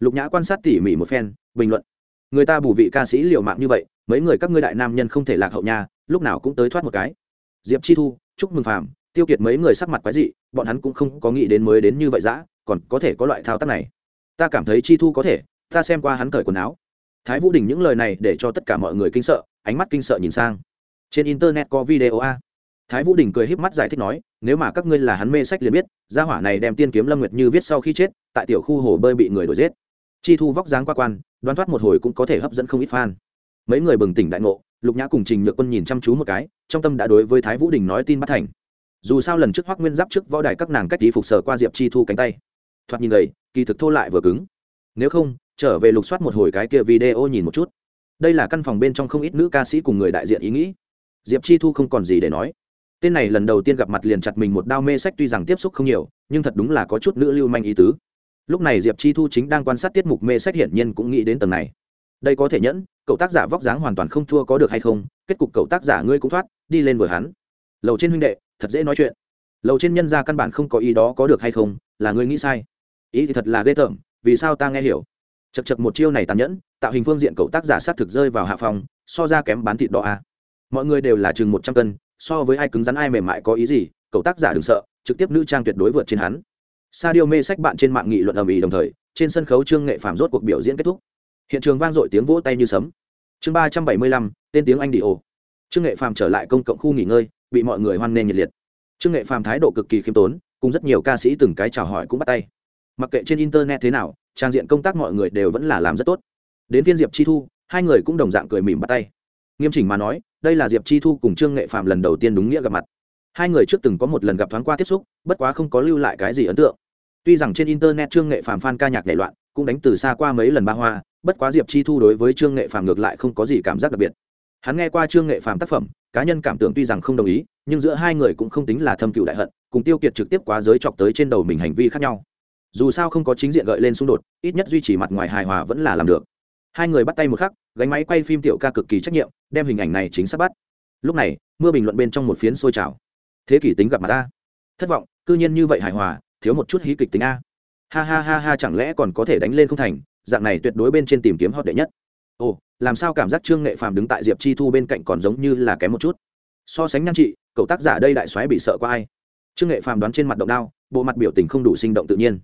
Lục nhã quan sát tỉ mỉ một phen, bình luận. Người ta bù vị ca sĩ liều mạng như vậy, mấy người các ngươi đại nam nhân không thể lạc hậu nhà lúc nào cũng tới thoát một cái. Diệp chi thu, chúc mừng phàm tiêu kiệt mấy người sắc mặt quái dị, bọn hắn cũng không có nghĩ đến mới đến như vậy dã, còn có thể có loại thao tác này. Ta cảm thấy chi thu có thể, ta xem qua hắn cởi quần áo. Thái vũ đình những lời này để cho tất cả mọi người kinh sợ, ánh mắt kinh sợ nhìn sang. Trên internet có video a. Thái vũ đình cười híp mắt giải thích nói, nếu mà các ngươi là hắn mê sách liền biết, gia hỏa này đem tiên kiếm lâm nguyệt như viết sau khi chết, tại tiểu khu hồ bơi bị người đuổi giết. Chi thu vóc dáng qua quan, đoán thoát một hồi cũng có thể hấp dẫn không ít fan. Mấy người bừng tỉnh đại ngộ, lục nhã cùng trình nhược quân nhìn chăm chú một cái, trong tâm đã đối với thái vũ đình nói tin bắt thành dù sao lần trước hoác nguyên giáp trước võ đài các nàng cách đi phục sở qua diệp chi thu cánh tay thoạt nhìn gầy, kỳ thực thô lại vừa cứng. Nếu không, trở về lục soát một hồi cái kia video nhìn một chút. Đây là căn phòng bên trong không ít nữ ca sĩ cùng người đại diện ý nghĩ. Diệp chi thu không còn gì để nói. Tên này lần đầu tiên gặp mặt liền chặt mình một đao mê sách tuy rằng tiếp xúc không nhiều, nhưng thật đúng là có chút nữ lưu manh ý tứ. Lúc này diệp chi thu chính đang quan sát tiết mục mê sách hiển nhiên cũng nghĩ đến tầng này. Đây có thể nhẫn, cậu tác giả vóc dáng hoàn toàn không thua có được hay không, kết cục cậu tác giả ngươi cũng thoát, đi lên vừa hắn lầu trên huynh đệ, thật dễ nói chuyện. Lầu trên nhân ra căn bản không có ý đó có được hay không, là ngươi nghĩ sai. Ý thì thật là ghê tởm, vì sao ta nghe hiểu? Chật chật một chiêu này tàn nhẫn, tạo hình phương diện cậu tác giả sát thực rơi vào hạ phòng so ra kém bán thịt đỏ a mọi người đều là chừng một trăm cân, so với ai cứng rắn ai mềm mại có ý gì, cậu tác giả đừng sợ, trực tiếp nữ trang tuyệt đối vượt trên hắn. Sa điêu mê sách bạn trên mạng nghị luận ầm ĩ đồng thời, trên sân khấu trương nghệ phàm rốt cuộc biểu diễn kết thúc. Hiện trường vang dội tiếng vỗ tay như sấm. Chương ba trăm bảy mươi lăm, tên tiếng anh đi ồ. Trương nghệ phàm trở lại công cộng khu nghỉ ngơi bị mọi người hoan nghênh nhiệt liệt. Trương nghệ phàm thái độ cực kỳ khiêm tốn, cùng rất nhiều ca sĩ từng cái chào hỏi cũng bắt tay. Mặc kệ trên internet thế nào, trang diện công tác mọi người đều vẫn là làm rất tốt. Đến phiên diệp chi thu, hai người cũng đồng dạng cười mỉm bắt tay. Nghiêm chỉnh mà nói, đây là diệp chi thu cùng trương nghệ phạm lần đầu tiên đúng nghĩa gặp mặt. Hai người trước từng có một lần gặp thoáng qua tiếp xúc, bất quá không có lưu lại cái gì ấn tượng. Tuy rằng trên internet trương nghệ phạm f ca nhạc nảy loạn, cũng đánh từ xa qua mấy lần ba hoa, bất quá diệp chi thu đối với trương nghệ phạm ngược lại không có gì cảm giác đặc biệt hắn nghe qua trương nghệ phạm tác phẩm, cá nhân cảm tưởng tuy rằng không đồng ý, nhưng giữa hai người cũng không tính là thâm cựu đại hận, cùng tiêu kiệt trực tiếp quá giới chọc tới trên đầu mình hành vi khác nhau. Dù sao không có chính diện gợi lên xung đột, ít nhất duy trì mặt ngoài hài hòa vẫn là làm được. Hai người bắt tay một khắc, gánh máy quay phim tiểu ca cực kỳ trách nhiệm, đem hình ảnh này chính xác bắt. Lúc này, mưa bình luận bên trong một phiến sôi trào. Thế kỷ tính gặp mặt ta. Thất vọng, cư nhiên như vậy hài hòa, thiếu một chút hí kịch tính a. Ha ha ha ha, chẳng lẽ còn có thể đánh lên không thành, dạng này tuyệt đối bên trên tìm kiếm hot đệ nhất. Ồ làm sao cảm giác trương nghệ phàm đứng tại diệp chi thu bên cạnh còn giống như là kém một chút. So sánh nhan trị, cậu tác giả đây đại soái bị sợ qua ai? Trương nghệ phàm đoán trên mặt động đao bộ mặt biểu tình không đủ sinh động tự nhiên.